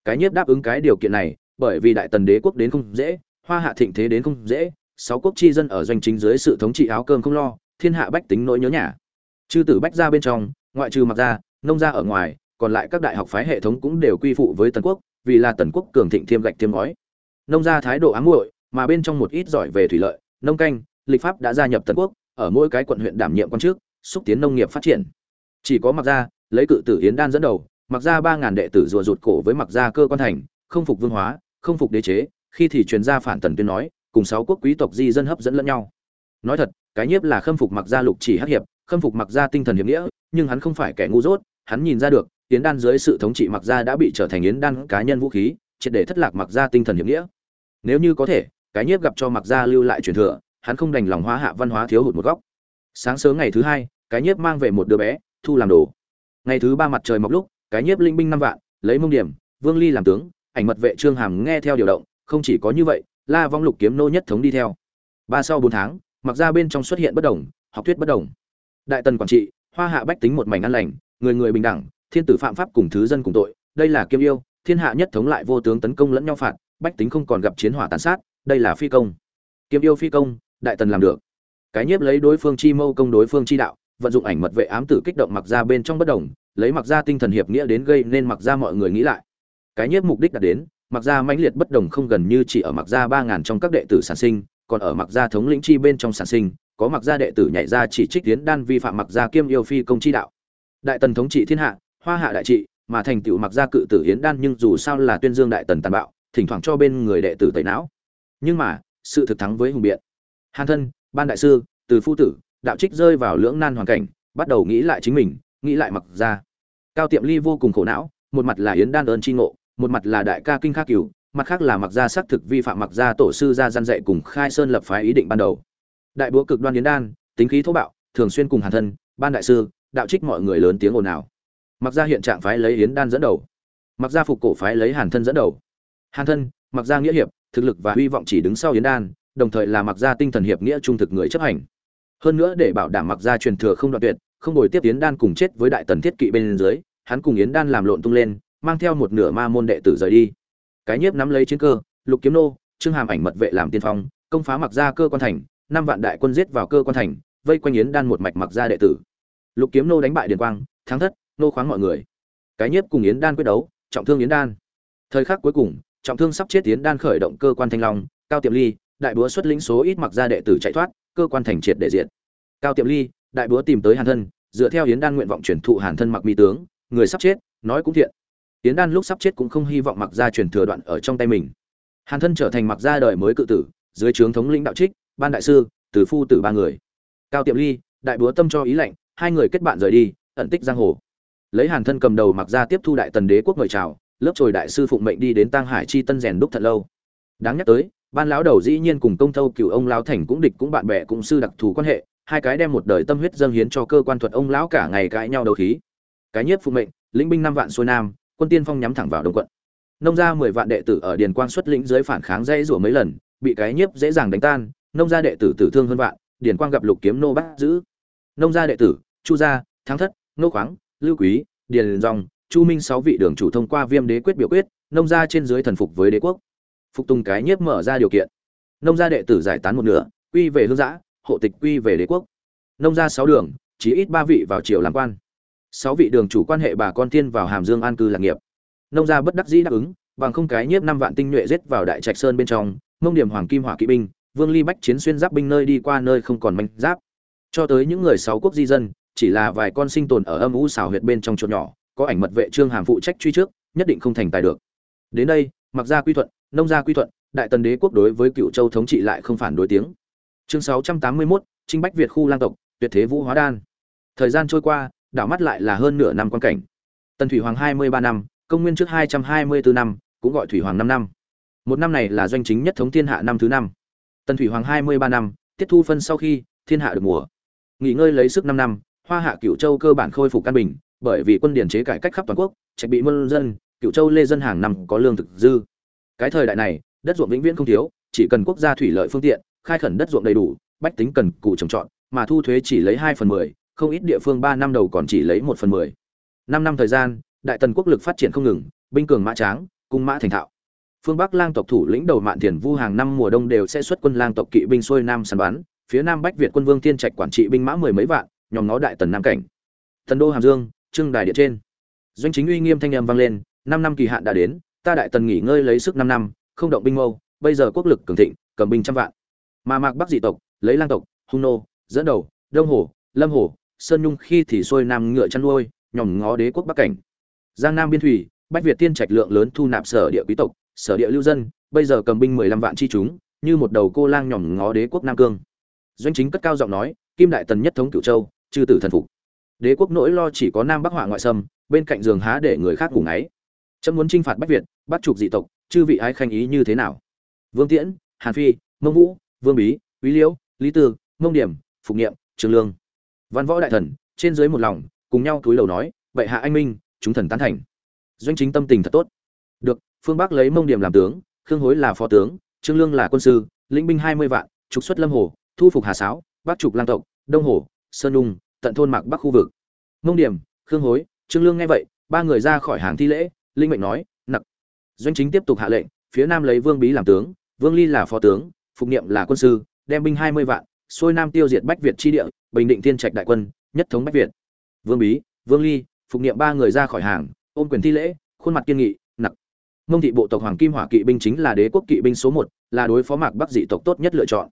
Cái nhiếp đáp ứng cái điều kiện này, bởi vì đại tần đế quốc đến không dễ, hoa hạ thịnh thế đến không dễ, sáu quốc chi dân ở doanh chính dưới sự thống trị áo cơm không lo, thiên hạ bách tính nỗi nhớ nhà. Chư tử bách ra bên trong, ngoại trừ mặc ra nông ra ở ngoài, còn lại các đại học phái hệ thống cũng đều quy phụ với tần quốc, vì là tần quốc cường thịnh thiêm gạch thiêm ngói. Nông ra thái độ ám muội, mà bên trong một ít giỏi về thủy lợi nông canh, lịch pháp đã gia nhập tần quốc, ở mỗi cái quận huyện đảm nhiệm quan chức, xúc tiến nông nghiệp phát triển. Chỉ có mặc gia, lấy cự tử yến đan dẫn đầu mặc gia ba ngàn đệ tử rùa rụt cổ với mặc gia cơ quan thành, không phục vương hóa, không phục đế chế, khi thì truyền ra phản tần tuyên nói, cùng sáu quốc quý tộc di dân hấp dẫn lẫn nhau. Nói thật, cái nhiếp là khâm phục mặc gia lục chỉ hắc hiệp, khâm phục mặc gia tinh thần hiệp nghĩa, nhưng hắn không phải kẻ ngu dốt, hắn nhìn ra được, yến đan dưới sự thống trị mặc gia đã bị trở thành yến đan cá nhân vũ khí, triệt để thất lạc mặc gia tinh thần hiệp nghĩa. Nếu như có thể cái nhiếp gặp cho mặc gia lưu lại truyền thừa, hắn không đành lòng hóa hạ văn hóa thiếu hụt một góc. Sáng sớm ngày thứ hai, cái nhiếp mang về một đứa bé, thu làm đồ. Ngày thứ ba mặt trời mọc lúc, cái nhiếp linh binh năm vạn, lấy mông điểm, vương ly làm tướng, ảnh mật vệ trương hàm nghe theo điều động, không chỉ có như vậy, la vong lục kiếm nô nhất thống đi theo. Ba sau bốn tháng mặc ra bên trong xuất hiện bất đồng, học thuyết bất đồng. Đại tần quản trị, hoa hạ bách tính một mảnh an lành, người người bình đẳng, thiên tử phạm pháp cùng thứ dân cùng tội, đây là kiêm yêu, thiên hạ nhất thống lại vô tướng tấn công lẫn nhau phạt, bách tính không còn gặp chiến hỏa tàn sát đây là phi công. Kiêm yêu phi công, đại tần làm được. Cái nhiếp lấy đối phương chi mâu công đối phương chi đạo, vận dụng ảnh mật vệ ám tử kích động mặc ra bên trong bất đồng, lấy mặc ra tinh thần hiệp nghĩa đến gây nên mặc ra mọi người nghĩ lại. Cái nhiếp mục đích đạt đến, mặc ra mãnh liệt bất đồng không gần như chỉ ở mặc ra ba ngàn trong các đệ tử sản sinh, còn ở mặc gia thống lĩnh chi bên trong sản sinh, có mặc gia đệ tử nhảy ra chỉ trích tiến đan vi phạm mặc gia kiêm yêu phi công chi đạo. Đại tần thống trị thiên hạ, hoa hạ đại trị, mà thành tựu mặc gia cự tử hiến đan nhưng dù sao là tuyên dương đại tần tàn bạo, thỉnh thoảng cho bên người đệ tử tẩy não nhưng mà, sự thực thắng với hùng biện. Hàn thân, ban đại sư, từ phu tử, đạo trích rơi vào lưỡng nan hoàn cảnh, bắt đầu nghĩ lại chính mình, nghĩ lại mặc gia cao tiệm ly vô cùng khổ não, một mặt là yến đan ơn chi ngộ, một mặt là đại ca kinh khắc cửu, mặt khác là mặc gia xác thực vi phạm mặc gia tổ sư gia gian dạy cùng khai sơn lập phái ý định ban đầu. Đại búa cực đoan yến đan, tính khí thô bạo, thường xuyên cùng hàn thân, ban đại sư, đạo trích mọi người lớn tiếng ồn ào. Mặc gia hiện trạng phái lấy yến đan dẫn đầu. Mặc gia phục cổ phái lấy hàn thân dẫn đầu. Hàn thân, mặc gia nghĩa hiệp thực lực và hy vọng chỉ đứng sau yến đan, đồng thời là mặc gia tinh thần hiệp nghĩa trung thực người chấp hành. Hơn nữa để bảo đảm mặc gia truyền thừa không đoạn tuyệt, không đổi tiếp yến đan cùng chết với đại tần thiết kỵ bên dưới, hắn cùng yến đan làm lộn tung lên, mang theo một nửa ma môn đệ tử rời đi. Cái nhiếp nắm lấy chiến cơ, lục kiếm nô, trương hàm ảnh mật vệ làm tiên phong, công phá mặc ra cơ quan thành, năm vạn đại quân giết vào cơ quan thành, vây quanh yến đan một mạch mặc ra đệ tử. Lục kiếm nô đánh bại điền quang, thắng thất, nô khoáng mọi người. Cái nhiếp cùng yến đan quyết đấu, trọng thương yến đan. Thời khắc cuối cùng trọng thương sắp chết yến đan khởi động cơ quan thanh long cao tiệm ly đại búa xuất lĩnh số ít mặc ra đệ tử chạy thoát cơ quan thành triệt để diện cao tiệm ly đại búa tìm tới hàn thân dựa theo yến đan nguyện vọng truyền thụ hàn thân mặc mi tướng người sắp chết nói cũng thiện Yến Đan lúc sắp chết cũng không hy vọng mặc gia truyền thừa đoạn ở trong tay mình. Hàn thân trở thành mặc gia đời mới cự tử, dưới trướng thống lĩnh đạo trích, ban đại sư, từ phu tử ba người. Cao Tiệm Ly, đại búa tâm cho ý lệnh, hai người kết bạn rời đi, ẩn tích giang hồ. Lấy Hàn thân cầm đầu mặc gia tiếp thu đại tần đế quốc mời chào, lớp trồi đại sư phụng mệnh đi đến Tang Hải chi tân rèn đúc thật lâu. Đáng nhắc tới, ban lão đầu dĩ nhiên cùng công thâu cửu ông lão thành cũng địch cũng bạn bè cũng sư đặc thù quan hệ, hai cái đem một đời tâm huyết dâng hiến cho cơ quan thuật ông lão cả ngày cãi nhau đấu khí. Cái nhất phụng mệnh, lĩnh binh năm vạn xuôi nam, quân tiên phong nhắm thẳng vào đông quận nông gia mười vạn đệ tử ở điền quang xuất lĩnh dưới phản kháng dây rủa mấy lần bị cái nhiếp dễ dàng đánh tan nông gia đệ tử tử thương hơn vạn điền quang gặp lục kiếm nô bắt giữ nông gia đệ tử chu gia thắng thất nô khoáng lưu quý điền dòng chu minh sáu vị đường chủ thông qua viêm đế quyết biểu quyết, nông gia trên dưới thần phục với đế quốc. Phục tùng cái nhiếp mở ra điều kiện. Nông gia đệ tử giải tán một nửa, quy về hương giã, hộ tịch quy về đế quốc. Nông gia sáu đường chỉ ít ba vị vào triều làm quan. Sáu vị đường chủ quan hệ bà con tiên vào hàm dương an cư lạc nghiệp. Nông gia bất đắc dĩ đáp ứng, bằng không cái nhiếp năm vạn tinh nhuệ giết vào đại trạch sơn bên trong, mông điểm hoàng kim hỏa kỵ binh, vương ly bách chiến xuyên giáp binh nơi đi qua nơi không còn manh giáp. Cho tới những người sáu quốc di dân, chỉ là vài con sinh tồn ở âm u xào huyệt bên trong chỗ nhỏ có ảnh mật vệ trương hàm phụ trách truy trước nhất định không thành tài được. Đến đây mặc gia quy thuận nông gia quy thuận đại tần đế quốc đối với cựu châu thống trị lại không phản đối tiếng. Chương sáu trăm tám mươi 681, trinh bách việt khu lang tộc tuyệt thế vũ hóa đan. Thời gian trôi qua đảo mắt lại là hơn nửa năm quan cảnh. Tần thủy hoàng hai mươi ba năm công nguyên trước hai trăm hai mươi bốn năm cũng gọi thủy hoàng năm năm. Một năm này là doanh chính nhất thống thiên hạ năm thứ năm. Tần thủy hoàng hai mươi ba năm tiết thu phân sau khi thiên hạ được mùa. Nghỉ ngơi lấy sức năm năm hoa hạ cửu châu cơ bản khôi phục căn bình bởi vì quân điển chế cải cách khắp toàn quốc, trạch bị mân dân, cựu châu lê dân hàng năm có lương thực dư. Cái thời đại này, đất ruộng vĩnh viễn không thiếu, chỉ cần quốc gia thủy lợi phương tiện, khai khẩn đất ruộng đầy đủ, bách tính cần cụ trồng trọt, mà thu thuế chỉ lấy hai phần mười, không ít địa phương ba năm đầu còn chỉ lấy một phần mười. Năm năm thời gian, đại tần quốc lực phát triển không ngừng, binh cường mã tráng, cung mã thành thạo. Phương bắc lang tộc thủ lĩnh đầu mạn thiền vu hàng năm mùa đông đều sẽ xuất quân lang tộc kỵ binh xuôi nam săn bắn, phía nam bách việt quân vương tiên trạch quản trị binh mã mười mấy vạn nhóm nó đại tần nam cảnh. Thần đô hàm dương trưng đài điện trên. Doanh chính uy nghiêm thanh âm vang lên, năm năm kỳ hạn đã đến, ta đại tần nghỉ ngơi lấy sức năm năm, không động binh mâu, bây giờ quốc lực cường thịnh, cầm binh trăm vạn. Mà mạc bắc dị tộc, lấy lang tộc, hung nô, dẫn đầu, đông hồ, lâm hồ, sơn nhung khi thì xuôi nam ngựa chăn nuôi, nhòm ngó đế quốc bắc cảnh. Giang nam biên thủy, bách việt tiên trạch lượng lớn thu nạp sở địa quý tộc, sở địa lưu dân, bây giờ cầm binh mười lăm vạn chi chúng, như một đầu cô lang nhòm ngó đế quốc nam cương. Doanh chính cất cao giọng nói, kim đại tần nhất thống cửu châu, chư tử thần phục đế quốc nỗi lo chỉ có nam bắc họa ngoại xâm, bên cạnh giường há để người khác ngủ ngáy. Trâm muốn chinh phạt bách việt, bắt trục dị tộc, chư vị ái khanh ý như thế nào? Vương tiễn, hàn phi, mông vũ, vương bí, quý liễu, lý tư, mông điểm, phục nghiệm trường lương. Văn võ đại thần, trên dưới một lòng, cùng nhau túi lầu nói, bệ hạ anh minh, chúng thần tán thành. Doanh chính tâm tình thật tốt. Được, phương bắc lấy mông điểm làm tướng, khương hối là phó tướng, trương lương là quân sư, lĩnh binh hai mươi vạn, trục xuất lâm hồ, thu phục hà sáo bắc trục lang tộc, đông hồ, sơn Nung tận thôn mạc bắc khu vực. Mông điểm khương hối, trương lương nghe vậy, ba người ra khỏi hàng thi lễ, linh mệnh nói, nặc. Doanh chính tiếp tục hạ lệnh, phía nam lấy vương bí làm tướng, vương ly là phó tướng, phục niệm là quân sư, đem binh hai mươi vạn, xuôi nam tiêu diệt bách việt chi địa, bình định thiên trạch đại quân, nhất thống bách việt. Vương bí, vương ly, phục niệm ba người ra khỏi hàng, ôm quyền thi lễ, khuôn mặt kiên nghị, nặc. Mông thị bộ tộc hoàng kim hỏa kỵ binh chính là đế quốc kỵ binh số một, là đối phó mạc bắc dị tộc tốt nhất lựa chọn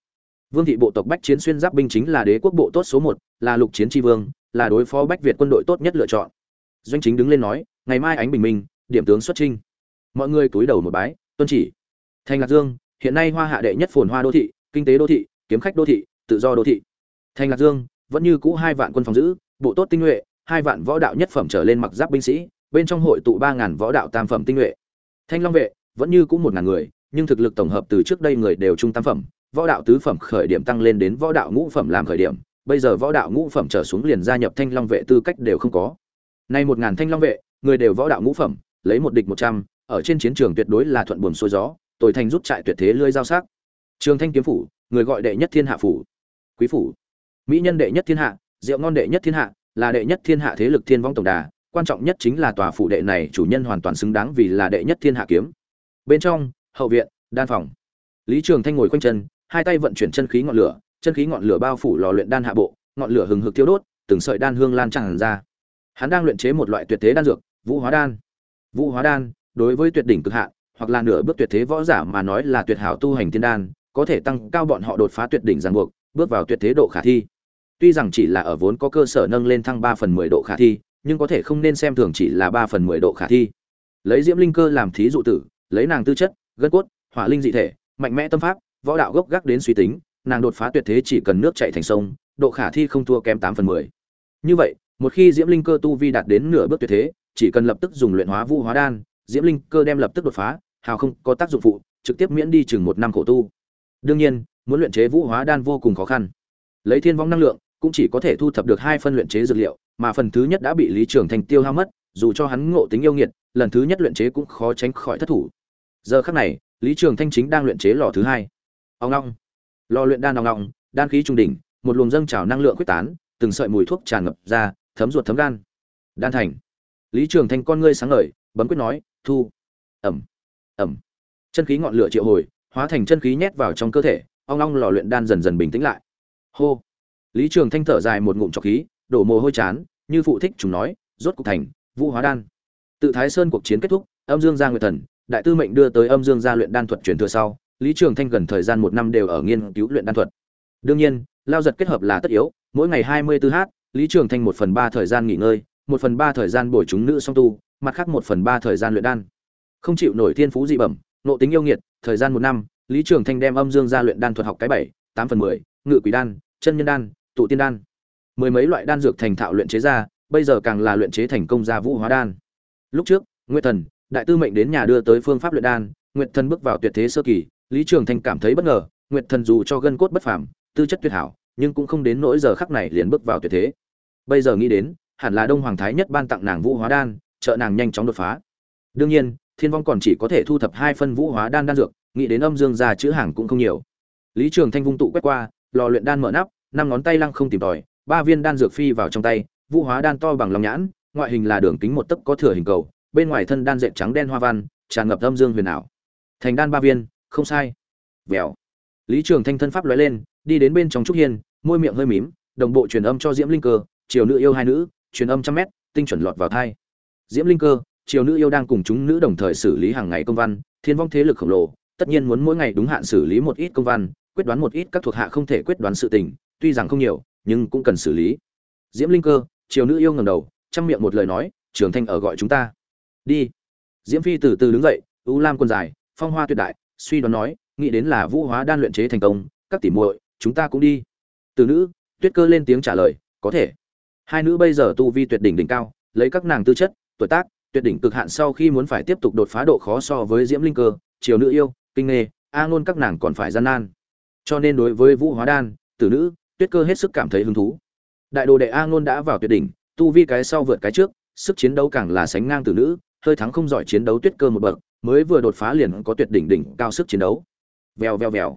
vương thị bộ tộc bách chiến xuyên giáp binh chính là đế quốc bộ tốt số một, là lục chiến tri vương, là đối phó bách việt quân đội tốt nhất lựa chọn. Doanh chính đứng lên nói, ngày mai ánh bình minh, điểm tướng xuất trinh mọi người cúi đầu một bái, tuân chỉ. Thành lạc dương, hiện nay hoa hạ đệ nhất phồn hoa đô thị, kinh tế đô thị, kiếm khách đô thị, tự do đô thị. Thành lạc dương, vẫn như cũ hai vạn quân phòng giữ, bộ tốt tinh nhuệ, hai vạn võ đạo nhất phẩm trở lên mặc giáp binh sĩ, bên trong hội tụ ba ngàn võ đạo tam phẩm tinh nhuệ. Thanh long vệ, vẫn như cũ một ngàn người, nhưng thực lực tổng hợp từ trước đây người đều trung tam phẩm võ đạo tứ phẩm khởi điểm tăng lên đến võ đạo ngũ phẩm làm khởi điểm, bây giờ võ đạo ngũ phẩm trở xuống liền gia nhập thanh long vệ tư cách đều không có. Nay một ngàn thanh long vệ, người đều võ đạo ngũ phẩm, lấy một địch một trăm, ở trên chiến trường tuyệt đối là thuận buồm xuôi gió, tồi thành rút trại tuyệt thế lưới giao sắc. Trường thanh kiếm phủ, người gọi đệ nhất thiên hạ phủ. Quý phủ. Mỹ nhân đệ nhất thiên hạ, rượu ngon đệ nhất thiên hạ, là đệ nhất thiên hạ thế lực thiên vong tổng đà, quan trọng nhất chính là tòa phủ đệ này chủ nhân hoàn toàn xứng đáng vì là đệ nhất thiên hạ kiếm. Bên trong, hậu viện, đan phòng. Lý trường thanh ngồi quanh chân hai tay vận chuyển chân khí ngọn lửa, chân khí ngọn lửa bao phủ lò luyện đan hạ bộ, ngọn lửa hừng hực thiêu đốt, từng sợi đan hương lan tràn ra. Hắn đang luyện chế một loại tuyệt thế đan dược, vũ hóa đan. Vũ hóa đan, đối với tuyệt đỉnh cực hạn, hoặc là nửa bước tuyệt thế võ giả mà nói là tuyệt hảo tu hành tiên đan, có thể tăng cao bọn họ đột phá tuyệt đỉnh ràng buộc, bước vào tuyệt thế độ khả thi. Tuy rằng chỉ là ở vốn có cơ sở nâng lên thăng ba phần mười độ khả thi, nhưng có thể không nên xem thường chỉ là ba phần mười độ khả thi. Lấy diễm linh cơ làm thí dụ tử, lấy nàng tư chất, gân cốt, hỏa linh dị thể, mạnh mẽ tâm pháp võ đạo gốc gác đến suy tính, nàng đột phá tuyệt thế chỉ cần nước chạy thành sông, độ khả thi không thua kém tám phần mười. Như vậy, một khi diễm linh cơ tu vi đạt đến nửa bước tuyệt thế, chỉ cần lập tức dùng luyện hóa vũ hóa đan, diễm linh cơ đem lập tức đột phá, hào không có tác dụng phụ, trực tiếp miễn đi chừng một năm khổ tu. Đương nhiên, muốn luyện chế vũ hóa đan vô cùng khó khăn. Lấy thiên vong năng lượng, cũng chỉ có thể thu thập được hai phân luyện chế dược liệu, mà phần thứ nhất đã bị lý trường thành tiêu hao mất, dù cho hắn ngộ tính yêu nghiệt, lần thứ nhất luyện chế cũng khó tránh khỏi thất thủ. Giờ khắc này, lý trường thanh chính đang luyện chế lò thứ hai ông long lò luyện đan ong long đan khí trung đỉnh, một luồng dâng trào năng lượng quyết tán, từng sợi mùi thuốc tràn ngập ra, thấm ruột thấm gan. Đan thành. Lý trường thanh con ngươi sáng ngời, bấm quyết nói, thu. Ẩm. Ẩm. Chân khí ngọn lửa triệu hồi, hóa thành chân khí nhét vào trong cơ thể, ong ong lò luyện đan dần dần bình tĩnh lại. Hô. Lý trường thanh thở dài một ngụm trọc khí, đổ mồ hôi chán, như phụ thích chúng nói, rốt cục thành, vũ hóa đan. Tự thái sơn cuộc chiến kết thúc, âm dương gia nguyệt thần, đại tư mệnh đưa tới âm dương gia luyện đan thuật truyền thừa sau lý trường thanh gần thời gian một năm đều ở nghiên cứu luyện đan thuật. Đương nhiên, lao giật kết hợp là tất yếu, mỗi ngày hai mươi 24 h lý trường thanh một phần ba thời gian nghỉ ngơi, một phần ba thời gian bồi chúng nữ song tu, mặt khác một phần ba thời gian luyện đan. Không chịu nổi thiên phú dị bẩm, nộ tính yêu nghiệt, thời gian một năm, lý trường thanh đem âm dương gia luyện đan thuật học cái bảy, tám phần mười, ngự quỷ đan, chân nhân đan, tụ tiên đan. Mười mấy loại đan dược thành thạo luyện chế ra, bây giờ càng là luyện chế thành công gia vũ hóa đan. Lúc trước, Nguyệt thần, đại tư mệnh đến nhà đưa tới phương pháp luyện đan, nguyệt thần bước vào tuyệt thế sơ kỳ lý trường thanh cảm thấy bất ngờ, nguyệt thần dù cho gân cốt bất phàm, tư chất tuyệt hảo, nhưng cũng không đến nỗi giờ khắc này liền bước vào tuyệt thế. Bây giờ nghĩ đến, hẳn là đông hoàng thái nhất ban tặng nàng vũ hóa đan, trợ nàng nhanh chóng đột phá. Đương nhiên, thiên vong còn chỉ có thể thu thập hai phân vũ hóa đan đan dược, nghĩ đến âm dương gia chữ hàng cũng không nhiều. Lý trường thanh vung tụ quét qua, lò luyện đan mở nắp, năm ngón tay lăng không tìm tòi, ba viên đan dược phi vào trong tay, vũ hóa đan to bằng lòng nhãn, ngoại hình là đường kính một tấc có thừa hình cầu, bên ngoài thân đan dệt trắng đen hoa văn, tràn ngập âm dương huyền ảo. Thành đan ba viên không sai. Vèo. Lý trường thanh thân pháp lóe lên, đi đến bên trong trúc hiên, môi miệng hơi mím, đồng bộ truyền âm cho diễm linh cơ, triều nữ yêu hai nữ, truyền âm trăm mét, tinh chuẩn lọt vào thai. Diễm linh cơ, triều nữ yêu đang cùng chúng nữ đồng thời xử lý hàng ngày công văn, thiên vong thế lực khổng lồ, tất nhiên muốn mỗi ngày đúng hạn xử lý một ít công văn, quyết đoán một ít các thuộc hạ không thể quyết đoán sự tình, tuy rằng không nhiều, nhưng cũng cần xử lý. Diễm linh cơ, triều nữ yêu ngầm đầu, chăm miệng một lời nói, trường thanh ở gọi chúng ta. Đi. Diễm phi từ từ đứng dậy ưu lam quần dài, phong hoa tuyệt đại suy đoán nói, nghĩ đến là vũ hóa đan luyện chế thành công, các tỷ muội, chúng ta cũng đi. Từ nữ, tuyết cơ lên tiếng trả lời, có thể. Hai nữ bây giờ tu vi tuyệt đỉnh đỉnh cao, lấy các nàng tư chất, tuổi tác, tuyệt đỉnh cực hạn sau khi muốn phải tiếp tục đột phá độ khó so với diễm linh cơ, triều nữ yêu, kinh nghề a ngôn các nàng còn phải gian nan. Cho nên đối với vũ hóa đan tử nữ, tuyết cơ hết sức cảm thấy hứng thú. Đại đồ đệ a ngôn đã vào tuyệt đỉnh, tu vi cái sau vượt cái trước, sức chiến đấu càng là sánh ngang tử nữ, hơi thắng không giỏi chiến đấu tuyết cơ một bậc mới vừa đột phá liền có tuyệt đỉnh đỉnh cao sức chiến đấu. Vèo vèo vèo.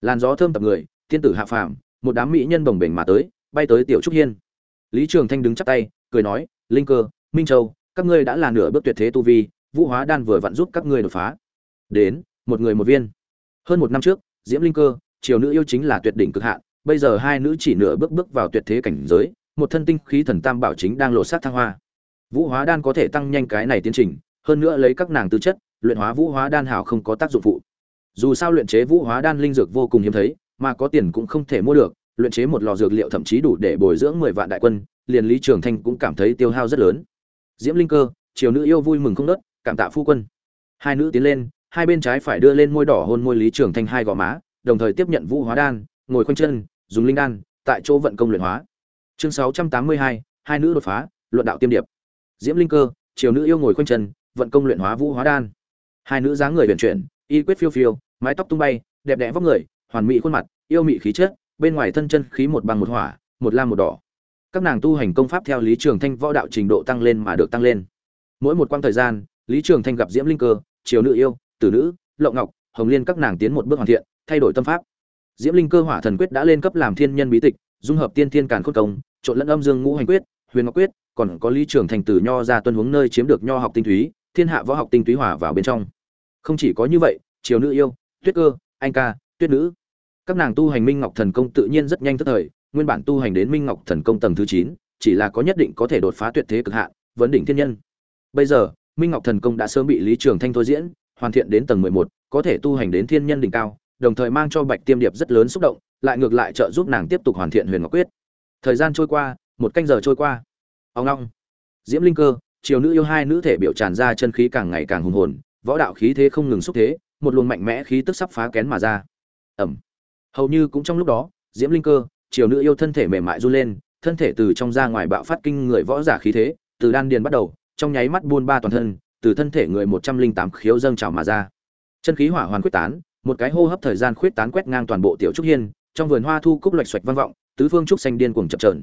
Làn gió thơm tập người tiên tử hạ phàm, một đám mỹ nhân bồng bềnh mà tới, bay tới tiểu trúc hiên. Lý trường thanh đứng chắp tay, cười nói, linh cơ, minh châu, các ngươi đã là nửa bước tuyệt thế tu vi, vũ hóa đan vừa vặn giúp các ngươi đột phá. Đến, một người một viên. Hơn một năm trước, diễm linh cơ, triều nữ yêu chính là tuyệt đỉnh cực hạn, bây giờ hai nữ chỉ nửa bước bước vào tuyệt thế cảnh giới, một thân tinh khí thần tam bảo chính đang lộ sát thăng hoa. Vũ hóa đan có thể tăng nhanh cái này tiến trình hơn nữa lấy các nàng tư chất, luyện hóa vũ hóa đan hảo không có tác dụng phụ. Dù sao luyện chế vũ hóa đan linh dược vô cùng hiếm thấy, mà có tiền cũng không thể mua được, luyện chế một lò dược liệu thậm chí đủ để bồi dưỡng mười vạn đại quân, liền lý trường thanh cũng cảm thấy tiêu hao rất lớn. Diễm linh cơ, triều nữ yêu vui mừng không nớt, cảm tạ phu quân. Hai nữ tiến lên, hai bên trái phải đưa lên môi đỏ hôn môi lý trường thanh hai gò má, đồng thời tiếp nhận vũ hóa đan, ngồi khoanh chân, dùng linh đan, tại chỗ vận công luyện hóa. Chương sáu trăm tám mươi hai hai nữ đột phá, luận đạo tiêm điệp. Diễm linh cơ, triều nữ yêu ngồi khoanh chân vận công luyện hóa vũ hóa đan. Hai nữ dáng người huyền chuyển, y quyết phiêu phiêu, mái tóc tung bay, đẹp đẽ vóc người, hoàn mỹ khuôn mặt, yêu mị khí chất, bên ngoài thân chân khí một bằng một hỏa, một lam một đỏ. Các nàng tu hành công pháp theo lý trường thanh võ đạo trình độ tăng lên mà được tăng lên. Mỗi một quãng thời gian, lý trường thanh gặp diễm linh cơ, triều nữ yêu, tử nữ, lộng ngọc, hồng liên các nàng tiến một bước hoàn thiện, thay đổi tâm pháp. Diễm linh cơ hỏa thần quyết đã lên cấp làm thiên nhân bí tịch, dung hợp tiên thiên càn khôn công, trộn lẫn âm dương ngũ hành quyết, huyền ngọc quyết, còn có lý trường thành từ nho ra tuân hướng nơi chiếm được nho học tinh túy thiên hạ võ học tinh túy hòa vào bên trong. Không chỉ có như vậy, triều nữ yêu, tuyết cơ, anh ca, tuyết nữ. Các nàng tu hành minh ngọc thần công tự nhiên rất nhanh tức thời, nguyên bản tu hành đến minh ngọc thần công tầng thứ chín, chỉ là có nhất định có thể đột phá tuyệt thế cực hạn, vấn đỉnh thiên nhân. Bây giờ, minh ngọc thần công đã sớm bị lý trường thanh thôi diễn, hoàn thiện đến tầng mười một, có thể tu hành đến thiên nhân đỉnh cao, đồng thời mang cho bạch tiêm điệp rất lớn xúc động, lại ngược lại trợ giúp nàng tiếp tục hoàn thiện huyền ngọc quyết. Thời gian trôi qua, một canh giờ trôi qua. Ông long, diễm linh cơ triều nữ yêu hai nữ thể biểu tràn ra chân khí càng ngày càng hùng hồn, võ đạo khí thế không ngừng xúc thế, một luồng mạnh mẽ khí tức sắp phá kén mà ra. Ẩm. Hầu như cũng trong lúc đó, diễm linh cơ triều nữ yêu thân thể mềm mại run lên, thân thể từ trong ra ngoài bạo phát kinh người võ giả khí thế, từ đan điền bắt đầu, trong nháy mắt buôn ba toàn thân, từ thân thể người một trăm linh tám khiếu dâng trào mà ra. Chân khí hỏa hoàn quyết tán, một cái hô hấp thời gian khuyết tán quét ngang toàn bộ tiểu trúc hiên, trong vườn hoa thu cúc loạch xoạch vang vọng, tứ phương trúc xanh điên cuồng chập trờn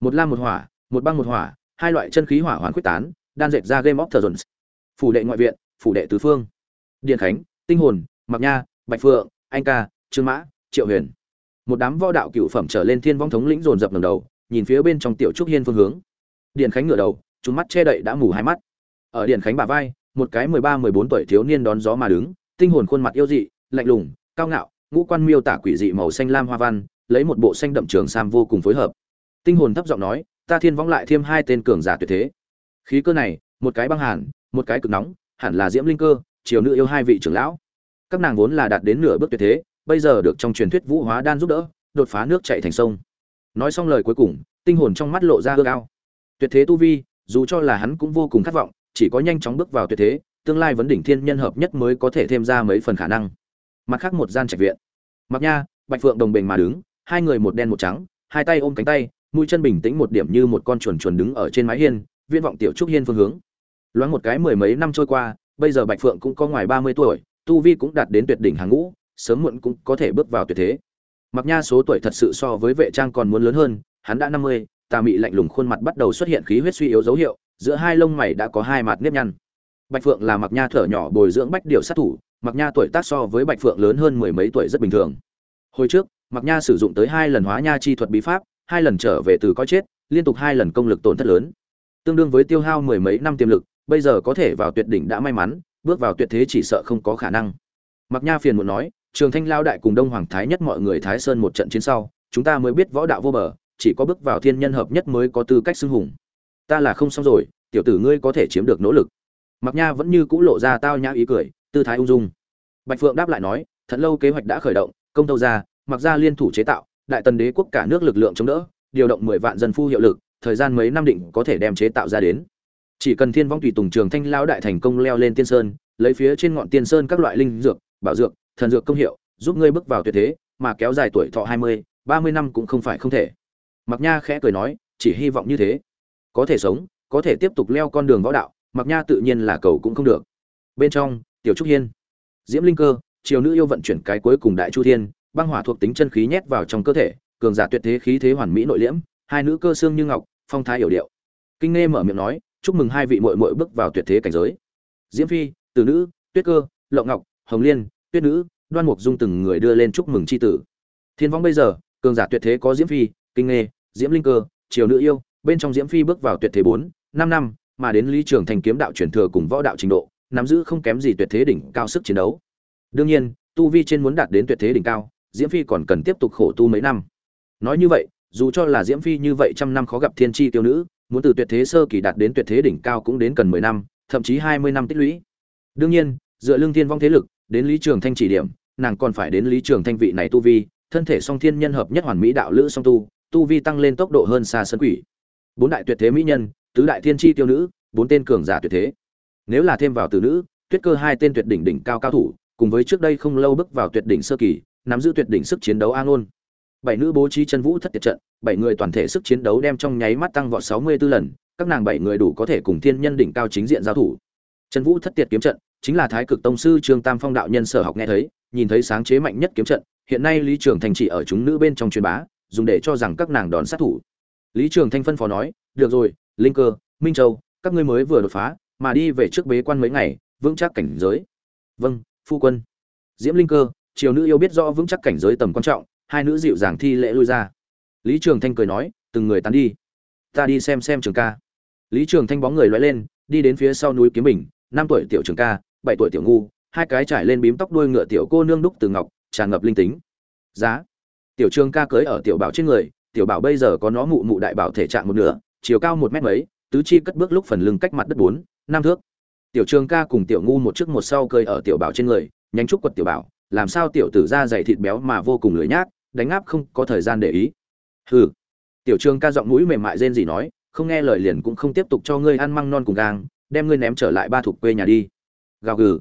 một lam một hỏa, một băng một hỏa hai loại chân khí hỏa hoàn quyết tán, đan dệt ra game of thrones. Phủ đệ ngoại viện, phủ đệ tứ phương. Điện khánh, tinh hồn mặc nha, bạch phượng, anh ca, trương mã, triệu huyền. Một đám võ đạo cựu phẩm trở lên thiên vong thống lĩnh dồn dập ngầm đầu, nhìn phía bên trong tiểu trúc hiên phương hướng. Điện khánh ngửa đầu chúng mắt che đậy đã mù hai mắt. Ở điện khánh bà vai, một cái mười ba, mười bốn tuổi thiếu niên đón gió mà đứng, tinh hồn khuôn mặt yêu dị, lạnh lùng, cao ngạo, ngũ quan miêu tả quỷ dị màu xanh lam hoa văn, lấy một bộ xanh đậm trường sam vô cùng phối hợp. Tinh hồn thấp giọng nói ta thiên võng lại thêm hai tên cường giả tuyệt thế. Khí cơ này, một cái băng hàn, một cái cực nóng, hẳn là diễm linh cơ, triều nữ yêu hai vị trưởng lão. Các nàng vốn là đạt đến nửa bước tuyệt thế, bây giờ được trong truyền thuyết vũ hóa đan giúp đỡ, đột phá nước chạy thành sông. Nói xong lời cuối cùng, tinh hồn trong mắt lộ ra ước ao. Tuyệt thế tu vi, dù cho là hắn cũng vô cùng khát vọng, chỉ có nhanh chóng bước vào tuyệt thế, tương lai vấn đỉnh thiên nhân hợp nhất mới có thể thêm ra mấy phần khả năng. Mặt khác một gian trạch viện. Mặc nha, bạch phượng đồng bình mà đứng, hai người một đen một trắng, hai tay ôm cánh tay mũi chân bình tĩnh một điểm như một con chuồn chuồn đứng ở trên mái hiên viên vọng tiểu trúc hiên phương hướng. Loáng một cái mười mấy năm trôi qua, bây giờ bạch phượng cũng có ngoài ba mươi tuổi, tu vi cũng đạt đến tuyệt đỉnh hàng ngũ, sớm muộn cũng có thể bước vào tuyệt thế. Mặc nha số tuổi thật sự so với vệ trang còn muốn lớn hơn, hắn đã năm mươi, tà mị lạnh lùng khuôn mặt bắt đầu xuất hiện khí huyết suy yếu dấu hiệu, giữa hai lông mày đã có hai mặt nếp nhăn. Bạch phượng là mặc nha thở nhỏ bồi dưỡng bách điều sát thủ, mặc nha tuổi tác so với bạch phượng lớn hơn mười mấy tuổi rất bình thường. Hồi trước, mặc nha sử dụng tới hai lần hóa nha chi thuật bí pháp hai lần trở về từ coi chết, liên tục hai lần công lực tổn thất lớn. Tương đương với tiêu hao mười mấy năm tiềm lực, bây giờ có thể vào tuyệt đỉnh đã may mắn, bước vào tuyệt thế chỉ sợ không có khả năng. Mặc nha phiền muốn nói, trường thanh lao đại cùng đông hoàng thái nhất mọi người thái sơn một trận chiến sau, chúng ta mới biết võ đạo vô bờ, chỉ có bước vào thiên nhân hợp nhất mới có tư cách xưng hùng. Ta là không xong rồi, tiểu tử ngươi có thể chiếm được nỗ lực. Mặc nha vẫn như cũ lộ ra tao nhã ý cười, tư thái ung dung. Bạch phượng đáp lại nói, thật lâu kế hoạch đã khởi động, công tâu ra, mặc ra liên thủ chế tạo đại tần đế quốc cả nước lực lượng chống đỡ, điều động mười vạn dân phu hiệu lực, thời gian mấy năm định có thể đem chế tạo ra đến. Chỉ cần thiên vong tùy tùng trường thanh lão đại thành công leo lên tiên sơn, lấy phía trên ngọn tiên sơn các loại linh dược, bảo dược, thần dược công hiệu, giúp ngươi bước vào tuyệt thế, mà kéo dài tuổi thọ hai mươi, ba mươi năm cũng không phải không thể. Mặc nha khẽ cười nói, chỉ hy vọng như thế. Có thể sống, có thể tiếp tục leo con đường võ đạo mặc nha tự nhiên là cầu cũng không được. Bên trong, tiểu trúc hiên, diễm linh cơ, triều nữ yêu vận chuyển cái cuối cùng đại chu thiên băng hỏa thuộc tính chân khí nhét vào trong cơ thể, cường giả tuyệt thế khí thế hoàn mỹ nội liễm, hai nữ cơ xương như ngọc, phong thái hiểu điệu. Kinh nghe mở miệng nói, chúc mừng hai vị muội muội bước vào tuyệt thế cảnh giới. Diễm phi, Từ nữ, tuyết cơ, lộng ngọc, hồng liên, tuyết nữ, đoan mục dung từng người đưa lên chúc mừng chi tử. Thiên vong bây giờ, cường giả tuyệt thế có diễm phi, kinh nghe diễm linh cơ, triều nữ yêu, bên trong diễm phi bước vào tuyệt thế bốn, năm năm, mà đến lý trường thành kiếm đạo truyền thừa cùng võ đạo trình độ, nắm giữ không kém gì tuyệt thế đỉnh cao sức chiến đấu. Đương nhiên, tu vi trên muốn đạt đến tuyệt thế đỉnh cao diễm phi còn cần tiếp tục khổ tu mấy năm. Nói như vậy, dù cho là diễm phi như vậy trăm năm khó gặp thiên tri tiêu nữ, muốn từ tuyệt thế sơ kỳ đạt đến tuyệt thế đỉnh cao cũng đến cần mười năm, thậm chí hai mươi năm tích lũy. Đương nhiên, dựa lương thiên vong thế lực, đến lý trường thanh chỉ điểm, nàng còn phải đến lý trường thanh vị này tu vi, thân thể song thiên nhân hợp nhất hoàn mỹ đạo lữ song tu tu vi tăng lên tốc độ hơn xa sân quỷ. Bốn đại tuyệt thế mỹ nhân, tứ đại thiên tri tiêu nữ, bốn tên cường giả tuyệt thế. Nếu là thêm vào từ nữ, tuyết cơ hai tên tuyệt đỉnh đỉnh cao cao thủ, cùng với trước đây không lâu bước vào tuyệt đỉnh sơ kỳ nắm giữ tuyệt đỉnh sức chiến đấu an ôn bảy nữ bố trí chân vũ thất tiệt trận, bảy người toàn thể sức chiến đấu đem trong nháy mắt tăng vọt sáu mươi 64 lần, các nàng bảy người đủ có thể cùng thiên nhân đỉnh cao chính diện giao thủ. Chân vũ thất tiệt kiếm trận, chính là thái cực tông sư trương tam phong đạo nhân sở học nghe thấy, nhìn thấy sáng chế mạnh nhất kiếm trận, hiện nay lý trường thành chỉ ở chúng nữ bên trong truyền bá, dùng để cho rằng các nàng đón sát thủ. Lý trường thanh phân phó nói, được rồi, linh cơ, minh châu, các ngươi mới vừa đột phá, mà đi về trước bế quan mấy ngày, vững chắc cảnh giới. Vâng phu quân. Diễm linh cơ triều nữ yêu biết rõ vững chắc cảnh giới tầm quan trọng, hai nữ dịu dàng thi lễ lui ra. Lý trường thanh cười nói, từng người tán đi. Ta đi xem xem trường ca. Lý trường thanh bóng người loay lên, đi đến phía sau núi kiếm bình, năm tuổi tiểu trường ca, bảy tuổi tiểu ngu, hai cái trải lên bím tóc đuôi ngựa tiểu cô nương đúc từ ngọc, tràn ngập linh tính. Giá. Tiểu trường ca cưới ở tiểu bảo trên người, tiểu bảo bây giờ có nó mụ mụ đại bảo thể trạng một nửa, chiều cao một mét mấy, tứ chi cất bước lúc phần lưng cách mặt đất bốn, năm thước. Tiểu trường ca cùng tiểu ngu một trước một sau cơi ở tiểu bảo trên người, nhánh trúc quật tiểu bảo làm sao tiểu tử ra dày thịt béo mà vô cùng lười nhác, đánh áp không có thời gian để ý. Hừ. Tiểu trường ca giọng mũi mềm mại rên gì nói, không nghe lời liền cũng không tiếp tục cho ngươi ăn măng non cùng gang, đem ngươi ném trở lại ba thuộc quê nhà đi. Gào gừ.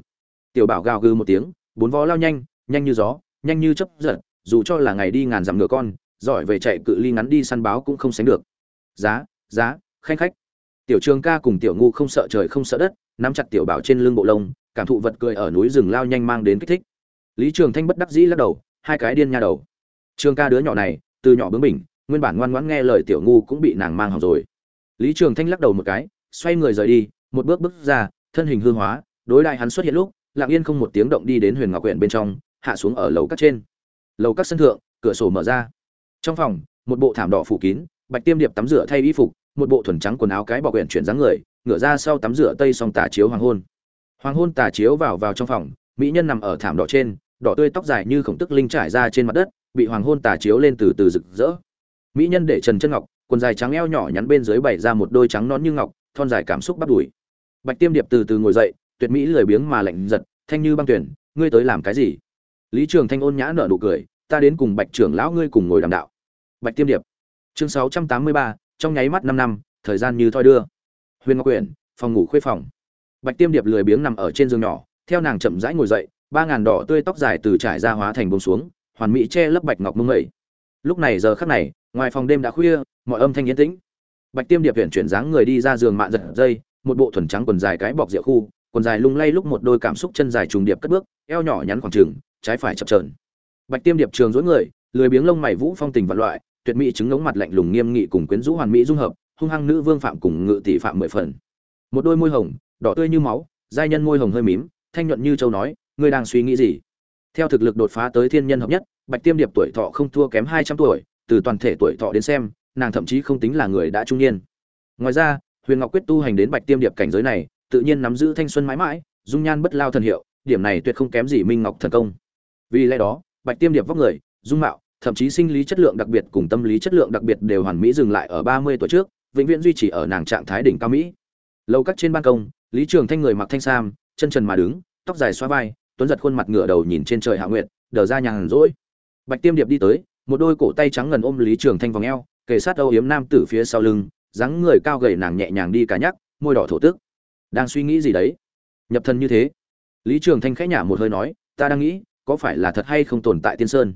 Tiểu bảo gào gừ một tiếng, bốn vó lao nhanh nhanh như gió, nhanh như chấp giật, dù cho là ngày đi ngàn dặm ngựa con, giỏi về chạy cự ly ngắn đi săn báo cũng không sánh được. Giá giá, khanh khách. Tiểu trường ca cùng tiểu ngu không sợ trời không sợ đất, nắm chặt tiểu bảo trên lưng bộ lông, cảm thụ vật cười ở núi rừng lao nhanh mang đến kích thích lý trường thanh bất đắc dĩ lắc đầu, hai cái điên nha đầu. Trường ca đứa nhỏ này, từ nhỏ bướng bỉnh, nguyên bản ngoan ngoãn nghe lời tiểu ngu cũng bị nàng mang hỏng rồi. Lý trường thanh lắc đầu một cái, xoay người rời đi, một bước bước ra, thân hình hư hóa, đối đại hắn xuất hiện lúc, lặng yên không một tiếng động đi đến huyền ngọc huyện bên trong, hạ xuống ở lầu các trên. Lầu các sân thượng, cửa sổ mở ra. Trong phòng, một bộ thảm đỏ phủ kín, bạch tiêm điệp tắm rửa thay y phục, một bộ thuần trắng quần áo cái bọc quyển chuyển dáng người, ngửa ra sau tắm rửa tây song tà chiếu hoàng hôn. Hoàng hôn tà chiếu vào vào trong phòng mỹ nhân nằm ở thảm đỏ trên, đỏ tươi tóc dài như khổng tức linh trải ra trên mặt đất, bị hoàng hôn tà chiếu lên từ từ rực rỡ. Mỹ nhân để trần chân ngọc, quần dài trắng eo nhỏ nhắn bên dưới bày ra một đôi trắng nón như ngọc, thon dài cảm xúc bắt đùi. Bạch tiêm điệp từ từ ngồi dậy, tuyệt mỹ lười biếng mà lạnh giật, thanh như băng tuyển, ngươi tới làm cái gì? Lý trường thanh ôn nhã nở nụ cười, ta đến cùng bạch trưởng lão ngươi cùng ngồi đàm đạo. Bạch tiêm điệp. Chương sáu trăm tám mươi ba, trong nháy mắt năm năm, thời gian như thoi đưa. Huyền ngọc quyển phòng ngủ khuê phòng. Bạch tiêm điệp lười biếng nằm ở trên giường nhỏ theo nàng chậm rãi ngồi dậy, ba ngàn đỏ tươi tóc dài từ trải ra hóa thành bông xuống, hoàn mỹ che lấp bạch ngọc mông mẩy lúc này giờ khắc này, ngoài phòng đêm đã khuya, mọi âm thanh yên tĩnh. Bạch tiêm điệp viện chuyển dáng người đi ra giường mạn giật dây, một bộ thuần trắng quần dài cái bọc rượu khu, quần dài lung lay lúc một đôi cảm xúc chân dài trùng điệp cất bước, eo nhỏ nhắn khoảng trừng trái phải chập trờn bạch tiêm điệp trường dối người, lười biếng lông mày vũ phong tình vật loại, tuyệt mỹ chứng ngống mặt lạnh lùng nghiêm nghị cùng quyến rũ hoàn mỹ dung hợp, hung hăng nữ vương phạm cùng ngự tỷ phạm mười phần. Một đôi môi hồng, đỏ tươi như máu, giai nhân môi hồng hơi mím thanh nhuận như châu nói, ngươi đang suy nghĩ gì? Theo thực lực đột phá tới thiên nhân hợp nhất, bạch tiêm điệp tuổi thọ không thua kém hai trăm tuổi, từ toàn thể tuổi thọ đến xem, nàng thậm chí không tính là người đã trung niên. Ngoài ra, huyền ngọc quyết tu hành đến bạch tiêm điệp cảnh giới này, tự nhiên nắm giữ thanh xuân mãi mãi, dung nhan bất lao thần hiệu, điểm này tuyệt không kém gì minh ngọc thần công. Vì lẽ đó, bạch tiêm điệp vóc người, dung mạo, thậm chí sinh lý chất lượng đặc biệt cùng tâm lý chất lượng đặc biệt đều hoàn mỹ dừng lại ở ba mươi tuổi trước, vĩnh viễn duy trì ở nàng trạng thái đỉnh cao mỹ. Lâu cắt trên ban công, lý trường thanh người mặc thanh sam chân trần mà đứng, tóc dài xoa vai, tuấn giật khuôn mặt ngửa đầu nhìn trên trời hạ nguyệt, đờ ra nhàn rỗi. Bạch tiêm điệp đi tới, một đôi cổ tay trắng ngần ôm lý trường thanh vòng eo, kề sát âu yếm nam tử phía sau lưng, dáng người cao gầy nàng nhẹ nhàng đi cả nhắc, môi đỏ thổ tức. Đang suy nghĩ gì đấy? Nhập thần như thế. Lý trường thanh khẽ nhả một hơi nói, ta đang nghĩ, có phải là thật hay không tồn tại tiên sơn?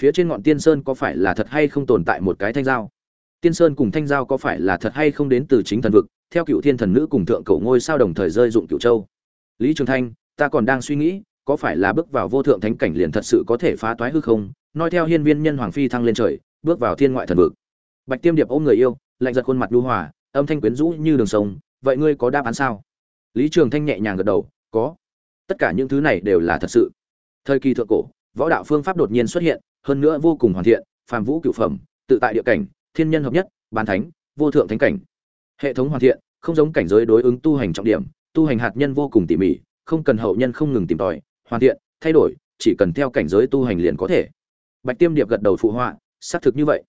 Phía trên ngọn tiên sơn có phải là thật hay không tồn tại một cái thanh giao? Tiên sơn cùng thanh giao có phải là thật hay không đến từ chính thần vực? Theo cựu thiên thần nữ cùng thượng cổ ngôi sao đồng thời rơi dụng cựu châu lý trường thanh, ta còn đang suy nghĩ, có phải là bước vào vô thượng thánh cảnh liền thật sự có thể phá toái hư không? Nói theo hiên viên nhân hoàng phi thăng lên trời, bước vào thiên ngoại thần vực. Bạch tiêm điệp ôm người yêu, lạnh giật khuôn mặt đu hòa, âm thanh quyến rũ như đường sông, vậy ngươi có đáp án sao? Lý trường thanh nhẹ nhàng gật đầu, có. Tất cả những thứ này đều là thật sự. Thời kỳ thượng cổ, võ đạo phương pháp đột nhiên xuất hiện, hơn nữa vô cùng hoàn thiện, phàm vũ cửu phẩm, tự tại địa cảnh, thiên nhân hợp nhất, bán thánh, vô thượng thánh cảnh. Hệ thống hoàn thiện, không giống cảnh giới đối ứng tu hành trọng điểm tu hành hạt nhân vô cùng tỉ mỉ, không cần hậu nhân không ngừng tìm tòi, hoàn thiện, thay đổi, chỉ cần theo cảnh giới tu hành liền có thể. Bạch tiêm điệp gật đầu phụ họa, xác thực như vậy.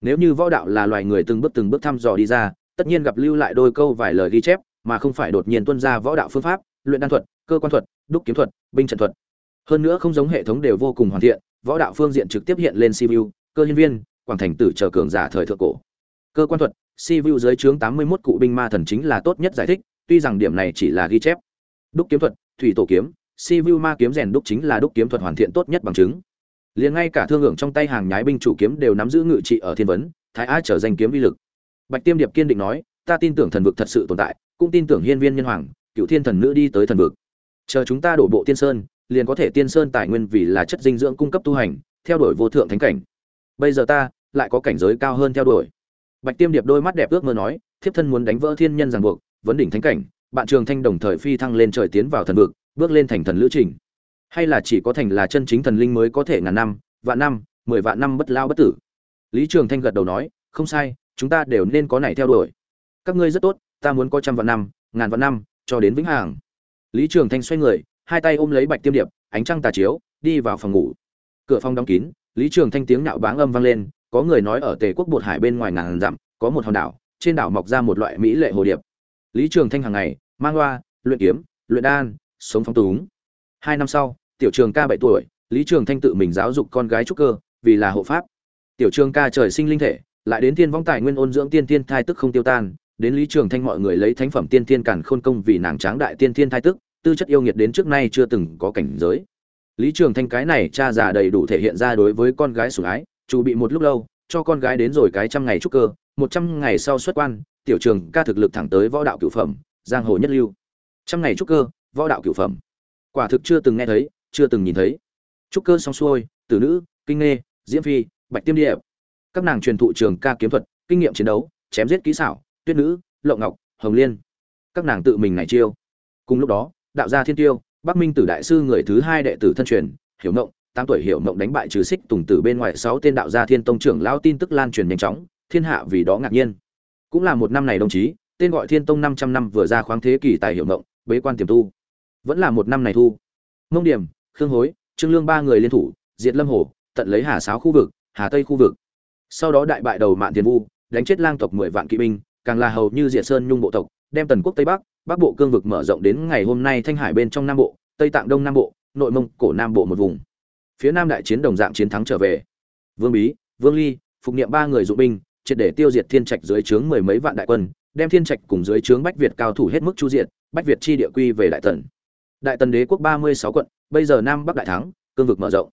Nếu như võ đạo là loài người từng bước từng bước thăm dò đi ra, tất nhiên gặp lưu lại đôi câu vài lời ghi chép, mà không phải đột nhiên tuân ra võ đạo phương pháp, luyện đan thuật, cơ quan thuật, đúc kiếm thuật, binh trận thuật. Hơn nữa không giống hệ thống đều vô cùng hoàn thiện, võ đạo phương diện trực tiếp hiện lên cvu cơ nhân viên, quảng thành tử chờ cường giả thời thượng cổ. Cơ quan thuật cvu dưới trướng tám mươi 81 cụ binh ma thần chính là tốt nhất giải thích tuy rằng điểm này chỉ là ghi chép. Đúc kiếm thuật, thủy tổ kiếm, si vu ma kiếm rèn đúc chính là đúc kiếm thuật hoàn thiện tốt nhất bằng chứng. Liền ngay cả thương hưởng trong tay hàng nhái binh chủ kiếm đều nắm giữ ngự trị ở thiên vấn, thái á trở danh kiếm vi lực. Bạch tiêm điệp kiên định nói, ta tin tưởng thần vực thật sự tồn tại, cũng tin tưởng hiên viên nhân hoàng, cựu thiên thần nữ đi tới thần vực. Chờ chúng ta đổ bộ tiên sơn, liền có thể tiên sơn tài nguyên vì là chất dinh dưỡng cung cấp tu hành, theo đuổi vô thượng thánh cảnh. Bây giờ ta lại có cảnh giới cao hơn theo đuổi. Bạch tiêm điệp đôi mắt đẹp ước mơ nói, thiếp thân muốn đánh vỡ thiên nhân ràng buộc vấn đỉnh thánh cảnh, bạn trường thanh đồng thời phi thăng lên trời tiến vào thần vực, bước lên thành thần lữ trình. Hay là chỉ có thành là chân chính thần linh mới có thể ngàn năm, vạn năm, mười vạn năm bất lao bất tử? Lý trường thanh gật đầu nói, không sai, chúng ta đều nên có này theo đuổi. Các ngươi rất tốt, ta muốn có trăm vạn năm, ngàn vạn năm, cho đến vĩnh hằng. Lý trường thanh xoay người, hai tay ôm lấy bạch tiêm điệp, ánh trăng tà chiếu, đi vào phòng ngủ. Cửa phòng đóng kín, lý trường thanh tiếng nạo báng âm vang lên, có người nói ở tề quốc bột hải bên ngoài ngàn dặm, có một hòn đảo, trên đảo mọc ra một loại mỹ lệ hồ điệp lý trường thanh hàng ngày, mang loa luyện kiếm, luyện đan, sống phóng túng. Hai năm sau, tiểu trường ca bảy tuổi, lý trường thanh tự mình giáo dục con gái trúc cơ, vì là hộ pháp. Tiểu trường ca trời sinh linh thể, lại đến thiên vong tài nguyên ôn dưỡng tiên tiên thai tức không tiêu tan, đến lý trường thanh mọi người lấy thánh phẩm tiên tiên càn khôn công vì nàng tráng đại tiên tiên thai tức, tư chất yêu nghiệt đến trước nay chưa từng có cảnh giới. Lý trường thanh cái này cha già đầy đủ thể hiện ra đối với con gái sủng ái chủ bị một lúc lâu, cho con gái đến rồi cái trăm ngày trúc cơ, một trăm ngày sau xuất quan tiểu trường ca thực lực thẳng tới võ đạo cửu phẩm, giang hồ nhất lưu. Trăm ngày trúc cơ, võ đạo cửu phẩm. Quả thực chưa từng nghe thấy, chưa từng nhìn thấy. Trúc cơ xong xuôi, tử nữ, kinh nghê, diễm phi, bạch tiêm điệp. các nàng truyền thụ trường ca kiếm thuật, kinh nghiệm chiến đấu, chém giết kỹ xảo, tuyết nữ lộ ngọc, hồng liên. Các nàng tự mình này chiêu. Cùng lúc đó, đạo gia thiên tiêu, bắc minh tử đại sư người thứ hai đệ tử thân truyền, hiểu ngộng, tám tuổi hiểu ngộng đánh bại trừ xích tùng tử bên ngoài sáu tên đạo gia thiên tông trưởng lao tin tức lan truyền nhanh chóng, thiên hạ vì đó ngạc nhiên cũng là một năm này đồng chí, tên gọi thiên tông năm trăm năm vừa ra khoáng thế kỷ tại hiệu mộng, bế quan tiềm tu. Vẫn là một năm này thu. Mông điểm, khương hối, trương lương ba người liên thủ, diệt lâm hồ, tận lấy hà sáo khu vực, hà tây khu vực. Sau đó đại bại đầu mạn tiền vu, đánh chết lang tộc mười vạn kỵ binh, càng là hầu như diệt sơn nhung bộ tộc, đem tần quốc tây bắc bắc bộ cương vực mở rộng đến ngày hôm nay thanh hải bên trong nam bộ, tây tạng đông nam bộ, nội mông, cổ nam bộ một vùng. Phía nam đại chiến đồng dạng chiến thắng trở về. Vương bí, vương ly, phục niệm ba người dụ binh triệt để tiêu diệt thiên trạch dưới trướng mười mấy vạn đại quân, đem thiên trạch cùng dưới trướng bách việt cao thủ hết mức chu diệt, bách việt chi địa quy về đại tần. Đại tần đế quốc ba mươi sáu quận, bây giờ nam bắc đại thắng, cương vực mở rộng.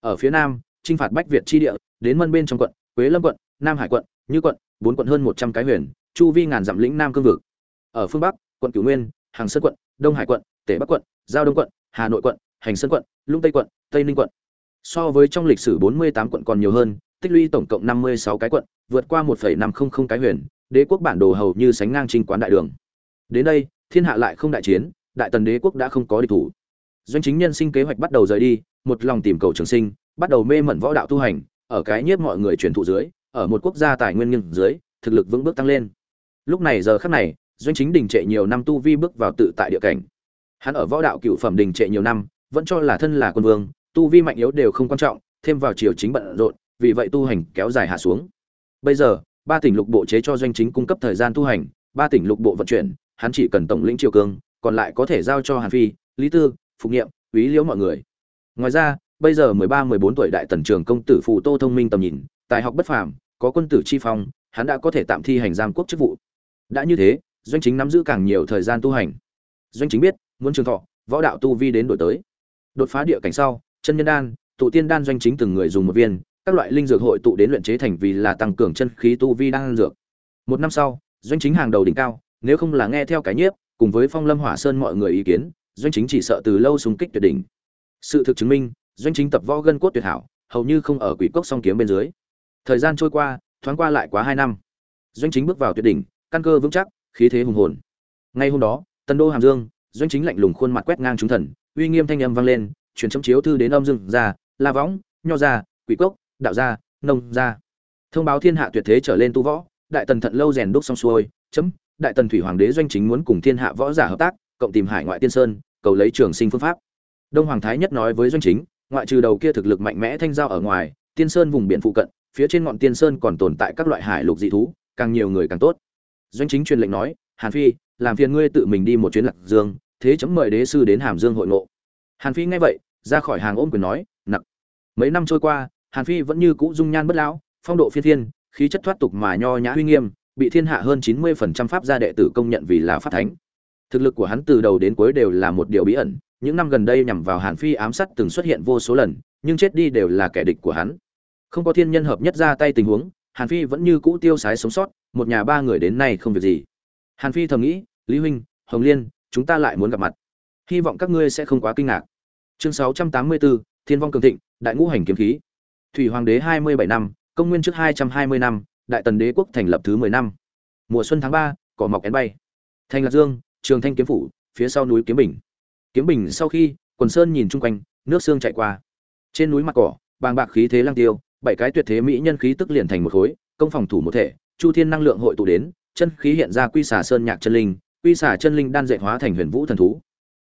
Ở phía nam, chinh phạt bách việt chi địa, đến mân bên trong quận, quế lâm quận, nam hải quận, như quận, bốn quận hơn một trăm cái huyền, chu vi ngàn dặm lĩnh nam cương vực. Ở phương bắc, quận cửu nguyên, hàng sơn quận, đông hải quận, tể bắc quận, giao đông quận, hà nội quận, hành sơn quận, lũng tây quận, tây ninh quận. So với trong lịch sử 48 quận còn nhiều hơn tích lũy tổng cộng 56 cái quận vượt qua 1,500 cái huyền đế quốc bản đồ hầu như sánh ngang trinh quán đại đường. Đến đây thiên hạ lại không đại chiến đại tần đế quốc đã không có địch thủ. Doanh chính nhân sinh kế hoạch bắt đầu rời đi một lòng tìm cầu trường sinh bắt đầu mê mẩn võ đạo tu hành ở cái nhiếp mọi người truyền thụ dưới ở một quốc gia tài nguyên nghiêng dưới thực lực vững bước tăng lên. Lúc này giờ khắc này doanh chính đình trệ nhiều năm tu vi bước vào tự tại địa cảnh. Hắn ở võ đạo cựu phẩm đình trệ nhiều năm vẫn cho là thân là quân vương tu vi mạnh yếu đều không quan trọng thêm vào triều chính bận rộn vì vậy tu hành kéo dài hạ xuống. Bây giờ, ba tỉnh lục bộ chế cho doanh chính cung cấp thời gian tu hành, ba tỉnh lục bộ vận chuyển, hắn chỉ cần tổng lĩnh triều cương còn lại có thể giao cho hàn phi, lý tư, phục nghiệm quý liễu mọi người. Ngoài ra, bây giờ mười ba, mười bốn tuổi đại tần trường công tử phụ tô thông minh tầm nhìn, tài học bất phàm, có quân tử chi phong, hắn đã có thể tạm thi hành giam quốc chức vụ. Đã như thế, doanh chính nắm giữ càng nhiều thời gian tu hành. Doanh chính biết, muốn trường thọ, võ đạo tu vi đến đổi tới. Đột phá địa cảnh sau, chân nhân đan, tụ tiên đan doanh chính từng người dùng một viên các loại linh dược hội tụ đến luyện chế thành vì là tăng cường chân khí tu vi đang dược. Một năm sau, doanh chính hàng đầu đỉnh cao, nếu không là nghe theo cái nhiếp, cùng với phong lâm hỏa sơn mọi người ý kiến, doanh chính chỉ sợ từ lâu xung kích tuyệt đỉnh. Sự thực chứng minh, doanh chính tập võ gân cốt tuyệt hảo, hầu như không ở quỷ cốc song kiếm bên dưới. Thời gian trôi qua, thoáng qua lại quá hai năm. Doanh chính bước vào tuyệt đỉnh, căn cơ vững chắc, khí thế hùng hồn. Ngay hôm đó tân đô hàm dương, doanh chính lạnh lùng khuôn mặt quét ngang chúng thần, uy nghiêm thanh âm vang lên, truyền chấm chiếu thư đến âm dương gia la võng, nho gia, quỷ cốc đạo gia, nông gia. Thông báo thiên hạ tuyệt thế trở lên tu võ, đại tần thận lâu rèn đúc xong xuôi, chấm, đại tần thủy hoàng đế doanh chính muốn cùng thiên hạ võ giả hợp tác, cộng tìm hải ngoại tiên sơn, cầu lấy trường sinh phương pháp. Đông hoàng thái nhất nói với doanh chính, ngoại trừ đầu kia thực lực mạnh mẽ thanh giao ở ngoài, tiên sơn vùng biển phụ cận, phía trên ngọn tiên sơn còn tồn tại các loại hải lục dị thú, càng nhiều người càng tốt. Doanh chính truyền lệnh nói, hàn phi, làm phiền ngươi tự mình đi một chuyến lạc dương, thế chấm mời đế sư đến hàm dương hội ngộ. Hàn phi nghe vậy, ra khỏi hàng ôm quyền nói, nặc. Mấy năm trôi qua hàn phi vẫn như cũ dung nhan bất lão phong độ phiên thiên khí chất thoát tục mà nho nhã uy nghiêm bị thiên hạ hơn chín mươi phần trăm pháp gia đệ tử công nhận vì là pháp thánh. Thực lực của hắn từ đầu đến cuối đều là một điều bí ẩn những năm gần đây nhằm vào hàn phi ám sát từng xuất hiện vô số lần nhưng chết đi đều là kẻ địch của hắn. Không có thiên nhân hợp nhất ra tay tình huống hàn phi vẫn như cũ tiêu sái sống sót một nhà ba người đến nay không việc gì. Hàn phi thầm nghĩ lý huynh hồng liên chúng ta lại muốn gặp mặt. Hy vọng các ngươi sẽ không quá kinh ngạc. Chương 684, thiên vong cường thịnh đại ngũ hành kiếm khí thủy hoàng đế 27 năm công nguyên trước 220 năm đại tần đế quốc thành lập thứ 10 năm. Mùa xuân tháng 3, cỏ mọc én bay. Thành lạc dương trường thanh kiếm phủ phía sau núi kiếm bình. Kiếm bình sau khi quần sơn nhìn chung quanh nước sương chảy qua. Trên núi mặt cỏ bàng bạc khí thế lang tiêu bảy cái tuyệt thế mỹ nhân khí tức liền thành một khối công phòng thủ một thể chu thiên năng lượng hội tụ đến chân khí hiện ra quy xả sơn nhạc chân linh quy xả chân linh đan dệt hóa thành huyền vũ thần thú.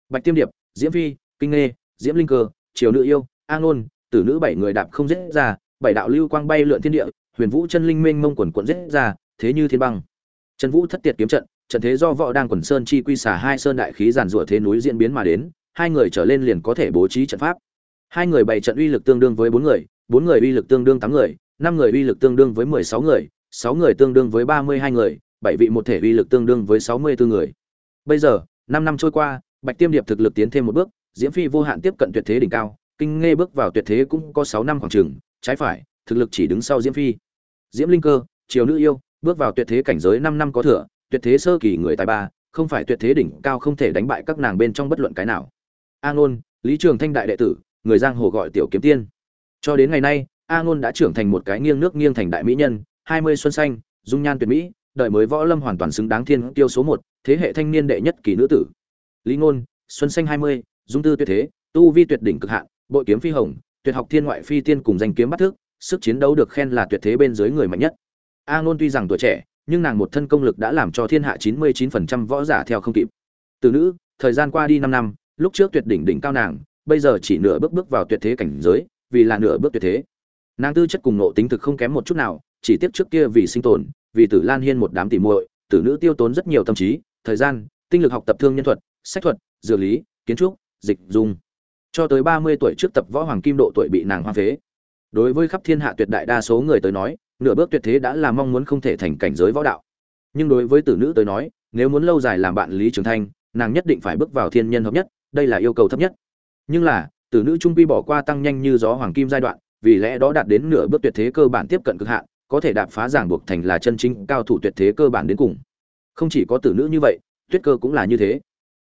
Bạch tiêm điệp diễm phi kinh Ngê, diễm linh cơ triều nữ yêu a Nôn, tử nữ bảy người đạp không dễ ra, bảy đạo lưu quang bay lượn thiên địa, huyền vũ chân linh mênh mông quần quận dễ ra, thế như thiên băng. Trần vũ thất tiệt kiếm trận trận thế do võ đang quần sơn chi quy xả hai sơn đại khí giàn rủa thế núi diễn biến mà đến, hai người trở lên liền có thể bố trí trận pháp. Hai người bảy trận uy lực tương đương với bốn người bốn người uy lực tương đương tám người, năm người uy lực tương đương với mười sáu người sáu người tương đương với ba mươi hai người, bảy vị một thể uy lực tương đương với sáu mươi bốn người. Bây giờ, năm năm trôi qua, bạch tiêm điệp thực lực tiến thêm một bước, diễm phi vô hạn tiếp cận tuyệt thế đỉnh cao kinh nghe bước vào tuyệt thế cũng có sáu năm khoảng trường, trái phải, thực lực chỉ đứng sau diễm phi. Diễm linh cơ, triều nữ yêu, bước vào tuyệt thế cảnh giới năm năm có thừa, tuyệt thế sơ kỳ người tài ba, không phải tuyệt thế đỉnh cao không thể đánh bại các nàng bên trong bất luận cái nào. A ngôn, lý trường thanh đại đệ tử, người giang hồ gọi tiểu kiếm tiên. Cho đến ngày nay, a ngôn đã trưởng thành một cái nghiêng nước nghiêng thành đại mỹ nhân, hai mươi xuân xanh, dung nhan tuyệt mỹ đợi mới võ lâm hoàn toàn xứng đáng thiên tiêu số một, thế hệ thanh niên đệ nhất kỳ nữ tử. Lý ngôn, xuân xanh hai mươi, dung tư tuyệt thế, tu vi tuyệt đỉnh cực hạn bội kiếm phi hồng, tuyệt học thiên ngoại phi tiên cùng danh kiếm bắt thức, sức chiến đấu được khen là tuyệt thế bên dưới người mạnh nhất. A ngôn tuy rằng tuổi trẻ, nhưng nàng một thân công lực đã làm cho thiên hạ chín mươi 99% võ giả theo không kịp. Từ nữ, thời gian qua đi năm năm, lúc trước tuyệt đỉnh đỉnh cao nàng, bây giờ chỉ nửa bước bước vào tuyệt thế cảnh giới, vì là nửa bước tuyệt thế. Nàng tư chất cùng nộ tính thực không kém một chút nào, chỉ tiếp trước kia vì sinh tồn, vì tử lan hiên một đám tỉ muội, tử nữ tiêu tốn rất nhiều tâm trí, thời gian, tinh lực học tập thương nhân thuật, sách thuật, dược lý, kiến trúc, dịch dung cho tới ba mươi tuổi trước tập võ hoàng kim độ tuổi bị nàng hoa phế. Đối với khắp thiên hạ tuyệt đại đa số người tới nói, nửa bước tuyệt thế đã là mong muốn không thể thành cảnh giới võ đạo. Nhưng đối với tử nữ tới nói, nếu muốn lâu dài làm bạn lý trường thanh, nàng nhất định phải bước vào thiên nhân hợp nhất, đây là yêu cầu thấp nhất. Nhưng là, tử nữ trung quy bỏ qua tăng nhanh như gió hoàng kim giai đoạn, vì lẽ đó đạt đến nửa bước tuyệt thế cơ bản tiếp cận cực hạn, có thể đạp phá giảng buộc thành là chân chính cao thủ tuyệt thế cơ bản đến cùng. Không chỉ có tử nữ như vậy, tuyết cơ cũng là như thế.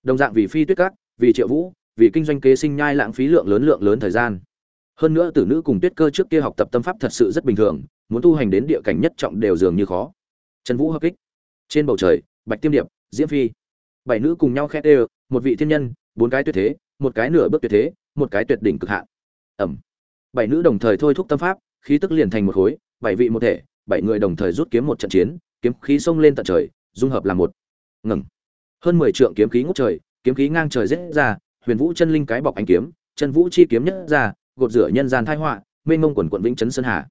Đồng dạng vì phi tuyết các, vì triệu vũ vì kinh doanh kế sinh nhai lãng phí lượng lớn lượng lớn thời gian. Hơn nữa tử nữ cùng tuyết cơ trước kia học tập tâm pháp thật sự rất bình thường, muốn tu hành đến địa cảnh nhất trọng đều dường như khó. Trần vũ hợp kích. Trên bầu trời, bạch tiêm điệp, diễm phi. Bảy nữ cùng nhau khẽ đều một vị thiên nhân, bốn cái tuyệt thế, một cái nửa bước tuyệt thế, một cái tuyệt đỉnh cực hạn. Ẩm. Bảy nữ đồng thời thôi thúc tâm pháp, khí tức liền thành một khối, bảy vị một thể, bảy người đồng thời rút kiếm một trận chiến, kiếm khí xông lên tận trời, dung hợp làm một. Ngừng. Hơn mười trượng kiếm khí ngút trời, kiếm khí ngang trời rết ra huyền vũ chân linh cái bọc ánh kiếm, chân vũ chi kiếm nhất ra, gột rửa nhân gian thái họa, mênh mông quần quận vĩnh chấn sơn hà.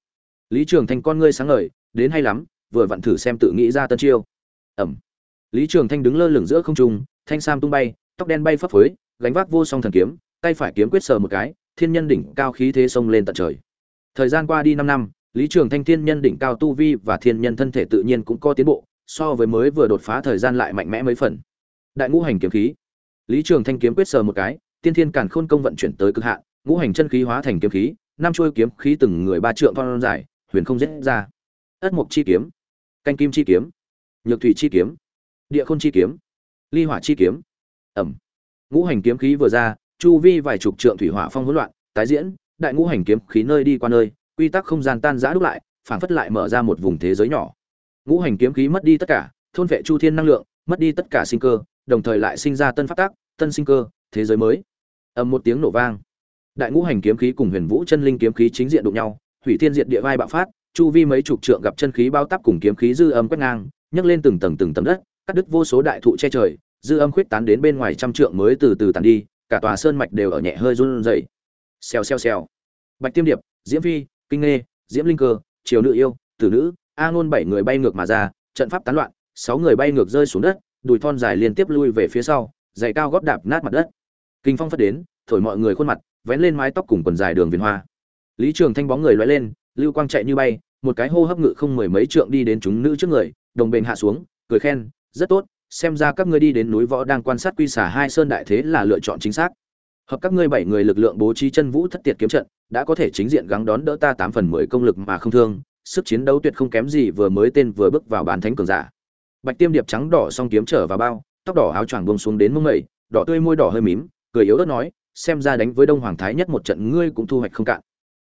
Lý trường Thanh con ngươi sáng ngời, đến hay lắm, vừa vặn thử xem tự nghĩ ra tân chiêu. Ẩm. Lý trường thanh đứng lơ lửng giữa không trung, thanh sam tung bay, tóc đen bay phấp phới, gánh vác vô song thần kiếm, tay phải kiếm quyết sờ một cái, thiên nhân đỉnh cao khí thế sông lên tận trời. Thời gian qua đi năm năm, lý trường thanh thiên nhân đỉnh cao tu vi và thiên nhân thân thể tự nhiên cũng có tiến bộ, so với mới vừa đột phá thời gian lại mạnh mẽ mấy phần. Đại ngũ hành kiếm khí lý trường thanh kiếm quyết sờ một cái tiên thiên càn khôn công vận chuyển tới cực hạn ngũ hành chân khí hóa thành kiếm khí năm chuôi kiếm khí từng người ba trượng thon dài huyền không dễ ra. Ất mục chi kiếm canh kim chi kiếm nhược thủy chi kiếm địa khôn chi kiếm ly hỏa chi kiếm. Ầm, ngũ hành kiếm khí vừa ra chu vi vài chục trượng thủy hỏa phong hỗn loạn tái diễn đại ngũ hành kiếm khí nơi đi qua nơi quy tắc không gian tan rã đúc lại phảng phất lại mở ra một vùng thế giới nhỏ. Ngũ hành kiếm khí mất đi tất cả thôn vệ chu thiên năng lượng mất đi tất cả sinh cơ đồng thời lại sinh ra tân phát tác tân sinh cơ, thế giới mới. Ầm một tiếng nổ vang. Đại ngũ hành kiếm khí cùng huyền vũ chân linh kiếm khí chính diện đụng nhau, hủy thiên diện địa vai bạo phát, chu vi mấy chục trượng gặp chân khí bao tắp cùng kiếm khí dư âm quét ngang, nhấc lên từng tầng từng tầng đất, cắt đứt vô số đại thụ che trời, dư âm khuyết tán đến bên ngoài trăm trượng mới từ từ tàn đi, cả tòa sơn mạch đều ở nhẹ hơi run rẩy. Xèo xèo xèo. Bạch tiêm điệp, diễm phi, kinh nghê, diễm linh cơ, triều nữ yêu, tử nữ, a ngôn bảy người bay ngược mà ra, trận pháp tán loạn, sáu người bay ngược rơi xuống đất đùi thon dài liên tiếp lui về phía sau, giày cao góp đạp nát mặt đất. Kinh phong phất đến, thổi mọi người khuôn mặt, vén lên mái tóc cùng quần dài đường viền hoa. Lý trường thanh bóng người loay lên, lưu quang chạy như bay, một cái hô hấp ngự không mười mấy trượng đi đến chúng nữ trước người, đồng bền hạ xuống, cười khen, rất tốt, xem ra các ngươi đi đến núi võ đang quan sát quy xả hai sơn đại thế là lựa chọn chính xác. Hợp các ngươi bảy người lực lượng bố trí chân vũ thất tiệt kiếm trận, đã có thể chính diện gắng đón đỡ ta tám phần mười công lực mà không thương, sức chiến đấu tuyệt không kém gì vừa mới tên vừa bước vào bán thánh cường giả bạch tiêm điệp trắng đỏ song kiếm trở vào bao, tóc đỏ áo choàng buông xuống đến mông mẩy, đỏ tươi môi đỏ hơi mím, cười yếu ớt nói, xem ra đánh với đông hoàng thái nhất một trận ngươi cũng thu hoạch không cạn.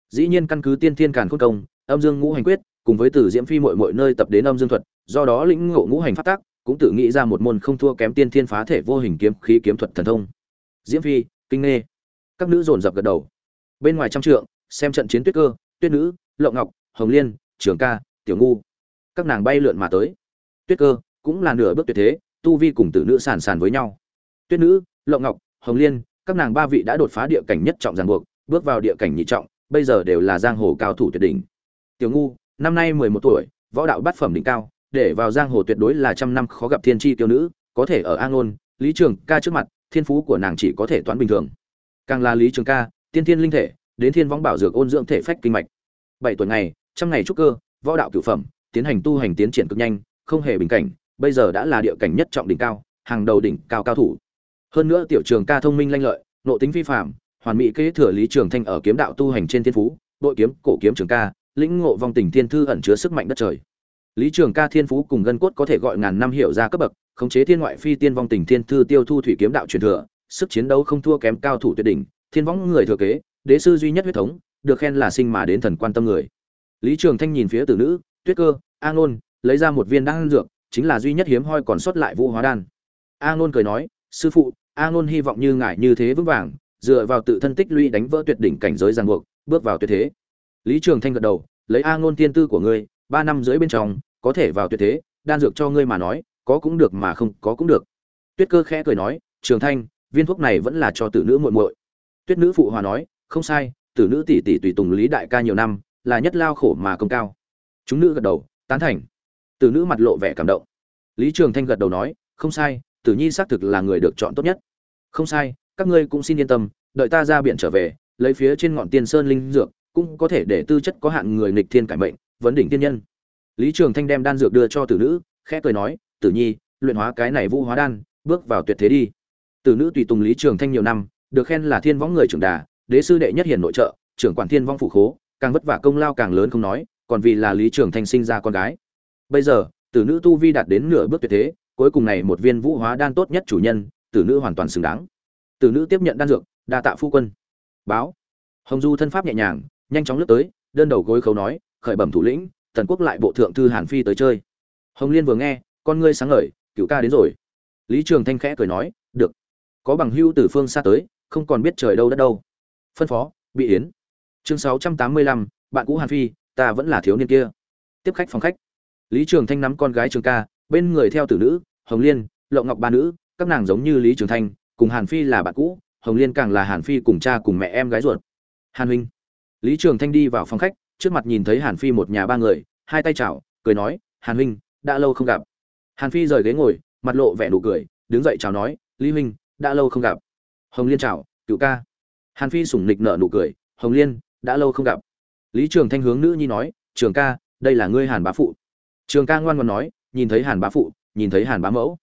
Dĩ nhiên căn cứ tiên thiên càn khôn công, âm dương ngũ hành quyết, cùng với từ diễm phi mọi mọi nơi tập đến âm dương thuật, do đó lĩnh ngộ ngũ hành phát tác, cũng tự nghĩ ra một môn không thua kém tiên thiên phá thể vô hình kiếm khí kiếm thuật thần thông. Diễm phi, kinh nghê. Các nữ dồn dập gật đầu. Bên ngoài trăm trượng, xem trận chiến tuyết cơ, tuyết nữ, lộng ngọc, hồng liên, trường ca, tiểu ngu. Các nàng bay lượn mà tới. Tuyết cơ cũng là nửa bước tuyệt thế, tu vi cùng tử nữ sàn sàn với nhau. Tuyết nữ, lộng ngọc, hồng liên, các nàng ba vị đã đột phá địa cảnh nhất trọng ràng buộc, bước vào địa cảnh nhị trọng, bây giờ đều là giang hồ cao thủ tuyệt đỉnh. Tiểu ngu, năm nay mười một tuổi, võ đạo bát phẩm đỉnh cao, để vào giang hồ tuyệt đối là trăm năm khó gặp thiên tri tiêu nữ, có thể ở an ôn, lý trường ca trước mặt, thiên phú của nàng chỉ có thể toán bình thường. Càng là lý trường ca, tiên thiên linh thể, đến thiên võng bảo dược ôn dưỡng thể phách kinh mạch. Bảy tuổi ngày, trăm ngày trúc cơ, võ đạo cửu phẩm, tiến hành tu hành tiến triển cực nhanh, không hề bình cảnh bây giờ đã là địa cảnh nhất trọng đỉnh cao, hàng đầu đỉnh cao cao thủ. Hơn nữa tiểu trường ca thông minh lanh lợi nộ tính vi phạm hoàn mỹ kế thừa lý trường thanh ở kiếm đạo tu hành trên thiên phú, đội kiếm, cổ kiếm trường ca, lĩnh ngộ vong tình thiên thư ẩn chứa sức mạnh đất trời. Lý trường ca thiên phú cùng gân cốt có thể gọi ngàn năm hiểu ra cấp bậc, khống chế thiên ngoại phi tiên vong tình thiên thư tiêu thu thủy kiếm đạo truyền thừa, sức chiến đấu không thua kém cao thủ tuyệt đỉnh, thiên võng người thừa kế, đế sư duy nhất huyết thống, được khen là sinh mà đến thần quan tâm người. Lý trường thanh nhìn phía tử nữ, tuyết cơ, a ôn lấy ra một viên đan dược chính là duy nhất hiếm hoi còn sót lại vũ hóa đan. A ngôn cười nói, sư phụ, a ngôn hy vọng như ngài như thế vững vàng, dựa vào tự thân tích lũy đánh vỡ tuyệt đỉnh cảnh giới ràng buộc, bước vào tuyệt thế. Lý trường thanh gật đầu, lấy a ngôn tiên tư của ngươi, ba năm rưỡi bên trong, có thể vào tuyệt thế, đan dược cho ngươi mà nói, có cũng được mà không có cũng được. Tuyết cơ khẽ cười nói, trường thanh, viên thuốc này vẫn là cho tử nữ muội muội. Tuyết nữ phụ hòa nói, không sai, tử nữ tỷ tỷ tùy tùng lý đại ca nhiều năm, là nhất lao khổ mà công cao. Chúng nữ gật đầu, tán thành tử nữ mặt lộ vẻ cảm động. Lý trường thanh gật đầu nói, không sai, tử nhi xác thực là người được chọn tốt nhất. Không sai, các ngươi cũng xin yên tâm, đợi ta ra biển trở về, lấy phía trên ngọn tiên sơn linh dược, cũng có thể để tư chất có hạn người nghịch thiên cải mệnh, vấn đỉnh tiên nhân. Lý trường thanh đem đan dược đưa cho tử nữ, khẽ cười nói, tử nhi, luyện hóa cái này vũ hóa đan, bước vào tuyệt thế đi. Tử nữ tùy tùng lý trường thanh nhiều năm, được khen là thiên võng người trưởng đà, đế sư đệ nhất hiển nội trợ, trưởng quản thiên võng phụ khố, càng vất vả công lao càng lớn không nói, còn vì là lý trường thanh sinh ra con gái bây giờ, tử nữ tu vi đạt đến nửa bước tuyệt thế, cuối cùng này một viên vũ hóa đan tốt nhất chủ nhân, tử nữ hoàn toàn xứng đáng. Tử nữ tiếp nhận đan dược, đa tạ phu quân. Báo. Hồng du thân pháp nhẹ nhàng, nhanh chóng lướt tới, đơn đầu gối khấu nói, khởi bẩm thủ lĩnh tần quốc lại bộ thượng thư hàn phi tới chơi. Hồng liên vừa nghe, con ngươi sáng ngời cựu ca đến rồi. Lý trường thanh khẽ cười nói, được. Có bằng hưu từ phương xa tới, không còn biết trời đâu đất đâu. Phân phó, bị yến. Chương sáu trăm tám mươi lăm, bạn cũ hàn phi, ta vẫn là thiếu niên kia. Tiếp khách phòng khách lý trường thanh nắm con gái trường ca, bên người theo tử nữ, hồng liên, lộng ngọc ba nữ, các nàng giống như lý trường thanh, cùng hàn phi là bạn cũ, hồng liên càng là hàn phi cùng cha cùng mẹ em gái ruột. Hàn huynh. Lý trường thanh đi vào phòng khách, trước mặt nhìn thấy hàn phi một nhà ba người, hai tay chào, cười nói, hàn huynh, đã lâu không gặp. Hàn phi rời ghế ngồi, mặt lộ vẻ nụ cười, đứng dậy chào nói, lý huynh, đã lâu không gặp. Hồng liên chào, cựu ca. Hàn phi sủng nịch nở nụ cười, hồng liên, đã lâu không gặp. Lý trường thanh hướng nữ nhi nói, trường ca, đây là ngươi hàn bá phụ trường ca ngoan ngoan nói, nhìn thấy hàn bá phụ, nhìn thấy hàn bá mẫu.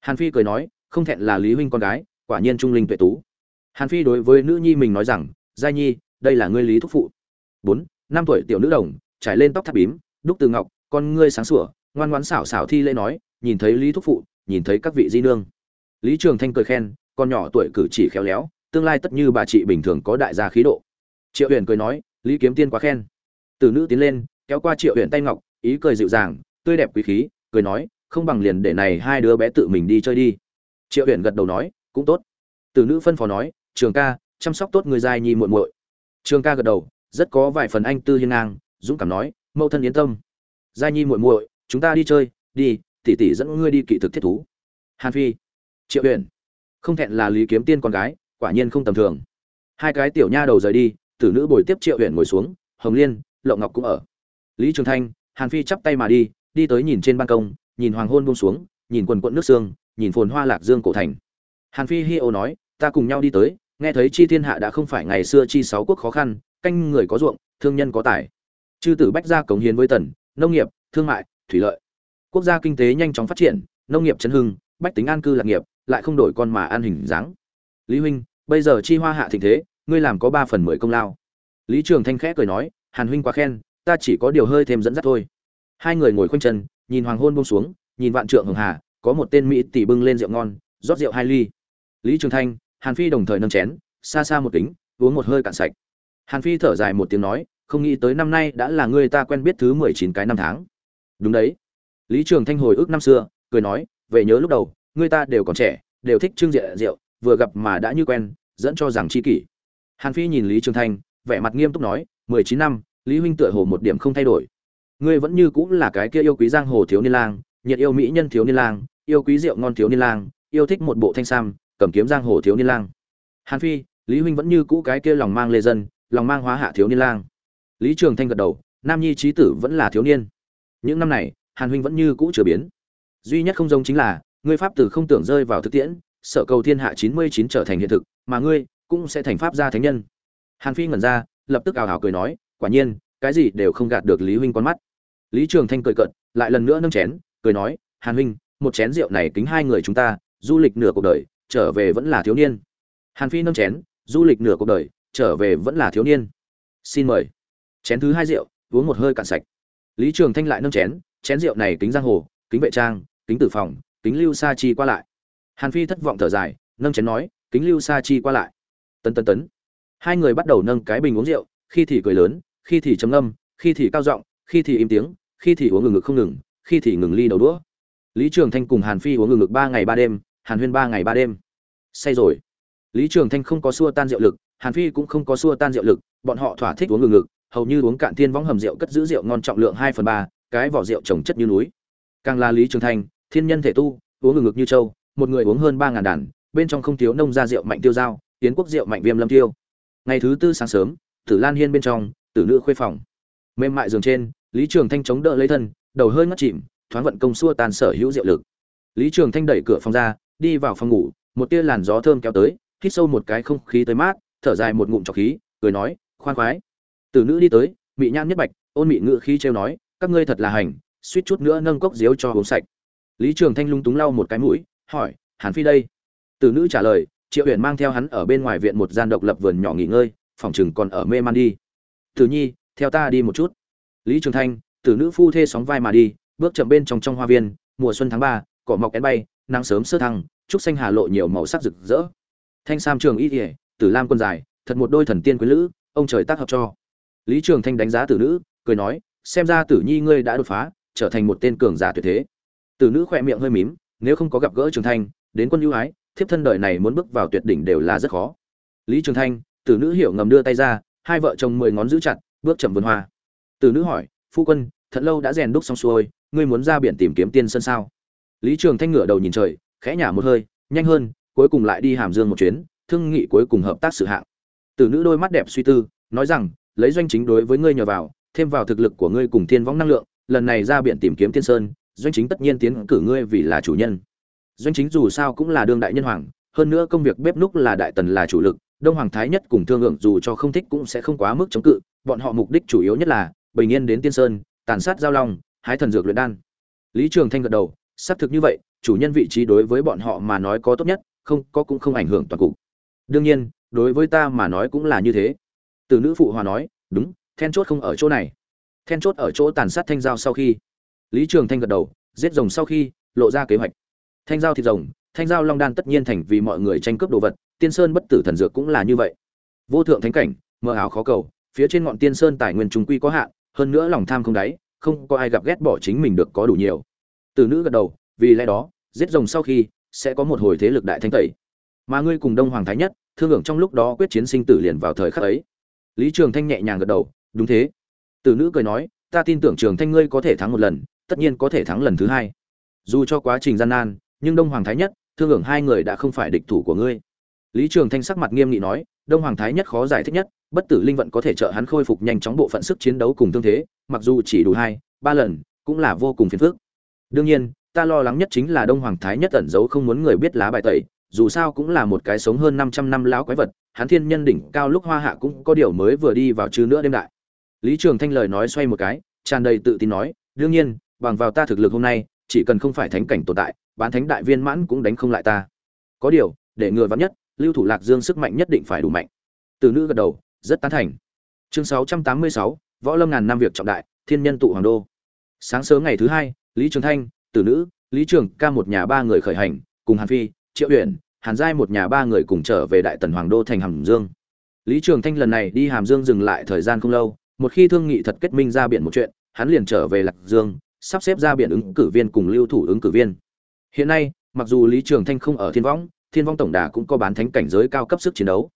Hàn phi cười nói, không thẹn là lý huynh con gái, quả nhiên trung linh tuệ tú. Hàn phi đối với nữ nhi mình nói rằng, giai nhi, đây là ngươi lý thúc phụ. Bốn, năm tuổi tiểu nữ đồng, trải lên tóc thắt bím, đúc từ ngọc, con ngươi sáng sủa, ngoan ngoãn xảo xảo thi lễ nói, nhìn thấy lý thúc phụ, nhìn thấy các vị di nương. Lý trường thanh cười khen, con nhỏ tuổi cử chỉ khéo léo, tương lai tất như bà chị bình thường có đại gia khí độ. Triệu huyền cười nói, lý kiếm tiên quá khen. Từ nữ tiến lên, kéo qua triệu huyền tay ngọc, ý cười dịu dàng tươi đẹp quý khí, cười nói, không bằng liền để này hai đứa bé tự mình đi chơi đi. Triệu huyện gật đầu nói, cũng tốt. Từ nữ phân phó nói, trường ca, chăm sóc tốt người giai nhi muội muội. Trường ca gật đầu, rất có vài phần anh tư hiên ngang, dũng cảm nói, mẫu thân yên tâm. Giai nhi muội muội, chúng ta đi chơi, đi, tỷ tỷ dẫn ngươi đi kỵ thực thiết thú. Hàn phi, triệu huyền không thẹn là lý kiếm tiên con gái, quả nhiên không tầm thường. Hai cái tiểu nha đầu rời đi, tử nữ bồi tiếp triệu huyền ngồi xuống, hồng liên, lộng ngọc cũng ở. Lý trường thanh, hàn phi chắp tay mà đi đi tới nhìn trên ban công, nhìn hoàng hôn buông xuống, nhìn quần quận nước sương nhìn phồn hoa lạc dương cổ thành. Hàn phi hi ô nói, ta cùng nhau đi tới, nghe thấy chi thiên hạ đã không phải ngày xưa chi sáu quốc khó khăn, canh người có ruộng, thương nhân có tài. Chư tử bách gia cống hiến với tần, nông nghiệp, thương mại, thủy lợi. Quốc gia kinh tế nhanh chóng phát triển, nông nghiệp chấn hưng, bách tính an cư lạc nghiệp, lại không đổi con mà an hình dáng. Lý huynh, bây giờ chi hoa hạ thịnh thế, ngươi làm có ba phần mười công lao. Lý trường thanh khẽ cười nói, hàn huynh quá khen, ta chỉ có điều hơi thêm dẫn dắt thôi hai người ngồi khoanh chân, nhìn hoàng hôn buông xuống, nhìn vạn trượng hường hà, có một tên mỹ tỷ bưng lên rượu ngon, rót rượu hai ly. Lý trường thanh, hàn phi đồng thời nâng chén, xa xa một kính, uống một hơi cạn sạch. Hàn phi thở dài một tiếng nói, không nghĩ tới năm nay đã là người ta quen biết thứ mười chín cái năm tháng. Đúng đấy. Lý trường thanh hồi ức năm xưa, cười nói, về nhớ lúc đầu, người ta đều còn trẻ, đều thích trưng rượu rượu, vừa gặp mà đã như quen, dẫn cho rằng chi kỷ. Hàn phi nhìn lý trường thanh, vẻ mặt nghiêm túc nói, mười chín năm, lý huynh tựa hồ một điểm không thay đổi ngươi vẫn như cũng là cái kia yêu quý giang hồ thiếu niên lang, nhiệt yêu mỹ nhân thiếu niên lang, yêu quý rượu ngon thiếu niên lang, yêu thích một bộ thanh sam, cầm kiếm giang hồ thiếu niên lang. Hàn phi, lý huynh vẫn như cũ cái kia lòng mang lê dân, lòng mang hóa hạ thiếu niên lang. Lý trường thanh gật đầu, nam nhi trí tử vẫn là thiếu niên. Những năm này, hàn huynh vẫn như cũ chưa biến. Duy nhất không giống chính là, ngươi pháp tử không tưởng rơi vào thực tiễn, sợ cầu thiên hạ chín mươi chín trở thành hiện thực, mà ngươi cũng sẽ thành pháp gia thánh nhân. Hàn phi ngẩn ra, lập tức ào ào cười nói, quả nhiên, cái gì đều không gạt được lý huynh con mắt lý trường thanh cười cợt lại lần nữa nâng chén cười nói hàn huynh một chén rượu này kính hai người chúng ta du lịch nửa cuộc đời trở về vẫn là thiếu niên. Hàn phi nâng chén du lịch nửa cuộc đời trở về vẫn là thiếu niên. Xin mời. Chén thứ hai rượu uống một hơi cạn sạch. Lý trường thanh lại nâng chén chén rượu này kính giang hồ kính vệ trang kính tử phòng kính lưu sa chi qua lại. Hàn phi thất vọng thở dài nâng chén nói kính lưu sa chi qua lại. Tấn tấn tấn. Hai người bắt đầu nâng cái bình uống rượu khi thì cười lớn khi thì trầm ngâm, khi thì cao giọng khi thì im tiếng khi thì uống ngừng ngực không ngừng, khi thì ngừng ly đầu đũa. Lý trường thanh cùng hàn phi uống ngừng ngực ba ngày ba đêm, hàn huyên ba ngày ba đêm. Say rồi. Lý trường thanh không có xua tan rượu lực, hàn phi cũng không có xua tan rượu lực, bọn họ thỏa thích uống ngừng ngực, hầu như uống cạn thiên võng hầm rượu cất giữ rượu ngon trọng lượng hai phần ba, cái vỏ rượu trồng chất như núi. Càng là lý trường thanh, thiên nhân thể tu, uống ngừng ngực như châu một người uống hơn ba ngàn đàn, bên trong không thiếu nông gia rượu mạnh tiêu dao tiến quốc rượu mạnh viêm lâm tiêu. Ngày thứ tư sáng sớm, tử lan hiên bên trong, tử nữ khuê phòng. Mềm mại giường trên lý trường thanh chống đỡ lấy thân, đầu hơi ngất chìm, thoáng vận công xua tan sở hữu diệu lực. Lý trường thanh đẩy cửa phòng ra, đi vào phòng ngủ, một tia làn gió thơm kéo tới, hít sâu một cái không khí tới mát, thở dài một ngụm trọc khí, cười nói, khoan khoái. Từ nữ đi tới, mị nhan nhất bạch, ôn mị ngự khí trêu nói, các ngươi thật là hành, suýt chút nữa nâng cốc diếu cho uống sạch. Lý trường thanh lung túng lau một cái mũi, hỏi, hàn phi đây? Từ nữ trả lời, triệu uyển mang theo hắn ở bên ngoài viện một gian độc lập vườn nhỏ nghỉ ngơi, phòng chừng còn ở mê man đi. Tử nhi, theo ta đi một chút lý trường thanh, tử nữ phu thê sóng vai mà đi, bước chậm bên trong trong hoa viên, mùa xuân tháng ba, cỏ mọc én bay, nắng sớm sơ thăng, trúc xanh hà lộ nhiều màu sắc rực rỡ. Thanh sam trường y ỉa tử lam quân dài, thật một đôi thần tiên quý lữ, ông trời tác hợp cho. Lý trường thanh đánh giá tử nữ, cười nói, xem ra tử nhi ngươi đã đột phá, trở thành một tên cường giả tuyệt thế. Tử nữ khỏe miệng hơi mím, nếu không có gặp gỡ trường thanh, đến quân ưu ái, thiếp thân đời này muốn bước vào tuyệt đỉnh đều là rất khó. Lý trường thanh, tử nữ hiểu ngầm đưa tay ra, hai vợ chồng mười ngón giữ chặt, bước chậm vườn hoa tử nữ hỏi, phu quân, thật lâu đã rèn đúc xong xuôi, ngươi muốn ra biển tìm kiếm tiên sơn sao? Lý trường thanh ngửa đầu nhìn trời, khẽ nhả một hơi, nhanh hơn, cuối cùng lại đi hàm dương một chuyến, thương nghị cuối cùng hợp tác sự hạng. Tử nữ đôi mắt đẹp suy tư, nói rằng, lấy doanh chính đối với ngươi nhờ vào, thêm vào thực lực của ngươi cùng thiên võng năng lượng, lần này ra biển tìm kiếm tiên sơn, doanh chính tất nhiên tiến cử ngươi vì là chủ nhân. Doanh chính dù sao cũng là đương đại nhân hoàng, hơn nữa công việc bếp núc là đại tần là chủ lực, đông hoàng thái nhất cùng thương Ngưỡng dù cho không thích cũng sẽ không quá mức chống cự, bọn họ mục đích chủ yếu nhất là bình yên đến tiên sơn, tàn sát giao long, hái thần dược luyện đan. Lý trường thanh gật đầu, xác thực như vậy, chủ nhân vị trí đối với bọn họ mà nói có tốt nhất, không, có cũng không ảnh hưởng toàn cục. Đương nhiên, đối với ta mà nói cũng là như thế. Từ nữ phụ hòa nói, đúng, then chốt không ở chỗ này. Then chốt ở chỗ tàn sát thanh giao sau khi. Lý trường thanh gật đầu, giết rồng sau khi, lộ ra kế hoạch. Thanh giao thịt rồng, thanh giao long đan tất nhiên thành vì mọi người tranh cướp đồ vật, tiên sơn bất tử thần dược cũng là như vậy. Vô thượng thánh cảnh mơ ảo khó cầu, phía trên ngọn tiên sơn tài nguyên trung quy có hạn hơn nữa lòng tham không đáy, không có ai gặp ghét bỏ chính mình được có đủ nhiều. Từ nữ gật đầu, vì lẽ đó, giết rồng sau khi, sẽ có một hồi thế lực đại thanh tẩy. Mà ngươi cùng đông hoàng thái nhất, thương hưởng trong lúc đó quyết chiến sinh tử liền vào thời khắc ấy. Lý trường thanh nhẹ nhàng gật đầu, đúng thế. Từ nữ cười nói, ta tin tưởng trường thanh ngươi có thể thắng một lần, tất nhiên có thể thắng lần thứ hai. Dù cho quá trình gian nan, nhưng đông hoàng thái nhất, thương hưởng hai người đã không phải địch thủ của ngươi. Lý trường thanh sắc mặt nghiêm nghị nói, đông hoàng thái nhất khó giải thích nhất bất tử linh vận có thể trợ hắn khôi phục nhanh chóng bộ phận sức chiến đấu cùng tương thế, mặc dù chỉ đủ hai, ba lần, cũng là vô cùng phiền phức. Đương nhiên, ta lo lắng nhất chính là đông hoàng thái nhất ẩn giấu không muốn người biết lá bài tẩy, dù sao cũng là một cái sống hơn 500 năm lão quái vật, hắn thiên nhân đỉnh cao lúc hoa hạ cũng có điều mới vừa đi vào chứ nữa đêm đại. Lý trường thanh lời nói xoay một cái, tràn đầy tự tin nói, đương nhiên, bằng vào ta thực lực hôm nay, chỉ cần không phải thánh cảnh tồn tại, bán thánh đại viên mãn cũng đánh không lại ta. Có điều, để ngừa vấp nhất, lưu thủ lạc dương sức mạnh nhất định phải đủ mạnh. Từ nữ gật đầu rất tán thành. Chương 686, võ lâm ngàn năm việc trọng đại thiên nhân tụ hoàng đô. Sáng sớm ngày thứ hai lý trường thanh tử nữ lý trường ca một nhà ba người khởi hành cùng hàn phi triệu uyển hàn giai một nhà ba người cùng trở về đại tần hoàng đô thành hàm dương. Lý trường thanh lần này đi hàm dương dừng lại thời gian không lâu một khi thương nghị thật kết minh ra biển một chuyện hắn liền trở về lạc dương sắp xếp ra biển ứng cử viên cùng lưu thủ ứng cử viên. Hiện nay mặc dù lý trường thanh không ở thiên võng thiên vong tổng đà cũng có bán thánh cảnh giới cao cấp sức chiến đấu.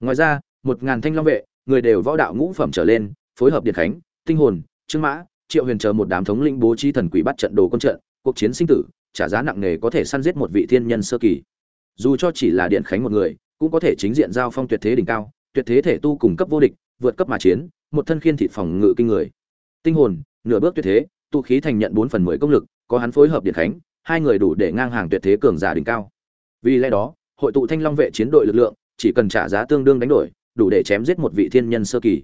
Ngoài ra một ngàn thanh long vệ, người đều võ đạo ngũ phẩm trở lên, phối hợp điện khánh, tinh hồn, trương mã, triệu huyền chờ một đám thống lĩnh bố trí thần quỷ bắt trận đồ quân trận, cuộc chiến sinh tử, trả giá nặng nề có thể săn giết một vị thiên nhân sơ kỳ. Dù cho chỉ là điện khánh một người, cũng có thể chính diện giao phong tuyệt thế đỉnh cao, tuyệt thế thể tu cùng cấp vô địch, vượt cấp mà chiến, một thân khiên thịt phòng ngự kinh người. Tinh hồn, nửa bước tuyệt thế, tu khí thành nhận bốn phần mười công lực, có hắn phối hợp điện khánh, hai người đủ để ngang hàng tuyệt thế cường giả đỉnh cao. Vì lẽ đó, hội tụ thanh long vệ chiến đội lực lượng, chỉ cần trả giá tương đương đánh đổi đủ để chém giết một vị thiên nhân sơ kỳ.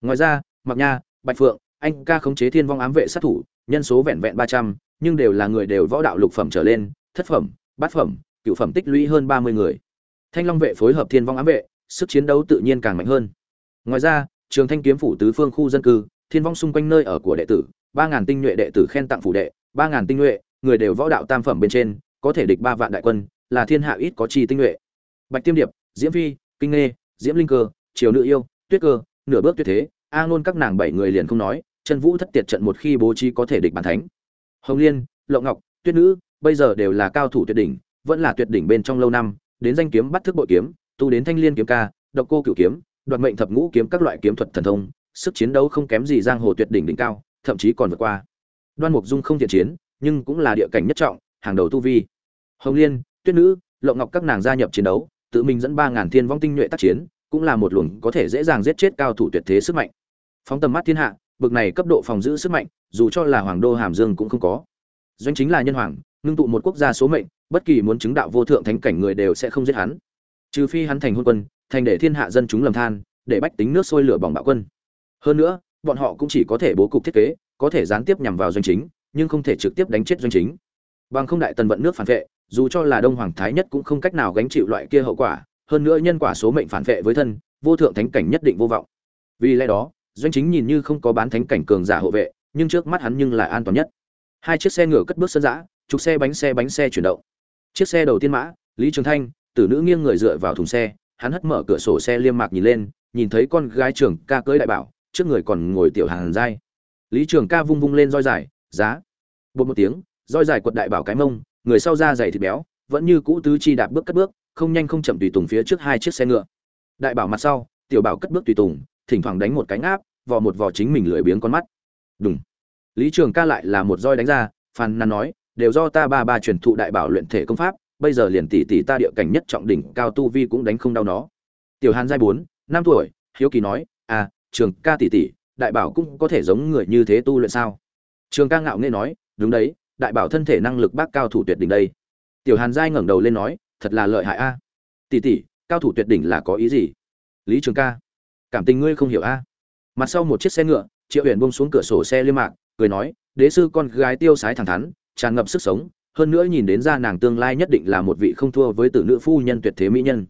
Ngoài ra mặc nha, bạch phượng, anh ca khống chế thiên vong ám vệ sát thủ, nhân số vẹn vẹn ba trăm, nhưng đều là người đều võ đạo lục phẩm trở lên, thất phẩm, bát phẩm, cựu phẩm tích lũy hơn ba mươi người. Thanh long vệ phối hợp thiên vong ám vệ, sức chiến đấu tự nhiên càng mạnh hơn. Ngoài ra, trường thanh kiếm phủ tứ phương khu dân cư, thiên vong xung quanh nơi ở của đệ tử, ba ngàn tinh nhuệ đệ tử khen tặng phủ đệ, ba ngàn tinh nhuệ, người đều võ đạo tam phẩm bên trên, có thể địch ba vạn đại quân, là thiên hạ ít có chi tinh nhuệ. Bạch tiêm điệp, diễm phi, kinh nghê diễm linh cơ, triều nữ yêu, tuyết cơ, nửa bước tuyệt thế, a ngôn các nàng bảy người liền không nói, chân vũ thất tiệt trận một khi bố trí có thể địch bàn thánh. Hồng liên lộ ngọc, tuyết nữ, bây giờ đều là cao thủ tuyệt đỉnh, vẫn là tuyệt đỉnh bên trong lâu năm, đến danh kiếm bắt thức bội kiếm, tu đến thanh liên kiếm ca, độc cô cửu kiếm, đoạt mệnh thập ngũ kiếm các loại kiếm thuật thần thông, sức chiến đấu không kém gì giang hồ tuyệt đỉnh đỉnh cao, thậm chí còn vượt qua. Đoan mục dung không thiện chiến, nhưng cũng là địa cảnh nhất trọng, hàng đầu tu vi. Hồng liên, tuyết nữ lộ ngọc các nàng gia nhập chiến đấu tự mình dẫn ba ngàn thiên vong tinh nhuệ tác chiến, cũng là một luồng có thể dễ dàng giết chết cao thủ tuyệt thế sức mạnh. Phóng tầm mắt thiên hạ, bực này cấp độ phòng giữ sức mạnh, dù cho là hoàng đô hàm dương cũng không có. Doanh chính là nhân hoàng, ngưng tụ một quốc gia số mệnh, bất kỳ muốn chứng đạo vô thượng thánh cảnh người đều sẽ không giết hắn. Trừ phi hắn thành hôn quân, thành để thiên hạ dân chúng lầm than, để bách tính nước sôi lửa bỏng bạo quân. Hơn nữa, bọn họ cũng chỉ có thể bố cục thiết kế, có thể gián tiếp nhằm vào doanh chính, nhưng không thể trực tiếp đánh chết doanh chính. Bằng không đại tần vận nước phản vệ dù cho là đông hoàng thái nhất cũng không cách nào gánh chịu loại kia hậu quả, hơn nữa nhân quả số mệnh phản vệ với thân, vô thượng thánh cảnh nhất định vô vọng. Vì lẽ đó, doanh chính nhìn như không có bán thánh cảnh cường giả hộ vệ, nhưng trước mắt hắn nhưng lại an toàn nhất. Hai chiếc xe ngựa cất bước sân giã, trục xe bánh xe bánh xe chuyển động. Chiếc xe đầu tiên mã, lý trường thanh, tử nữ nghiêng người dựa vào thùng xe, hắn hất mở cửa sổ xe liêm mạc nhìn lên, nhìn thấy con gái trưởng ca cưới đại bảo, trước người còn ngồi tiểu hàn dai lý trường ca vung vung lên roi dài, giá. Bột một tiếng, roi dài quật đại bảo cái mông người sau ra dày thịt béo, vẫn như cũ tứ chi đạp bước cất bước, không nhanh không chậm tùy tùng phía trước hai chiếc xe ngựa. Đại bảo mặt sau, tiểu bảo cất bước tùy tùng, thỉnh thoảng đánh một cánh áp, vò một vò chính mình lười biếng con mắt. Đúng lý trường ca lại là một roi đánh ra, phàn nàn nói, đều do ta ba ba truyền thụ đại bảo luyện thể công pháp, bây giờ liền tỷ tỷ ta địa cảnh nhất trọng đỉnh, cao tu vi cũng đánh không đau nó. Tiểu hàn giai bốn, năm tuổi, hiếu kỳ nói à trường ca tỷ tỷ, đại bảo cũng có thể giống người như thế tu luyện sao? Trường ca ngạo nghễ nói, đúng đấy đại bảo thân thể năng lực bác cao thủ tuyệt đỉnh đây. Tiểu hàn giai ngẩng đầu lên nói, thật là lợi hại a. Tỷ tỷ, cao thủ tuyệt đỉnh là có ý gì? Lý trường ca, cảm tình ngươi không hiểu a. Mặt sau một chiếc xe ngựa, triệu huyền bông xuống cửa sổ xe liêm mạc, cười nói, đế sư con gái tiêu sái thẳng thắn, tràn ngập sức sống, hơn nữa nhìn đến ra nàng tương lai nhất định là một vị không thua với tử nữ phu nhân tuyệt thế mỹ nhân.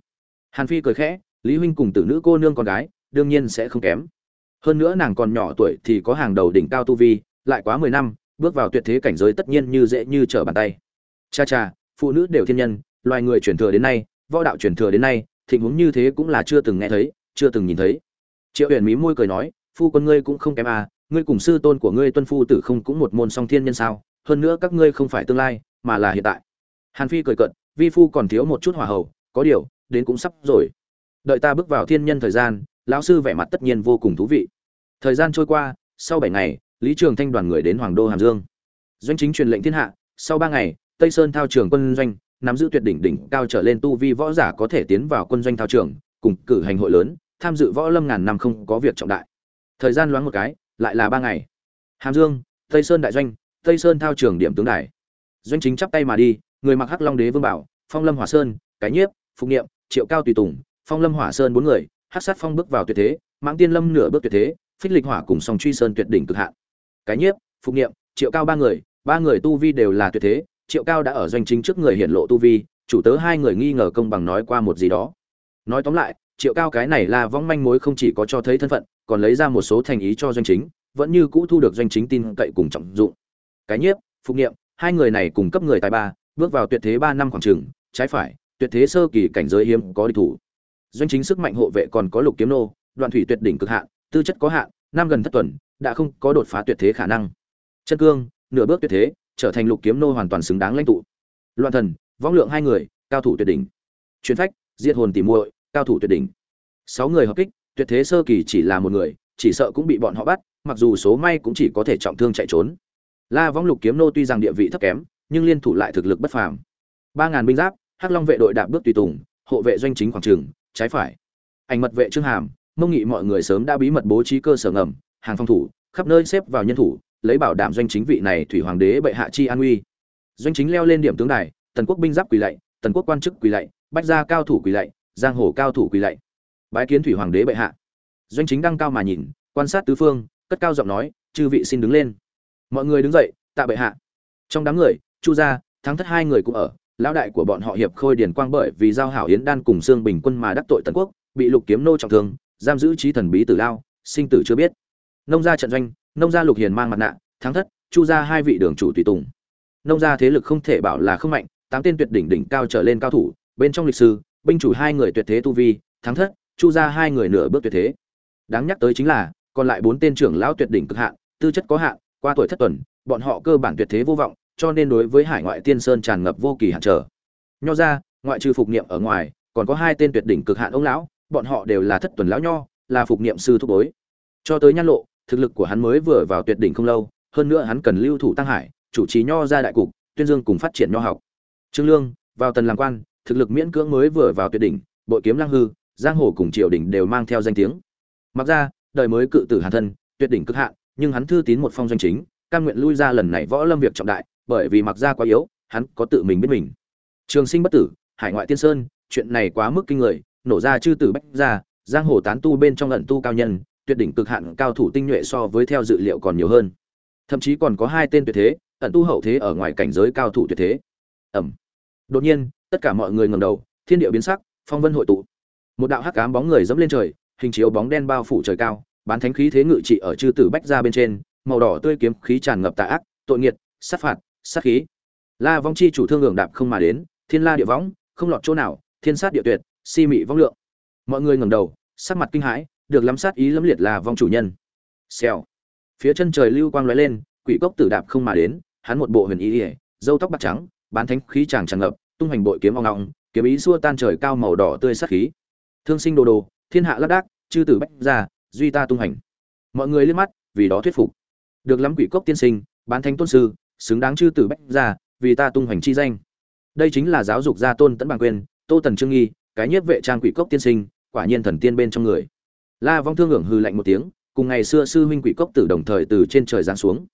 Hàn phi cười khẽ, lý huynh cùng tử nữ cô nương con gái, đương nhiên sẽ không kém. Hơn nữa nàng còn nhỏ tuổi thì có hàng đầu đỉnh cao tu vi, lại quá mười năm bước vào tuyệt thế cảnh giới tất nhiên như dễ như trở bàn tay. Cha cha, phụ nữ đều thiên nhân, loài người truyền thừa đến nay, võ đạo truyền thừa đến nay tình huống như thế cũng là chưa từng nghe thấy, chưa từng nhìn thấy. Triệu huyền mí môi cười nói, phu quân ngươi cũng không kém à ngươi cùng sư tôn của ngươi tuân phu tử không cũng một môn song thiên nhân sao, hơn nữa các ngươi không phải tương lai, mà là hiện tại. Hàn phi cười cận vi phu còn thiếu một chút hỏa hậu có điều, đến cũng sắp rồi. Đợi ta bước vào thiên nhân thời gian, lão sư vẻ mặt tất nhiên vô cùng thú vị. Thời gian trôi qua, sau bảy ngày lý trường thanh đoàn người đến hoàng đô hàm dương. Doanh chính truyền lệnh thiên hạ, sau ba ngày, tây sơn thao trường quân doanh, nắm giữ tuyệt đỉnh đỉnh cao trở lên tu vi võ giả có thể tiến vào quân doanh thao trường, cùng cử hành hội lớn, tham dự võ lâm ngàn năm không có việc trọng đại. Thời gian loáng một cái, lại là ba ngày. Hàm dương, tây sơn đại doanh, tây sơn thao trường điểm tướng đài. Doanh chính chắp tay mà đi, người mặc hắc long đế vương bảo, phong lâm hỏa sơn, cái nhiếp, phục nghiệm triệu cao tùy tùng, phong lâm hỏa sơn bốn người, hắc sát phong bước vào tuyệt thế, mãng tiên lâm nửa bước tuyệt thế, phích lịch hỏa cùng song truy sơn tuyệt đỉnh cực hạn cái nhiếp phục niệm, triệu cao ba người ba người tu vi đều là tuyệt thế triệu cao đã ở doanh chính trước người hiển lộ tu vi chủ tớ hai người nghi ngờ công bằng nói qua một gì đó. Nói tóm lại triệu cao cái này là vong manh mối không chỉ có cho thấy thân phận còn lấy ra một số thành ý cho doanh chính vẫn như cũ thu được doanh chính tin cậy cùng trọng dụng. Cái nhiếp phục niệm, hai người này cùng cấp người tài ba bước vào tuyệt thế ba năm khoảng trường trái phải tuyệt thế sơ kỳ cảnh giới hiếm có địch thủ. Doanh chính sức mạnh hộ vệ còn có lục kiếm nô đoạn thủy tuyệt đỉnh cực hạn tư chất có hạn năm gần thất tuần đã không có đột phá tuyệt thế khả năng. Chân cương, nửa bước tuyệt thế, trở thành lục kiếm nô hoàn toàn xứng đáng lãnh tụ. Loạn thần võng lượng hai người, cao thủ tuyệt đỉnh. Truyền phách, diệt hồn tỉ muội, cao thủ tuyệt đỉnh. Sáu người hợp kích, tuyệt thế sơ kỳ chỉ là một người, chỉ sợ cũng bị bọn họ bắt, mặc dù số may cũng chỉ có thể trọng thương chạy trốn. La võng lục kiếm nô tuy rằng địa vị thấp kém, nhưng liên thủ lại thực lực bất phàm. Ba ngàn binh giáp, hắc long vệ đội đạp bước tùy tùng, hộ vệ doanh chính khoảng trường, trái phải. Ảnh mật vệ trương hàm, mông nghị mọi người sớm đã bí mật bố trí cơ sở ngầm hàng phòng thủ, khắp nơi xếp vào nhân thủ, lấy bảo đảm doanh chính vị này thủy hoàng đế bệ hạ chi an uy. Doanh chính leo lên điểm tướng đài, tần quốc binh giáp quỳ lạy, tần quốc quan chức quỳ lạy, bách gia cao thủ quỳ lạy, giang hồ cao thủ quỳ lạy. Bái kiến thủy hoàng đế bệ hạ. Doanh chính đăng cao mà nhìn, quan sát tứ phương, cất cao giọng nói, chư vị xin đứng lên. Mọi người đứng dậy, tạ bệ hạ. Trong đám người, chu gia, thắng thất hai người cũng ở, lão đại của bọn họ hiệp khôi điền quang bởi vì giao hảo yến đan cùng xương bình quân mà đắc tội tần quốc, bị lục kiếm nô trọng thương, giam giữ trí thần bí tử lao, sinh tử chưa biết nông gia trận doanh, nông gia lục hiền mang mặt nạ, thắng thất, chu gia hai vị đường chủ tùy tùng. Nông gia thế lực không thể bảo là không mạnh, tám tên tuyệt đỉnh đỉnh cao trở lên cao thủ, bên trong lịch sử, binh chủ hai người tuyệt thế tu vi, thắng thất, chu gia hai người nửa bước tuyệt thế. Đáng nhắc tới chính là, còn lại bốn tên trưởng lão tuyệt đỉnh cực hạn, tư chất có hạn, qua tuổi thất tuần, bọn họ cơ bản tuyệt thế vô vọng, cho nên đối với hải ngoại tiên sơn tràn ngập vô kỳ hạn trở. Nho ra ngoại trừ phục niệm ở ngoài, còn có hai tên tuyệt đỉnh cực hạn ông lão, bọn họ đều là thất tuần lão nho, là phục niệm sư thúc bối. Cho tới nhan lộ thực lực của hắn mới vừa vào tuyệt đỉnh không lâu, hơn nữa hắn cần lưu thủ tăng hải, chủ trì nho ra đại cục, tuyên dương cùng phát triển nho học. Trương lương, vào tần làm quan, thực lực miễn cưỡng mới vừa vào tuyệt đỉnh, bội kiếm lăng hư, giang hồ cùng triều đình đều mang theo danh tiếng. Mặc ra, đời mới cự tử hàn thân, tuyệt đỉnh cực hạn, nhưng hắn thư tín một phong doanh chính, cam nguyện lui ra lần này võ lâm việc trọng đại, bởi vì mặc ra quá yếu, hắn có tự mình biết mình. Trường sinh bất tử, hải ngoại tiên sơn, chuyện này quá mức kinh người, nổ ra chư tử bách ra giang hồ tán tu bên trong ẩn tu cao nhân tuyệt đỉnh cực hạn cao thủ tinh nhuệ so với theo dự liệu còn nhiều hơn. Thậm chí còn có hai tên tuyệt thế, ẩn tu hậu thế ở ngoài cảnh giới cao thủ tuyệt thế. Ẩm. Đột nhiên, tất cả mọi người ngầm đầu, thiên địa biến sắc, phong vân hội tụ. Một đạo hắc ám bóng người dẫm lên trời, hình chiếu bóng đen bao phủ trời cao, bán thánh khí thế ngự trị ở chư tử bách ra bên trên, màu đỏ tươi kiếm khí tràn ngập tà ác, tội nghiệt, sát phạt, sát khí. La vong chi chủ thương hưởng đạp không mà đến, thiên la địa võng, không lọt chỗ nào, thiên sát địa tuyệt, si mị vong lượng. Mọi người ngẩng đầu, sắc mặt kinh hãi được lắm sát ý lẫm liệt là vong chủ nhân. Xèo. Phía chân trời lưu quang lóe lên, quỷ cốc tử đạp không mà đến, hắn một bộ huyền ý râu tóc bạc trắng, bán thánh khí chàng tràn ngập, tung hành bội kiếm ong ong, kiếm ý xua tan trời cao màu đỏ tươi sát khí. Thương sinh đồ đồ, thiên hạ lác đác, chư tử bách ra duy ta tung hành mọi người liếc mắt, vì đó thuyết phục. Được lắm quỷ cốc tiên sinh, bán thánh tôn sư, xứng đáng chư tử bách ra vì ta tung hành chi danh. Đây chính là giáo dục gia tôn tấn bằng quyền, tô tần trương nghi, cái nhiếp vệ trang quỷ cốc tiên sinh, quả nhiên thần tiên bên trong người la vong thương hưởng hư lạnh một tiếng, cùng ngày xưa sư huynh quỷ cốc tử đồng thời từ trên trời giáng xuống.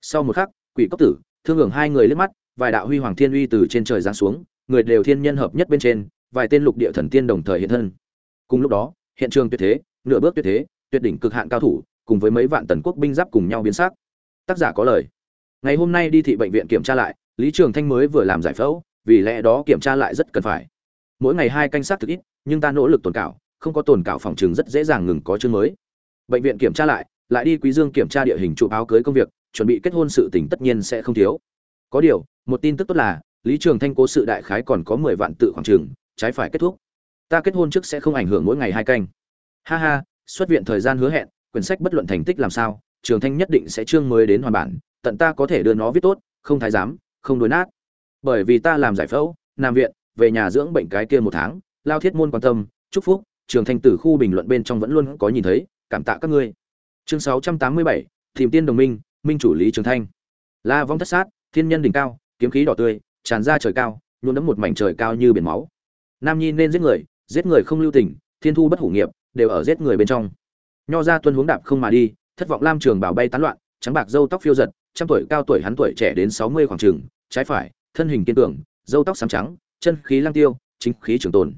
Sau một khắc, quỷ cốc tử, thương hưởng hai người liếc mắt, vài đạo huy hoàng thiên uy từ trên trời giáng xuống, người đều thiên nhân hợp nhất bên trên, vài tên lục địa thần tiên đồng thời hiện thân. Cùng lúc đó, hiện trường tuyệt thế, nửa bước tuyệt thế, tuyệt đỉnh cực hạn cao thủ, cùng với mấy vạn tần quốc binh giáp cùng nhau biến sắc. Tác giả có lời. Ngày hôm nay đi thị bệnh viện kiểm tra lại, lý trường thanh mới vừa làm giải phẫu, vì lẽ đó kiểm tra lại rất cần phải. Mỗi ngày hai canh sát thực ít, nhưng ta nỗ lực tuần cảo không có tồn cảo phòng trường rất dễ dàng ngừng có chương mới. Bệnh viện kiểm tra lại lại đi quý dương kiểm tra địa hình chụp áo cưới công việc, chuẩn bị kết hôn sự tình tất nhiên sẽ không thiếu. Có điều, một tin tức tốt là, lý trường thanh cố sự đại khái còn có mười vạn tự khoảng trường, trái phải kết thúc. Ta kết hôn trước sẽ không ảnh hưởng mỗi ngày hai canh. Ha ha, xuất viện thời gian hứa hẹn, quyển sách bất luận thành tích làm sao, trường thanh nhất định sẽ chương mới đến hoàn bản, tận ta có thể đưa nó viết tốt, không thái giám, không đối nát. Bởi vì ta làm giải phẫu nam viện, về nhà dưỡng bệnh cái kia một tháng, lao thiết môn quan tâm, chúc phúc trường thanh Tử khu bình luận bên trong vẫn luôn có nhìn thấy, cảm tạ các ngươi. Chương sáu trăm tám mươi bảy tìm tiên đồng minh minh chủ lý trường thanh. La vong thất sát, thiên nhân đỉnh cao, kiếm khí đỏ tươi, tràn ra trời cao, nhuộm đẫm một mảnh trời cao như biển máu. Nam nhi nên giết người giết người không lưu tình, thiên thu bất hủ nghiệp, đều ở giết người bên trong. Nho ra tuân hướng đạp không mà đi, thất vọng lam trường bảo bay tán loạn, trắng bạc râu tóc phiêu giật, trăm tuổi cao tuổi hắn tuổi trẻ đến sáu mươi khoảng trường, trái phải, thân hình kiên cường, râu tóc xám trắng, chân khí lang tiêu, chính khí trường tồn.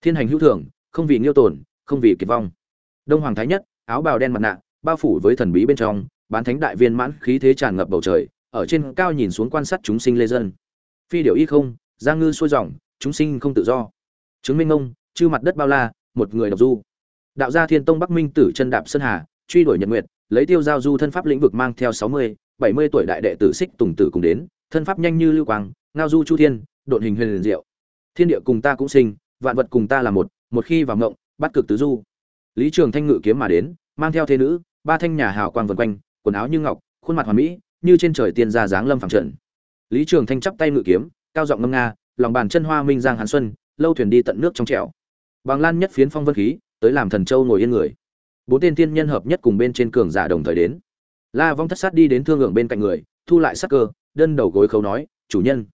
Thiên hành hữu thường không vì nghiêu tổn, không vì kiệt vong. Đông hoàng thái nhất áo bào đen mặt nạ bao phủ với thần bí bên trong bán thánh đại viên mãn khí thế tràn ngập bầu trời ở trên cao nhìn xuống quan sát chúng sinh lê dân. Phi điệu y không giang ngư xuôi dòng chúng sinh không tự do. Chứng minh ông chư mặt đất bao la một người độc du. Đạo gia thiên tông bắc minh tử chân đạp sơn hà truy đuổi nhật nguyệt lấy tiêu giao du thân pháp lĩnh vực mang theo sáu mươi bảy mươi tuổi đại đệ tử xích tùng tử cùng đến thân pháp nhanh như lưu quang ngao du chu thiên độn hình huyền diệu. Thiên địa cùng ta cũng sinh vạn vật cùng ta là một một khi vào ngộng, bắt cực tứ du. Lý trường thanh ngự kiếm mà đến, mang theo thế nữ, ba thanh nhà hào quang vần quanh, quần áo như ngọc, khuôn mặt hoàn mỹ, như trên trời tiên gia dáng lâm phẳng trận lý trường thanh chắp tay ngự kiếm, cao giọng ngâm nga, lòng bàn chân hoa minh giang hàn xuân, lâu thuyền đi tận nước trong trẻo. Bằng lan nhất phiến phong vân khí, tới làm thần châu ngồi yên người. Bốn tên tiên nhân hợp nhất cùng bên trên cường giả đồng thời đến. La vong thất sát đi đến thương lượng bên cạnh người, thu lại sắc cơ, đơn đầu gối khấu nói, chủ nhân.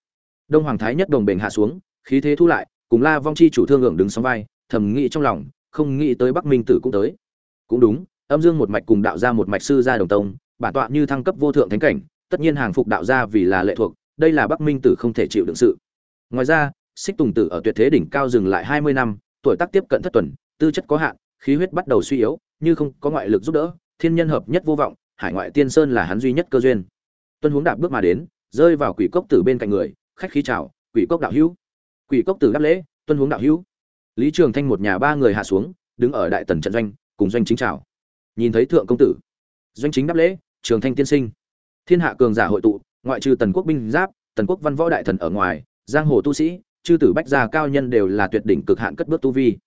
Đông hoàng thái nhất đồng bền hạ xuống, khí thế thu lại, cùng la vong chi chủ thương lượng đứng sóng vai thầm nghĩ trong lòng, không nghĩ tới bắc minh tử cũng tới. Cũng đúng, âm dương một mạch cùng đạo ra một mạch sư gia đồng tông, bản tọa như thăng cấp vô thượng thánh cảnh, tất nhiên hàng phục đạo gia vì là lệ thuộc, đây là bắc minh tử không thể chịu đựng sự. Ngoài ra, xích tùng tử ở tuyệt thế đỉnh cao dừng lại hai mươi năm, tuổi tác tiếp cận thất tuần, tư chất có hạn, khí huyết bắt đầu suy yếu, như không có ngoại lực giúp đỡ, thiên nhân hợp nhất vô vọng, hải ngoại tiên sơn là hắn duy nhất cơ duyên. Tuân hướng đạp bước mà đến, rơi vào quỷ cốc tử bên cạnh người, khách khí chào, quỷ cốc đạo hữu. Quỷ cốc tử đáp lễ, tuân hướng đạo hữu lý trường thanh một nhà ba người hạ xuống, đứng ở đại tần trận doanh, cùng doanh chính chào. Nhìn thấy thượng công tử, doanh chính đáp lễ, trường thanh tiên sinh. Thiên hạ cường giả hội tụ, ngoại trừ tần quốc binh giáp, tần quốc văn võ đại thần ở ngoài, giang hồ tu sĩ, chư tử bách gia cao nhân đều là tuyệt đỉnh cực hạn cất bước tu vi.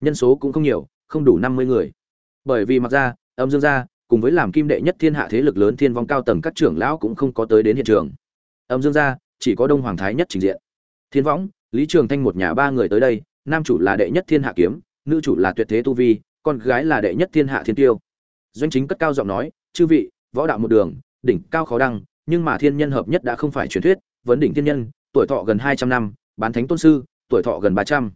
Nhân số cũng không nhiều, không đủ năm mươi người. Bởi vì mặc ra âm dương gia, cùng với làm kim đệ nhất thiên hạ thế lực lớn thiên vong cao tầng các trưởng lão cũng không có tới đến hiện trường. Âm dương gia, chỉ có đông hoàng thái nhất trình diện. Thiên võng, lý trường thanh một nhà ba người tới đây nam chủ là đệ nhất thiên hạ kiếm nữ chủ là tuyệt thế tu vi con gái là đệ nhất thiên hạ thiên tiêu doanh chính cất cao giọng nói chư vị võ đạo một đường đỉnh cao khó đăng nhưng mà thiên nhân hợp nhất đã không phải truyền thuyết vấn đỉnh thiên nhân tuổi thọ gần hai trăm năm bán thánh tôn sư tuổi thọ gần ba trăm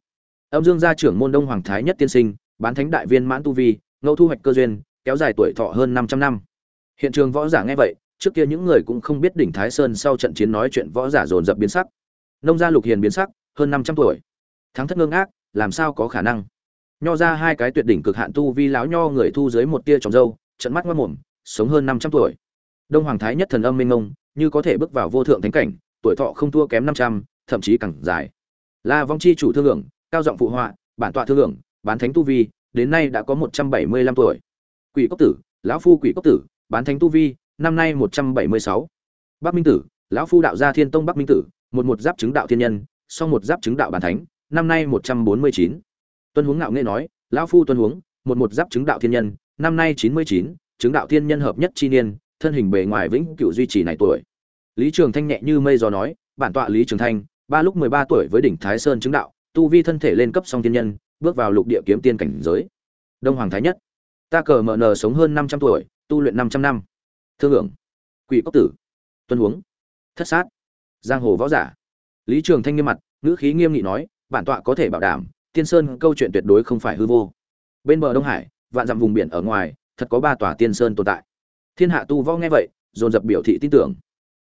âm dương gia trưởng môn đông hoàng thái nhất tiên sinh bán thánh đại viên mãn tu vi ngẫu thu hoạch cơ duyên kéo dài tuổi thọ hơn 500 năm. Hiện trường võ giả nghe vậy, trước kia những người cũng không biết đỉnh Thái Sơn sau trận chiến nói chuyện võ giả dồn dập biến sắc. Nông gia Lục Hiền biến sắc, hơn 500 tuổi. Thắng thất ngưng ác, làm sao có khả năng? Nho ra hai cái tuyệt đỉnh cực hạn tu vi lão nho người thu dưới một tia tròng dâu, trận mắt ngoát mồm, sống hơn 500 tuổi. Đông Hoàng Thái nhất thần âm minh ngông, như có thể bước vào vô thượng thánh cảnh, tuổi thọ không thua kém 500, thậm chí càng dài. La Vong chi chủ thương hưởng cao giọng phụ họa, bản tọa thương hưởng bán thánh tu vi, đến nay đã có 175 tuổi quỷ cốc tử lão phu quỷ cốc tử bán thánh tu vi năm nay một trăm bảy mươi sáu bắc minh tử lão phu đạo gia thiên tông bắc minh tử một một giáp chứng đạo thiên nhân song một giáp chứng đạo bản thánh năm nay một trăm bốn mươi chín. Tuân huống ngạo nghệ nói, lão phu tuân huống, một một giáp chứng đạo thiên nhân, năm nay chín mươi chín, chứng đạo thiên nhân hợp nhất chi niên, thân hình bề ngoài vĩnh cửu duy trì này tuổi. Lý trường thanh nhẹ như mây gió nói, bản tọa lý trường thanh, ba lúc mười ba tuổi với đỉnh thái sơn chứng đạo, tu vi thân thể lên cấp song thiên nhân, bước vào lục địa kiếm tiên cảnh giới. Đông hoàng thái nhất, ta cờ mờ nờ sống hơn năm trăm tuổi, tu luyện năm trăm năm. Thương hưởng quỷ cốc tử, tuân huống, thất sát, giang hồ võ giả. Lý trường thanh nghiêm mặt, ngữ khí nghiêm nghị nói bản tọa có thể bảo đảm, tiên sơn câu chuyện tuyệt đối không phải hư vô. Bên bờ đông hải, vạn dặm vùng biển ở ngoài, thật có ba tòa tiên sơn tồn tại. Thiên hạ tu võ nghe vậy, dồn dập biểu thị tin tưởng.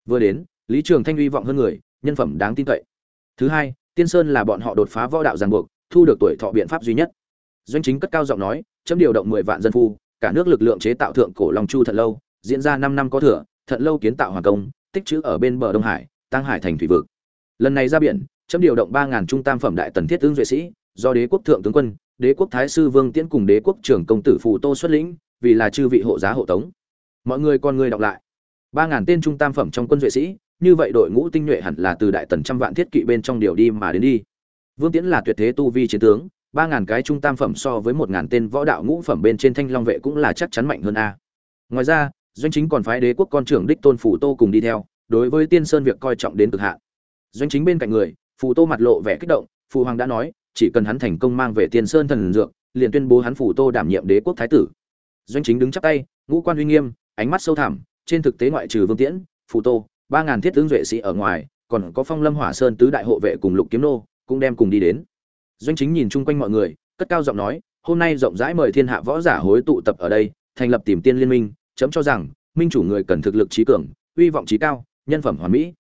Vừa đến, lý trường thanh uy vọng hơn người, nhân phẩm đáng tin cậy. Thứ hai, tiên sơn là bọn họ đột phá võ đạo giàn buộc, thu được tuổi thọ biện pháp duy nhất. Doanh chính cất cao giọng nói, chấm điều động mười vạn dân phu, cả nước lực lượng chế tạo thượng cổ long chu thật lâu, diễn ra năm năm có thừa thận lâu kiến tạo hoàng công, tích trữ ở bên bờ đông hải tăng hải thành thủy vực. Lần này ra biển chấm điều động ba ngàn trung tam phẩm đại tần thiết tướng duệ sĩ, do đế quốc thượng tướng quân, đế quốc thái sư vương tiễn cùng đế quốc trưởng công tử phù tô xuất lĩnh, vì là chư vị hộ giá hộ tống. Mọi người con người đọc lại. Ba ngàn tên trung tam phẩm trong quân duệ sĩ, như vậy đội ngũ tinh nhuệ hẳn là từ đại tần trăm vạn thiết kỵ bên trong điều đi mà đến đi. Vương tiễn là tuyệt thế tu vi chiến tướng, ba ngàn cái trung tam phẩm so với một ngàn tên võ đạo ngũ phẩm bên trên thanh long vệ cũng là chắc chắn mạnh hơn a. Ngoài ra, doanh chính còn phái đế quốc con trưởng đích tôn phủ tô cùng đi theo, đối với tiên sơn việc coi trọng đến cực hạn. Doanh chính bên cạnh người phù tô mặt lộ vẻ kích động, phù hoàng đã nói, chỉ cần hắn thành công mang về tiên sơn thần dược, liền tuyên bố hắn phù tô đảm nhiệm đế quốc thái tử. Doanh chính đứng chắp tay, ngũ quan uy nghiêm, ánh mắt sâu thẳm, trên thực tế ngoại trừ vương tiễn, phù tô, ba ngàn thiết tướng duệ sĩ ở ngoài, còn có phong lâm hỏa sơn tứ đại hộ vệ cùng lục kiếm nô, cũng đem cùng đi đến. Doanh chính nhìn chung quanh mọi người, cất cao giọng nói, hôm nay rộng rãi mời thiên hạ võ giả hối tụ tập ở đây, thành lập tìm tiên liên minh, chấm cho rằng, minh chủ người cần thực lực trí cường, uy vọng trí cao, nhân phẩm hoàn mỹ.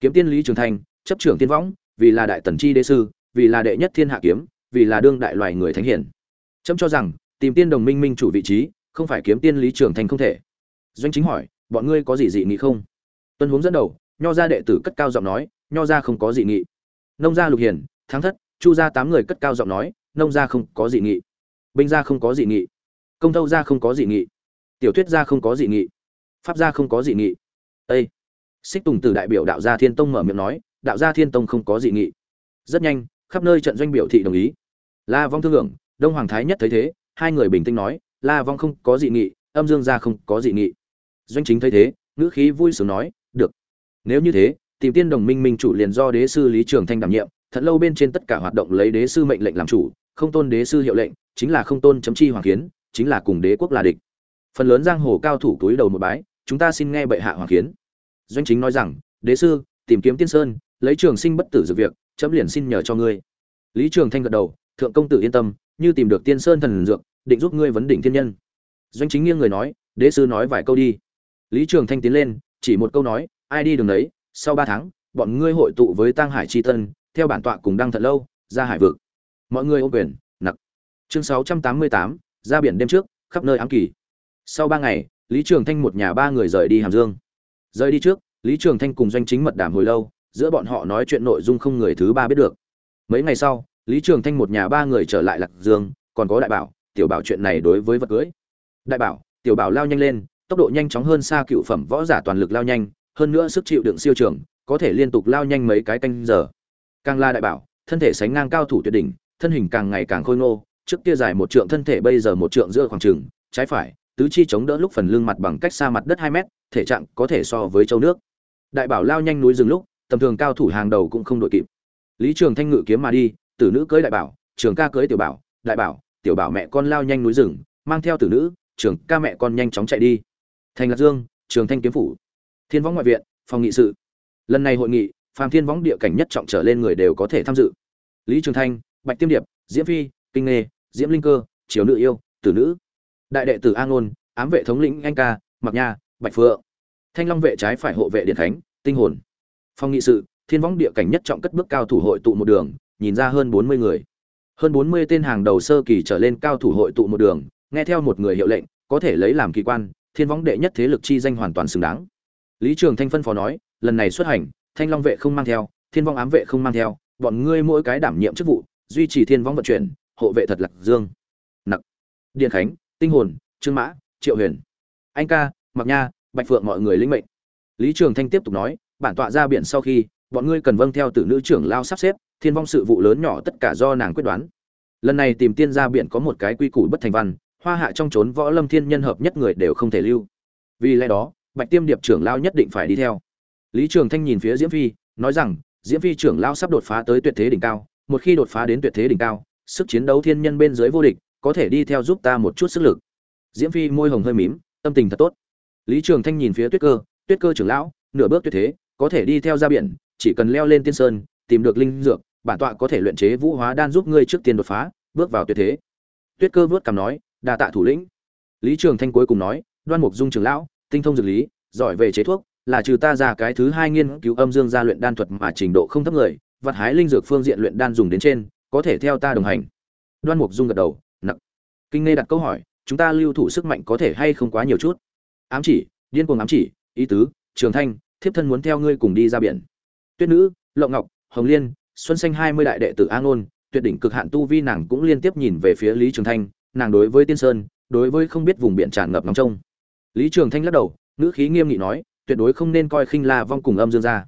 Kiếm tiên lý trường thành, chấp trưởng tiên võng vì là đại tần chi đế sư, vì là đệ nhất thiên hạ kiếm, vì là đương đại loài người thánh hiển. Trâm cho rằng, tìm tiên đồng minh minh chủ vị trí, không phải kiếm tiên lý trường thành không thể. Doanh chính hỏi, bọn ngươi có gì dị nghị không? Tuân huống dẫn đầu, nho gia đệ tử cất cao giọng nói, nho gia không có dị nghị. Nông gia lục hiền, thắng thất, chu gia tám người cất cao giọng nói, nông gia không có dị nghị. Binh gia không có dị nghị. Công thâu gia không có dị nghị. Tiểu thuyết gia không có dị nghị. Pháp gia không có dị nghị. Â xích tùng từ đại biểu đạo gia thiên tông mở miệng nói đạo gia thiên tông không có dị nghị. Rất nhanh, khắp nơi trận doanh biểu thị đồng ý. La vong thương hưởng, đông hoàng thái nhất thấy thế, hai người bình tĩnh nói, la vong không có dị nghị, âm dương gia không có dị nghị. Doanh chính thấy thế, ngữ khí vui sướng nói, được. Nếu như thế, tìm tiên đồng minh minh chủ liền do đế sư lý trường thanh đảm nhiệm, thật lâu bên trên tất cả hoạt động lấy đế sư mệnh lệnh làm chủ, không tôn đế sư hiệu lệnh, chính là không tôn chấm chi hoàng kiến, chính là cùng đế quốc là địch. Phần lớn giang hồ cao thủ túi đầu một bái, chúng ta xin nghe bệ hạ hoàng kiến. Doanh chính nói rằng, đế sư, tìm kiếm tiên sơn lấy trường sinh bất tử dự việc, chấm liền xin nhờ cho ngươi. Lý trường thanh gật đầu, thượng công tử yên tâm, như tìm được tiên sơn thần dược, định giúp ngươi vấn đỉnh thiên nhân. Doanh chính nghiêng người nói, đế sư nói vài câu đi. Lý trường thanh tiến lên, chỉ một câu nói, ai đi đường đấy, sau ba tháng, bọn ngươi hội tụ với tăng hải tri tân, theo bản tọa cùng đăng thật lâu, ra hải vực. Mọi người ô quyền, nặc. Chương sáu trăm tám mươi tám, ra biển đêm trước, khắp nơi ám kỳ. Sau ba ngày, lý trường thanh một nhà ba người rời đi hàm dương. Rời đi trước, lý trường thanh cùng doanh chính mật đàm hồi lâu giữa bọn họ nói chuyện nội dung không người thứ ba biết được. Mấy ngày sau, lý trường thanh một nhà ba người trở lại lạc dương, còn có đại bảo, tiểu bảo chuyện này đối với vật cưới. Đại bảo, tiểu bảo lao nhanh lên, tốc độ nhanh chóng hơn xa cựu phẩm võ giả toàn lực lao nhanh, hơn nữa sức chịu đựng siêu trường, có thể liên tục lao nhanh mấy cái canh giờ. Càng la đại bảo, thân thể sánh ngang cao thủ tuyệt đỉnh, thân hình càng ngày càng khôi ngô, trước kia dài một trượng thân thể bây giờ một trượng giữa khoảng trừng trái phải, tứ chi chống đỡ lúc phần lưng mặt bằng cách xa mặt đất hai mét, thể trạng có thể so với châu nước. Đại bảo lao nhanh núi rừng lúc tầm thường cao thủ hàng đầu cũng không đội kịp. Lý trường thanh ngự kiếm mà đi, tử nữ cưới đại bảo, trường ca cưới tiểu bảo, đại bảo, tiểu bảo mẹ con lao nhanh núi rừng, mang theo tử nữ, trường ca mẹ con nhanh chóng chạy đi. Thành lạc dương, trường thanh kiếm phủ. Thiên võng ngoại viện, phòng nghị sự. Lần này hội nghị, phàm thiên võng địa cảnh nhất trọng trở lên người đều có thể tham dự. Lý trường thanh, bạch tiêm điệp, diễm phi, kinh nghê, diễm linh cơ, triều nữ yêu, tử nữ. Đại đệ tử a ngôn, ám vệ thống lĩnh anh ca mặc nha, bạch phượng. Thanh long vệ trái phải hộ vệ điện Thánh tinh hồn phong nghị sự, thiên võng địa cảnh nhất trọng cất bước cao thủ hội tụ một đường, nhìn ra hơn bốn mươi người. Hơn bốn mươi tên hàng đầu sơ kỳ trở lên cao thủ hội tụ một đường, nghe theo một người hiệu lệnh, có thể lấy làm kỳ quan, thiên võng đệ nhất thế lực chi danh hoàn toàn xứng đáng. Lý trường thanh phân phó nói, lần này xuất hành, thanh long vệ không mang theo, thiên vong ám vệ không mang theo, bọn ngươi mỗi cái đảm nhiệm chức vụ, duy trì thiên vong vận chuyển, hộ vệ thật lạc dương. Nặc. Điện khánh, tinh hồn, trương mã, triệu huyền. Anh ca mặc nha, bạch phượng mọi người linh mệnh. Lý trường thanh tiếp tục nói bản tọa ra biển sau khi, bọn ngươi cần vâng theo tử nữ trưởng lao sắp xếp, thiên vong sự vụ lớn nhỏ tất cả do nàng quyết đoán. Lần này tìm tiên ra biển có một cái quy củ bất thành văn, hoa hạ trong trốn võ lâm thiên nhân hợp nhất người đều không thể lưu. Vì lẽ đó, bạch tiêm điệp trưởng lao nhất định phải đi theo. Lý trường thanh nhìn phía diễm phi, nói rằng, diễm phi trưởng lao sắp đột phá tới tuyệt thế đỉnh cao, một khi đột phá đến tuyệt thế đỉnh cao, sức chiến đấu thiên nhân bên dưới vô địch, có thể đi theo giúp ta một chút sức lực. Diễm phi môi hồng hơi mím, tâm tình thật tốt. Lý trường thanh nhìn phía tuyết cơ tuyết cơ trưởng lão, nửa bước tuyệt thế có thể đi theo ra biển, chỉ cần leo lên tiên sơn, tìm được linh dược, bản tọa có thể luyện chế vũ hóa đan giúp ngươi trước tiên đột phá, bước vào tuyệt thế. Tuyết cơ vớt cằm nói, đa tạ thủ lĩnh. Lý trường thanh cuối cùng nói, đoan mục dung trường lão, tinh thông dược lý, giỏi về chế thuốc, là trừ ta ra cái thứ hai nghiên cứu âm dương gia luyện đan thuật mà trình độ không thấp người, vật hái linh dược phương diện luyện đan dùng đến trên, có thể theo ta đồng hành. Đoan mục dung gật đầu nặng kinh nghe đặt câu hỏi, chúng ta lưu thủ sức mạnh có thể hay không quá nhiều chút? Ám chỉ, điên cuồng ám chỉ, ý tứ, trường thanh thiếp thân muốn theo ngươi cùng đi ra biển. Tuyết nữ lộ ngọc, hồng liên, xuân xanh hai mươi đại đệ tử an ôn tuyệt đỉnh cực hạn tu vi nàng cũng liên tiếp nhìn về phía lý trường thanh, nàng đối với tiên sơn, đối với không biết vùng biển tràn ngập nóng trông. Lý trường thanh lắc đầu, ngữ khí nghiêm nghị nói, tuyệt đối không nên coi khinh la vong cùng âm dương gia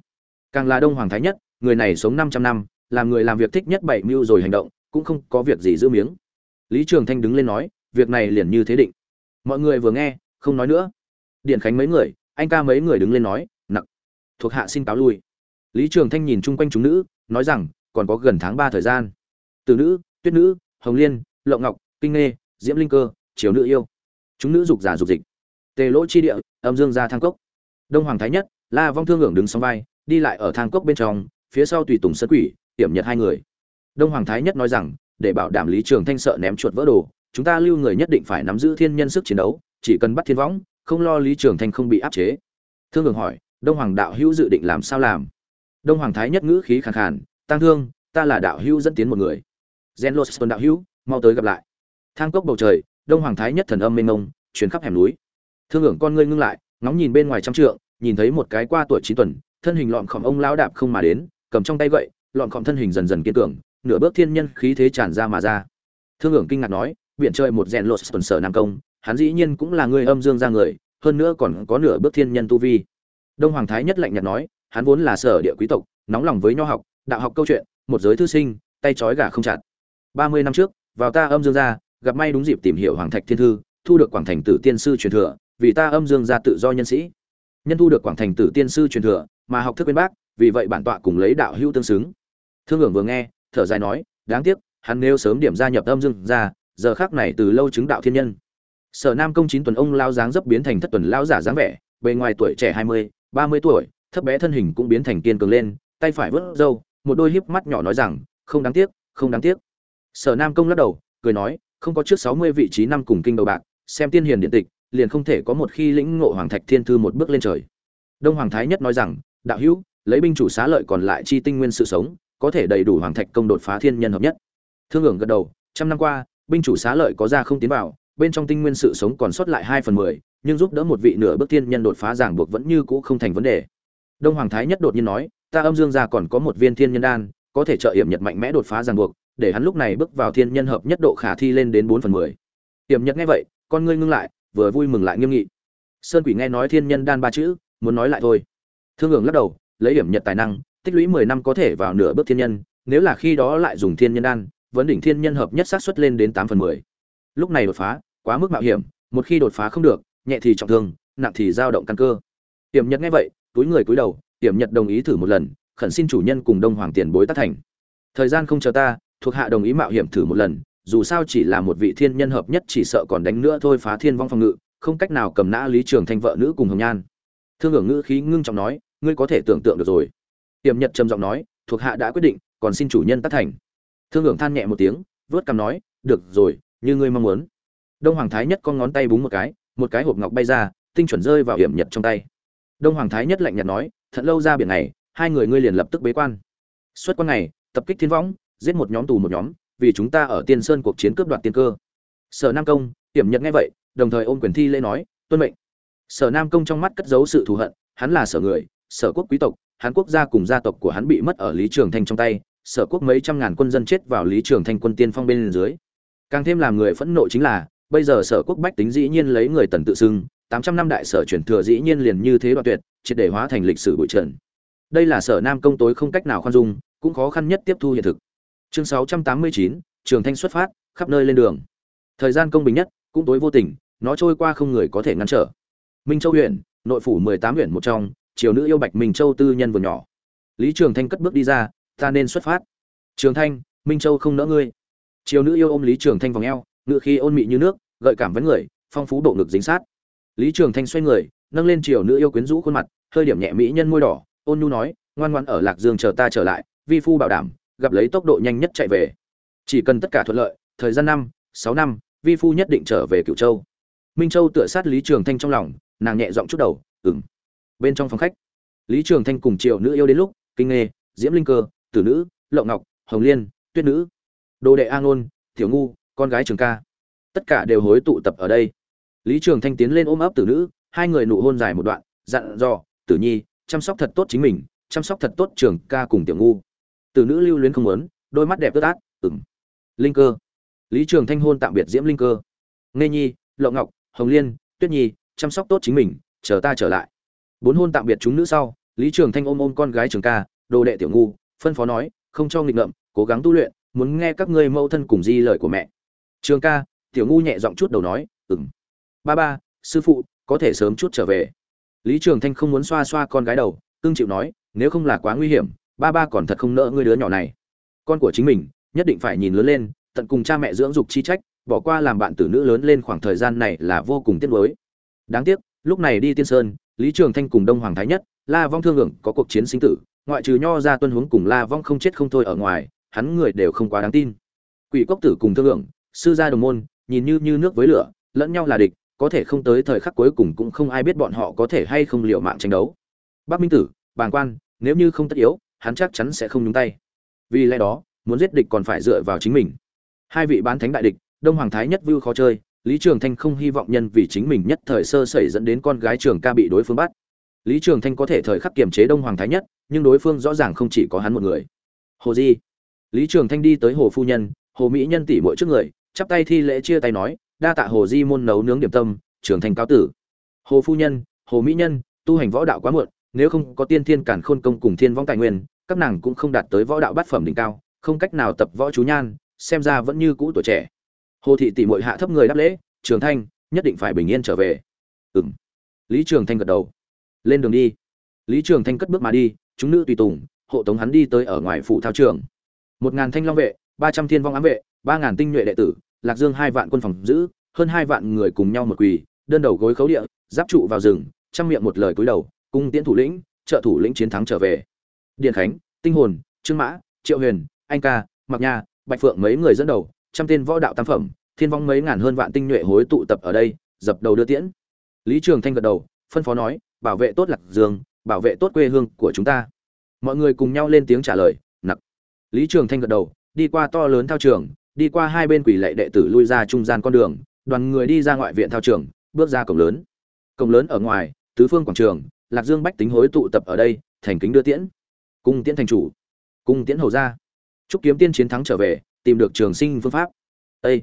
càng là đông hoàng thái nhất, người này sống 500 năm, làm người làm việc thích nhất bảy mưu rồi hành động, cũng không có việc gì giữ miếng. Lý trường thanh đứng lên nói, việc này liền như thế định. Mọi người vừa nghe, không nói nữa. Điện khánh mấy người, anh ca mấy người đứng lên nói thuộc hạ xin cáo lui. Lý trường thanh nhìn chung quanh chúng nữ, nói rằng, còn có gần tháng ba thời gian. Từ nữ, tuyết nữ, hồng liên, lộng ngọc, kinh nghê, diễm linh cơ, triều nữ yêu. Chúng nữ dục giả dục dịch. Tề lỗ chi địa, âm dương ra thang cốc. Đông hoàng thái nhất, la vong thương hưởng đứng song vai, đi lại ở thang cốc bên trong, phía sau tùy tùng sân quỷ hiểm nhật hai người. Đông hoàng thái nhất nói rằng, để bảo đảm lý trường thanh sợ ném chuột vỡ đồ, chúng ta lưu người nhất định phải nắm giữ thiên nhân sức chiến đấu, chỉ cần bắt thiên võng, không lo lý trường thanh không bị áp chế. Thương hưởng hỏi đông hoàng đạo hữu dự định làm sao làm? Đông hoàng thái nhất ngữ khí khàn khàn tăng thương, ta là đạo hữu dẫn tiến một người. Gen lô đạo hữu, mau tới gặp lại. Thang cốc bầu trời, đông hoàng thái nhất thần âm mênh mông chuyến khắp hẻm núi. Thương hưởng con ngươi ngưng lại, ngóng nhìn bên ngoài trăm trượng, nhìn thấy một cái qua tuổi chín tuần, thân hình lọn khom ông lão đạp không mà đến, cầm trong tay gậy, lọn khom thân hình dần dần kiên cường, nửa bước thiên nhân khí thế tràn ra mà ra. Thương hưởng kinh ngạc nói biện trời một rèn lột tuần sở nam công, hắn dĩ nhiên cũng là người âm dương ra người, hơn nữa còn có nửa bước thiên nhân tu vi đông hoàng thái nhất lạnh nhạt nói, hắn vốn là sở địa quý tộc, nóng lòng với nho học, đạo học câu chuyện, một giới thư sinh, tay trói gà không chặt. Ba mươi năm trước, vào ta âm dương gia, gặp may đúng dịp tìm hiểu hoàng thạch thiên thư, thu được quảng thành tử tiên sư truyền thừa, vì ta âm dương gia tự do nhân sĩ. Nhân thu được quảng thành tử tiên sư truyền thừa, mà học thức bên bác, vì vậy bản tọa cùng lấy đạo hữu tương xứng. Thương hưởng vừa nghe, thở dài nói, đáng tiếc, hắn nếu sớm điểm gia nhập âm dương gia, giờ khác này từ lâu chứng đạo thiên nhân. Sở nam công chín tuần ông lao dáng dấp biến thành thất tuần lao giả dáng vẻ, bề ngoài tuổi trẻ hai mươi ba mươi tuổi, thấp bé thân hình cũng biến thành kiên cường lên, tay phải vớt râu, một đôi hiếp mắt nhỏ nói rằng, không đáng tiếc, không đáng tiếc. Sở nam công lắc đầu, cười nói, không có trước sáu mươi vị trí năm cùng kinh đầu bạc, xem tiên hiền điện tịch, liền không thể có một khi lĩnh ngộ hoàng thạch thiên thư một bước lên trời. Đông hoàng thái nhất nói rằng, đạo hữu, lấy binh chủ xá lợi còn lại chi tinh nguyên sự sống, có thể đầy đủ hoàng thạch công đột phá thiên nhân hợp nhất. Thương hưởng gật đầu, trăm năm qua, binh chủ xá lợi có ra không tiến vào, bên trong tinh nguyên sự sống còn sót lại hai phần mười nhưng giúp đỡ một vị nửa bước thiên nhân đột phá giảng buộc vẫn như cũ không thành vấn đề. Đông hoàng thái nhất đột nhiên nói, ta âm dương gia còn có một viên thiên nhân đan, có thể trợ yểm nhật mạnh mẽ đột phá giảng buộc, để hắn lúc này bước vào thiên nhân hợp nhất độ khả thi lên đến bốn phần mười. Yểm nhật nghe vậy, con ngươi ngưng lại, vừa vui mừng lại nghiêm nghị. Sơn quỷ nghe nói thiên nhân đan ba chữ, muốn nói lại thôi. Thương ngưỡng lắc đầu, lấy yểm nhật tài năng, tích lũy mười năm có thể vào nửa bước thiên nhân, nếu là khi đó lại dùng thiên nhân đan, vấn đỉnh thiên nhân hợp nhất xác suất lên đến tám phần mười. Lúc này đột phá, quá mức mạo hiểm, một khi đột phá không được nhẹ thì trọng thương, nặng thì dao động căn cơ. Tiềm nhật nghe vậy, túi người cúi đầu Tiềm nhật đồng ý thử một lần, khẩn xin chủ nhân cùng đông hoàng tiền bối tác thành. Thời gian không chờ ta, thuộc hạ đồng ý mạo hiểm thử một lần, dù sao chỉ là một vị thiên nhân hợp nhất chỉ sợ còn đánh nữa thôi phá thiên vong phòng ngự, không cách nào cầm nã lý trường thanh vợ nữ cùng hồng nhan. Thương hưởng ngữ khí ngưng trọng nói, ngươi có thể tưởng tượng được rồi. Tiềm nhật trầm giọng nói, thuộc hạ đã quyết định, còn xin chủ nhân tác thành. Thương hưởng than nhẹ một tiếng, vớt cằm nói, được rồi, như ngươi mong muốn. Đông hoàng thái nhất con ngón tay búng một cái một cái hộp ngọc bay ra, tinh chuẩn rơi vào hiểm nhật trong tay. Đông hoàng thái nhất lạnh nhạt nói, thật lâu ra biển này, hai người ngươi liền lập tức bế quan. Xuất quan này, tập kích thiên võng, giết một nhóm tù một nhóm, vì chúng ta ở tiên sơn cuộc chiến cướp đoạt tiên cơ. Sở nam công, hiểm nhật nghe vậy, đồng thời ôm quyền thi lễ nói, tuân mệnh. Sở nam công trong mắt cất giấu sự thù hận, hắn là sở người, sở quốc quý tộc, hắn quốc gia cùng gia tộc của hắn bị mất ở lý trường thanh trong tay, sở quốc mấy trăm ngàn quân dân chết vào lý trường thanh quân tiên phong bên dưới. Càng thêm làm người phẫn nộ chính là bây giờ sở quốc bách tính dĩ nhiên lấy người tần tự xưng tám trăm năm đại sở truyền thừa dĩ nhiên liền như thế đoạn tuyệt triệt để hóa thành lịch sử bụi trần. Đây là sở nam công tối không cách nào khoan dung cũng khó khăn nhất tiếp thu hiện thực. Chương 689, trường thanh xuất phát khắp nơi lên đường. Thời gian công bình nhất cũng tối vô tình nó trôi qua không người có thể ngăn trở. Minh châu huyện nội phủ mười tám huyện một trong triều nữ yêu bạch minh châu tư nhân vừa nhỏ. Lý trường thanh cất bước đi ra ta nên xuất phát. Trường thanh minh châu không nỡ ngươi. Triều nữ yêu ôm lý trường thanh vòng eo ngựa khi ôn mị như nước, gợi cảm vấn người, phong phú độ ngực dính sát. Lý trường thanh xoay người, nâng lên chiều nữ yêu quyến rũ khuôn mặt, hơi điểm nhẹ mỹ nhân môi đỏ, ôn nhu nói, ngoan ngoan ở lạc dương chờ ta trở lại, vi phu bảo đảm, gặp lấy tốc độ nhanh nhất chạy về. Chỉ cần tất cả thuận lợi, thời gian năm, sáu năm, vi phu nhất định trở về cửu châu. Minh châu tựa sát lý trường thanh trong lòng, nàng nhẹ giọng chút đầu ừng bên trong phòng khách, lý trường thanh cùng triệu nữ yêu đến lúc, kinh nghê, diễm linh cơ, tử nữ Lậu ngọc, hồng liên, tuyết nữ, đồ đệ a ngôn, tiểu ngu con gái trường ca. Tất cả đều hối tụ tập ở đây. Lý trường thanh tiến lên ôm ấp tử nữ, hai người nụ hôn dài một đoạn, dặn dò, tử nhi, chăm sóc thật tốt chính mình, chăm sóc thật tốt trường ca cùng tiểu ngu. Tử nữ lưu luyến không muốn, đôi mắt đẹp ướt át ừng linh cơ. Lý trường thanh hôn tạm biệt diễm linh cơ. Nghe nhi lộ ngọc, hồng liên, tuyết nhi, chăm sóc tốt chính mình, chờ ta trở lại. Bốn hôn tạm biệt chúng nữ sau, lý trường thanh ôm ôm con gái trường ca, đồ đệ tiểu ngu, phân phó nói, không cho nghịch ngợm, cố gắng tu luyện, muốn nghe các ngươi mâu thân cùng di lời của mẹ trường ca, tiểu ngu nhẹ giọng chút đầu nói ừng ba ba, sư phụ, có thể sớm chút trở về. Lý trường thanh không muốn xoa xoa con gái đầu tương chịu nói, nếu không là quá nguy hiểm, ba ba còn thật không nỡ ngươi đứa nhỏ này. Con của chính mình, nhất định phải nhìn lớn lên, tận cùng cha mẹ dưỡng dục chi trách, bỏ qua làm bạn tử nữ lớn lên khoảng thời gian này là vô cùng tiếc nuối. Đáng tiếc, lúc này đi tiên sơn, lý trường thanh cùng đông hoàng thái nhất, la vong thương hưởng có cuộc chiến sinh tử, ngoại trừ nho ra tuân huống cùng la vong không chết không thôi ở ngoài, hắn người đều không quá đáng tin. Quỷ cốc tử cùng thương hưởng sư gia đồng môn, nhìn như như nước với lửa, lẫn nhau là địch, có thể không tới thời khắc cuối cùng cũng không ai biết bọn họ có thể hay không liệu mạng tranh đấu. Bắc minh tử, bàng quan, nếu như không tất yếu, hắn chắc chắn sẽ không nhúng tay. Vì lẽ đó, muốn giết địch còn phải dựa vào chính mình. Hai vị bán thánh đại địch, đông hoàng thái nhất vưu khó chơi, lý trường thanh không hy vọng nhân vì chính mình nhất thời sơ sẩy dẫn đến con gái trường ca bị đối phương bắt. Lý trường thanh có thể thời khắc kiềm chế đông hoàng thái nhất, nhưng đối phương rõ ràng không chỉ có hắn một người. Hồ di. Lý trường thanh đi tới hồ phu nhân, hồ mỹ nhân tỷ muội trước người chắp tay thi lễ chia tay nói, đa tạ hồ di môn nấu nướng điểm tâm trường thành cáo tử. Hồ phu nhân, hồ mỹ nhân, tu hành võ đạo quá muộn, nếu không có tiên thiên cản khôn công cùng thiên vong tài nguyên, các nàng cũng không đạt tới võ đạo bát phẩm đỉnh cao, không cách nào tập võ chú nhan, xem ra vẫn như cũ tuổi trẻ. Hồ thị tỷ muội hạ thấp người đáp lễ, trường thanh, nhất định phải bình yên trở về. Ừm. Lý trường thanh gật đầu. Lên đường đi. Lý trường thanh cất bước mà đi, chúng nữ tùy tùng, hộ tống hắn đi tới ở ngoài phủ thao trường. Một ngàn thanh long vệ ba trăm thiên vong ám vệ, ba ngàn tinh nhuệ đệ tử, lạc dương hai vạn quân phòng giữ, hơn hai vạn người cùng nhau một quỳ, đơn đầu gối khấu địa, giáp trụ vào rừng trang miệng một lời cúi đầu, cung tiễn thủ lĩnh, trợ thủ lĩnh chiến thắng trở về. Điện khánh, tinh hồn, trương mã, triệu huyền, anh ca mặc nha, bạch phượng mấy người dẫn đầu, trăm tên võ đạo tam phẩm, thiên vong mấy ngàn hơn vạn tinh nhuệ hối tụ tập ở đây, dập đầu đưa tiễn. Lý trường thanh gật đầu, phân phó nói, bảo vệ tốt lạc dương, bảo vệ tốt quê hương của chúng ta. Mọi người cùng nhau lên tiếng trả lời, nặc. Lý trường thanh gật đầu đi qua to lớn thao trường, đi qua hai bên quỷ lệ đệ tử lui ra trung gian con đường, đoàn người đi ra ngoại viện thao trường, bước ra cổng lớn. Cổng lớn ở ngoài, tứ phương quảng trường, lạc dương bách tính hối tụ tập ở đây, thành kính đưa tiễn. Cung tiễn thành chủ. Cung tiễn hầu gia. chúc kiếm tiên chiến thắng trở về, tìm được trường sinh phương pháp. Ê!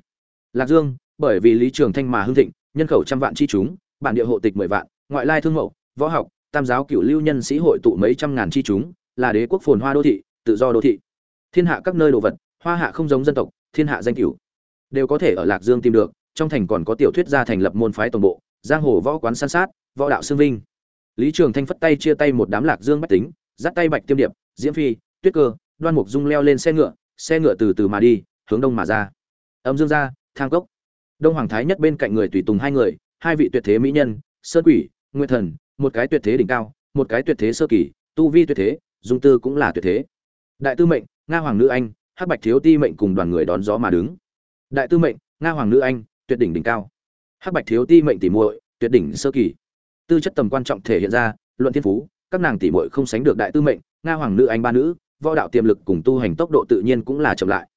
lạc dương, bởi vì lý trường thanh mà hưng thịnh, nhân khẩu trăm vạn chi chúng, bản địa hộ tịch mười vạn, ngoại lai thương mậu, võ học, tam giáo cửu lưu nhân sĩ hội tụ mấy trăm ngàn chi chúng, là đế quốc phồn hoa đô thị, tự do đô thị thiên hạ các nơi đồ vật, hoa hạ không giống dân tộc, thiên hạ danh cửu. Đều có thể ở lạc dương tìm được, trong thành còn có tiểu thuyết gia thành lập môn phái tổng bộ, giang hồ võ quán san sát, võ đạo xương vinh. Lý trường thanh phất tay chia tay một đám lạc dương bách tính, dắt tay bạch tiêm điệp, diễm phi, tuyết cơ, đoan mục dung leo lên xe ngựa xe ngựa từ từ mà đi, hướng đông mà ra. Âm dương ra, thang cốc. Đông hoàng thái nhất bên cạnh người tùy tùng hai người, hai vị tuyệt thế mỹ nhân, sơn quỷ nguyên thần, một cái tuyệt thế đỉnh cao, một cái tuyệt thế sơ kỳ, tu vi tuyệt thế, dung tư cũng là tuyệt thế. Đại tư mệnh nga hoàng nữ anh, hắc bạch thiếu ti mệnh cùng đoàn người đón gió mà đứng. Đại tư mệnh, nga hoàng nữ anh, tuyệt đỉnh đỉnh cao. Hắc bạch thiếu ti mệnh tỷ muội, tuyệt đỉnh sơ kỳ. Tư chất tầm quan trọng thể hiện ra, luận thiên phú, các nàng tỷ muội không sánh được đại tư mệnh, nga hoàng nữ anh ba nữ, võ đạo tiềm lực cùng tu hành tốc độ tự nhiên cũng là chậm lại.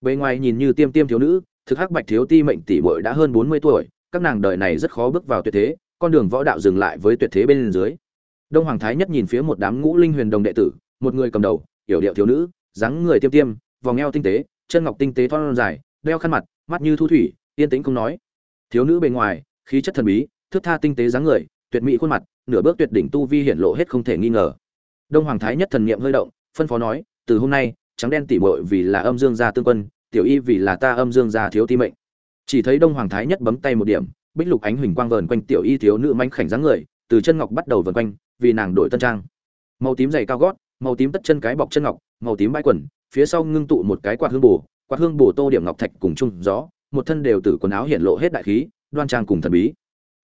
Bề ngoài nhìn như tiêm tiêm thiếu nữ, thực hắc bạch thiếu ti mệnh tỷ muội đã hơn bốn mươi tuổi, các nàng đời này rất khó bước vào tuyệt thế, con đường võ đạo dừng lại với tuyệt thế bên dưới. Đông hoàng thái nhất nhìn phía một đám ngũ linh huyền đồng đệ tử, một người cầm đầu, yểu điệu thiếu nữ dáng người tiêm tiêm, vòng eo tinh tế, chân ngọc tinh tế thon dài, đeo khăn mặt, mắt như thu thủy, yên tĩnh không nói. Thiếu nữ bề ngoài, khí chất thần bí thước tha tinh tế dáng người, tuyệt mỹ khuôn mặt, nửa bước tuyệt đỉnh tu vi hiển lộ hết không thể nghi ngờ. Đông hoàng thái nhất thần niệm hơi động, phân phó nói, từ hôm nay, trắng đen tỉ mội vì là âm dương gia tương quân, tiểu y vì là ta âm dương gia thiếu ti mệnh. Chỉ thấy đông hoàng thái nhất bấm tay một điểm, bích lục ánh huỳnh quang vờn quanh tiểu y thiếu nữ manh khảnh dáng người, từ chân ngọc bắt đầu vờn quanh, vì nàng đổi tân trang. Màu tím dày cao gót màu tím tất chân cái bọc chân ngọc, màu tím bãi quần, phía sau ngưng tụ một cái quạt hương bổ quạt hương bổ tô điểm ngọc thạch cùng chung gió, một thân đều từ quần áo hiện lộ hết đại khí, đoan trang cùng thần bí.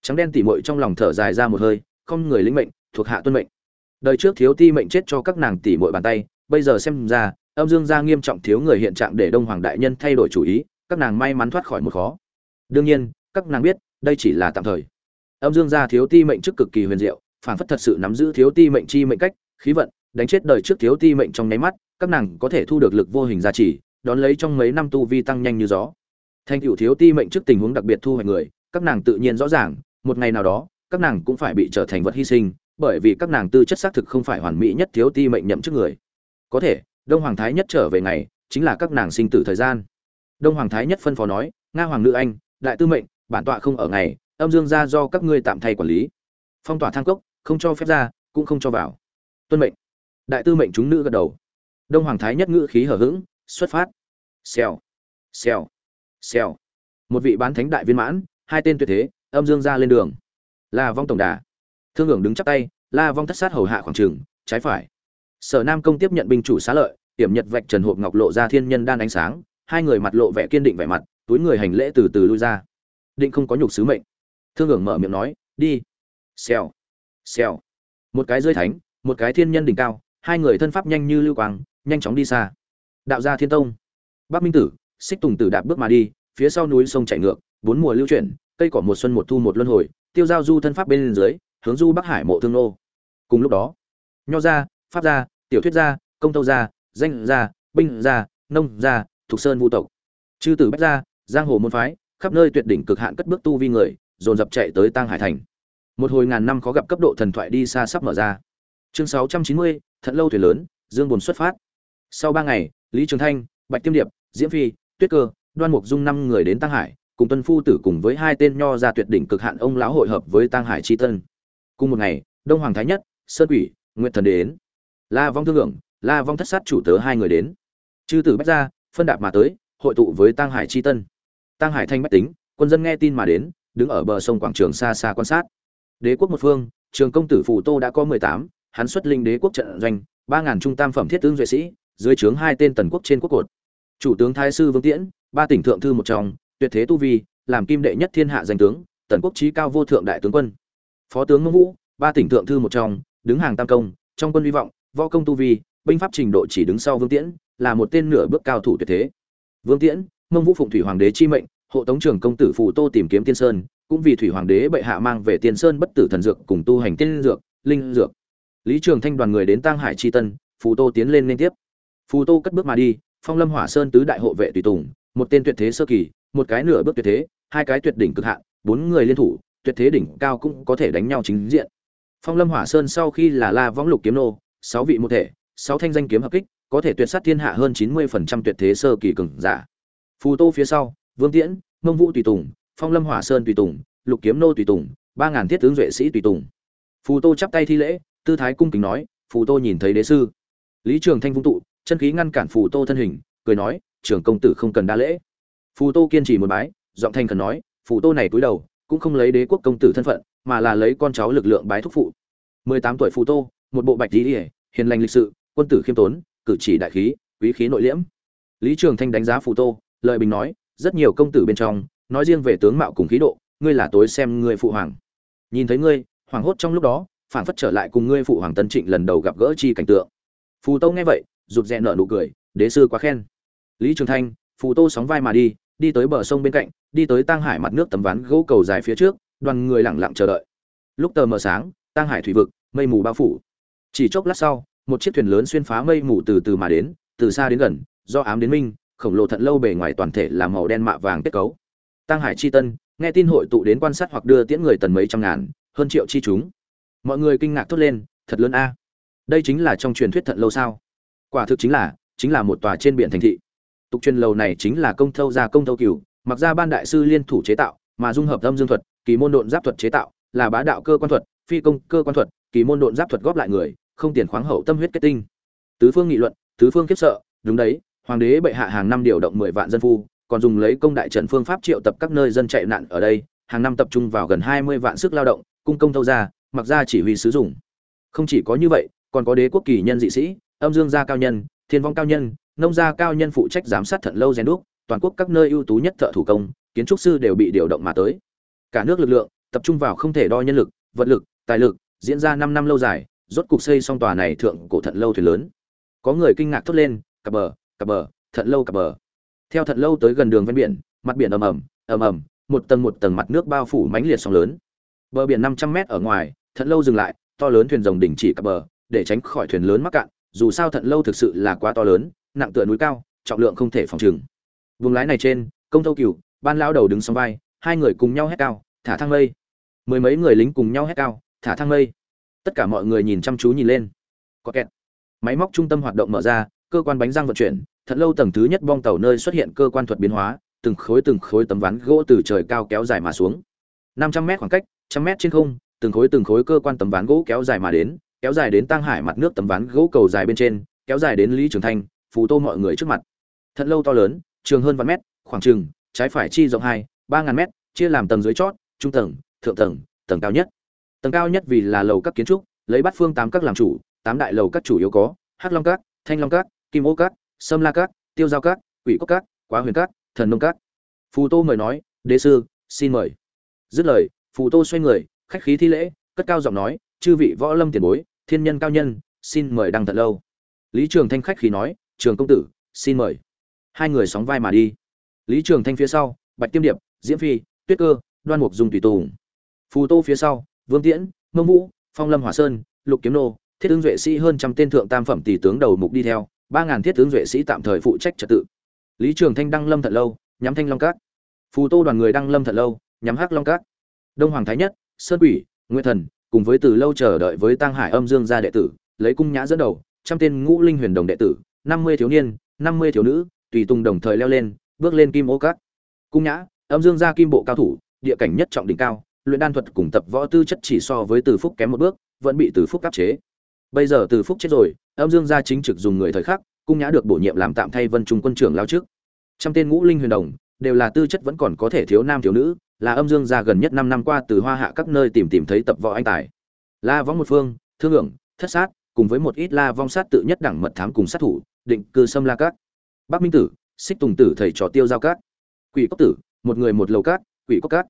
Trắng đen tỉ mội trong lòng thở dài ra một hơi, không người lĩnh mệnh, thuộc hạ tuân mệnh. Đời trước thiếu ti mệnh chết cho các nàng tỉ mội bàn tay, bây giờ xem ra, âm dương gia nghiêm trọng thiếu người hiện trạng để đông hoàng đại nhân thay đổi chủ ý, các nàng may mắn thoát khỏi một khó. Đương nhiên, các nàng biết, đây chỉ là tạm thời. Âm dương gia thiếu ti mệnh chức cực kỳ huyền diệu phản phất thật sự nắm giữ thiếu ti mệnh chi mệnh cách, khí vận đánh chết đời trước thiếu ti mệnh trong nháy mắt, các nàng có thể thu được lực vô hình gia trì, đón lấy trong mấy năm tu vi tăng nhanh như gió. Thành cựu thiếu ti mệnh trước tình huống đặc biệt thu hoạch người, các nàng tự nhiên rõ ràng, một ngày nào đó, các nàng cũng phải bị trở thành vật hy sinh, bởi vì các nàng tư chất xác thực không phải hoàn mỹ nhất thiếu ti mệnh nhậm chức người. Có thể, đông hoàng thái nhất trở về ngày, chính là các nàng sinh tử thời gian. Đông hoàng thái nhất phân phó nói, nga hoàng nữ anh, đại tư mệnh, bản tọa không ở ngày, âm dương ra do các ngươi tạm thay quản lý. Phong tỏa thang cốc, không cho phép ra, cũng không cho vào. Tuân mệnh đại tư mệnh chúng nữ gật đầu. Đông hoàng thái nhất ngữ khí hở h xuất phát. Xèo xèo xèo. Một vị bán thánh đại viên mãn, hai tên tuyệt thế, âm dương ra lên đường. La vong tổng đà. Thương hưởng đứng chắp tay, la vong thất sát hầu hạ khoảng trường, trái phải. Sở nam công tiếp nhận binh chủ xá lợi, tiểm nhật vạch trần hộp ngọc lộ ra thiên nhân đan ánh sáng, hai người mặt lộ vẻ kiên định vẻ mặt, túi người hành lễ từ từ lui ra. Định không có nhục sứ mệnh. Thương hưởng mở miệng nói, đi. Xèo xèo. Một cái rơi thánh, một cái thiên nhân đỉnh cao hai người thân pháp nhanh như lưu quang, nhanh chóng đi xa. Đạo gia thiên tông. Bắc minh tử, xích tùng tử đạp bước mà đi, phía sau núi sông chảy ngược, bốn mùa lưu chuyển, cây cỏ một xuân một thu một luân hồi, tiêu giao du thân pháp bên dưới, hướng du bắc hải mộ thương nô. Cùng lúc đó, nho gia, pháp gia, tiểu thuyết gia, công tâu gia, danh gia, binh gia, nông gia thuộc sơn vu tộc. Chư tử bách gia, giang hồ môn phái, khắp nơi tuyệt đỉnh cực hạn cất bước tu vi người, dồn dập chạy tới tăng hải thành. Một hồi ngàn năm khó gặp cấp độ thần thoại đi xa sắp mở ra chương 690, thận lâu thuyền lớn dương buồn xuất phát. Sau ba ngày lý trường thanh bạch tiêm điệp diễm phi tuyết cơ đoan mục dung năm người đến tăng hải cùng tuân phu tử cùng với hai tên nho ra tuyệt đỉnh cực hạn ông lão hội hợp với tăng hải chi tân. Cùng một ngày đông hoàng thái nhất sơn quỷ nguyện thần đến. La vong thương hưởng la vong thất sát chủ tớ hai người đến. Chư tử bách gia phân đạp mà tới hội tụ với tăng hải chi tân. Tăng hải thanh bách tính quân dân nghe tin mà đến đứng ở bờ sông quảng trường xa xa quan sát. Đế quốc một phương trường công tử phủ tô đã có mười tám hắn xuất linh đế quốc trận doanh, ba ngàn trung tam phẩm thiết tướng duệ sĩ, dưới trướng hai tên tần quốc trên quốc cột. Chủ tướng thái sư vương tiễn, ba tỉnh thượng thư một trong, tuyệt thế tu vi, làm kim đệ nhất thiên hạ danh tướng, tần quốc trí cao vô thượng đại tướng quân. Phó tướng ngô vũ, ba tỉnh thượng thư một trong, đứng hàng tam công, trong quân hy vọng, võ công tu vi, binh pháp trình độ chỉ đứng sau vương tiễn, là một tên nửa bước cao thủ tuyệt thế. Vương tiễn, mông vũ phụng thủy hoàng đế chi mệnh, hộ tống trưởng công tử phù tô tìm kiếm tiên sơn, cũng vì thủy hoàng đế bệ hạ mang về tiên sơn bất tử thần dược cùng tu hành tiên dược, linh dược lý trường thanh đoàn người đến tang hải chi tân, phù tô tiến lên liên tiếp. Phù tô cất bước mà đi, phong lâm hỏa sơn tứ đại hộ vệ tùy tùng, một tên tuyệt thế sơ kỳ, một cái nửa bước tuyệt thế, hai cái tuyệt đỉnh cực hạn, bốn người liên thủ, tuyệt thế đỉnh cao cũng có thể đánh nhau chính diện. Phong lâm hỏa sơn sau khi là la võng lục kiếm nô, sáu vị một thể, sáu thanh danh kiếm hợp kích, có thể tuyệt sát thiên hạ hơn chín mươi phần trăm tuyệt thế sơ kỳ cường giả. Phù tô phía sau, vương tiễn, mông vũ tùy tùng, phong lâm hỏa sơn tùy tùng, lục kiếm nô tùy tùng, ba ngàn thiết tướng duệ sĩ tùy tùng. Phù tô chắp tay thi lễ tư thái cung kính nói, phù tô nhìn thấy đế sư. Lý trường thanh vung tụ, chân khí ngăn cản phù tô thân hình, cười nói trưởng công tử không cần đa lễ. Phù tô kiên trì một bái, giọng thanh cần nói, phù tô này cúi đầu, cũng không lấy đế quốc công tử thân phận, mà là lấy con cháu lực lượng bái thúc phụ. Mười tám tuổi phù tô, một bộ bạch lý hiền lành lịch sự, quân tử khiêm tốn, cử chỉ đại khí, quý khí nội liễm. Lý trường thanh đánh giá phù tô lợi bình nói, rất nhiều công tử bên trong, nói riêng về tướng mạo cùng khí độ, ngươi là tối xem ngươi phụ hoàng. Nhìn thấy ngươi hoàng hốt trong lúc đó phản phất trở lại cùng ngươi phụ hoàng tân trịnh lần đầu gặp gỡ chi cảnh tượng. Phù tô nghe vậy, rụt rè nở nụ cười, đế sư quá khen. Lý trường thanh, phù tô sóng vai mà đi đi tới bờ sông bên cạnh, đi tới tang hải mặt nước tấm ván gỗ cầu dài phía trước, đoàn người lặng lặng chờ đợi. Lúc tờ mờ sáng, tang hải thủy vực, mây mù bao phủ. Chỉ chốc lát sau, một chiếc thuyền lớn xuyên phá mây mù từ từ mà đến, từ xa đến gần, do ám đến minh, khổng lồ thận lâu bề ngoài toàn thể là màu đen mạ vàng kết cấu. Tăng hải chi tân, nghe tin hội tụ đến quan sát hoặc đưa tiễn người tần mấy trăm ngàn, hơn triệu chi chúng mọi người kinh ngạc thốt lên, thật lớn a. Đây chính là trong truyền thuyết thận lâu sao? Quả thực chính là chính là một tòa trên biển thành thị. Tục truyền lầu này chính là công thâu gia công thâu cửu, mặc ra ban đại sư liên thủ chế tạo, mà dung hợp âm dương thuật, kỳ môn độn giáp thuật chế tạo, là bá đạo cơ quan thuật, phi công cơ quan thuật, kỳ môn độn giáp thuật góp lại người, không tiền khoáng hậu tâm huyết kết tinh. Tứ phương nghị luận, tứ phương kiếp sợ, đúng đấy, hoàng đế bệ hạ hàng năm điều động mười vạn dân phu, còn dùng lấy công đại trận phương pháp triệu tập các nơi dân chạy nạn ở đây, hàng năm tập trung vào gần hai mươi vạn sức lao động, cung công thâu ra mặc ra chỉ huy sử dụng không chỉ có như vậy, còn có đế quốc kỳ nhân dị sĩ, âm dương gia cao nhân, thiên vong cao nhân, nông gia cao nhân phụ trách giám sát thận lâu rèn đúc, toàn quốc các nơi ưu tú nhất thợ thủ công, kiến trúc sư đều bị điều động mà tới. Cả nước lực lượng tập trung vào không thể đo nhân lực, vật lực, tài lực, diễn ra năm năm lâu dài, rốt cục xây xong tòa này thượng cổ thận lâu thuyền lớn. Có người kinh ngạc thốt lên cặp bờ cặp bờ, thận lâu cặp bờ. Theo thận lâu tới gần đường ven biển, mặt biển ầm ầm ầm ầm, một tầng một tầng mặt nước bao phủ mãnh liệt sóng lớn. Bờ biển năm trăm mét ở ngoài thận lâu dừng lại, to lớn thuyền rồng đình chỉ cập bờ, để tránh khỏi thuyền lớn mắc cạn, dù sao thận lâu thực sự là quá to lớn, nặng tựa núi cao, trọng lượng không thể phòng trừng. Vùng lái này trên, công thâu cửu, ban lão đầu đứng song vai, hai người cùng nhau hét cao, thả thang mây. Mười mấy người lính cùng nhau hét cao, thả thang mây. Tất cả mọi người nhìn chăm chú nhìn lên. Có kẹt. Máy móc trung tâm hoạt động mở ra, cơ quan bánh răng vận chuyển, thật lâu tầng thứ nhất bong tàu nơi xuất hiện cơ quan thuật biến hóa, từng khối từng khối tấm ván gỗ từ trời cao kéo dài mà xuống. năm trăm mét khoảng cách, trăm mét trên không từng khối từng khối cơ quan tấm ván gỗ kéo dài mà đến, kéo dài đến tăng hải mặt nước tấm ván gỗ cầu dài bên trên, kéo dài đến lý trường thanh, phù tô mọi người trước mặt. Thật lâu to lớn, trường hơn vạn mét, khoảng chừng, trái phải chi rộng hai, ba ngàn mét, chia làm tầng dưới chót, trung tầng, thượng tầng tầng cao nhất. Tầng cao nhất vì là lầu các kiến trúc, lấy bát phương tám các làm chủ, tám đại lầu các chủ yếu có, hắc long các, thanh long các, kim ô các, sâm la các, tiêu giao các, quỷ cốc các, quá huyền các, thần nông các. Phù tô mời nói, đế sư, xin mời. Dứt lời, phù tô xoay người khách khí thi lễ, cất cao giọng nói, chư vị võ lâm tiền bối, thiên nhân cao nhân, xin mời đăng thật lâu. Lý trường thanh khách khí nói, trường công tử, xin mời. Hai người sóng vai mà đi. Lý trường thanh phía sau, bạch tiêm điệp, diễm phi, tuyết cơ, đoan mục dung tùy tùng. Phù tô phía sau, vương tiễn, mông vũ, phong lâm Hòa sơn, lục kiếm nô, thiết ứng duệ sĩ hơn trăm tên thượng tam phẩm tỷ tướng đầu mục đi theo, ba ngàn thiết tướng duệ sĩ tạm thời phụ trách trật tự. Lý trường thanh đăng lâm thật lâu, nhắm thanh long cát phù tô đoàn người đăng lâm thật lâu, nhắm hắc long cát đông hoàng thái nhất sơn quỷ nguyên thần, cùng với từ lâu chờ đợi với tăng hải âm dương gia đệ tử, lấy cung nhã dẫn đầu, trăm tên ngũ linh huyền đồng đệ tử, năm mươi thiếu niên, năm mươi thiếu nữ, tùy tùng đồng thời leo lên, bước lên kim ô cát cung nhã, âm dương gia kim bộ cao thủ, địa cảnh nhất trọng đỉnh cao, luyện đan thuật cùng tập võ tư chất chỉ so với từ phúc kém một bước, vẫn bị từ phúc áp chế. Bây giờ từ phúc chết rồi, âm dương gia chính trực dùng người thời khắc, cung nhã được bổ nhiệm làm tạm thay vân trung quân trưởng lao trước. Trăm tên ngũ linh huyền đồng, đều là tư chất vẫn còn có thể thiếu nam thiếu nữ là âm dương gia gần nhất năm năm qua từ hoa hạ các nơi tìm tìm thấy tập võ anh tài. La võng một phương, thương hưởng, thất sát, cùng với một ít la vong sát tự nhất đẳng mật thám cùng sát thủ, định cư xâm la các bắc minh tử, xích tùng tử thầy trò tiêu giao các quỷ cốc tử, một người một lầu cát, quỷ cốc cát.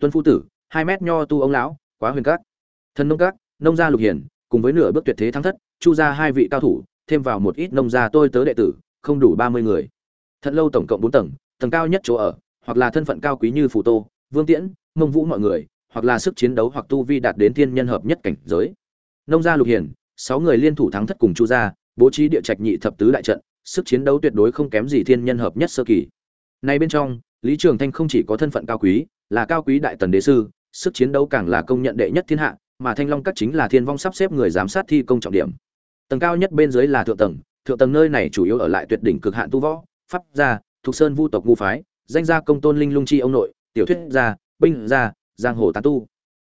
Tuân phu tử, hai mét nho tu ông lão, quá huyền cát. Thần nông cát, nông gia lục hiển, cùng với nửa bước tuyệt thế thắng thất, chu ra hai vị cao thủ, thêm vào một ít nông gia tôi tớ đệ tử, không đủ ba mươi người. Thật lâu tổng cộng bốn tầng tầng cao nhất chỗ ở, hoặc là thân phận cao quý như phù tô vương tiễn mông vũ mọi người, hoặc là sức chiến đấu hoặc tu vi đạt đến thiên nhân hợp nhất cảnh giới. Nông gia lục hiển, sáu người liên thủ thắng thất cùng chu gia, bố trí địa trạch nhị thập tứ đại trận, sức chiến đấu tuyệt đối không kém gì thiên nhân hợp nhất sơ kỳ. Nay bên trong, lý trường thanh không chỉ có thân phận cao quý, là cao quý đại tần đế sư, sức chiến đấu càng là công nhận đệ nhất thiên hạ, mà thanh long các chính là thiên vong sắp xếp người giám sát thi công trọng điểm. Tầng cao nhất bên dưới là thượng tầng thượng tầng nơi này chủ yếu ở lại tuyệt đỉnh cực hạn tu võ, pháp gia, thuộc sơn vu tộc ngu phái, danh gia công tôn linh lung chi ông nội tiểu thuyết gia, binh gia, giang hồ tán tu.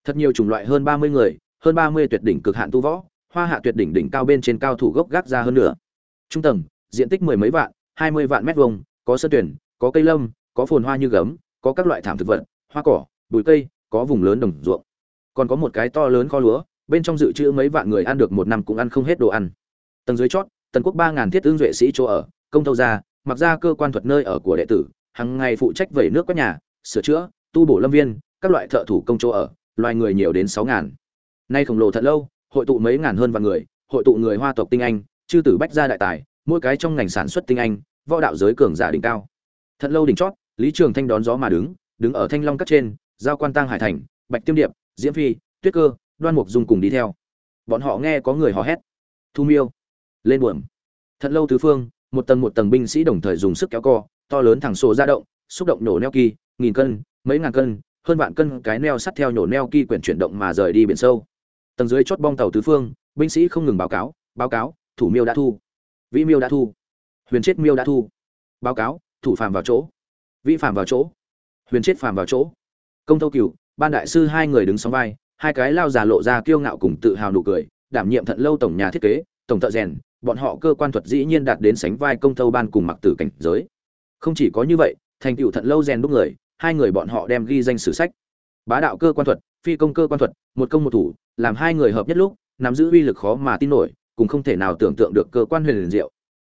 Thật nhiều chủng loại hơn ba mươi người, hơn ba mươi tuyệt đỉnh cực hạn tu võ, hoa hạ tuyệt đỉnh đỉnh cao bên trên cao thủ gốc gác ra hơn nữa trung tầng, diện tích mười mấy vạn, hai mươi vạn mét vuông, có sơn tuyển, có cây lâm, có phồn hoa như gấm, có các loại thảm thực vật, hoa cỏ, bụi cây, có vùng lớn đồng ruộng. Còn có một cái to lớn kho lúa, bên trong dự trữ mấy vạn người ăn được một năm cũng ăn không hết đồ ăn. Tầng dưới chót, tần quốc ba ngàn thiết tương duệ sĩ chỗ ở, công thâu gia, mặc ra cơ quan thuật nơi ở của đệ tử hàng ngày phụ trách vẩy nước quét nhà sửa chữa, tu bổ lâm viên, các loại thợ thủ công chỗ ở, loài người nhiều đến sáu ngàn. Nay khổng lồ thật lâu, hội tụ mấy ngàn hơn vạn người, hội tụ người hoa tộc tinh anh, chư tử bách gia đại tài, mỗi cái trong ngành sản xuất tinh anh, võ đạo giới cường giả đỉnh cao. Thật lâu đỉnh chót, lý trường thanh đón gió mà đứng đứng ở thanh long cắt trên, giao quan tăng hải thành, bạch tiêm điệp, diễm phi, tuyết cơ, đoan mục dung cùng đi theo. Bọn họ nghe có người hò hét. Thu miêu, lên buồm. Thật lâu tứ phương, một tầng một tầng binh sĩ đồng thời dùng sức kéo co, to lớn thẳng sổ ra động, xúc động nổ neo kỳ nghìn cân, mấy ngàn cân, hơn vạn cân cái neo sắt theo nhổ neo kỳ quyển chuyển động mà rời đi biển sâu. Tầng dưới chót bong tàu tứ phương, binh sĩ không ngừng báo cáo báo cáo, thủ miêu đã thu. Vĩ miêu đã thu. Huyền chết miêu đã thu. Báo cáo, thủ phạm vào chỗ. Vĩ phạm vào chỗ. Huyền chết phạm vào chỗ. Công thâu cửu, ban đại sư hai người đứng sóng vai, hai cái lao già lộ ra kiêu ngạo cùng tự hào nụ cười, đảm nhiệm thận lâu tổng nhà thiết kế, tổng thợ rèn, bọn họ cơ quan thuật dĩ nhiên đạt đến sánh vai công thâu ban cùng mặc tử cảnh giới. Không chỉ có như vậy, thành tựu thận lâu rèn đúc người hai người bọn họ đem ghi danh sử sách. Bá đạo cơ quan thuật, phi công cơ quan thuật, một công một thủ, làm hai người hợp nhất lúc, nắm giữ uy lực khó mà tin nổi, cùng không thể nào tưởng tượng được cơ quan huyền diệu.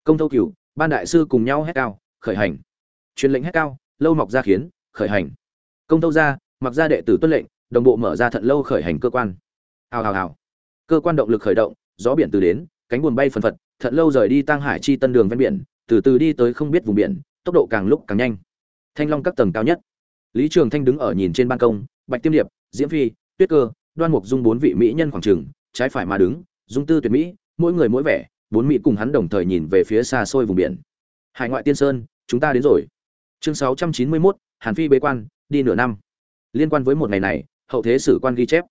Công thâu cửu, ban đại sư cùng nhau hét cao, khởi hành. Truyền lệnh hét cao, lâu mọc ra khiến, khởi hành. Công thâu ra, mặc ra đệ tử tuân lệnh, đồng bộ mở ra thận lâu khởi hành cơ quan. Hào hào hào. Cơ quan động lực khởi động, gió biển từ đến, cánh buồm bay phần phật thận lâu rời đi tăng hải chi tân đường ven biển, từ từ đi tới không biết vùng biển, tốc độ càng lúc càng nhanh thanh long các tầng cao nhất. Lý trường thanh đứng ở nhìn trên ban công bạch tiêm điệp diễm phi tuyết cơ đoan mục dung bốn vị mỹ nhân khoảng trường trái phải mà đứng dung tư tuyệt mỹ mỗi người mỗi vẻ bốn mỹ cùng hắn đồng thời nhìn về phía xa xôi vùng biển. Hải ngoại tiên sơn chúng ta đến rồi. Chương sáu trăm chín mươi 691, hàn phi bế quan đi nửa năm. Liên quan với một ngày này hậu thế sử quan ghi chép.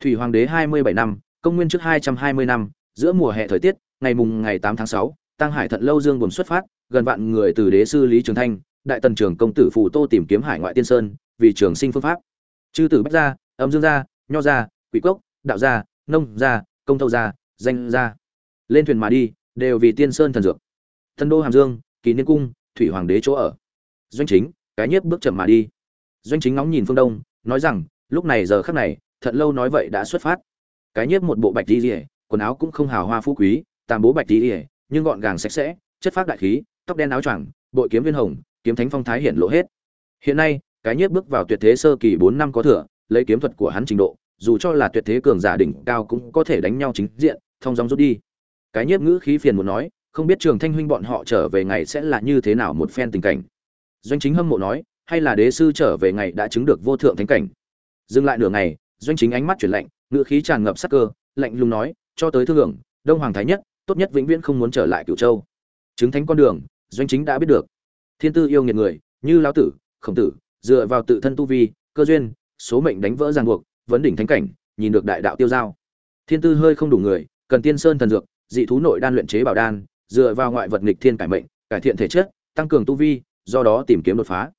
Thủy hoàng đế hai mươi bảy năm công nguyên trước hai trăm hai mươi năm giữa mùa hè thời tiết ngày mùng ngày tám tháng sáu tăng hải thận lâu dương buồn xuất phát gần vạn người từ đế sư lý trường thanh đại tần trưởng công tử phù tô tìm kiếm hải ngoại tiên sơn, vì trường sinh phương pháp. Chư tử bách gia, âm dương gia, nho gia, quỷ cốc, đạo gia, nông gia, công thâu gia, danh gia. Lên thuyền mà đi, đều vì tiên sơn thần dược. Thần đô hàm dương, kỳ niên cung, thủy hoàng đế chỗ ở. Doanh chính, cái nhiếp bước chậm mà đi. Doanh chính ngóng nhìn phương đông, nói rằng, lúc này giờ khắc này, thật lâu nói vậy đã xuất phát. Cái nhiếp một bộ bạch đi rỉa quần áo cũng không hào hoa phú quý, tàm bố bạch đi rỉa nhưng gọn gàng sạch sẽ, chất phát đại khí, tóc đen áo choàng, bội kiếm viên hồng kiếm thánh phong thái hiện lộ hết. Hiện nay, cái nhiếp bước vào tuyệt thế sơ kỳ bốn năm có thừa, lấy kiếm thuật của hắn trình độ, dù cho là tuyệt thế cường giả đỉnh cao cũng có thể đánh nhau chính diện, thông dong rút đi. Cái nhiếp ngữ khí phiền muốn nói, không biết trường thanh huynh bọn họ trở về ngày sẽ là như thế nào một phen tình cảnh. Doanh chính hâm mộ nói, hay là đế sư trở về ngày đã chứng được vô thượng thánh cảnh. Dừng lại nửa ngày, doanh chính ánh mắt chuyển lạnh, ngữ khí tràn ngập sát cơ, lạnh lùng nói, cho tới thương hưởng đông hoàng thái nhất, tốt nhất vĩnh viễn không muốn trở lại cửu châu. Chứng thánh con đường, doanh chính đã biết được thiên tư yêu nghiệt người, như lão tử, khổng tử, dựa vào tự thân tu vi, cơ duyên, số mệnh đánh vỡ ràng buộc, vấn đỉnh thánh cảnh, nhìn được đại đạo tiêu giao. Thiên tư hơi không đủ người, cần tiên sơn thần dược, dị thú nội đan luyện chế bảo đan, dựa vào ngoại vật nghịch thiên cải mệnh, cải thiện thể chất, tăng cường tu vi, do đó tìm kiếm đột phá.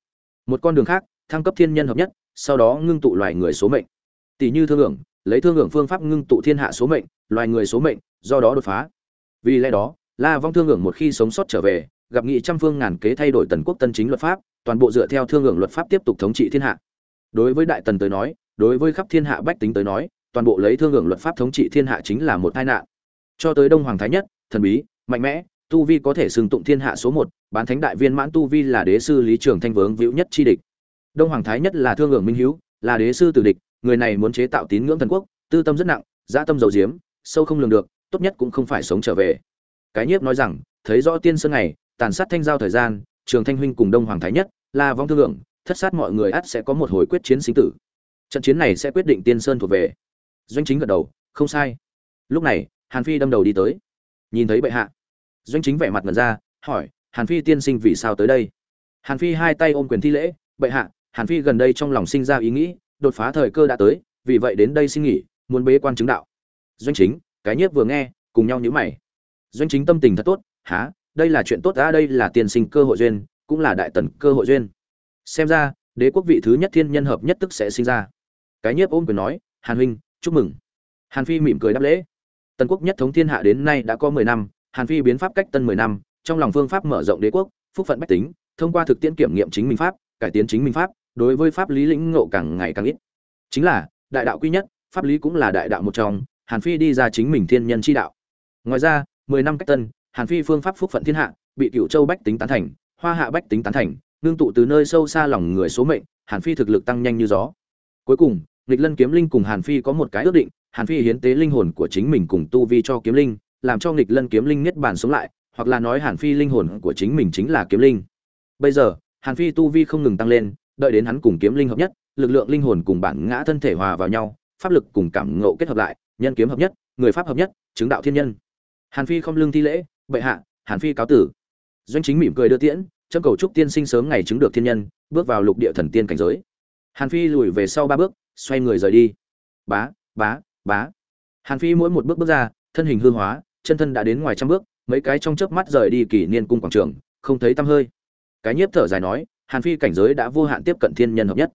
Một con đường khác, thăng cấp thiên nhân hợp nhất, sau đó ngưng tụ loài người số mệnh. Tỷ như thương hưởng, lấy thương hưởng phương pháp ngưng tụ thiên hạ số mệnh, loài người số mệnh, do đó đột phá. Vì lẽ đó, la vong thương hưởng một khi sống sót trở về gặp nghị trăm phương ngàn kế thay đổi tần quốc tân chính luật pháp, toàn bộ dựa theo thương hưởng luật pháp tiếp tục thống trị thiên hạ. Đối với đại tần tới nói, đối với khắp thiên hạ bách tính tới nói, toàn bộ lấy thương hưởng luật pháp thống trị thiên hạ chính là một tai nạn. Cho tới đông hoàng thái nhất, thần bí, mạnh mẽ, tu vi có thể xưng tụng thiên hạ số một, bán thánh đại viên mãn tu vi là đế sư lý trường thanh vướng vĩu nhất chi địch. Đông hoàng thái nhất là thương hưởng minh hữu là đế sư tử địch, người này muốn chế tạo tín ngưỡng thần quốc, tư tâm rất nặng, dã tâm dầu diếm, sâu không lường được, tốt nhất cũng không phải sống trở về. Cái nhiếp nói rằng, thấy rõ tiên sơn này tàn sát thanh giao thời gian, trường thanh huynh cùng đông hoàng thái nhất là vong thương lượng, thất sát mọi người ắt sẽ có một hồi quyết chiến sinh tử. Trận chiến này sẽ quyết định tiên sơn thuộc về. Doanh chính gật đầu, không sai. Lúc này, hàn phi đâm đầu đi tới. Nhìn thấy bệ hạ. Doanh chính vẻ mặt ngần ra, hỏi, hàn phi tiên sinh vì sao tới đây? Hàn phi hai tay ôm quyền thi lễ, bệ hạ, hàn phi gần đây trong lòng sinh ra ý nghĩ, đột phá thời cơ đã tới, vì vậy đến đây xin nghỉ, muốn bế quan chứng đạo. Doanh chính, cái nhiếp vừa nghe, cùng nhau nhíu mày. Doanh chính tâm tình thật tốt há đây là chuyện tốt đã đây là tiên sinh cơ hội duyên, cũng là đại tần cơ hội duyên. Xem ra, đế quốc vị thứ nhất thiên nhân hợp nhất tức sẽ sinh ra. Cái nhiếp ôm quyền nói, hàn huynh, chúc mừng. Hàn phi mỉm cười đáp lễ. Tần quốc nhất thống thiên hạ đến nay đã có mười năm, hàn phi biến pháp cách tân mười năm, trong lòng phương pháp mở rộng đế quốc, phúc phận bách tính, thông qua thực tiễn kiểm nghiệm chính mình pháp, cải tiến chính mình pháp, đối với pháp lý lĩnh ngộ càng ngày càng ít. Chính là, đại đạo quy nhất, pháp lý cũng là đại đạo một trong, hàn phi đi ra chính mình thiên nhân chi đạo. Ngoài ra, mười năm cách tân hàn phi phương pháp phúc phận thiên hạ, bị cựu châu bách tính tán thành, hoa hạ bách tính tán thành nương tụ từ nơi sâu xa lòng người số mệnh, hàn phi thực lực tăng nhanh như gió. Cuối cùng, nghịch lân kiếm linh cùng hàn phi có một cái ước định, hàn phi hiến tế linh hồn của chính mình cùng tu vi cho kiếm linh, làm cho nghịch lân kiếm linh niết bàn sống lại, hoặc là nói hàn phi linh hồn của chính mình chính là kiếm linh. Bây giờ, hàn phi tu vi không ngừng tăng lên, đợi đến hắn cùng kiếm linh hợp nhất, lực lượng linh hồn cùng bản ngã thân thể hòa vào nhau, pháp lực cùng cảm ngộ kết hợp lại, nhân kiếm hợp nhất, người pháp hợp nhất, chứng đạo thiên nhân. Hàn phi không lương thi lễ bệ hạ, hàn phi cáo tử. Doanh chính mỉm cười đưa tiễn, châm cầu chúc tiên sinh sớm ngày chứng được thiên nhân, bước vào lục địa thần tiên cảnh giới. Hàn phi lùi về sau ba bước, xoay người rời đi. Bá bá bá. Hàn phi mỗi một bước bước ra, thân hình hư hóa, chân thân đã đến ngoài trăm bước, mấy cái trong chớp mắt rời đi kỷ niên cung quảng trường, không thấy tăm hơi. Cái nhiếp thở dài nói, hàn phi cảnh giới đã vô hạn tiếp cận thiên nhân hợp nhất.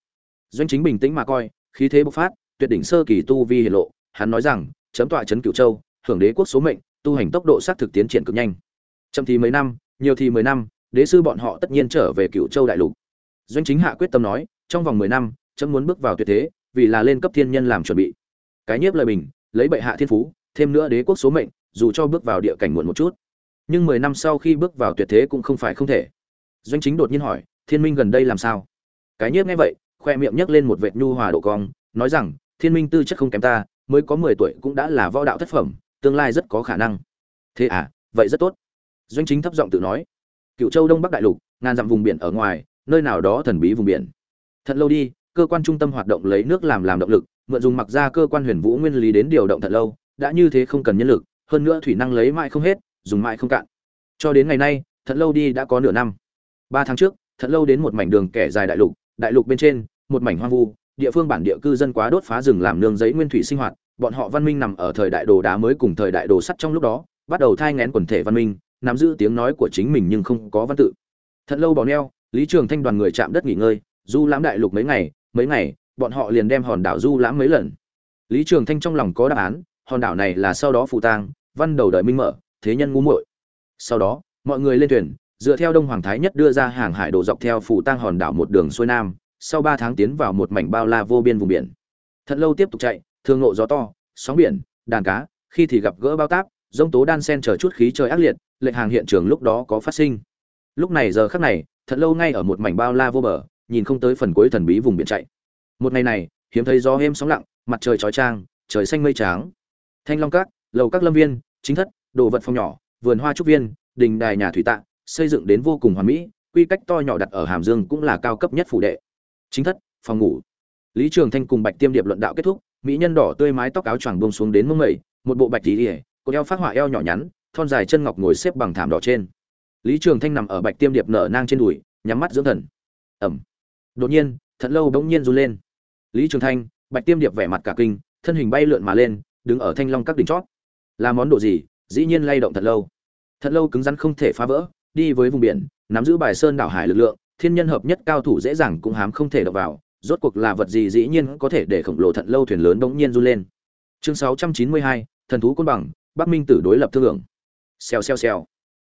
Doanh chính bình tĩnh mà coi, khí thế bộc phát, tuyệt đỉnh sơ kỳ tu vi hiển lộ, hắn nói rằng, chấm tọa chấn cửu châu hưởng đế quốc số mệnh tu hành tốc độ sát thực tiến triển cực nhanh. Chậm thì mấy năm, nhiều thì mười năm, đế sư bọn họ tất nhiên trở về cựu châu đại lục. Doanh chính hạ quyết tâm nói, trong vòng mười năm, chấm muốn bước vào tuyệt thế, vì là lên cấp thiên nhân làm chuẩn bị. Cái nhiếp lời bình, lấy bệ hạ thiên phú, thêm nữa đế quốc số mệnh, dù cho bước vào địa cảnh muộn một chút. Nhưng mười năm sau khi bước vào tuyệt thế cũng không phải không thể. Doanh chính đột nhiên hỏi, thiên minh gần đây làm sao? Cái nhiếp nghe vậy, khoe miệng nhấc lên một vệt nhu hòa độ cong, nói rằng, thiên minh tư chất không kém ta, mới có mười tuổi cũng đã là võ đạo thất phẩm tương lai rất có khả năng. Thế à vậy rất tốt. Doanh chính thấp giọng tự nói. Cựu châu đông bắc đại lục, ngàn dặm vùng biển ở ngoài, nơi nào đó thần bí vùng biển. Thật lâu đi, cơ quan trung tâm hoạt động lấy nước làm làm động lực, mượn dùng mặc ra cơ quan huyền vũ nguyên lý đến điều động thật lâu, đã như thế không cần nhân lực, hơn nữa thủy năng lấy mãi không hết, dùng mãi không cạn. Cho đến ngày nay, thật lâu đi đã có nửa năm. Ba tháng trước, thật lâu đến một mảnh đường kẻ dài đại lục đại lục bên trên, một mảnh hoang vu, địa phương bản địa cư dân quá đốt phá rừng làm nương giấy nguyên thủy sinh hoạt bọn họ văn minh nằm ở thời đại đồ đá mới cùng thời đại đồ sắt trong lúc đó, bắt đầu thai ngén quần thể văn minh, nắm giữ tiếng nói của chính mình nhưng không có văn tự. Thật lâu bỏ neo, lý trường thanh đoàn người chạm đất nghỉ ngơi, du lãm đại lục mấy ngày mấy ngày, bọn họ liền đem hòn đảo du lãm mấy lần. Lý trường thanh trong lòng có đáp án, hòn đảo này là sau đó phụ tang, văn đầu đời minh mở, thế nhân ngu muội. Sau đó, mọi người lên thuyền, dựa theo đông hoàng thái nhất đưa ra hàng hải đồ dọc theo phủ tang hòn đảo một đường xuôi nam, sau ba tháng tiến vào một mảnh bao la vô biên vùng biển. Thật lâu tiếp tục chạy thương nộ gió to, sóng biển, đàn cá, khi thì gặp gỡ bao táp dông tố đan sen chờ chút khí trời ác liệt lệnh hàng hiện trường lúc đó có phát sinh. Lúc này giờ khắc này, thật lâu ngay ở một mảnh bao la vô bờ, nhìn không tới phần cuối thần bí vùng biển chạy. Một ngày này, hiếm thấy gió êm sóng lặng, mặt trời chói trang trời xanh mây trắng. Thanh long các, lầu các lâm viên, chính thất, đồ vật phòng nhỏ, vườn hoa trúc viên, đình đài nhà thủy tạ, xây dựng đến vô cùng hoàn mỹ, quy cách to nhỏ đặt ở hàm dương cũng là cao cấp nhất phủ đệ. Chính thất, phòng ngủ. Lý trường thanh cùng bạch tiêm điệp luận đạo kết thúc mỹ nhân đỏ tươi mái tóc áo choàng buông xuống đến mông mẩy, một bộ bạch tí ỉa cô eo phát họa eo nhỏ nhắn, thon dài chân ngọc ngồi xếp bằng thảm đỏ trên. Lý trường thanh nằm ở bạch tiêm điệp nở nang trên đùi, nhắm mắt dưỡng thần. Ẩm. Đột nhiên, thật lâu bỗng nhiên run lên. Lý trường thanh, bạch tiêm điệp vẻ mặt cả kinh, thân hình bay lượn mà lên, đứng ở thanh long các đỉnh chót. Là món đồ gì? Dĩ nhiên lay động thật lâu. Thật lâu cứng rắn không thể phá vỡ, đi với vùng biển, nắm giữ bài sơn đảo hải lực lượng, thiên nhân hợp nhất cao thủ dễ dàng cũng hám không thể đập vào rốt cuộc là vật gì dĩ nhiên có thể để khổng lồ thận lâu thuyền lớn bỗng nhiên run lên. Chương 692, thần thú côn bằng bắc minh tử đối lập thương lượng. Xèo xèo xèo.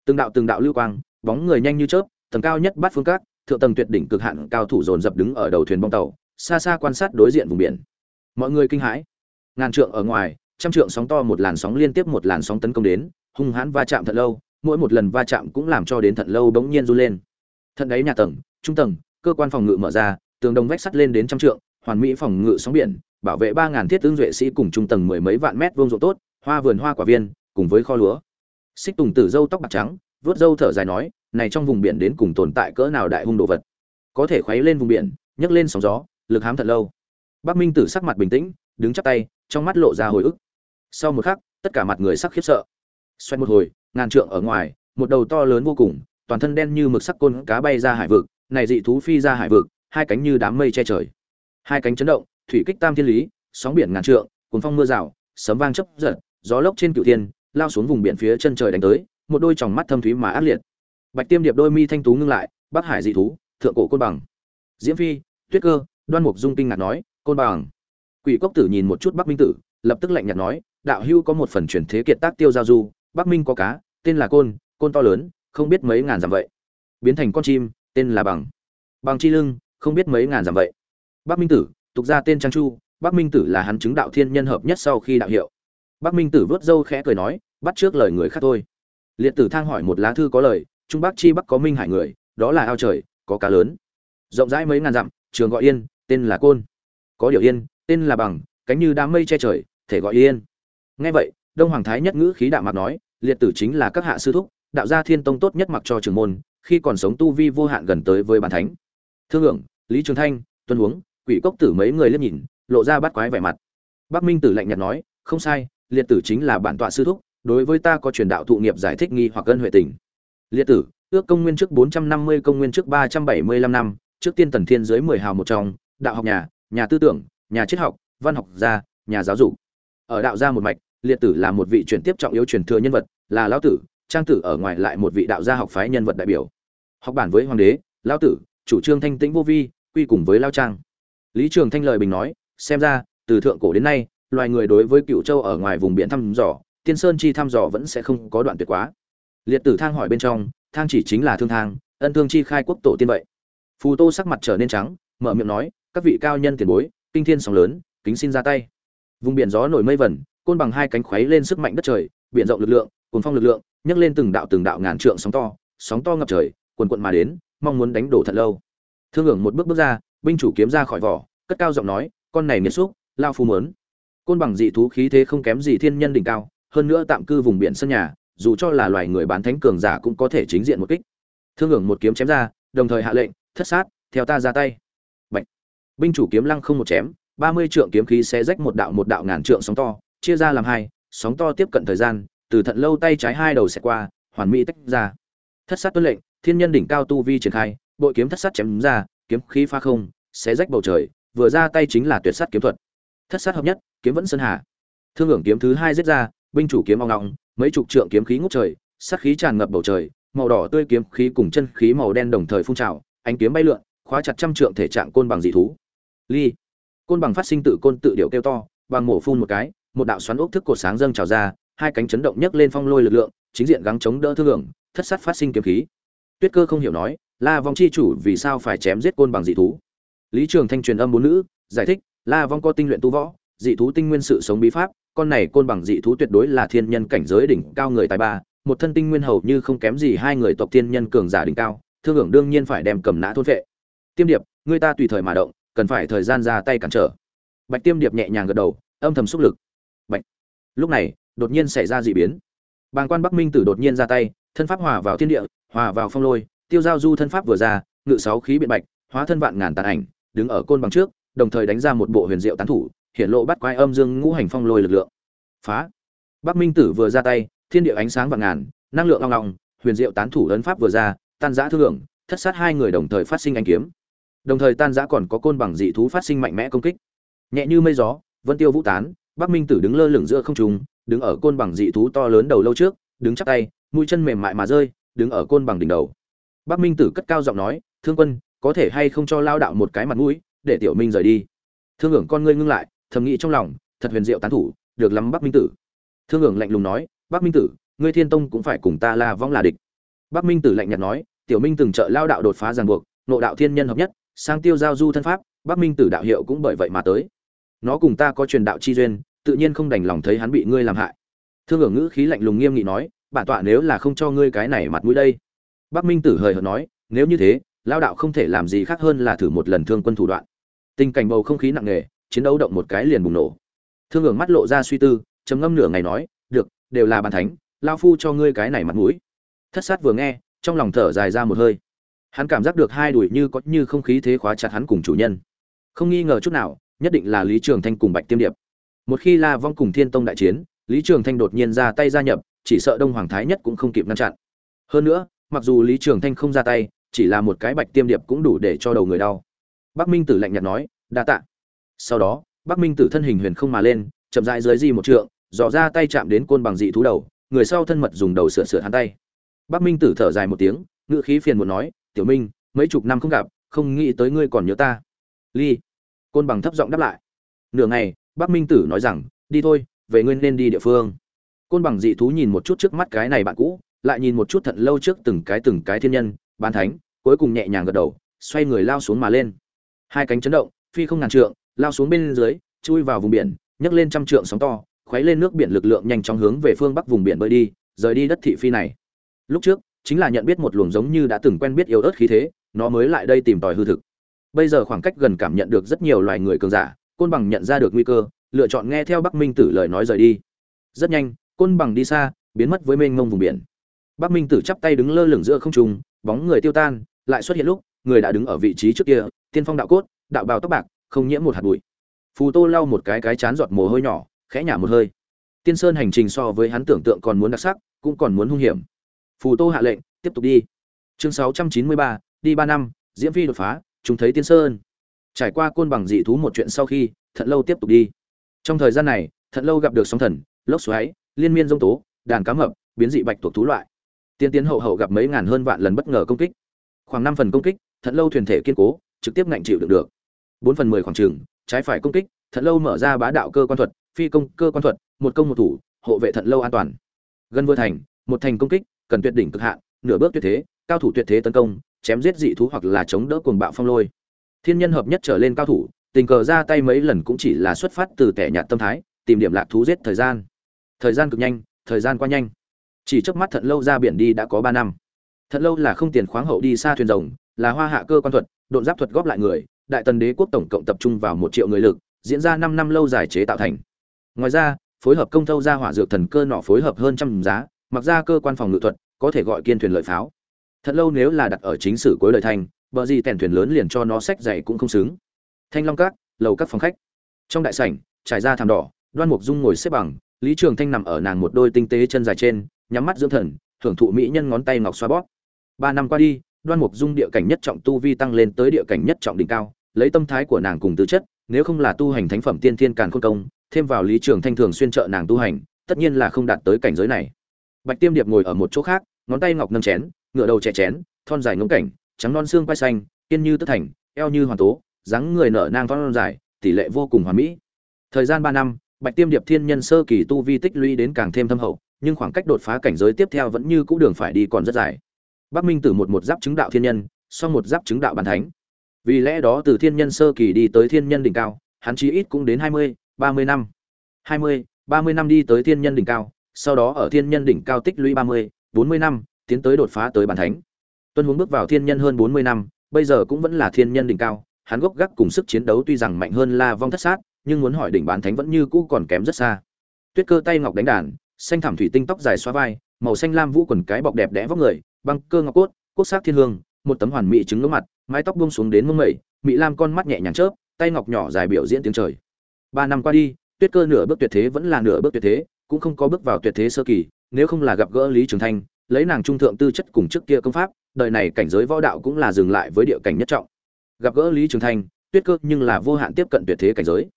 Từng đạo từng đạo lưu quang bóng người nhanh như chớp tầng cao nhất bát phương các thượng tầng tuyệt đỉnh cực hạn cao thủ dồn dập đứng ở đầu thuyền bong tàu xa xa quan sát đối diện vùng biển. Mọi người kinh hãi. Ngàn trượng ở ngoài trăm trượng sóng to một làn sóng liên tiếp một làn sóng tấn công đến hung hãn va chạm thật lâu mỗi một lần va chạm cũng làm cho đến thận lâu bỗng nhiên run lên. Thận đáy nhà tầng trung tầng cơ quan phòng ngự mở ra tường đồng vách sắt lên đến trăm trượng, hoàn mỹ phòng ngự sóng biển, bảo vệ ba ngàn thiết tướng duệ sĩ cùng trung tầng mười mấy vạn mét vuông ruộng tốt, hoa vườn hoa quả viên, cùng với kho lúa. Xích tùng tử dâu tóc bạc trắng, vuốt dâu thở dài nói, này trong vùng biển đến cùng tồn tại cỡ nào đại hung đồ vật? Có thể khuấy lên vùng biển, nhấc lên sóng gió, lực hám thật lâu. Bắc minh tử sắc mặt bình tĩnh, đứng chắp tay, trong mắt lộ ra hồi ức. Sau một khắc, tất cả mặt người sắc khiếp sợ. Xoay một hồi, ngàn trượng ở ngoài, một đầu to lớn vô cùng, toàn thân đen như mực sắc côn cá bay ra hải vực, này dị thú phi ra hải vực hai cánh như đám mây che trời. Hai cánh chấn động, thủy kích tam thiên lý, sóng biển ngàn trượng cuốn phong mưa rào, sấm vang chấp giật, gió lốc trên cửu thiên, lao xuống vùng biển phía chân trời đánh tới, một đôi tròng mắt thâm thúy mà ác liệt. Bạch tiêm điệp đôi mi thanh tú ngưng lại, bắc hải dị thú, thượng cổ côn bằng. Diễm phi, tuyết cơ, đoan mục dung kinh ngạc nói, côn bằng. Quỷ cốc tử nhìn một chút bắc minh tử, lập tức lạnh nhạt nói, đạo hưu có một phần truyền thế kiệt tác tiêu giao du, bắc minh có cá, tên là côn côn to lớn, không biết mấy ngàn dặm vậy. Biến thành con chim, tên là bằng. Bằng chi lưng không biết mấy ngàn dặm vậy. Bắc minh tử, tục ra tên trang chu, bắc minh tử là hắn chứng đạo thiên nhân hợp nhất sau khi đạo hiệu. Bắc minh tử vớt râu khẽ cười nói, bắt trước lời người khác thôi. Liệt tử thang hỏi một lá thư có lời, trung bắc chi bắc có minh hải người, đó là ao trời, có cá lớn. Rộng rãi mấy ngàn dặm, trường gọi yên, tên là côn. Có điều yên, tên là bằng, cánh như đám mây che trời, thể gọi yên. Nghe vậy, đông hoàng thái nhất ngữ khí đạo mặt nói, liệt tử chính là các hạ sư thúc, đạo gia thiên tông tốt nhất mặc cho trường môn, khi còn sống tu vi vô hạn gần tới với bản thánh. Thương hưởng lý trường thanh, tuân huống, quỷ cốc tử mấy người liếc nhìn, lộ ra bắt quái vẻ mặt. Bắc minh tử lạnh nhạt nói, không sai, liệt tử chính là bản tọa sư thúc, đối với ta có truyền đạo thụ nghiệp giải thích nghi hoặc ân huệ tình. Liệt tử, ước công nguyên trước 450 công nguyên trước 375 năm, trước tiên tần thiên dưới 10 hào một trong, đạo học nhà nhà tư tưởng, nhà triết học, văn học gia, nhà giáo dục. Ở đạo gia một mạch, liệt tử là một vị truyền tiếp trọng yếu truyền thừa nhân vật, là lão tử, trang tử ở ngoài lại một vị đạo gia học phái nhân vật đại biểu. Học bản với hoàng đế, lão tử chủ trương thanh tĩnh vô vi, quy cùng với lao trang. Lý trường thanh lời bình nói, xem ra, từ thượng cổ đến nay, loài người đối với cựu châu ở ngoài vùng biển thăm dò, tiên sơn chi thăm dò vẫn sẽ không có đoạn tuyệt quá. Liệt tử thang hỏi bên trong, thang chỉ chính là thương thang, ân thương chi khai quốc tổ tiên vậy. Phù tô sắc mặt trở nên trắng, mở miệng nói, các vị cao nhân tiền bối, kinh thiên sóng lớn, kính xin ra tay. Vùng biển gió nổi mây vẩn, côn bằng hai cánh khuấy lên sức mạnh đất trời, biển rộng lực lượng cuốn phong lực lượng, nhấc lên từng đạo từng đạo ngàn trượng sóng to sóng to ngập trời, quần quận mà đến mong muốn đánh đổ thật lâu. Thương hưởng một bước bước ra, binh chủ kiếm ra khỏi vỏ, cất cao giọng nói, con này nghiệt xúc, lao phu mớn côn bằng dị thú khí thế không kém gì thiên nhân đỉnh cao, hơn nữa tạm cư vùng biển sân nhà, dù cho là loài người bán thánh cường giả cũng có thể chính diện một kích. Thương hưởng một kiếm chém ra, đồng thời hạ lệnh, thất sát, theo ta ra tay. Bạch. binh chủ kiếm lăng không một chém, ba mươi trượng kiếm khí sẽ rách một đạo một đạo ngàn trượng sóng to, chia ra làm hai, sóng to tiếp cận thời gian, từ thận lâu tay trái hai đầu sẽ qua, hoàn mỹ tách ra. Thất sát tuân lệnh thiên nhân đỉnh cao tu vi triển khai, bội kiếm thất sát chém ra, kiếm khí pha không sẽ rách bầu trời, vừa ra tay chính là tuyệt sát kiếm thuật. Thất sát hợp nhất, kiếm vẫn sơn hà. Thương hưởng kiếm thứ hai giết ra, binh chủ kiếm ao ngọng mấy chục trượng kiếm khí ngút trời, sát khí tràn ngập bầu trời, màu đỏ tươi kiếm khí cùng chân khí màu đen đồng thời phun trào, ánh kiếm bay lượn, khóa chặt trăm trượng thể trạng côn bằng dị thú. Ly. Côn bằng phát sinh tự côn tự điệu kêu to, bằng mổ phun một cái, một đạo xoắn ốc thức cột sáng dâng trào ra, hai cánh chấn động nhấc lên phong lôi lực lượng, chính diện gắng chống đỡ thương hưởng, thất sát phát sinh kiếm khí tuyết cơ không hiểu nói, la vong chi chủ vì sao phải chém giết côn bằng dị thú? Lý trường thanh truyền âm bốn nữ, giải thích, la vong có tinh luyện tu võ, dị thú tinh nguyên sự sống bí pháp, con này côn bằng dị thú tuyệt đối là thiên nhân cảnh giới đỉnh cao người tài ba, một thân tinh nguyên hầu như không kém gì hai người tộc thiên nhân cường giả đỉnh cao, thương hưởng đương nhiên phải đem cầm nã thôn vệ tiêm điệp, người ta tùy thời mà động, cần phải thời gian ra tay cản trở. Bạch tiêm điệp nhẹ nhàng gật đầu, âm thầm xúc lực. Bạch. Lúc này, đột nhiên xảy ra dị biến. Bàng quan bắc minh tử đột nhiên ra tay, thân pháp hòa vào thiên địa hòa vào phong lôi, tiêu giao du thân pháp vừa ra, ngự sáu khí biện bạch, hóa thân vạn ngàn tàn ảnh, đứng ở côn bằng trước, đồng thời đánh ra một bộ huyền diệu tán thủ hiện lộ bắt quái âm dương ngũ hành phong lôi lực lượng. Phá! Bắc minh tử vừa ra tay, thiên địa ánh sáng vạn ngàn, năng lượng long long, huyền diệu tán thủ ấn pháp vừa ra, tan giã thương lượng, thất sát hai người đồng thời phát sinh anh kiếm. Đồng thời tan giã còn có côn bằng dị thú phát sinh mạnh mẽ công kích. Nhẹ như mây gió, vân tiêu vũ tán, bắc minh tử đứng lơ lửng giữa không trung, đứng ở côn bằng dị thú to lớn đầu lâu trước, đứng chắc tay, mũi chân mềm mại mà rơi đứng ở côn bằng đỉnh đầu. Bắc minh tử cất cao giọng nói, thương quân, có thể hay không cho lao đạo một cái mặt mũi, để tiểu minh rời đi? Thương hưởng con ngươi ngưng lại, thầm nghĩ trong lòng, thật huyền diệu tán thủ, được lắm bắc minh tử. Thương hưởng lạnh lùng nói, bắc minh tử, ngươi thiên tông cũng phải cùng ta la vong là địch. Bắc minh tử lạnh nhạt nói, tiểu minh từng trợ lao đạo đột phá ràng buộc, nộ đạo thiên nhân hợp nhất, sang tiêu giao du thân pháp, bắc minh tử đạo hiệu cũng bởi vậy mà tới. Nó cùng ta có truyền đạo chi duyên, tự nhiên không đành lòng thấy hắn bị ngươi làm hại. Thương hưởng ngữ khí lạnh lùng nghiêm nghị nói bản tọa nếu là không cho ngươi cái này mặt mũi đây. Bắc minh tử hời hợt nói, nếu như thế lao đạo không thể làm gì khác hơn là thử một lần thương quân thủ đoạn. Tình cảnh bầu không khí nặng nề, chiến đấu động một cái liền bùng nổ. Thương hưởng mắt lộ ra suy tư, trầm ngâm nửa ngày nói, được, đều là bàn thánh lao phu cho ngươi cái này mặt mũi. Thất sát vừa nghe, trong lòng thở dài ra một hơi. Hắn cảm giác được hai đuổi như có như không khí thế khóa chặt hắn cùng chủ nhân. Không nghi ngờ chút nào, nhất định là lý trường thanh cùng bạch tiêm điệp. Một khi la vong cùng thiên tông đại chiến, lý trường thanh đột nhiên ra tay gia nhập chỉ sợ đông hoàng thái nhất cũng không kịp ngăn chặn. Hơn nữa, mặc dù lý trường thanh không ra tay, chỉ là một cái bạch tiêm điệp cũng đủ để cho đầu người đau. Bắc minh tử lạnh nhạt nói, đa tạ. Sau đó, bắc minh tử thân hình huyền không mà lên, chậm rãi dưới di một trượng, dò ra tay chạm đến côn bằng dị thú đầu, người sau thân mật dùng đầu sửa sửa hắn tay. Bắc minh tử thở dài một tiếng ngự khí phiền muốn nói, tiểu minh, mấy chục năm không gặp, không nghĩ tới ngươi còn nhớ ta. Ly, côn bằng thấp giọng đáp lại. Nửa ngày, bắc minh tử nói rằng, đi thôi, về ngươi nên đi địa phương côn bằng dị thú nhìn một chút trước mắt cái này bạn cũ, lại nhìn một chút thận lâu trước từng cái từng cái thiên nhân ban thánh, cuối cùng nhẹ nhàng gật đầu, xoay người lao xuống mà lên. Hai cánh chấn động, phi không ngàn trượng, lao xuống bên dưới, chui vào vùng biển, nhấc lên trăm trượng sóng to, khuấy lên nước biển lực lượng nhanh chóng hướng về phương bắc vùng biển bơi đi, rời đi đất thị phi này. Lúc trước, chính là nhận biết một luồng giống như đã từng quen biết yếu ớt khí thế, nó mới lại đây tìm tòi hư thực. Bây giờ khoảng cách gần cảm nhận được rất nhiều loài người cường giả, côn bằng nhận ra được nguy cơ, lựa chọn nghe theo bắc minh tử lời nói rời đi. Rất nhanh côn bằng đi xa biến mất với mênh mông vùng biển. Bắc minh tử chắp tay đứng lơ lửng giữa không trung bóng người tiêu tan lại xuất hiện lúc người đã đứng ở vị trí trước kia tiên phong đạo cốt đạo bào tóc bạc không nhiễm một hạt bụi. Phù tô lau một cái cái chán giọt mồ hôi nhỏ khẽ nhả một hơi. Tiên sơn hành trình so với hắn tưởng tượng còn muốn đặc sắc cũng còn muốn hung hiểm. Phù tô hạ lệnh tiếp tục đi. Chương 693, đi ba năm diễm phi đột phá chúng thấy tiên sơn. Trải qua côn bằng dị thú một chuyện sau khi thận lâu tiếp tục đi. Trong thời gian này thận lâu gặp được sóng thần lốc xoáy liên miên dông tố, đàn cá mập, biến dị bạch thuộc thú loại. Tiên tiến hậu hậu gặp mấy ngàn hơn vạn lần bất ngờ công kích. Khoảng năm phần công kích thận lâu thuyền thể kiên cố, trực tiếp ngạnh chịu được được. Bốn phần mười khoảng trường, trái phải công kích thận lâu mở ra bá đạo cơ quan thuật, phi công cơ quan thuật, một công một thủ, hộ vệ thận lâu an toàn. Gần vừa thành, một thành công kích, cần tuyệt đỉnh cực hạn, nửa bước tuyệt thế, cao thủ tuyệt thế tấn công, chém giết dị thú hoặc là chống đỡ cuồng bạo phong lôi. Thiên nhân hợp nhất trở lên cao thủ, tình cờ ra tay mấy lần cũng chỉ là xuất phát từ tẻ nhạt tâm thái, tìm điểm lạc thú giết thời gian thời gian cực nhanh, thời gian qua nhanh. Chỉ chớp mắt thận lâu ra biển đi đã có ba năm. Thận lâu là không tiền khoáng hậu đi xa thuyền rồng, là hoa hạ cơ quan thuật, độn giáp thuật góp lại người, đại tần đế quốc tổng cộng tập trung vào một triệu người lực, diễn ra năm năm lâu giải chế tạo thành. Ngoài ra, phối hợp công thâu ra hỏa dược thần cơ nọ phối hợp hơn trăm giá, mặc ra cơ quan phòng ngự thuật, có thể gọi kiên thuyền lợi pháo. Thật lâu nếu là đặt ở chính sử cuối đời thành, bờ gì tèn thuyền lớn liền cho nó sách dày cũng không xứng. Thanh long cát lầu các phòng khách. Trong đại sảnh, trải ra thảm đỏ, đoan mục dung ngồi xếp bằng lý trường thanh nằm ở nàng một đôi tinh tế chân dài trên, nhắm mắt dưỡng thần, thưởng thụ mỹ nhân ngón tay ngọc xoa bóp. Ba năm qua đi, đoan mục dung địa cảnh nhất trọng tu vi tăng lên tới địa cảnh nhất trọng đỉnh cao, lấy tâm thái của nàng cùng tư chất, nếu không là tu hành thánh phẩm tiên thiên càn khôn công, thêm vào lý trường thanh thường xuyên trợ nàng tu hành, tất nhiên là không đạt tới cảnh giới này. Bạch tiêm điệp ngồi ở một chỗ khác, ngón tay ngọc nâng chén, ngựa đầu chè chén, thon dài ngống cảnh, trắng non xương quai xanh, kiên như tất thành, eo như hoàn tố, dáng người nở nang thon dài, tỷ lệ vô cùng hoàn mỹ. Thời gian ba năm bạch tiêm điệp thiên nhân sơ kỳ tu vi tích lũy đến càng thêm thâm hậu, nhưng khoảng cách đột phá cảnh giới tiếp theo vẫn như cũ đường phải đi còn rất dài. Bắc minh Tử một một giáp chứng đạo thiên nhân sau một giáp chứng đạo bàn thánh. Vì lẽ đó từ thiên nhân sơ kỳ đi tới thiên nhân đỉnh cao, hắn chí ít cũng đến hai mươi, ba mươi năm. hai mươi, ba mươi năm đi tới thiên nhân đỉnh cao, sau đó ở thiên nhân đỉnh cao tích lũy ba mươi, bốn mươi năm, tiến tới đột phá tới bàn thánh. Tuân hướng bước vào thiên nhân hơn bốn mươi năm, bây giờ cũng vẫn là thiên nhân đỉnh cao, hắn gốc gác cùng sức chiến đấu tuy rằng mạnh hơn la vong thất sát nhưng muốn hỏi đỉnh bán thánh vẫn như cũ còn kém rất xa. Tuyết cơ tay ngọc đánh đàn, xanh thảm thủy tinh tóc dài xóa vai, màu xanh lam vũ quần cái bọc đẹp đẽ vóc người, băng cơ ngọc cốt quốc sắc thiên hương, một tấm hoàn mỹ trứng ngưỡng mặt, mái tóc buông xuống đến mông mẩy mỹ lam con mắt nhẹ nhàng chớp, tay ngọc nhỏ dài biểu diễn tiếng trời. Ba năm qua đi, tuyết cơ nửa bước tuyệt thế vẫn là nửa bước tuyệt thế, cũng không có bước vào tuyệt thế sơ kỳ, nếu không là gặp gỡ lý trường thanh, lấy nàng trung thượng tư chất cùng trước kia công pháp, đời này cảnh giới võ đạo cũng là dừng lại với địa cảnh nhất trọng. Gặp gỡ lý trường thanh, tuyết cơ nhưng là vô hạn tiếp cận tuyệt thế cảnh giới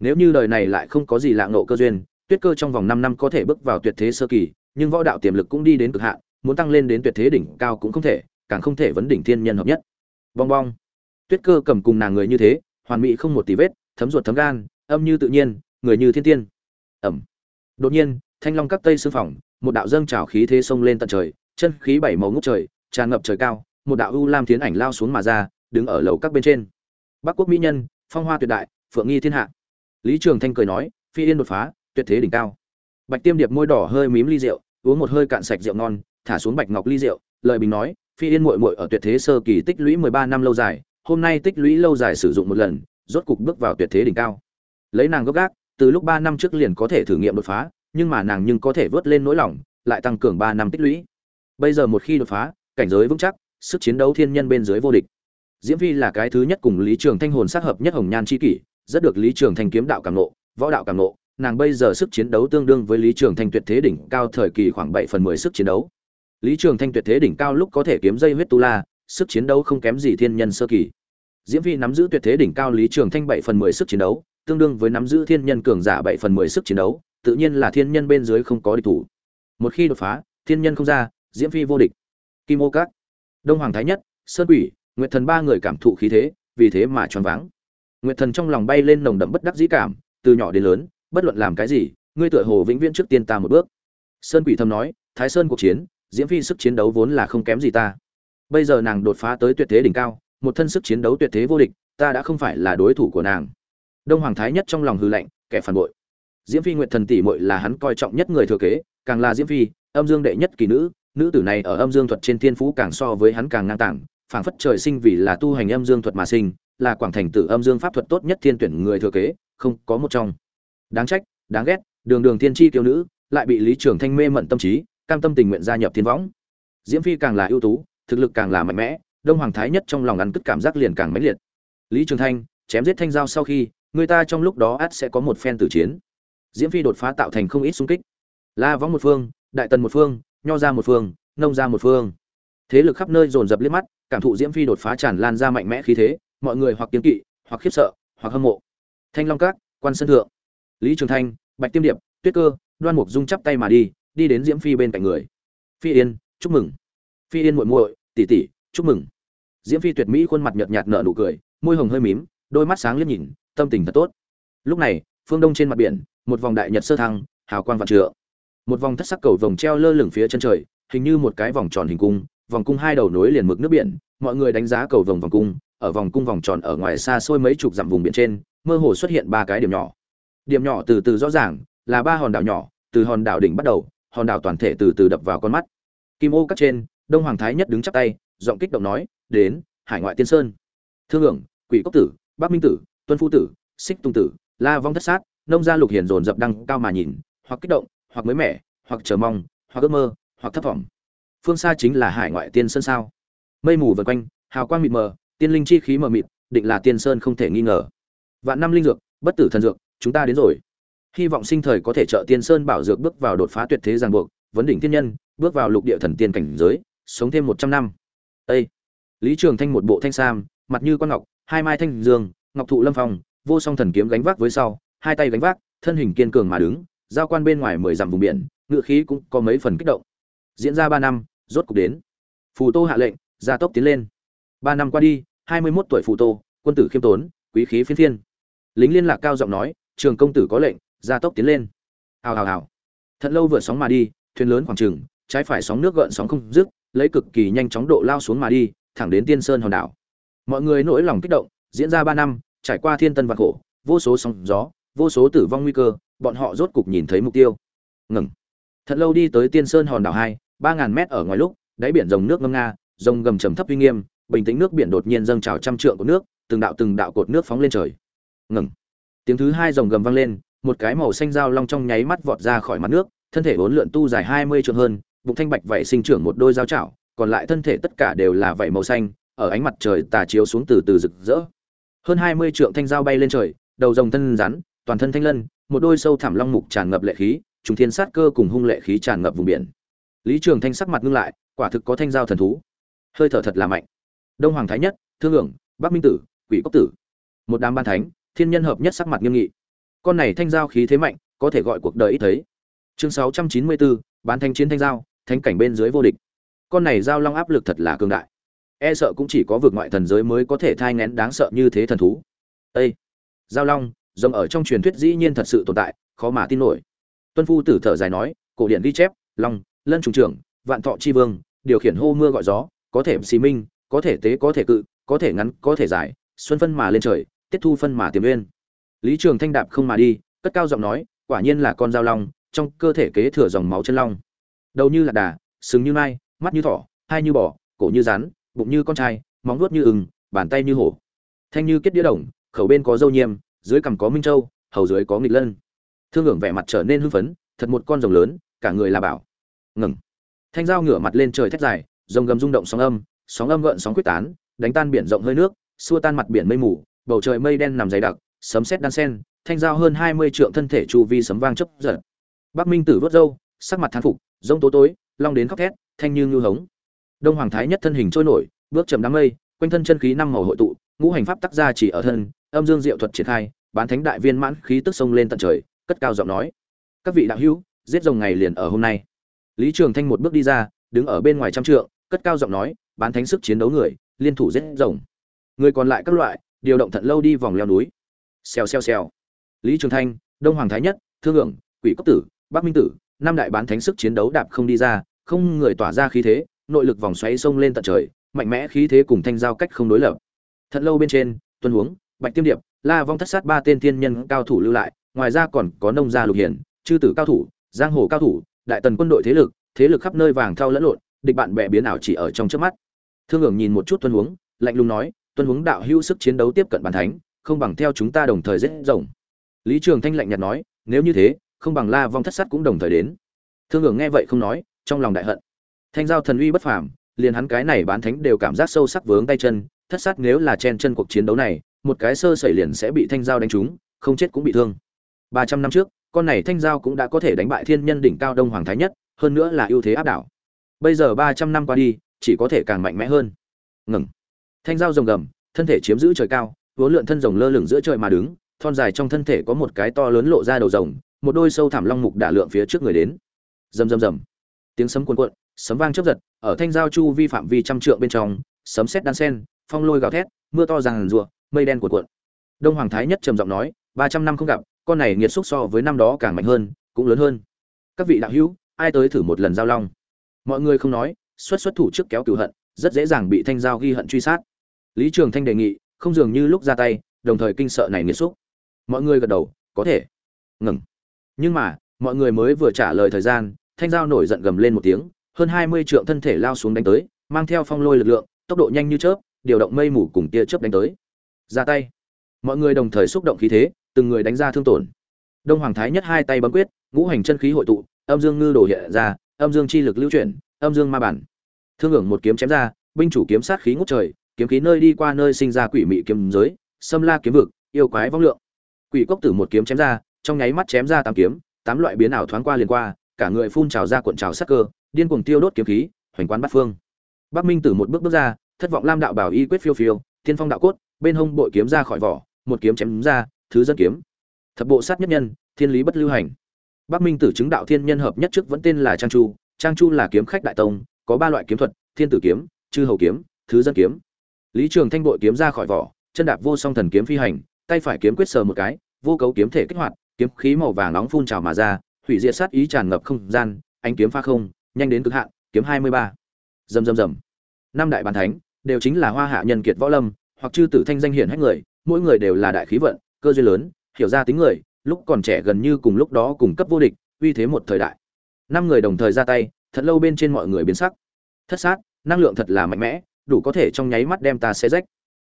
nếu như đời này lại không có gì lạ ngộ cơ duyên, tuyết cơ trong vòng năm năm có thể bước vào tuyệt thế sơ kỳ, nhưng võ đạo tiềm lực cũng đi đến cực hạn, muốn tăng lên đến tuyệt thế đỉnh cao cũng không thể, càng không thể vấn đỉnh thiên nhân hợp nhất. Bong bong. Tuyết cơ cầm cùng nàng người như thế, hoàn mỹ không một tí vết, thấm ruột thấm gan, âm như tự nhiên, người như thiên tiên. Ẩm. Đột nhiên, thanh long các tây sư phòng một đạo dâng trào khí thế sông lên tận trời, chân khí bảy màu ngút trời, tràn ngập trời cao, một đạo u lam tiến ảnh lao xuống mà ra, đứng ở lầu các bên trên. Bắc quốc mỹ nhân, phong hoa tuyệt đại, phượng nghi thiên hạ lý trường thanh cười nói, phi yên đột phá, tuyệt thế đỉnh cao. Bạch tiêm điệp môi đỏ hơi mím ly rượu, uống một hơi cạn sạch rượu ngon, thả xuống bạch ngọc ly rượu, lời bình nói, phi yên muội muội ở tuyệt thế sơ kỳ tích lũy mười ba năm lâu dài, hôm nay tích lũy lâu dài sử dụng một lần, rốt cục bước vào tuyệt thế đỉnh cao. Lấy nàng gốc gác, từ lúc ba năm trước liền có thể thử nghiệm đột phá, nhưng mà nàng nhưng có thể vớt lên nỗi lòng, lại tăng cường ba năm tích lũy. Bây giờ một khi đột phá, cảnh giới vững chắc, sức chiến đấu thiên nhân bên dưới vô địch. Diễm phi là cái thứ nhất cùng lý trường thanh hồn sát hợp nhất hồng nhan chi kỷ rất được lý trường thanh kiếm đạo cảm ngộ võ đạo cảm ngộ nàng bây giờ sức chiến đấu tương đương với lý trường thanh tuyệt thế đỉnh cao thời kỳ khoảng bảy phần mười sức chiến đấu. Lý trường thanh tuyệt thế đỉnh cao lúc có thể kiếm dây huyết tu la, sức chiến đấu không kém gì thiên nhân sơ kỳ. Diễm phi nắm giữ tuyệt thế đỉnh cao lý trường thanh bảy phần mười sức chiến đấu, tương đương với nắm giữ thiên nhân cường giả bảy phần mười sức chiến đấu, tự nhiên là thiên nhân bên dưới không có địch thủ. Một khi đột phá, thiên nhân không ra, diễm phi vô địch. Kim ô các, đông hoàng thái nhất, sơn quỷ, nguyệt thần ba người cảm thụ khí thế, vì thế mà choáng váng nguyệt thần trong lòng bay lên nồng đậm bất đắc dĩ cảm, từ nhỏ đến lớn, bất luận làm cái gì, ngươi tựa hồ vĩnh viễn trước tiên ta một bước. Sơn quỷ thầm nói, thái sơn cuộc chiến, diễm phi sức chiến đấu vốn là không kém gì ta. Bây giờ nàng đột phá tới tuyệt thế đỉnh cao, một thân sức chiến đấu tuyệt thế vô địch, ta đã không phải là đối thủ của nàng. Đông hoàng thái nhất trong lòng hư lạnh, kẻ phản bội. Diễm phi nguyệt thần tỷ muội là hắn coi trọng nhất người thừa kế, càng là diễm phi, âm dương đệ nhất kỳ nữ nữ tử này ở âm dương thuật trên thiên phú càng so với hắn càng ngang tàng, phảng phất trời sinh vì là tu hành âm dương thuật mà sinh là quảng thành tử âm dương pháp thuật tốt nhất thiên tuyển người thừa kế, không có một trong. Đáng trách, đáng ghét, đường đường thiên chi kiêu nữ, lại bị lý trường thanh mê mận tâm trí, cam tâm tình nguyện gia nhập thiên võng. Diễm phi càng là ưu tú, thực lực càng là mạnh mẽ, đông hoàng thái nhất trong lòng ăn cất cảm giác liền càng mãnh liệt. Lý trường thanh, chém giết thanh giao sau khi, người ta trong lúc đó ắt sẽ có một phen tử chiến. Diễm phi đột phá tạo thành không ít xung kích. La võng một phương, đại tần một phương, nho ra một phương, nông ra một phương. Thế lực khắp nơi dồn dập liếc mắt, cảm thụ diễm phi đột phá tràn lan ra mạnh mẽ khí thế mọi người hoặc kiên kỵ, hoặc khiếp sợ, hoặc hâm mộ. Thanh long các, quan sân thượng. Lý trường thanh, bạch tiêm điệp, tuyết cơ, đoan mục dung chắp tay mà đi đi đến diễm phi bên cạnh người. Phi yên, chúc mừng. Phi yên muội muội, tỷ tỷ, chúc mừng. Diễm phi tuyệt mỹ khuôn mặt nhợt nhạt nở nụ cười, môi hồng hơi mím, đôi mắt sáng liếc nhìn, tâm tình thật tốt. Lúc này, phương đông trên mặt biển, một vòng đại nhật sơ thăng, hào quang vạn trượng. Một vòng thất sắc cầu vòng treo lơ lửng phía chân trời, hình như một cái vòng tròn hình cung, vòng cung hai đầu nối liền mực nước biển, mọi người đánh giá cầu vòng vòng cung ở vòng cung vòng tròn ở ngoài xa xôi mấy chục dặm vùng biển trên, mơ hồ xuất hiện ba cái điểm nhỏ. Điểm nhỏ từ từ rõ ràng, là ba hòn đảo nhỏ, từ hòn đảo đỉnh bắt đầu, hòn đảo toàn thể từ từ đập vào con mắt. Kim ô cắt trên, đông hoàng thái nhất đứng chắp tay, giọng kích động nói, đến, hải ngoại tiên sơn. Thương hưởng, quỷ cốc tử, bắc minh tử, tuân phu tử, xích tung tử, la vong thất sát, nông gia lục hiền dồn dập đăng cao mà nhìn, hoặc kích động, hoặc mới mẻ, hoặc chờ mong, hoặc ước mơ, hoặc thất vọng. Phương xa chính là hải ngoại tiên sơn sao? Mây mù vần quanh, hào quang mịt mờ tiên linh chi khí mờ mịt, định là tiên sơn không thể nghi ngờ. Vạn năm linh dược, bất tử thần dược, chúng ta đến rồi. Hy vọng sinh thời có thể trợ tiên sơn bảo dược bước vào đột phá tuyệt thế giang buộc, vấn đỉnh tiên nhân, bước vào lục địa thần tiên cảnh giới, sống thêm một trăm năm. Ê! lý trường thanh một bộ thanh sam, mặt như quan ngọc, hai mai thanh dương, ngọc thụ lâm phong, vô song thần kiếm gánh vác với sau, hai tay gánh vác, thân hình kiên cường mà đứng, giao quan bên ngoài mười dặm vùng biển, ngự khí cũng có mấy phần kích động. Diễn ra ba năm, rốt cục đến. Phù tô hạ lệnh, gia tốc tiến lên. Ba năm qua đi hai mươi 21 tuổi phụ tô, quân tử khiêm tốn, quý khí phiên phiên. Lính liên lạc cao giọng nói, trường công tử có lệnh, gia tốc tiến lên. Hào hào hào. Thật lâu vượt sóng mà đi, thuyền lớn khoảng trừng trái phải sóng nước gợn sóng không dứt, lấy cực kỳ nhanh chóng độ lao xuống mà đi, thẳng đến tiên sơn hòn đảo. Mọi người nỗi lòng kích động, diễn ra ba năm, trải qua thiên tân và khổ, vô số sóng gió, vô số tử vong nguy cơ, bọn họ rốt cục nhìn thấy mục tiêu. Ngừng. Thật lâu đi tới tiên sơn hòn đảo hai, ba ngàn mét ở ngoài lúc, đáy biển rồng nước ngâm nga rồng gầm trầm thấp uy nghiêm bình tĩnh nước biển đột nhiên dâng trào trăm trượng của nước, từng đạo từng đạo cột nước phóng lên trời. Ngừng. Tiếng thứ hai rồng gầm vang lên, một cái màu xanh dao long trong nháy mắt vọt ra khỏi mặt nước, thân thể bốn lượn tu dài hai mươi trượng hơn, bụng thanh bạch vậy sinh trưởng một đôi dao chảo, còn lại thân thể tất cả đều là vảy màu xanh, ở ánh mặt trời tà chiếu xuống từ từ rực rỡ. Hơn hai mươi trượng thanh dao bay lên trời, đầu rồng thân rắn, toàn thân thanh lân, một đôi sâu thẳm long mục tràn ngập lệ khí, trùng thiên sát cơ cùng hung lệ khí tràn ngập vùng biển. Lý trường thanh sắc mặt ngưng lại, quả thực có thanh giao thần thú. Hơi thở thật là mạnh đông hoàng thái nhất, thương hưởng, bắc minh tử, quỷ cốc tử. Một đám ban thánh, thiên nhân hợp nhất sắc mặt nghiêm nghị. Con này thanh giao khí thế mạnh, có thể gọi cuộc đời ít thấy. Chương sáu trăm chín mươi bốn bán thanh chiến thanh giao thanh cảnh bên dưới vô địch. Con này giao long áp lực thật là cường đại. E sợ cũng chỉ có vượt ngoại thần giới mới có thể thai ngén đáng sợ như thế thần thú. Ê! giao long rồng ở trong truyền thuyết dĩ nhiên thật sự tồn tại, khó mà tin nổi. Tuân phu tử thở dài nói, cổ điện ghi chép, long, lân trùng trưởng, vạn thọ chi vương, điều khiển hô mưa gọi gió, có thể xì minh có thể tế có thể cự, có thể ngắn, có thể dài, xuân phân mà lên trời, tiết thu phân mà tiềm nguyên. Lý trường thanh đạp không mà đi, cất cao giọng nói, quả nhiên là con dao long, trong cơ thể kế thừa dòng máu chân long. Đầu như là đà, sừng như mai, mắt như thỏ, hai như bò, cổ như rắn, bụng như con trai, móng vuốt như ừng, bàn tay như hổ. Thanh như kết đĩa đồng, khẩu bên có dâu nhiêm dưới cằm có minh châu, hầu dưới có nghịch lân. Thương hưởng vẻ mặt trở nên hưng phấn, thật một con rồng lớn, cả người là bảo. Ngừng. Thanh dao ngửa mặt lên trời thét dài, rồng gầm rung động sóng âm sóng âm gợn sóng quyết tán, đánh tan biển rộng hơi nước, xua tan mặt biển mây mù, bầu trời mây đen nằm dày đặc, sấm sét đan sen, thanh dao hơn hai mươi trượng thân thể chu vi sấm vang chớp giật. Bắc minh tử vớt râu, sắc mặt thán phục, rông tố tối, long đến khóc thét, thanh như lưu hống. Đông hoàng thái nhất thân hình trôi nổi, bước chậm đám mây, quanh thân chân khí năm màu hội tụ, ngũ hành pháp tác ra chỉ ở thân, âm dương diệu thuật triển khai, bán thánh đại viên mãn khí tức sông lên tận trời, cất cao giọng nói. Các vị đạo hữu, giết rồng ngày liền ở hôm nay. Lý trường thanh một bước đi ra, đứng ở bên ngoài trăm trượng, cất cao giọng nói bán thánh sức chiến đấu người, liên thủ giết rồng. Người còn lại các loại, điều động thận lâu đi vòng leo núi. Xèo xèo xèo. Lý trường thanh, đông hoàng thái nhất, thương hưởng, quỷ cốc tử, bắc minh tử, năm đại bán thánh sức chiến đấu đạp không đi ra, không người tỏa ra khí thế, nội lực vòng xoáy sông lên tận trời, mạnh mẽ khí thế cùng thanh giao cách không đối lập. Thận lâu bên trên, tuân huống, bạch tiêm điệp, la vong thất sát ba tên thiên nhân cao thủ lưu lại, ngoài ra còn có nông gia lục hiển, chư tử cao thủ, giang hồ cao thủ, đại tần quân đội thế lực thế lực khắp nơi vàng thao lẫn lộn, địch bạn bè biến ảo chỉ ở trong trước mắt thương hưởng nhìn một chút tuân huống, lạnh lùng nói, tuân huống đạo hữu sức chiến đấu tiếp cận bàn thánh, không bằng theo chúng ta đồng thời giết rộng lý trường thanh lạnh nhạt nói, nếu như thế, không bằng la vong thất sát cũng đồng thời đến. Thương hưởng nghe vậy không nói, trong lòng đại hận. Thanh giao thần uy bất phàm, liền hắn cái này bán thánh đều cảm giác sâu sắc vướng tay chân, thất sát nếu là chen chân cuộc chiến đấu này, một cái sơ sẩy liền sẽ bị thanh giao đánh trúng, không chết cũng bị thương. Ba trăm năm trước, con này thanh giao cũng đã có thể đánh bại thiên nhân đỉnh cao đông hoàng thái nhất, hơn nữa là ưu thế áp đảo. Bây giờ ba trăm năm qua đi chỉ có thể càng mạnh mẽ hơn. Ngừng. Thanh giao rồng gầm, thân thể chiếm giữ trời cao vốn lượn thân rồng lơ lửng giữa trời mà đứng, thon dài trong thân thể có một cái to lớn lộ ra đầu rồng, một đôi sâu thảm long mục đả lượng phía trước người đến. Rầm rầm rầm. Tiếng sấm cuồn cuộn, sấm vang chớp giật, ở thanh giao chu vi phạm vi trăm trượng bên trong, sấm sét đan sen, phong lôi gào thét, mưa to ràng rùa mây đen cuộn cuộn. Đông hoàng thái nhất trầm giọng nói, ba trăm năm không gặp, con này nghiệt xúc so với năm đó càng mạnh hơn, cũng lớn hơn. Các vị đạo hữu, ai tới thử một lần giao long? Mọi người không nói xuất xuất thủ trước kéo cửu hận, rất dễ dàng bị thanh giao ghi hận truy sát. Lý trường thanh đề nghị, không dường như lúc ra tay, đồng thời kinh sợ này nghiệt xúc. Mọi người gật đầu, có thể. Ngừng. Nhưng mà, mọi người mới vừa trả lời thời gian, thanh giao nổi giận gầm lên một tiếng, hơn hai mươi trượng thân thể lao xuống đánh tới, mang theo phong lôi lực lượng, tốc độ nhanh như chớp, điều động mây mù cùng tia chớp đánh tới. Ra tay. Mọi người đồng thời xúc động khí thế, từng người đánh ra thương tổn. Đông hoàng thái nhất hai tay bấm quyết, ngũ hành chân khí hội tụ, âm dương ngư đổ hiện ra, âm dương chi lực lưu chuyển, âm dương ma bản thương hưởng một kiếm chém ra, binh chủ kiếm sát khí ngút trời, kiếm khí nơi đi qua nơi sinh ra quỷ mị kiếm giới, xâm la kiếm vực, yêu quái vong lượng. Quỷ cốc tử một kiếm chém ra, trong nháy mắt chém ra tám kiếm, tám loại biến ảo thoáng qua liền qua, cả người phun trào ra cuộn trào sắc cơ, điên cuồng tiêu đốt kiếm khí, hoành quán bát phương. Bắc minh tử một bước bước ra, thất vọng lam đạo bảo y quyết phiêu phiêu, thiên phong đạo cốt, bên hông bội kiếm ra khỏi vỏ, một kiếm chém ra, thứ dân kiếm. Thập bộ sát nhất nhân, thiên lý bất lưu hành. Bắc minh tử chứng đạo thiên nhân hợp nhất trước vẫn tên là trang chu trang chu là kiếm khách đại tông có ba loại kiếm thuật, thiên tử kiếm, chư hầu kiếm, thứ dân kiếm. Lý trường thanh bội kiếm ra khỏi vỏ, chân đạp vô song thần kiếm phi hành, tay phải kiếm quyết sờ một cái, vô cấu kiếm thể kích hoạt, kiếm khí màu vàng nóng phun trào mà ra, hủy diệt sát ý tràn ngập không gian anh kiếm pha không, nhanh đến cực hạn, kiếm hai mươi ba. Rầm rầm rầm. Năm đại bàn thánh, đều chính là hoa hạ nhân kiệt võ lâm, hoặc chư tử thanh danh hiển hách người, mỗi người đều là đại khí vận, cơ duyên lớn, hiểu ra tính người, lúc còn trẻ gần như cùng lúc đó cùng cấp vô địch, uy thế một thời đại. Năm người đồng thời ra tay, thật lâu bên trên mọi người biến sắc thất sát, năng lượng thật là mạnh mẽ, đủ có thể trong nháy mắt đem ta xé rách.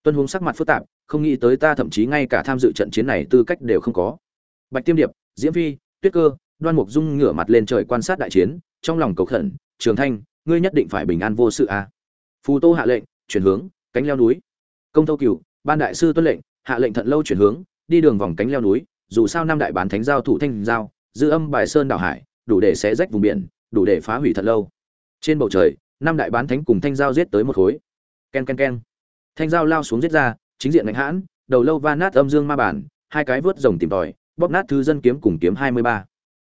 Tuân hướng sắc mặt phức tạp, không nghĩ tới ta thậm chí ngay cả tham dự trận chiến này tư cách đều không có. Bạch tiêm điệp, diễm phi, tuyết cơ, đoan mục dung ngửa mặt lên trời quan sát đại chiến, trong lòng cầu khẩn, trường thanh, ngươi nhất định phải bình an vô sự a à. phù tô hạ lệnh, chuyển hướng, cánh leo núi. Công thâu cửu, ban đại sư tuân lệnh, hạ lệnh thận lâu chuyển hướng, đi đường vòng cánh leo núi, dù sao năm đại bán thánh giao thủ thanh giao, dư âm bài sơn đảo hải, đủ để xé rách vùng biển, đủ để phá hủy thật lâu. Trên bầu trời năm đại bán thánh cùng thanh giao giết tới một khối. Ken ken ken. Thanh giao lao xuống giết ra, chính diện ngạnh hãn, đầu lâu va nát âm dương ma bản, hai cái vớt rồng tìm tòi, bóp nát thư dân kiếm cùng kiếm hai mươi ba.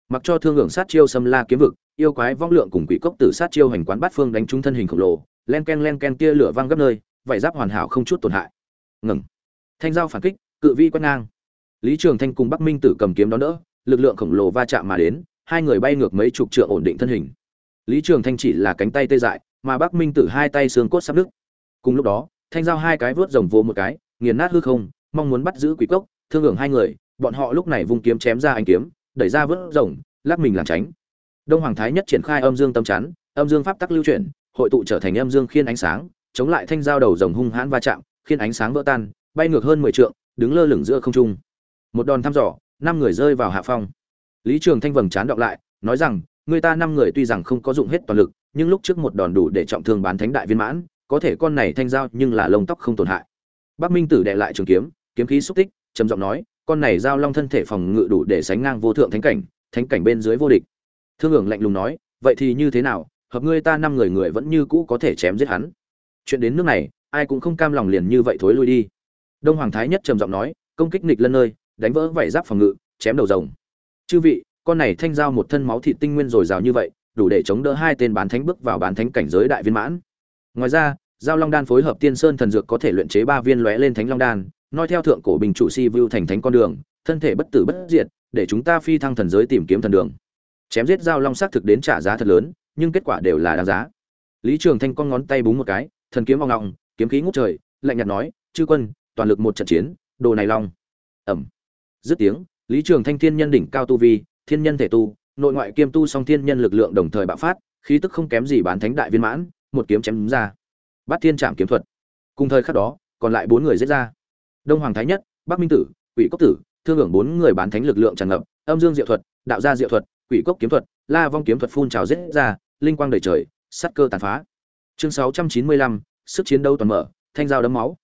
Mặc cho thương hưởng sát chiêu xâm la kiếm vực, yêu quái vong lượng cùng quỷ cốc tử sát chiêu hành quán bát phương đánh trúng thân hình khổng lồ, len ken len ken kia lửa văng gấp nơi, vảy giáp hoàn hảo không chút tổn hại. Ngừng. Thanh giao phản kích, cự vi quét ngang. Lý trường thanh cùng bắc minh tử cầm kiếm đón đỡ, lực lượng khổng lồ va chạm mà đến, hai người bay ngược mấy chục trượng ổn định thân hình lý trường thanh chỉ là cánh tay tê dại, mà bắc minh tử hai tay xương cốt sắp đứt cùng lúc đó, thanh giao hai cái vớt rồng vô một cái, nghiền nát hư không, mong muốn bắt giữ quỷ cốc, thương hưởng hai người, bọn họ lúc này vung kiếm chém ra anh kiếm, đẩy ra vớt rồng, lắc mình làm tránh. Đông hoàng thái nhất triển khai âm dương tâm chắn, âm dương pháp tắc lưu chuyển, hội tụ trở thành âm dương khiên ánh sáng, chống lại thanh giao đầu rồng hung hãn va chạm, khiên ánh sáng vỡ tan, bay ngược hơn mười trượng, đứng lơ lửng giữa không trung. Một đòn thăm dò, năm người rơi vào hạ phong. Lý trường thanh vầng chán đọc lại, nói rằng người ta năm người tuy rằng không có dụng hết toàn lực, nhưng lúc trước một đòn đủ để trọng thương bán thánh đại viên mãn, có thể con này thanh giao nhưng là lông tóc không tổn hại. Bắc minh tử đệ lại trường kiếm kiếm khí xúc tích, trầm giọng nói, con này giao long thân thể phòng ngự đủ để sánh ngang vô thượng thánh cảnh thánh cảnh bên dưới vô địch. Thương hưởng lạnh lùng nói, vậy thì như thế nào, hợp ngươi ta năm người người vẫn như cũ có thể chém giết hắn. Chuyện đến nước này, ai cũng không cam lòng liền như vậy thối lui đi. Đông hoàng thái nhất trầm giọng nói, công kích nghịch lân nơi, đánh vỡ vảy giáp phòng ngự, chém đầu rồng. Chư vị con này thanh giao một thân máu thịt tinh nguyên dồi dào như vậy đủ để chống đỡ hai tên bán thánh bước vào bán thánh cảnh giới đại viên mãn. Ngoài ra giao long đan phối hợp tiên sơn thần dược có thể luyện chế ba viên lóe lên thánh long đan nói theo thượng cổ bình chủ si vu thành thánh con đường thân thể bất tử bất diệt để chúng ta phi thăng thần giới tìm kiếm thần đường. Chém giết giao long xác thực đến trả giá thật lớn nhưng kết quả đều là đáng giá. Lý trường thanh con ngón tay búng một cái thần kiếm ong ngọng kiếm khí ngút trời lạnh nhạt nói chư quân toàn lực một trận chiến đồ này long. Ầm, dứt tiếng lý trường thanh thiên nhân đỉnh cao tu vi thiên nhân thể tu, nội ngoại kiêm tu song thiên nhân lực lượng đồng thời bạo phát, khí tức không kém gì bán thánh đại viên mãn, một kiếm chém đúng ra. Bắt thiên trạm kiếm thuật. Cùng thời khắc đó, còn lại bốn người giết ra. Đông hoàng thái nhất, bắc minh tử, quỷ cốc tử, thương hưởng bốn người bán thánh lực lượng tràn ngập, âm dương diệu thuật, đạo gia diệu thuật, quỷ cốc kiếm thuật, la vong kiếm thuật phun trào giết ra, linh quang đầy trời sắt cơ tàn phá. Chương sáu trăm chín mươi lăm, sức chiến đấu toàn mở, thanh dao đấm máu.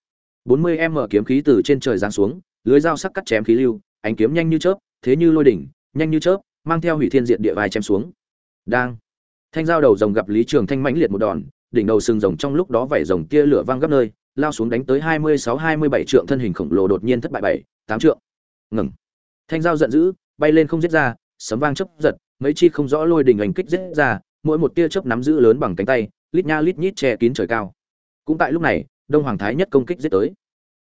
Bốn mươi m kiếm khí từ trên trời giáng xuống, lưới dao sắc cắt chém khí lưu, ánh kiếm nhanh như chớp, thế như lôi đỉnh nhanh như chớp, mang theo hủy thiên diện địa vai chém xuống. Đang. Thanh dao đầu rồng gặp lý trường thanh mãnh liệt một đòn, đỉnh đầu sừng rồng trong lúc đó vảy rồng tia lửa vang gấp nơi, lao xuống đánh tới hai mươi sáu hai mươi bảy trượng thân hình khổng lồ đột nhiên thất bại bảy, tám trượng. Ngừng. Thanh dao giận dữ, bay lên không giết ra, sấm vang chớp giật, mấy chi không rõ lôi đình ảnh kích giết ra, mỗi một tia chớp nắm giữ lớn bằng cánh tay, lít nha lít nhít che kín trời cao. Cũng tại lúc này, đông hoàng thái nhất công kích giết tới.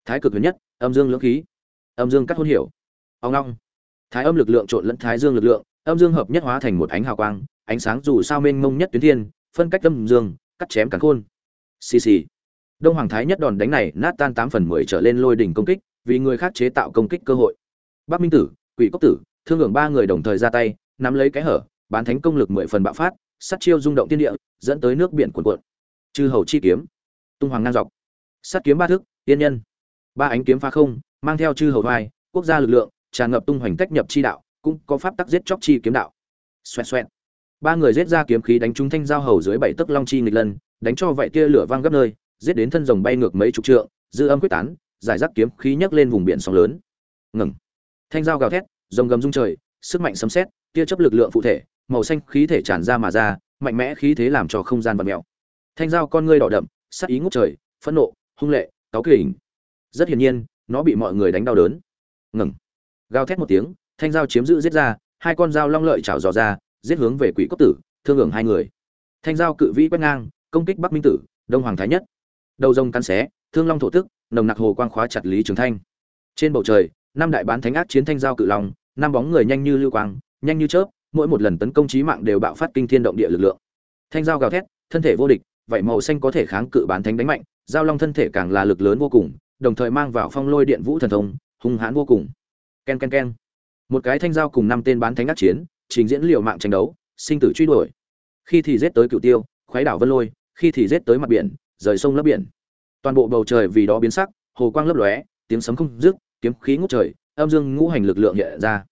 Thái cực huyền nhất, âm dương lưỡng khí. Âm dương cắt hôn hiểu. Ông long thái âm lực lượng trộn lẫn thái dương lực lượng, âm dương hợp nhất hóa thành một ánh hào quang, ánh sáng dù sao mênh mông nhất tuyến thiên, phân cách âm dương, cắt chém cắn khôn. Xì xì. Đông hoàng thái nhất đòn đánh này nát tan tám phần mười trở lên lôi đỉnh công kích, vì người khác chế tạo công kích cơ hội. Bắc minh tử, quỷ cốc tử, thương hưởng ba người đồng thời ra tay, nắm lấy cái hở, bán thánh công lực mười phần bạo phát sắt chiêu rung động tiên địa, dẫn tới nước biển cuồn cuộn. Chư hầu chi kiếm. Tung hoàng ngang dọc. Sắt kiếm ba thức, tiên nhân. Ba ánh kiếm phá không, mang theo chư hầu vai, quốc gia lực lượng tràn ngập tung hoành cách nhập chi đạo, cũng có pháp tắc giết chóc chi kiếm đạo. Xoẹt xoẹt. Ba người giết ra kiếm khí đánh trúng thanh giao hầu dưới bảy tấc long chi nghịch lân, đánh cho vậy tia lửa vang gấp nơi, giết đến thân rồng bay ngược mấy chục trượng, dư âm quyết tán, giải rác kiếm khí nhấc lên vùng biển sóng lớn. Ngừng. Thanh giao gào thét, rồng gầm rung trời, sức mạnh sấm sét, tia chấp lực lượng phụ thể, màu xanh khí thể tràn ra mà ra, mạnh mẽ khí thế làm cho không gian vặn mèo. Thanh giao con ngươi đỏ đậm sát ý ngút trời, phẫn nộ, hung lệ cáo kỉnh. Rất hiển nhiên, nó bị mọi người đánh đau đớn. Ngừng gào thét một tiếng, thanh dao chiếm giữ giết ra, hai con dao long lợi chảo dò ra, giết hướng về quỷ cốc tử, thương hưởng hai người. Thanh dao cự vĩ quét ngang, công kích bắc minh tử, đông hoàng thái nhất. Đầu rồng cắn xé, thương long thổ tức, nồng nặc hồ quang khóa chặt lý trường thanh. Trên bầu trời, năm đại bán thánh ác chiến thanh giao cự long, năm bóng người nhanh như lưu quang, nhanh như chớp, mỗi một lần tấn công chí mạng đều bạo phát kinh thiên động địa lực lượng. Thanh giao gào thét, thân thể vô địch vậy màu xanh có thể kháng cự bán thánh đánh mạnh giao long thân thể càng là lực lớn vô cùng, đồng thời mang vào phong lôi điện vũ thần thông, hung hãn vô cùng ken ken ken. Một cái thanh giao cùng năm tên bán thánh ác chiến, trình diễn liều mạng tranh đấu, sinh tử truy đuổi. Khi thì giết tới cựu tiêu khoái đảo vân lôi, khi thì giết tới mặt biển, rời sông lấp biển. Toàn bộ bầu trời vì đó biến sắc, hồ quang lấp lóe, tiếng sấm không dứt, kiếm khí ngút trời, âm dương ngũ hành lực lượng hiện ra.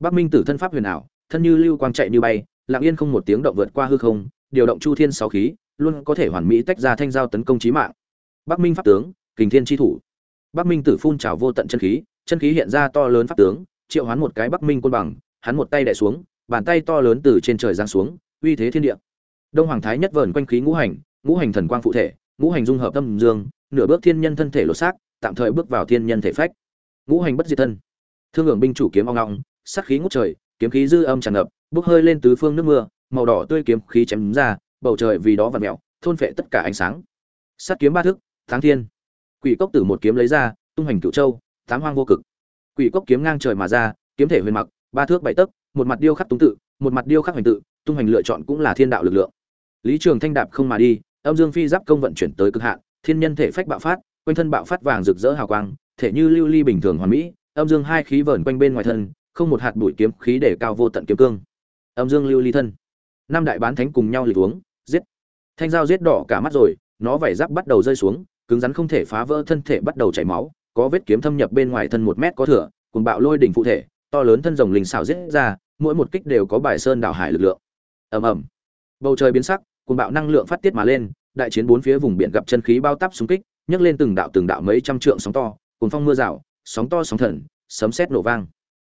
Bắc minh tử thân pháp huyền ảo, thân như lưu quang chạy như bay, lặng yên không một tiếng động vượt qua hư không, điều động chu thiên sáu khí, luôn có thể hoàn mỹ tách ra thanh giao tấn công chí mạng. Bắc minh pháp tướng, kình thiên chi thủ. Bắc minh tử phun trào vô tận chân khí chân khí hiện ra to lớn pháp tướng, triệu hoán một cái bắc minh côn bằng, hắn một tay đẻ xuống, bàn tay to lớn từ trên trời giáng xuống, uy thế thiên địa. Đông hoàng thái nhất vờn quanh khí ngũ hành ngũ hành thần quang phụ thể, ngũ hành dung hợp tâm dương, nửa bước thiên nhân thân thể lột xác, tạm thời bước vào thiên nhân thể phách. Ngũ hành bất diệt thân. Thương hưởng binh chủ kiếm ong ong sắc khí ngút trời, kiếm khí dư âm tràn ngập, bốc hơi lên tứ phương nước mưa, màu đỏ tươi kiếm khí chém ra, bầu trời vì đó vặn mèo, thôn phệ tất cả ánh sáng. Sắt kiếm ba thức tháng thiên. Quỷ cốc tử một kiếm lấy ra, tung hành cựu châu tám hoang vô cực. Quỷ cốc kiếm ngang trời mà ra, kiếm thể huyền mặc, ba thước bảy tấc, một mặt điêu khắc túng tự, một mặt điêu khắc hành tự, tung hành lựa chọn cũng là thiên đạo lực lượng. Lý trường thanh đạp không mà đi, âm dương phi giáp công vận chuyển tới cực hạn, thiên nhân thể phách bạo phát, quanh thân bạo phát vàng rực rỡ hào quang, thể như lưu ly bình thường hoàn mỹ, âm dương hai khí vờn quanh bên ngoài thân, không một hạt bụi kiếm khí để cao vô tận kiếm cương. Âm dương lưu ly thân. Năm đại bán thánh cùng nhau lùi uống, giết. Thanh dao giết đỏ cả mắt rồi, nó vảy giáp bắt đầu rơi xuống, cứng rắn không thể phá vỡ thân thể bắt đầu chảy máu có vết kiếm thâm nhập bên ngoài thân một mét có thửa, cùng bạo lôi đỉnh phụ thể to lớn thân rồng linh xảo giết ra mỗi một kích đều có bài sơn đảo hải lực lượng. Ầm ầm. Bầu trời biến sắc cùng bạo năng lượng phát tiết mà lên đại chiến bốn phía vùng biển gặp chân khí bao tắp xung kích nhấc lên từng đạo từng đạo mấy trăm trượng sóng to cùng phong mưa rào sóng to sóng thần sấm sét nổ vang.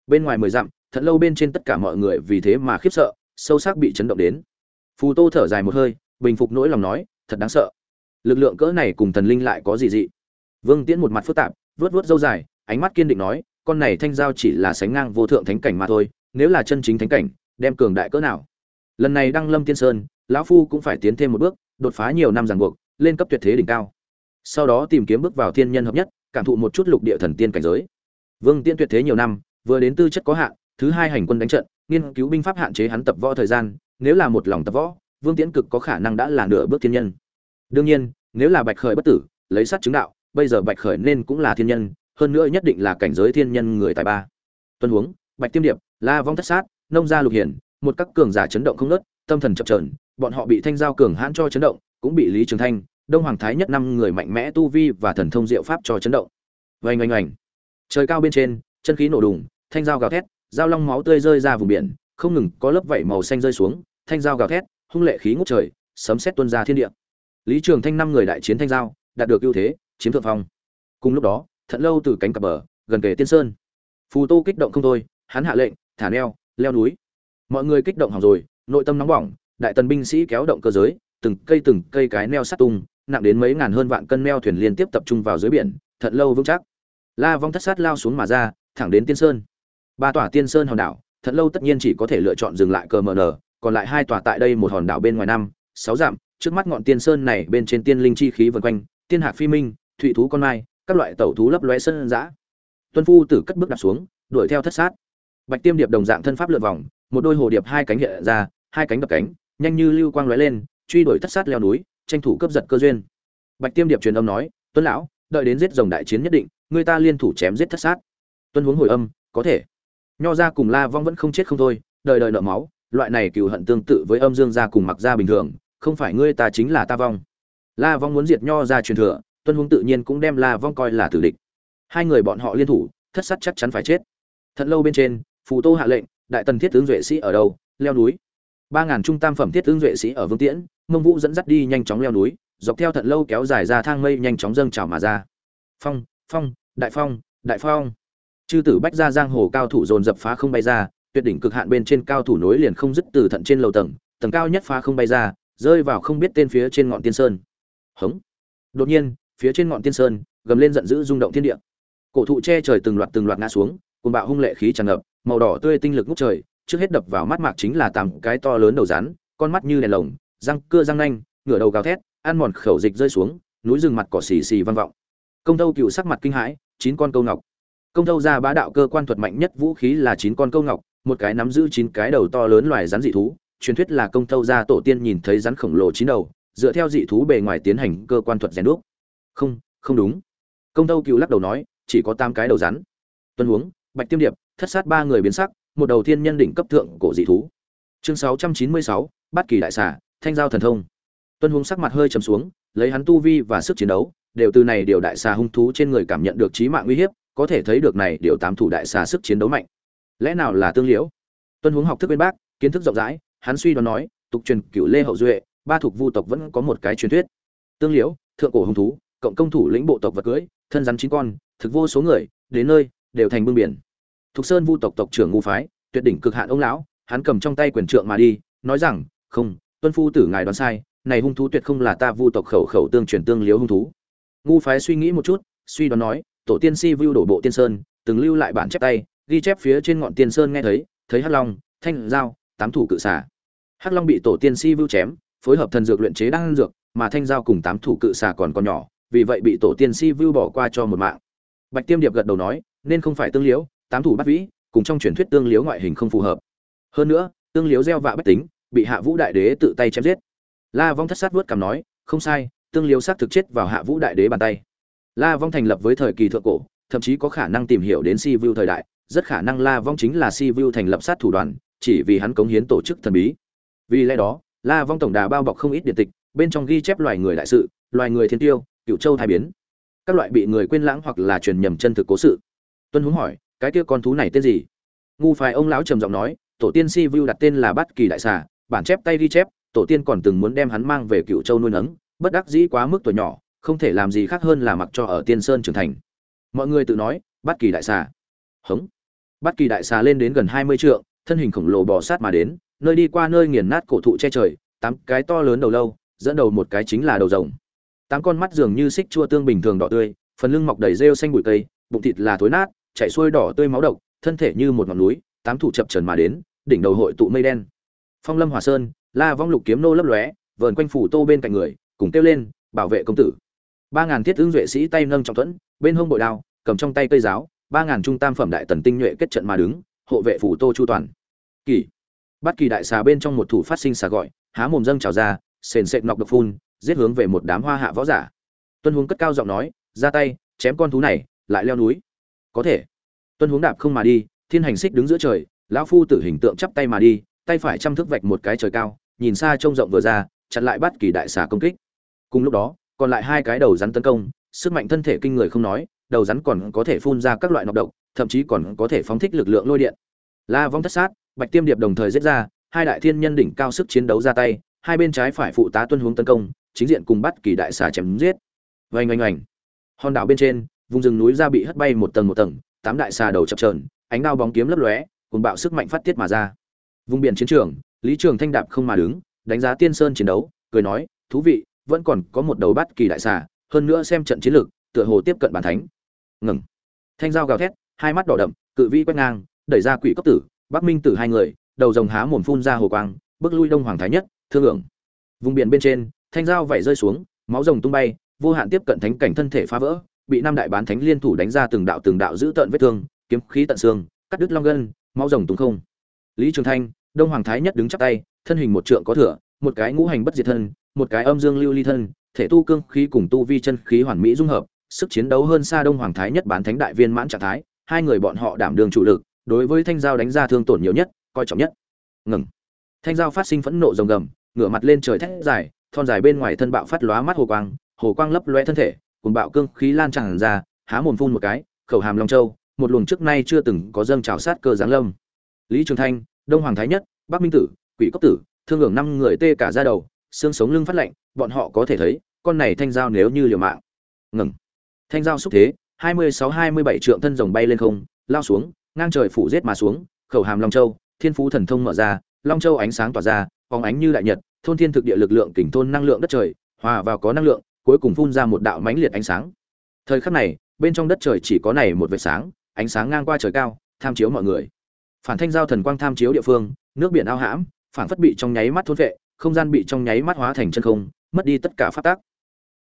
Bên ngoài mười dặm thật lâu bên trên tất cả mọi người vì thế mà khiếp sợ sâu sắc bị chấn động đến. Phù tô thở dài một hơi bình phục nỗi lòng nói thật đáng sợ. Lực lượng cỡ này cùng thần linh lại có gì dị? Vương tiễn một mặt phức tạp vớt vớt dâu dài, ánh mắt kiên định nói, con này thanh giao chỉ là sánh ngang vô thượng thánh cảnh mà thôi, nếu là chân chính thánh cảnh, đem cường đại cỡ nào? Lần này đăng lâm tiên sơn, lão phu cũng phải tiến thêm một bước, đột phá nhiều năm ràng buộc, lên cấp tuyệt thế đỉnh cao. Sau đó tìm kiếm bước vào thiên nhân hợp nhất, cảm thụ một chút lục địa thần tiên cảnh giới. Vương tiên tuyệt thế nhiều năm, vừa đến tư chất có hạn, thứ hai hành quân đánh trận, nghiên cứu binh pháp hạn chế hắn tập võ thời gian, nếu là một lòng tập võ, vương tiễn cực có khả năng đã là nửa bước thiên nhân. Đương nhiên, nếu là bạch khởi bất tử, lấy sát chứng đạo bây giờ bạch khởi nên cũng là thiên nhân, hơn nữa nhất định là cảnh giới thiên nhân người tài ba. Tuân huống, bạch tiêm điệp, la vong thất sát, nông gia lục hiển, một các cường giả chấn động không nớt tâm thần chập trờn bọn họ bị thanh giao cường hãn cho chấn động, cũng bị lý trường thanh, đông hoàng thái nhất năm người mạnh mẽ tu vi và thần thông diệu pháp cho chấn động. Vành oanh oanh. Trời cao bên trên, chân khí nổ đùng, thanh dao gào thét, dao long máu tươi rơi ra vùng biển, không ngừng có lớp vảy màu xanh rơi xuống, thanh dao gào thét, hung lệ khí ngút trời, sấm sét tuôn ra thiên địa. Lý trường thanh năm người đại chiến thanh dao đạt được ưu thế chiếm thượng phong. Cùng lúc đó thận lâu từ cánh cặp bờ, gần kề tiên sơn. Phù tô kích động không thôi, hắn hạ lệnh, thả neo, leo núi. Mọi người kích động hỏng rồi, nội tâm nóng bỏng, đại tần binh sĩ kéo động cơ giới, từng cây từng cây cái neo sát tung, nặng đến mấy ngàn hơn vạn cân neo thuyền liên tiếp tập trung vào dưới biển thận lâu vững chắc. La vong thất sát lao xuống mà ra, thẳng đến tiên sơn. Ba tòa tiên sơn hòn đảo thận lâu tất nhiên chỉ có thể lựa chọn dừng lại cờ mờ nở còn lại hai tòa tại đây một hòn đảo bên ngoài năm, sáu dặm, trước mắt ngọn tiên sơn này bên trên tiên linh chi khí vần quanh, tiên hạc phi minh thụy thú con mai, các loại tẩu thú lấp lóe sơn giã tuân phu tử cất bước đặt xuống, đuổi theo thất sát. Bạch tiêm điệp đồng dạng thân pháp lượt vòng, một đôi hồ điệp hai cánh hiện ra, hai cánh đập cánh, nhanh như lưu quang lóe lên, truy đuổi thất sát leo núi, tranh thủ cướp giật cơ duyên. Bạch tiêm điệp truyền âm nói, tuân lão, đợi đến giết rồng đại chiến nhất định, người ta liên thủ chém giết thất sát. Tuân huống hồi âm, có thể. Nho ra cùng la vong vẫn không chết không thôi, đời đời nợ máu, loại này cừu hận tương tự với âm dương gia cùng mặc gia bình thường, không phải ngươi ta chính là ta vong. La vong muốn diệt nho ra truyền thừa tuân huống tự nhiên cũng đem la vong coi là tử địch. Hai người bọn họ liên thủ, thất sát chắc chắn phải chết. Thật lâu bên trên, phù tô hạ lệnh, đại tần thiết tướng duệ sĩ ở đâu? Leo núi. Ba ngàn trung tam phẩm thiết tướng duệ sĩ ở vương tiễn, mông vũ dẫn dắt đi nhanh chóng leo núi, dọc theo thận lâu kéo dài ra thang mây nhanh chóng dâng trào mà ra. Phong phong, đại phong đại phong. Chư tử bách ra giang hồ cao thủ dồn dập phá không bay ra, tuyệt đỉnh cực hạn bên trên cao thủ nối liền không dứt từ thận trên lầu tầng tầng cao nhất phá không bay ra, rơi vào không biết tên phía trên ngọn tiên sơn. Hống. Đột nhiên phía trên ngọn tiên sơn, gầm lên giận dữ rung động thiên địa. Cổ thụ che trời từng loạt từng loạt ngã xuống cùng bạo hung lệ khí tràn ngập, màu đỏ tươi tinh lực ngút trời, trước hết đập vào mắt mạc chính là tám cái to lớn đầu rắn, con mắt như đèn lồng, răng cưa răng nanh, ngửa đầu gào thét, ăn mòn khẩu dịch rơi xuống, núi rừng mặt cỏ xì xì vang vọng. Công thâu cựu sắc mặt kinh hãi, chín con câu ngọc. Công thâu ra bá đạo cơ quan thuật mạnh nhất vũ khí là chín con câu ngọc, một cái nắm giữ chín cái đầu to lớn loài rắn dị thú, truyền thuyết là công thâu ra tổ tiên nhìn thấy rắn khổng lồ chín đầu, dựa theo dị thú bề ngoài tiến hành cơ quan thuật rèn đúc không không đúng. Công tâu cựu lắc đầu nói, chỉ có tám cái đầu rắn. Tuân huống, bạch tiêm điệp, thất sát ba người biến sắc, một đầu thiên nhân đỉnh cấp thượng cổ dị thú. Chương sáu trăm chín mươi sáu, bát kỳ đại xà, thanh giao thần thông. Tuân huống sắc mặt hơi trầm xuống, lấy hắn tu vi và sức chiến đấu, đều từ này điều đại xà hung thú trên người cảm nhận được trí mạng uy hiếp, có thể thấy được này điều tám thủ đại xà sức chiến đấu mạnh. Lẽ nào là tương liễu? Tuân huống học thức bên bác, kiến thức rộng rãi, hắn suy đoán nói, tục truyền cửu lê hậu duệ, ba thuộc vu tộc vẫn có một cái truyền thuyết. Tương liễu, thượng cổ hung thú cộng công thủ lĩnh bộ tộc vật cưới, thân rắn chín con, thực vô số người, đến nơi, đều thành bưng biển. Thục sơn vu tộc tộc trưởng ngu phái, tuyệt đỉnh cực hạn ông lão, hắn cầm trong tay quyền trượng mà đi, nói rằng, không, tuân phu tử ngài đoán sai, này hung thú tuyệt không là ta vu tộc khẩu khẩu tương truyền tương liếu hung thú. Ngu phái suy nghĩ một chút, suy đoán nói, tổ tiên si vu đổ bộ tiên sơn, từng lưu lại bản chép tay, ghi chép phía trên ngọn tiên sơn nghe thấy thấy hắc long, thanh giao, tám thủ cự xà. Hắc long bị tổ tiên si vu chém, phối hợp thần dược luyện chế đan dược, mà thanh giao cùng tám thủ cự xà còn còn nhỏ vì vậy bị tổ tiên si vu bỏ qua cho một mạng. Bạch tiêm điệp gật đầu nói, nên không phải tương liếu tám thủ bắt vĩ, cùng trong truyền thuyết tương liếu ngoại hình không phù hợp. Hơn nữa, tương liếu gieo vạ bách tính, bị hạ vũ đại đế tự tay chém giết. La vong thất sát vớt cằm nói, không sai, tương liếu xác thực chết vào hạ vũ đại đế bàn tay. La vong thành lập với thời kỳ thượng cổ, thậm chí có khả năng tìm hiểu đến si vu thời đại, rất khả năng la vong chính là si vu thành lập sát thủ đoàn, chỉ vì hắn cống hiến tổ chức thần bí. Vì lẽ đó, la vong tổng đà bao bọc không ít điện tịch, bên trong ghi chép loài người đại sự, loài người thiên tiêu cựu châu thai biến. Các loại bị người quên lãng hoặc là truyền nhầm chân thực cố sự. Tuân huống hỏi, cái kia con thú này tên gì? Ngu phải ông lão trầm giọng nói, tổ tiên si vu đặt tên là bát kỳ đại xà, bản chép tay ghi chép, tổ tiên còn từng muốn đem hắn mang về cựu châu nuôi nấng, bất đắc dĩ quá mức tuổi nhỏ, không thể làm gì khác hơn là mặc cho ở tiên sơn trưởng thành. Mọi người tự nói, bát kỳ đại xà. Hống. Bát kỳ đại xà lên đến gần hai mươi trượng, thân hình khổng lồ bò sát mà đến, nơi đi qua nơi nghiền nát cổ thụ che trời, tám cái to lớn đầu lâu, dẫn đầu một cái chính là đầu rồng tám con mắt dường như xích chua tương bình thường đỏ tươi, phần lưng mọc đầy rêu xanh bụi cây, bụng thịt là thối nát, chảy xuôi đỏ tươi máu độc, thân thể như một ngọn núi, tám thủ chập trần mà đến, đỉnh đầu hội tụ mây đen. Phong lâm hòa sơn, la vong lục kiếm nô lấp lóe, vờn quanh phủ tô bên cạnh người, cùng kêu lên, bảo vệ công tử. Ba ngàn thiết ứng duệ sĩ tay nâng trọng thuẫn, bên hông bội đao, cầm trong tay cây giáo, ba ngàn trung tam phẩm đại tần tinh nhuệ kết trận mà đứng, hộ vệ phủ tô chu toàn. Kỳ. Bắt kỳ đại xà bên trong một thủ phát sinh xà gọi, há mồm dâng trào ra, sền sệt nọc độc phun giết hướng về một đám hoa hạ võ giả. Tuân huống cất cao giọng nói, ra tay, chém con thú này, lại leo núi. Có thể. Tuân huống đạp không mà đi, thiên hành xích đứng giữa trời, lão phu tử hình tượng chắp tay mà đi, tay phải chăm thức vạch một cái trời cao, nhìn xa trông rộng vừa ra, chặn lại bắt kỳ đại xà công kích. Cùng lúc đó, còn lại hai cái đầu rắn tấn công, sức mạnh thân thể kinh người không nói, đầu rắn còn có thể phun ra các loại nọc độc, thậm chí còn có thể phóng thích lực lượng lôi điện. La vong thất sát, bạch tiêm điệp đồng thời giết ra, hai đại thiên nhân đỉnh cao sức chiến đấu ra tay, hai bên trái phải phụ tá tuân hướng tấn công chính diện cùng bắt kỳ đại xà chém giết. Vành oanh oanh. Hòn đảo bên trên, vùng rừng núi ra bị hất bay một tầng một tầng, tám đại xà đầu chập trờn ánh đao bóng kiếm lấp lóe cùng bạo sức mạnh phát tiết mà ra. Vùng biển chiến trường, lý trường thanh đạp không mà đứng, đánh giá tiên sơn chiến đấu, cười nói, thú vị, vẫn còn có một đầu bắt kỳ đại xà, hơn nữa xem trận chiến lược tựa hồ tiếp cận bàn thánh. Ngừng. Thanh dao gào thét, hai mắt đỏ đậm, cự vi quét ngang, đẩy ra quỷ cấp tử, bắc minh tử hai người, đầu rồng há mồm phun ra hồ quang, bước lui đông hoàng thái nhất, thương lượng. Vùng biển bên trên thanh dao vẩy rơi xuống, máu rồng tung bay, vô hạn tiếp cận thánh cảnh thân thể phá vỡ, bị năm đại bán thánh liên thủ đánh ra từng đạo từng đạo giữ tợn vết thương, kiếm khí tận xương, cắt đứt long gân, máu rồng tung không. Lý trường thanh, đông hoàng thái nhất đứng chắp tay, thân hình một trượng có thừa, một cái ngũ hành bất diệt thân, một cái âm dương lưu ly thân, thể tu cương khí cùng tu vi chân khí hoàn mỹ dung hợp, sức chiến đấu hơn xa đông hoàng thái nhất bán thánh đại viên mãn trạng thái, hai người bọn họ đảm đương chủ lực, đối với thanh giao đánh ra thương tổn nhiều nhất, coi trọng nhất. Ngừng. Thanh giao phát sinh phẫn nộ rồng gầm, ngửa mặt lên trời thét dài thon dài bên ngoài thân bạo phát lóa mắt hồ quang hồ quang lấp loé thân thể, cùng bạo cương khí lan tràn ra, há mồm phun một cái, khẩu hàm long châu, một luồng trước nay chưa từng có dâng trào sát cơ giáng lâm. Lý trường thanh, đông hoàng thái nhất, bắc minh tử, quỷ cốc tử, thương hưởng năm người tê cả da đầu, xương sống lưng phát lạnh, bọn họ có thể thấy, con này thanh giao nếu như liều mạng. Ngừng. Thanh giao xúc thế, hai mươi sáu hai mươi bảy trượng thân rồng bay lên không, lao xuống, ngang trời phủ giết mà xuống, khẩu hàm long châu, thiên phú thần thông mở ra, long châu ánh sáng tỏa ra, phóng ánh như đại nhật thôn thiên thực địa lực lượng kình thôn năng lượng đất trời, hòa vào có năng lượng, cuối cùng phun ra một đạo mãnh liệt ánh sáng. Thời khắc này, bên trong đất trời chỉ có này một vệt sáng, ánh sáng ngang qua trời cao, tham chiếu mọi người. Phản thanh giao thần quang tham chiếu địa phương, nước biển ao hãm, phản phất bị trong nháy mắt thôn vệ không gian bị trong nháy mắt hóa thành chân không, mất đi tất cả phát tác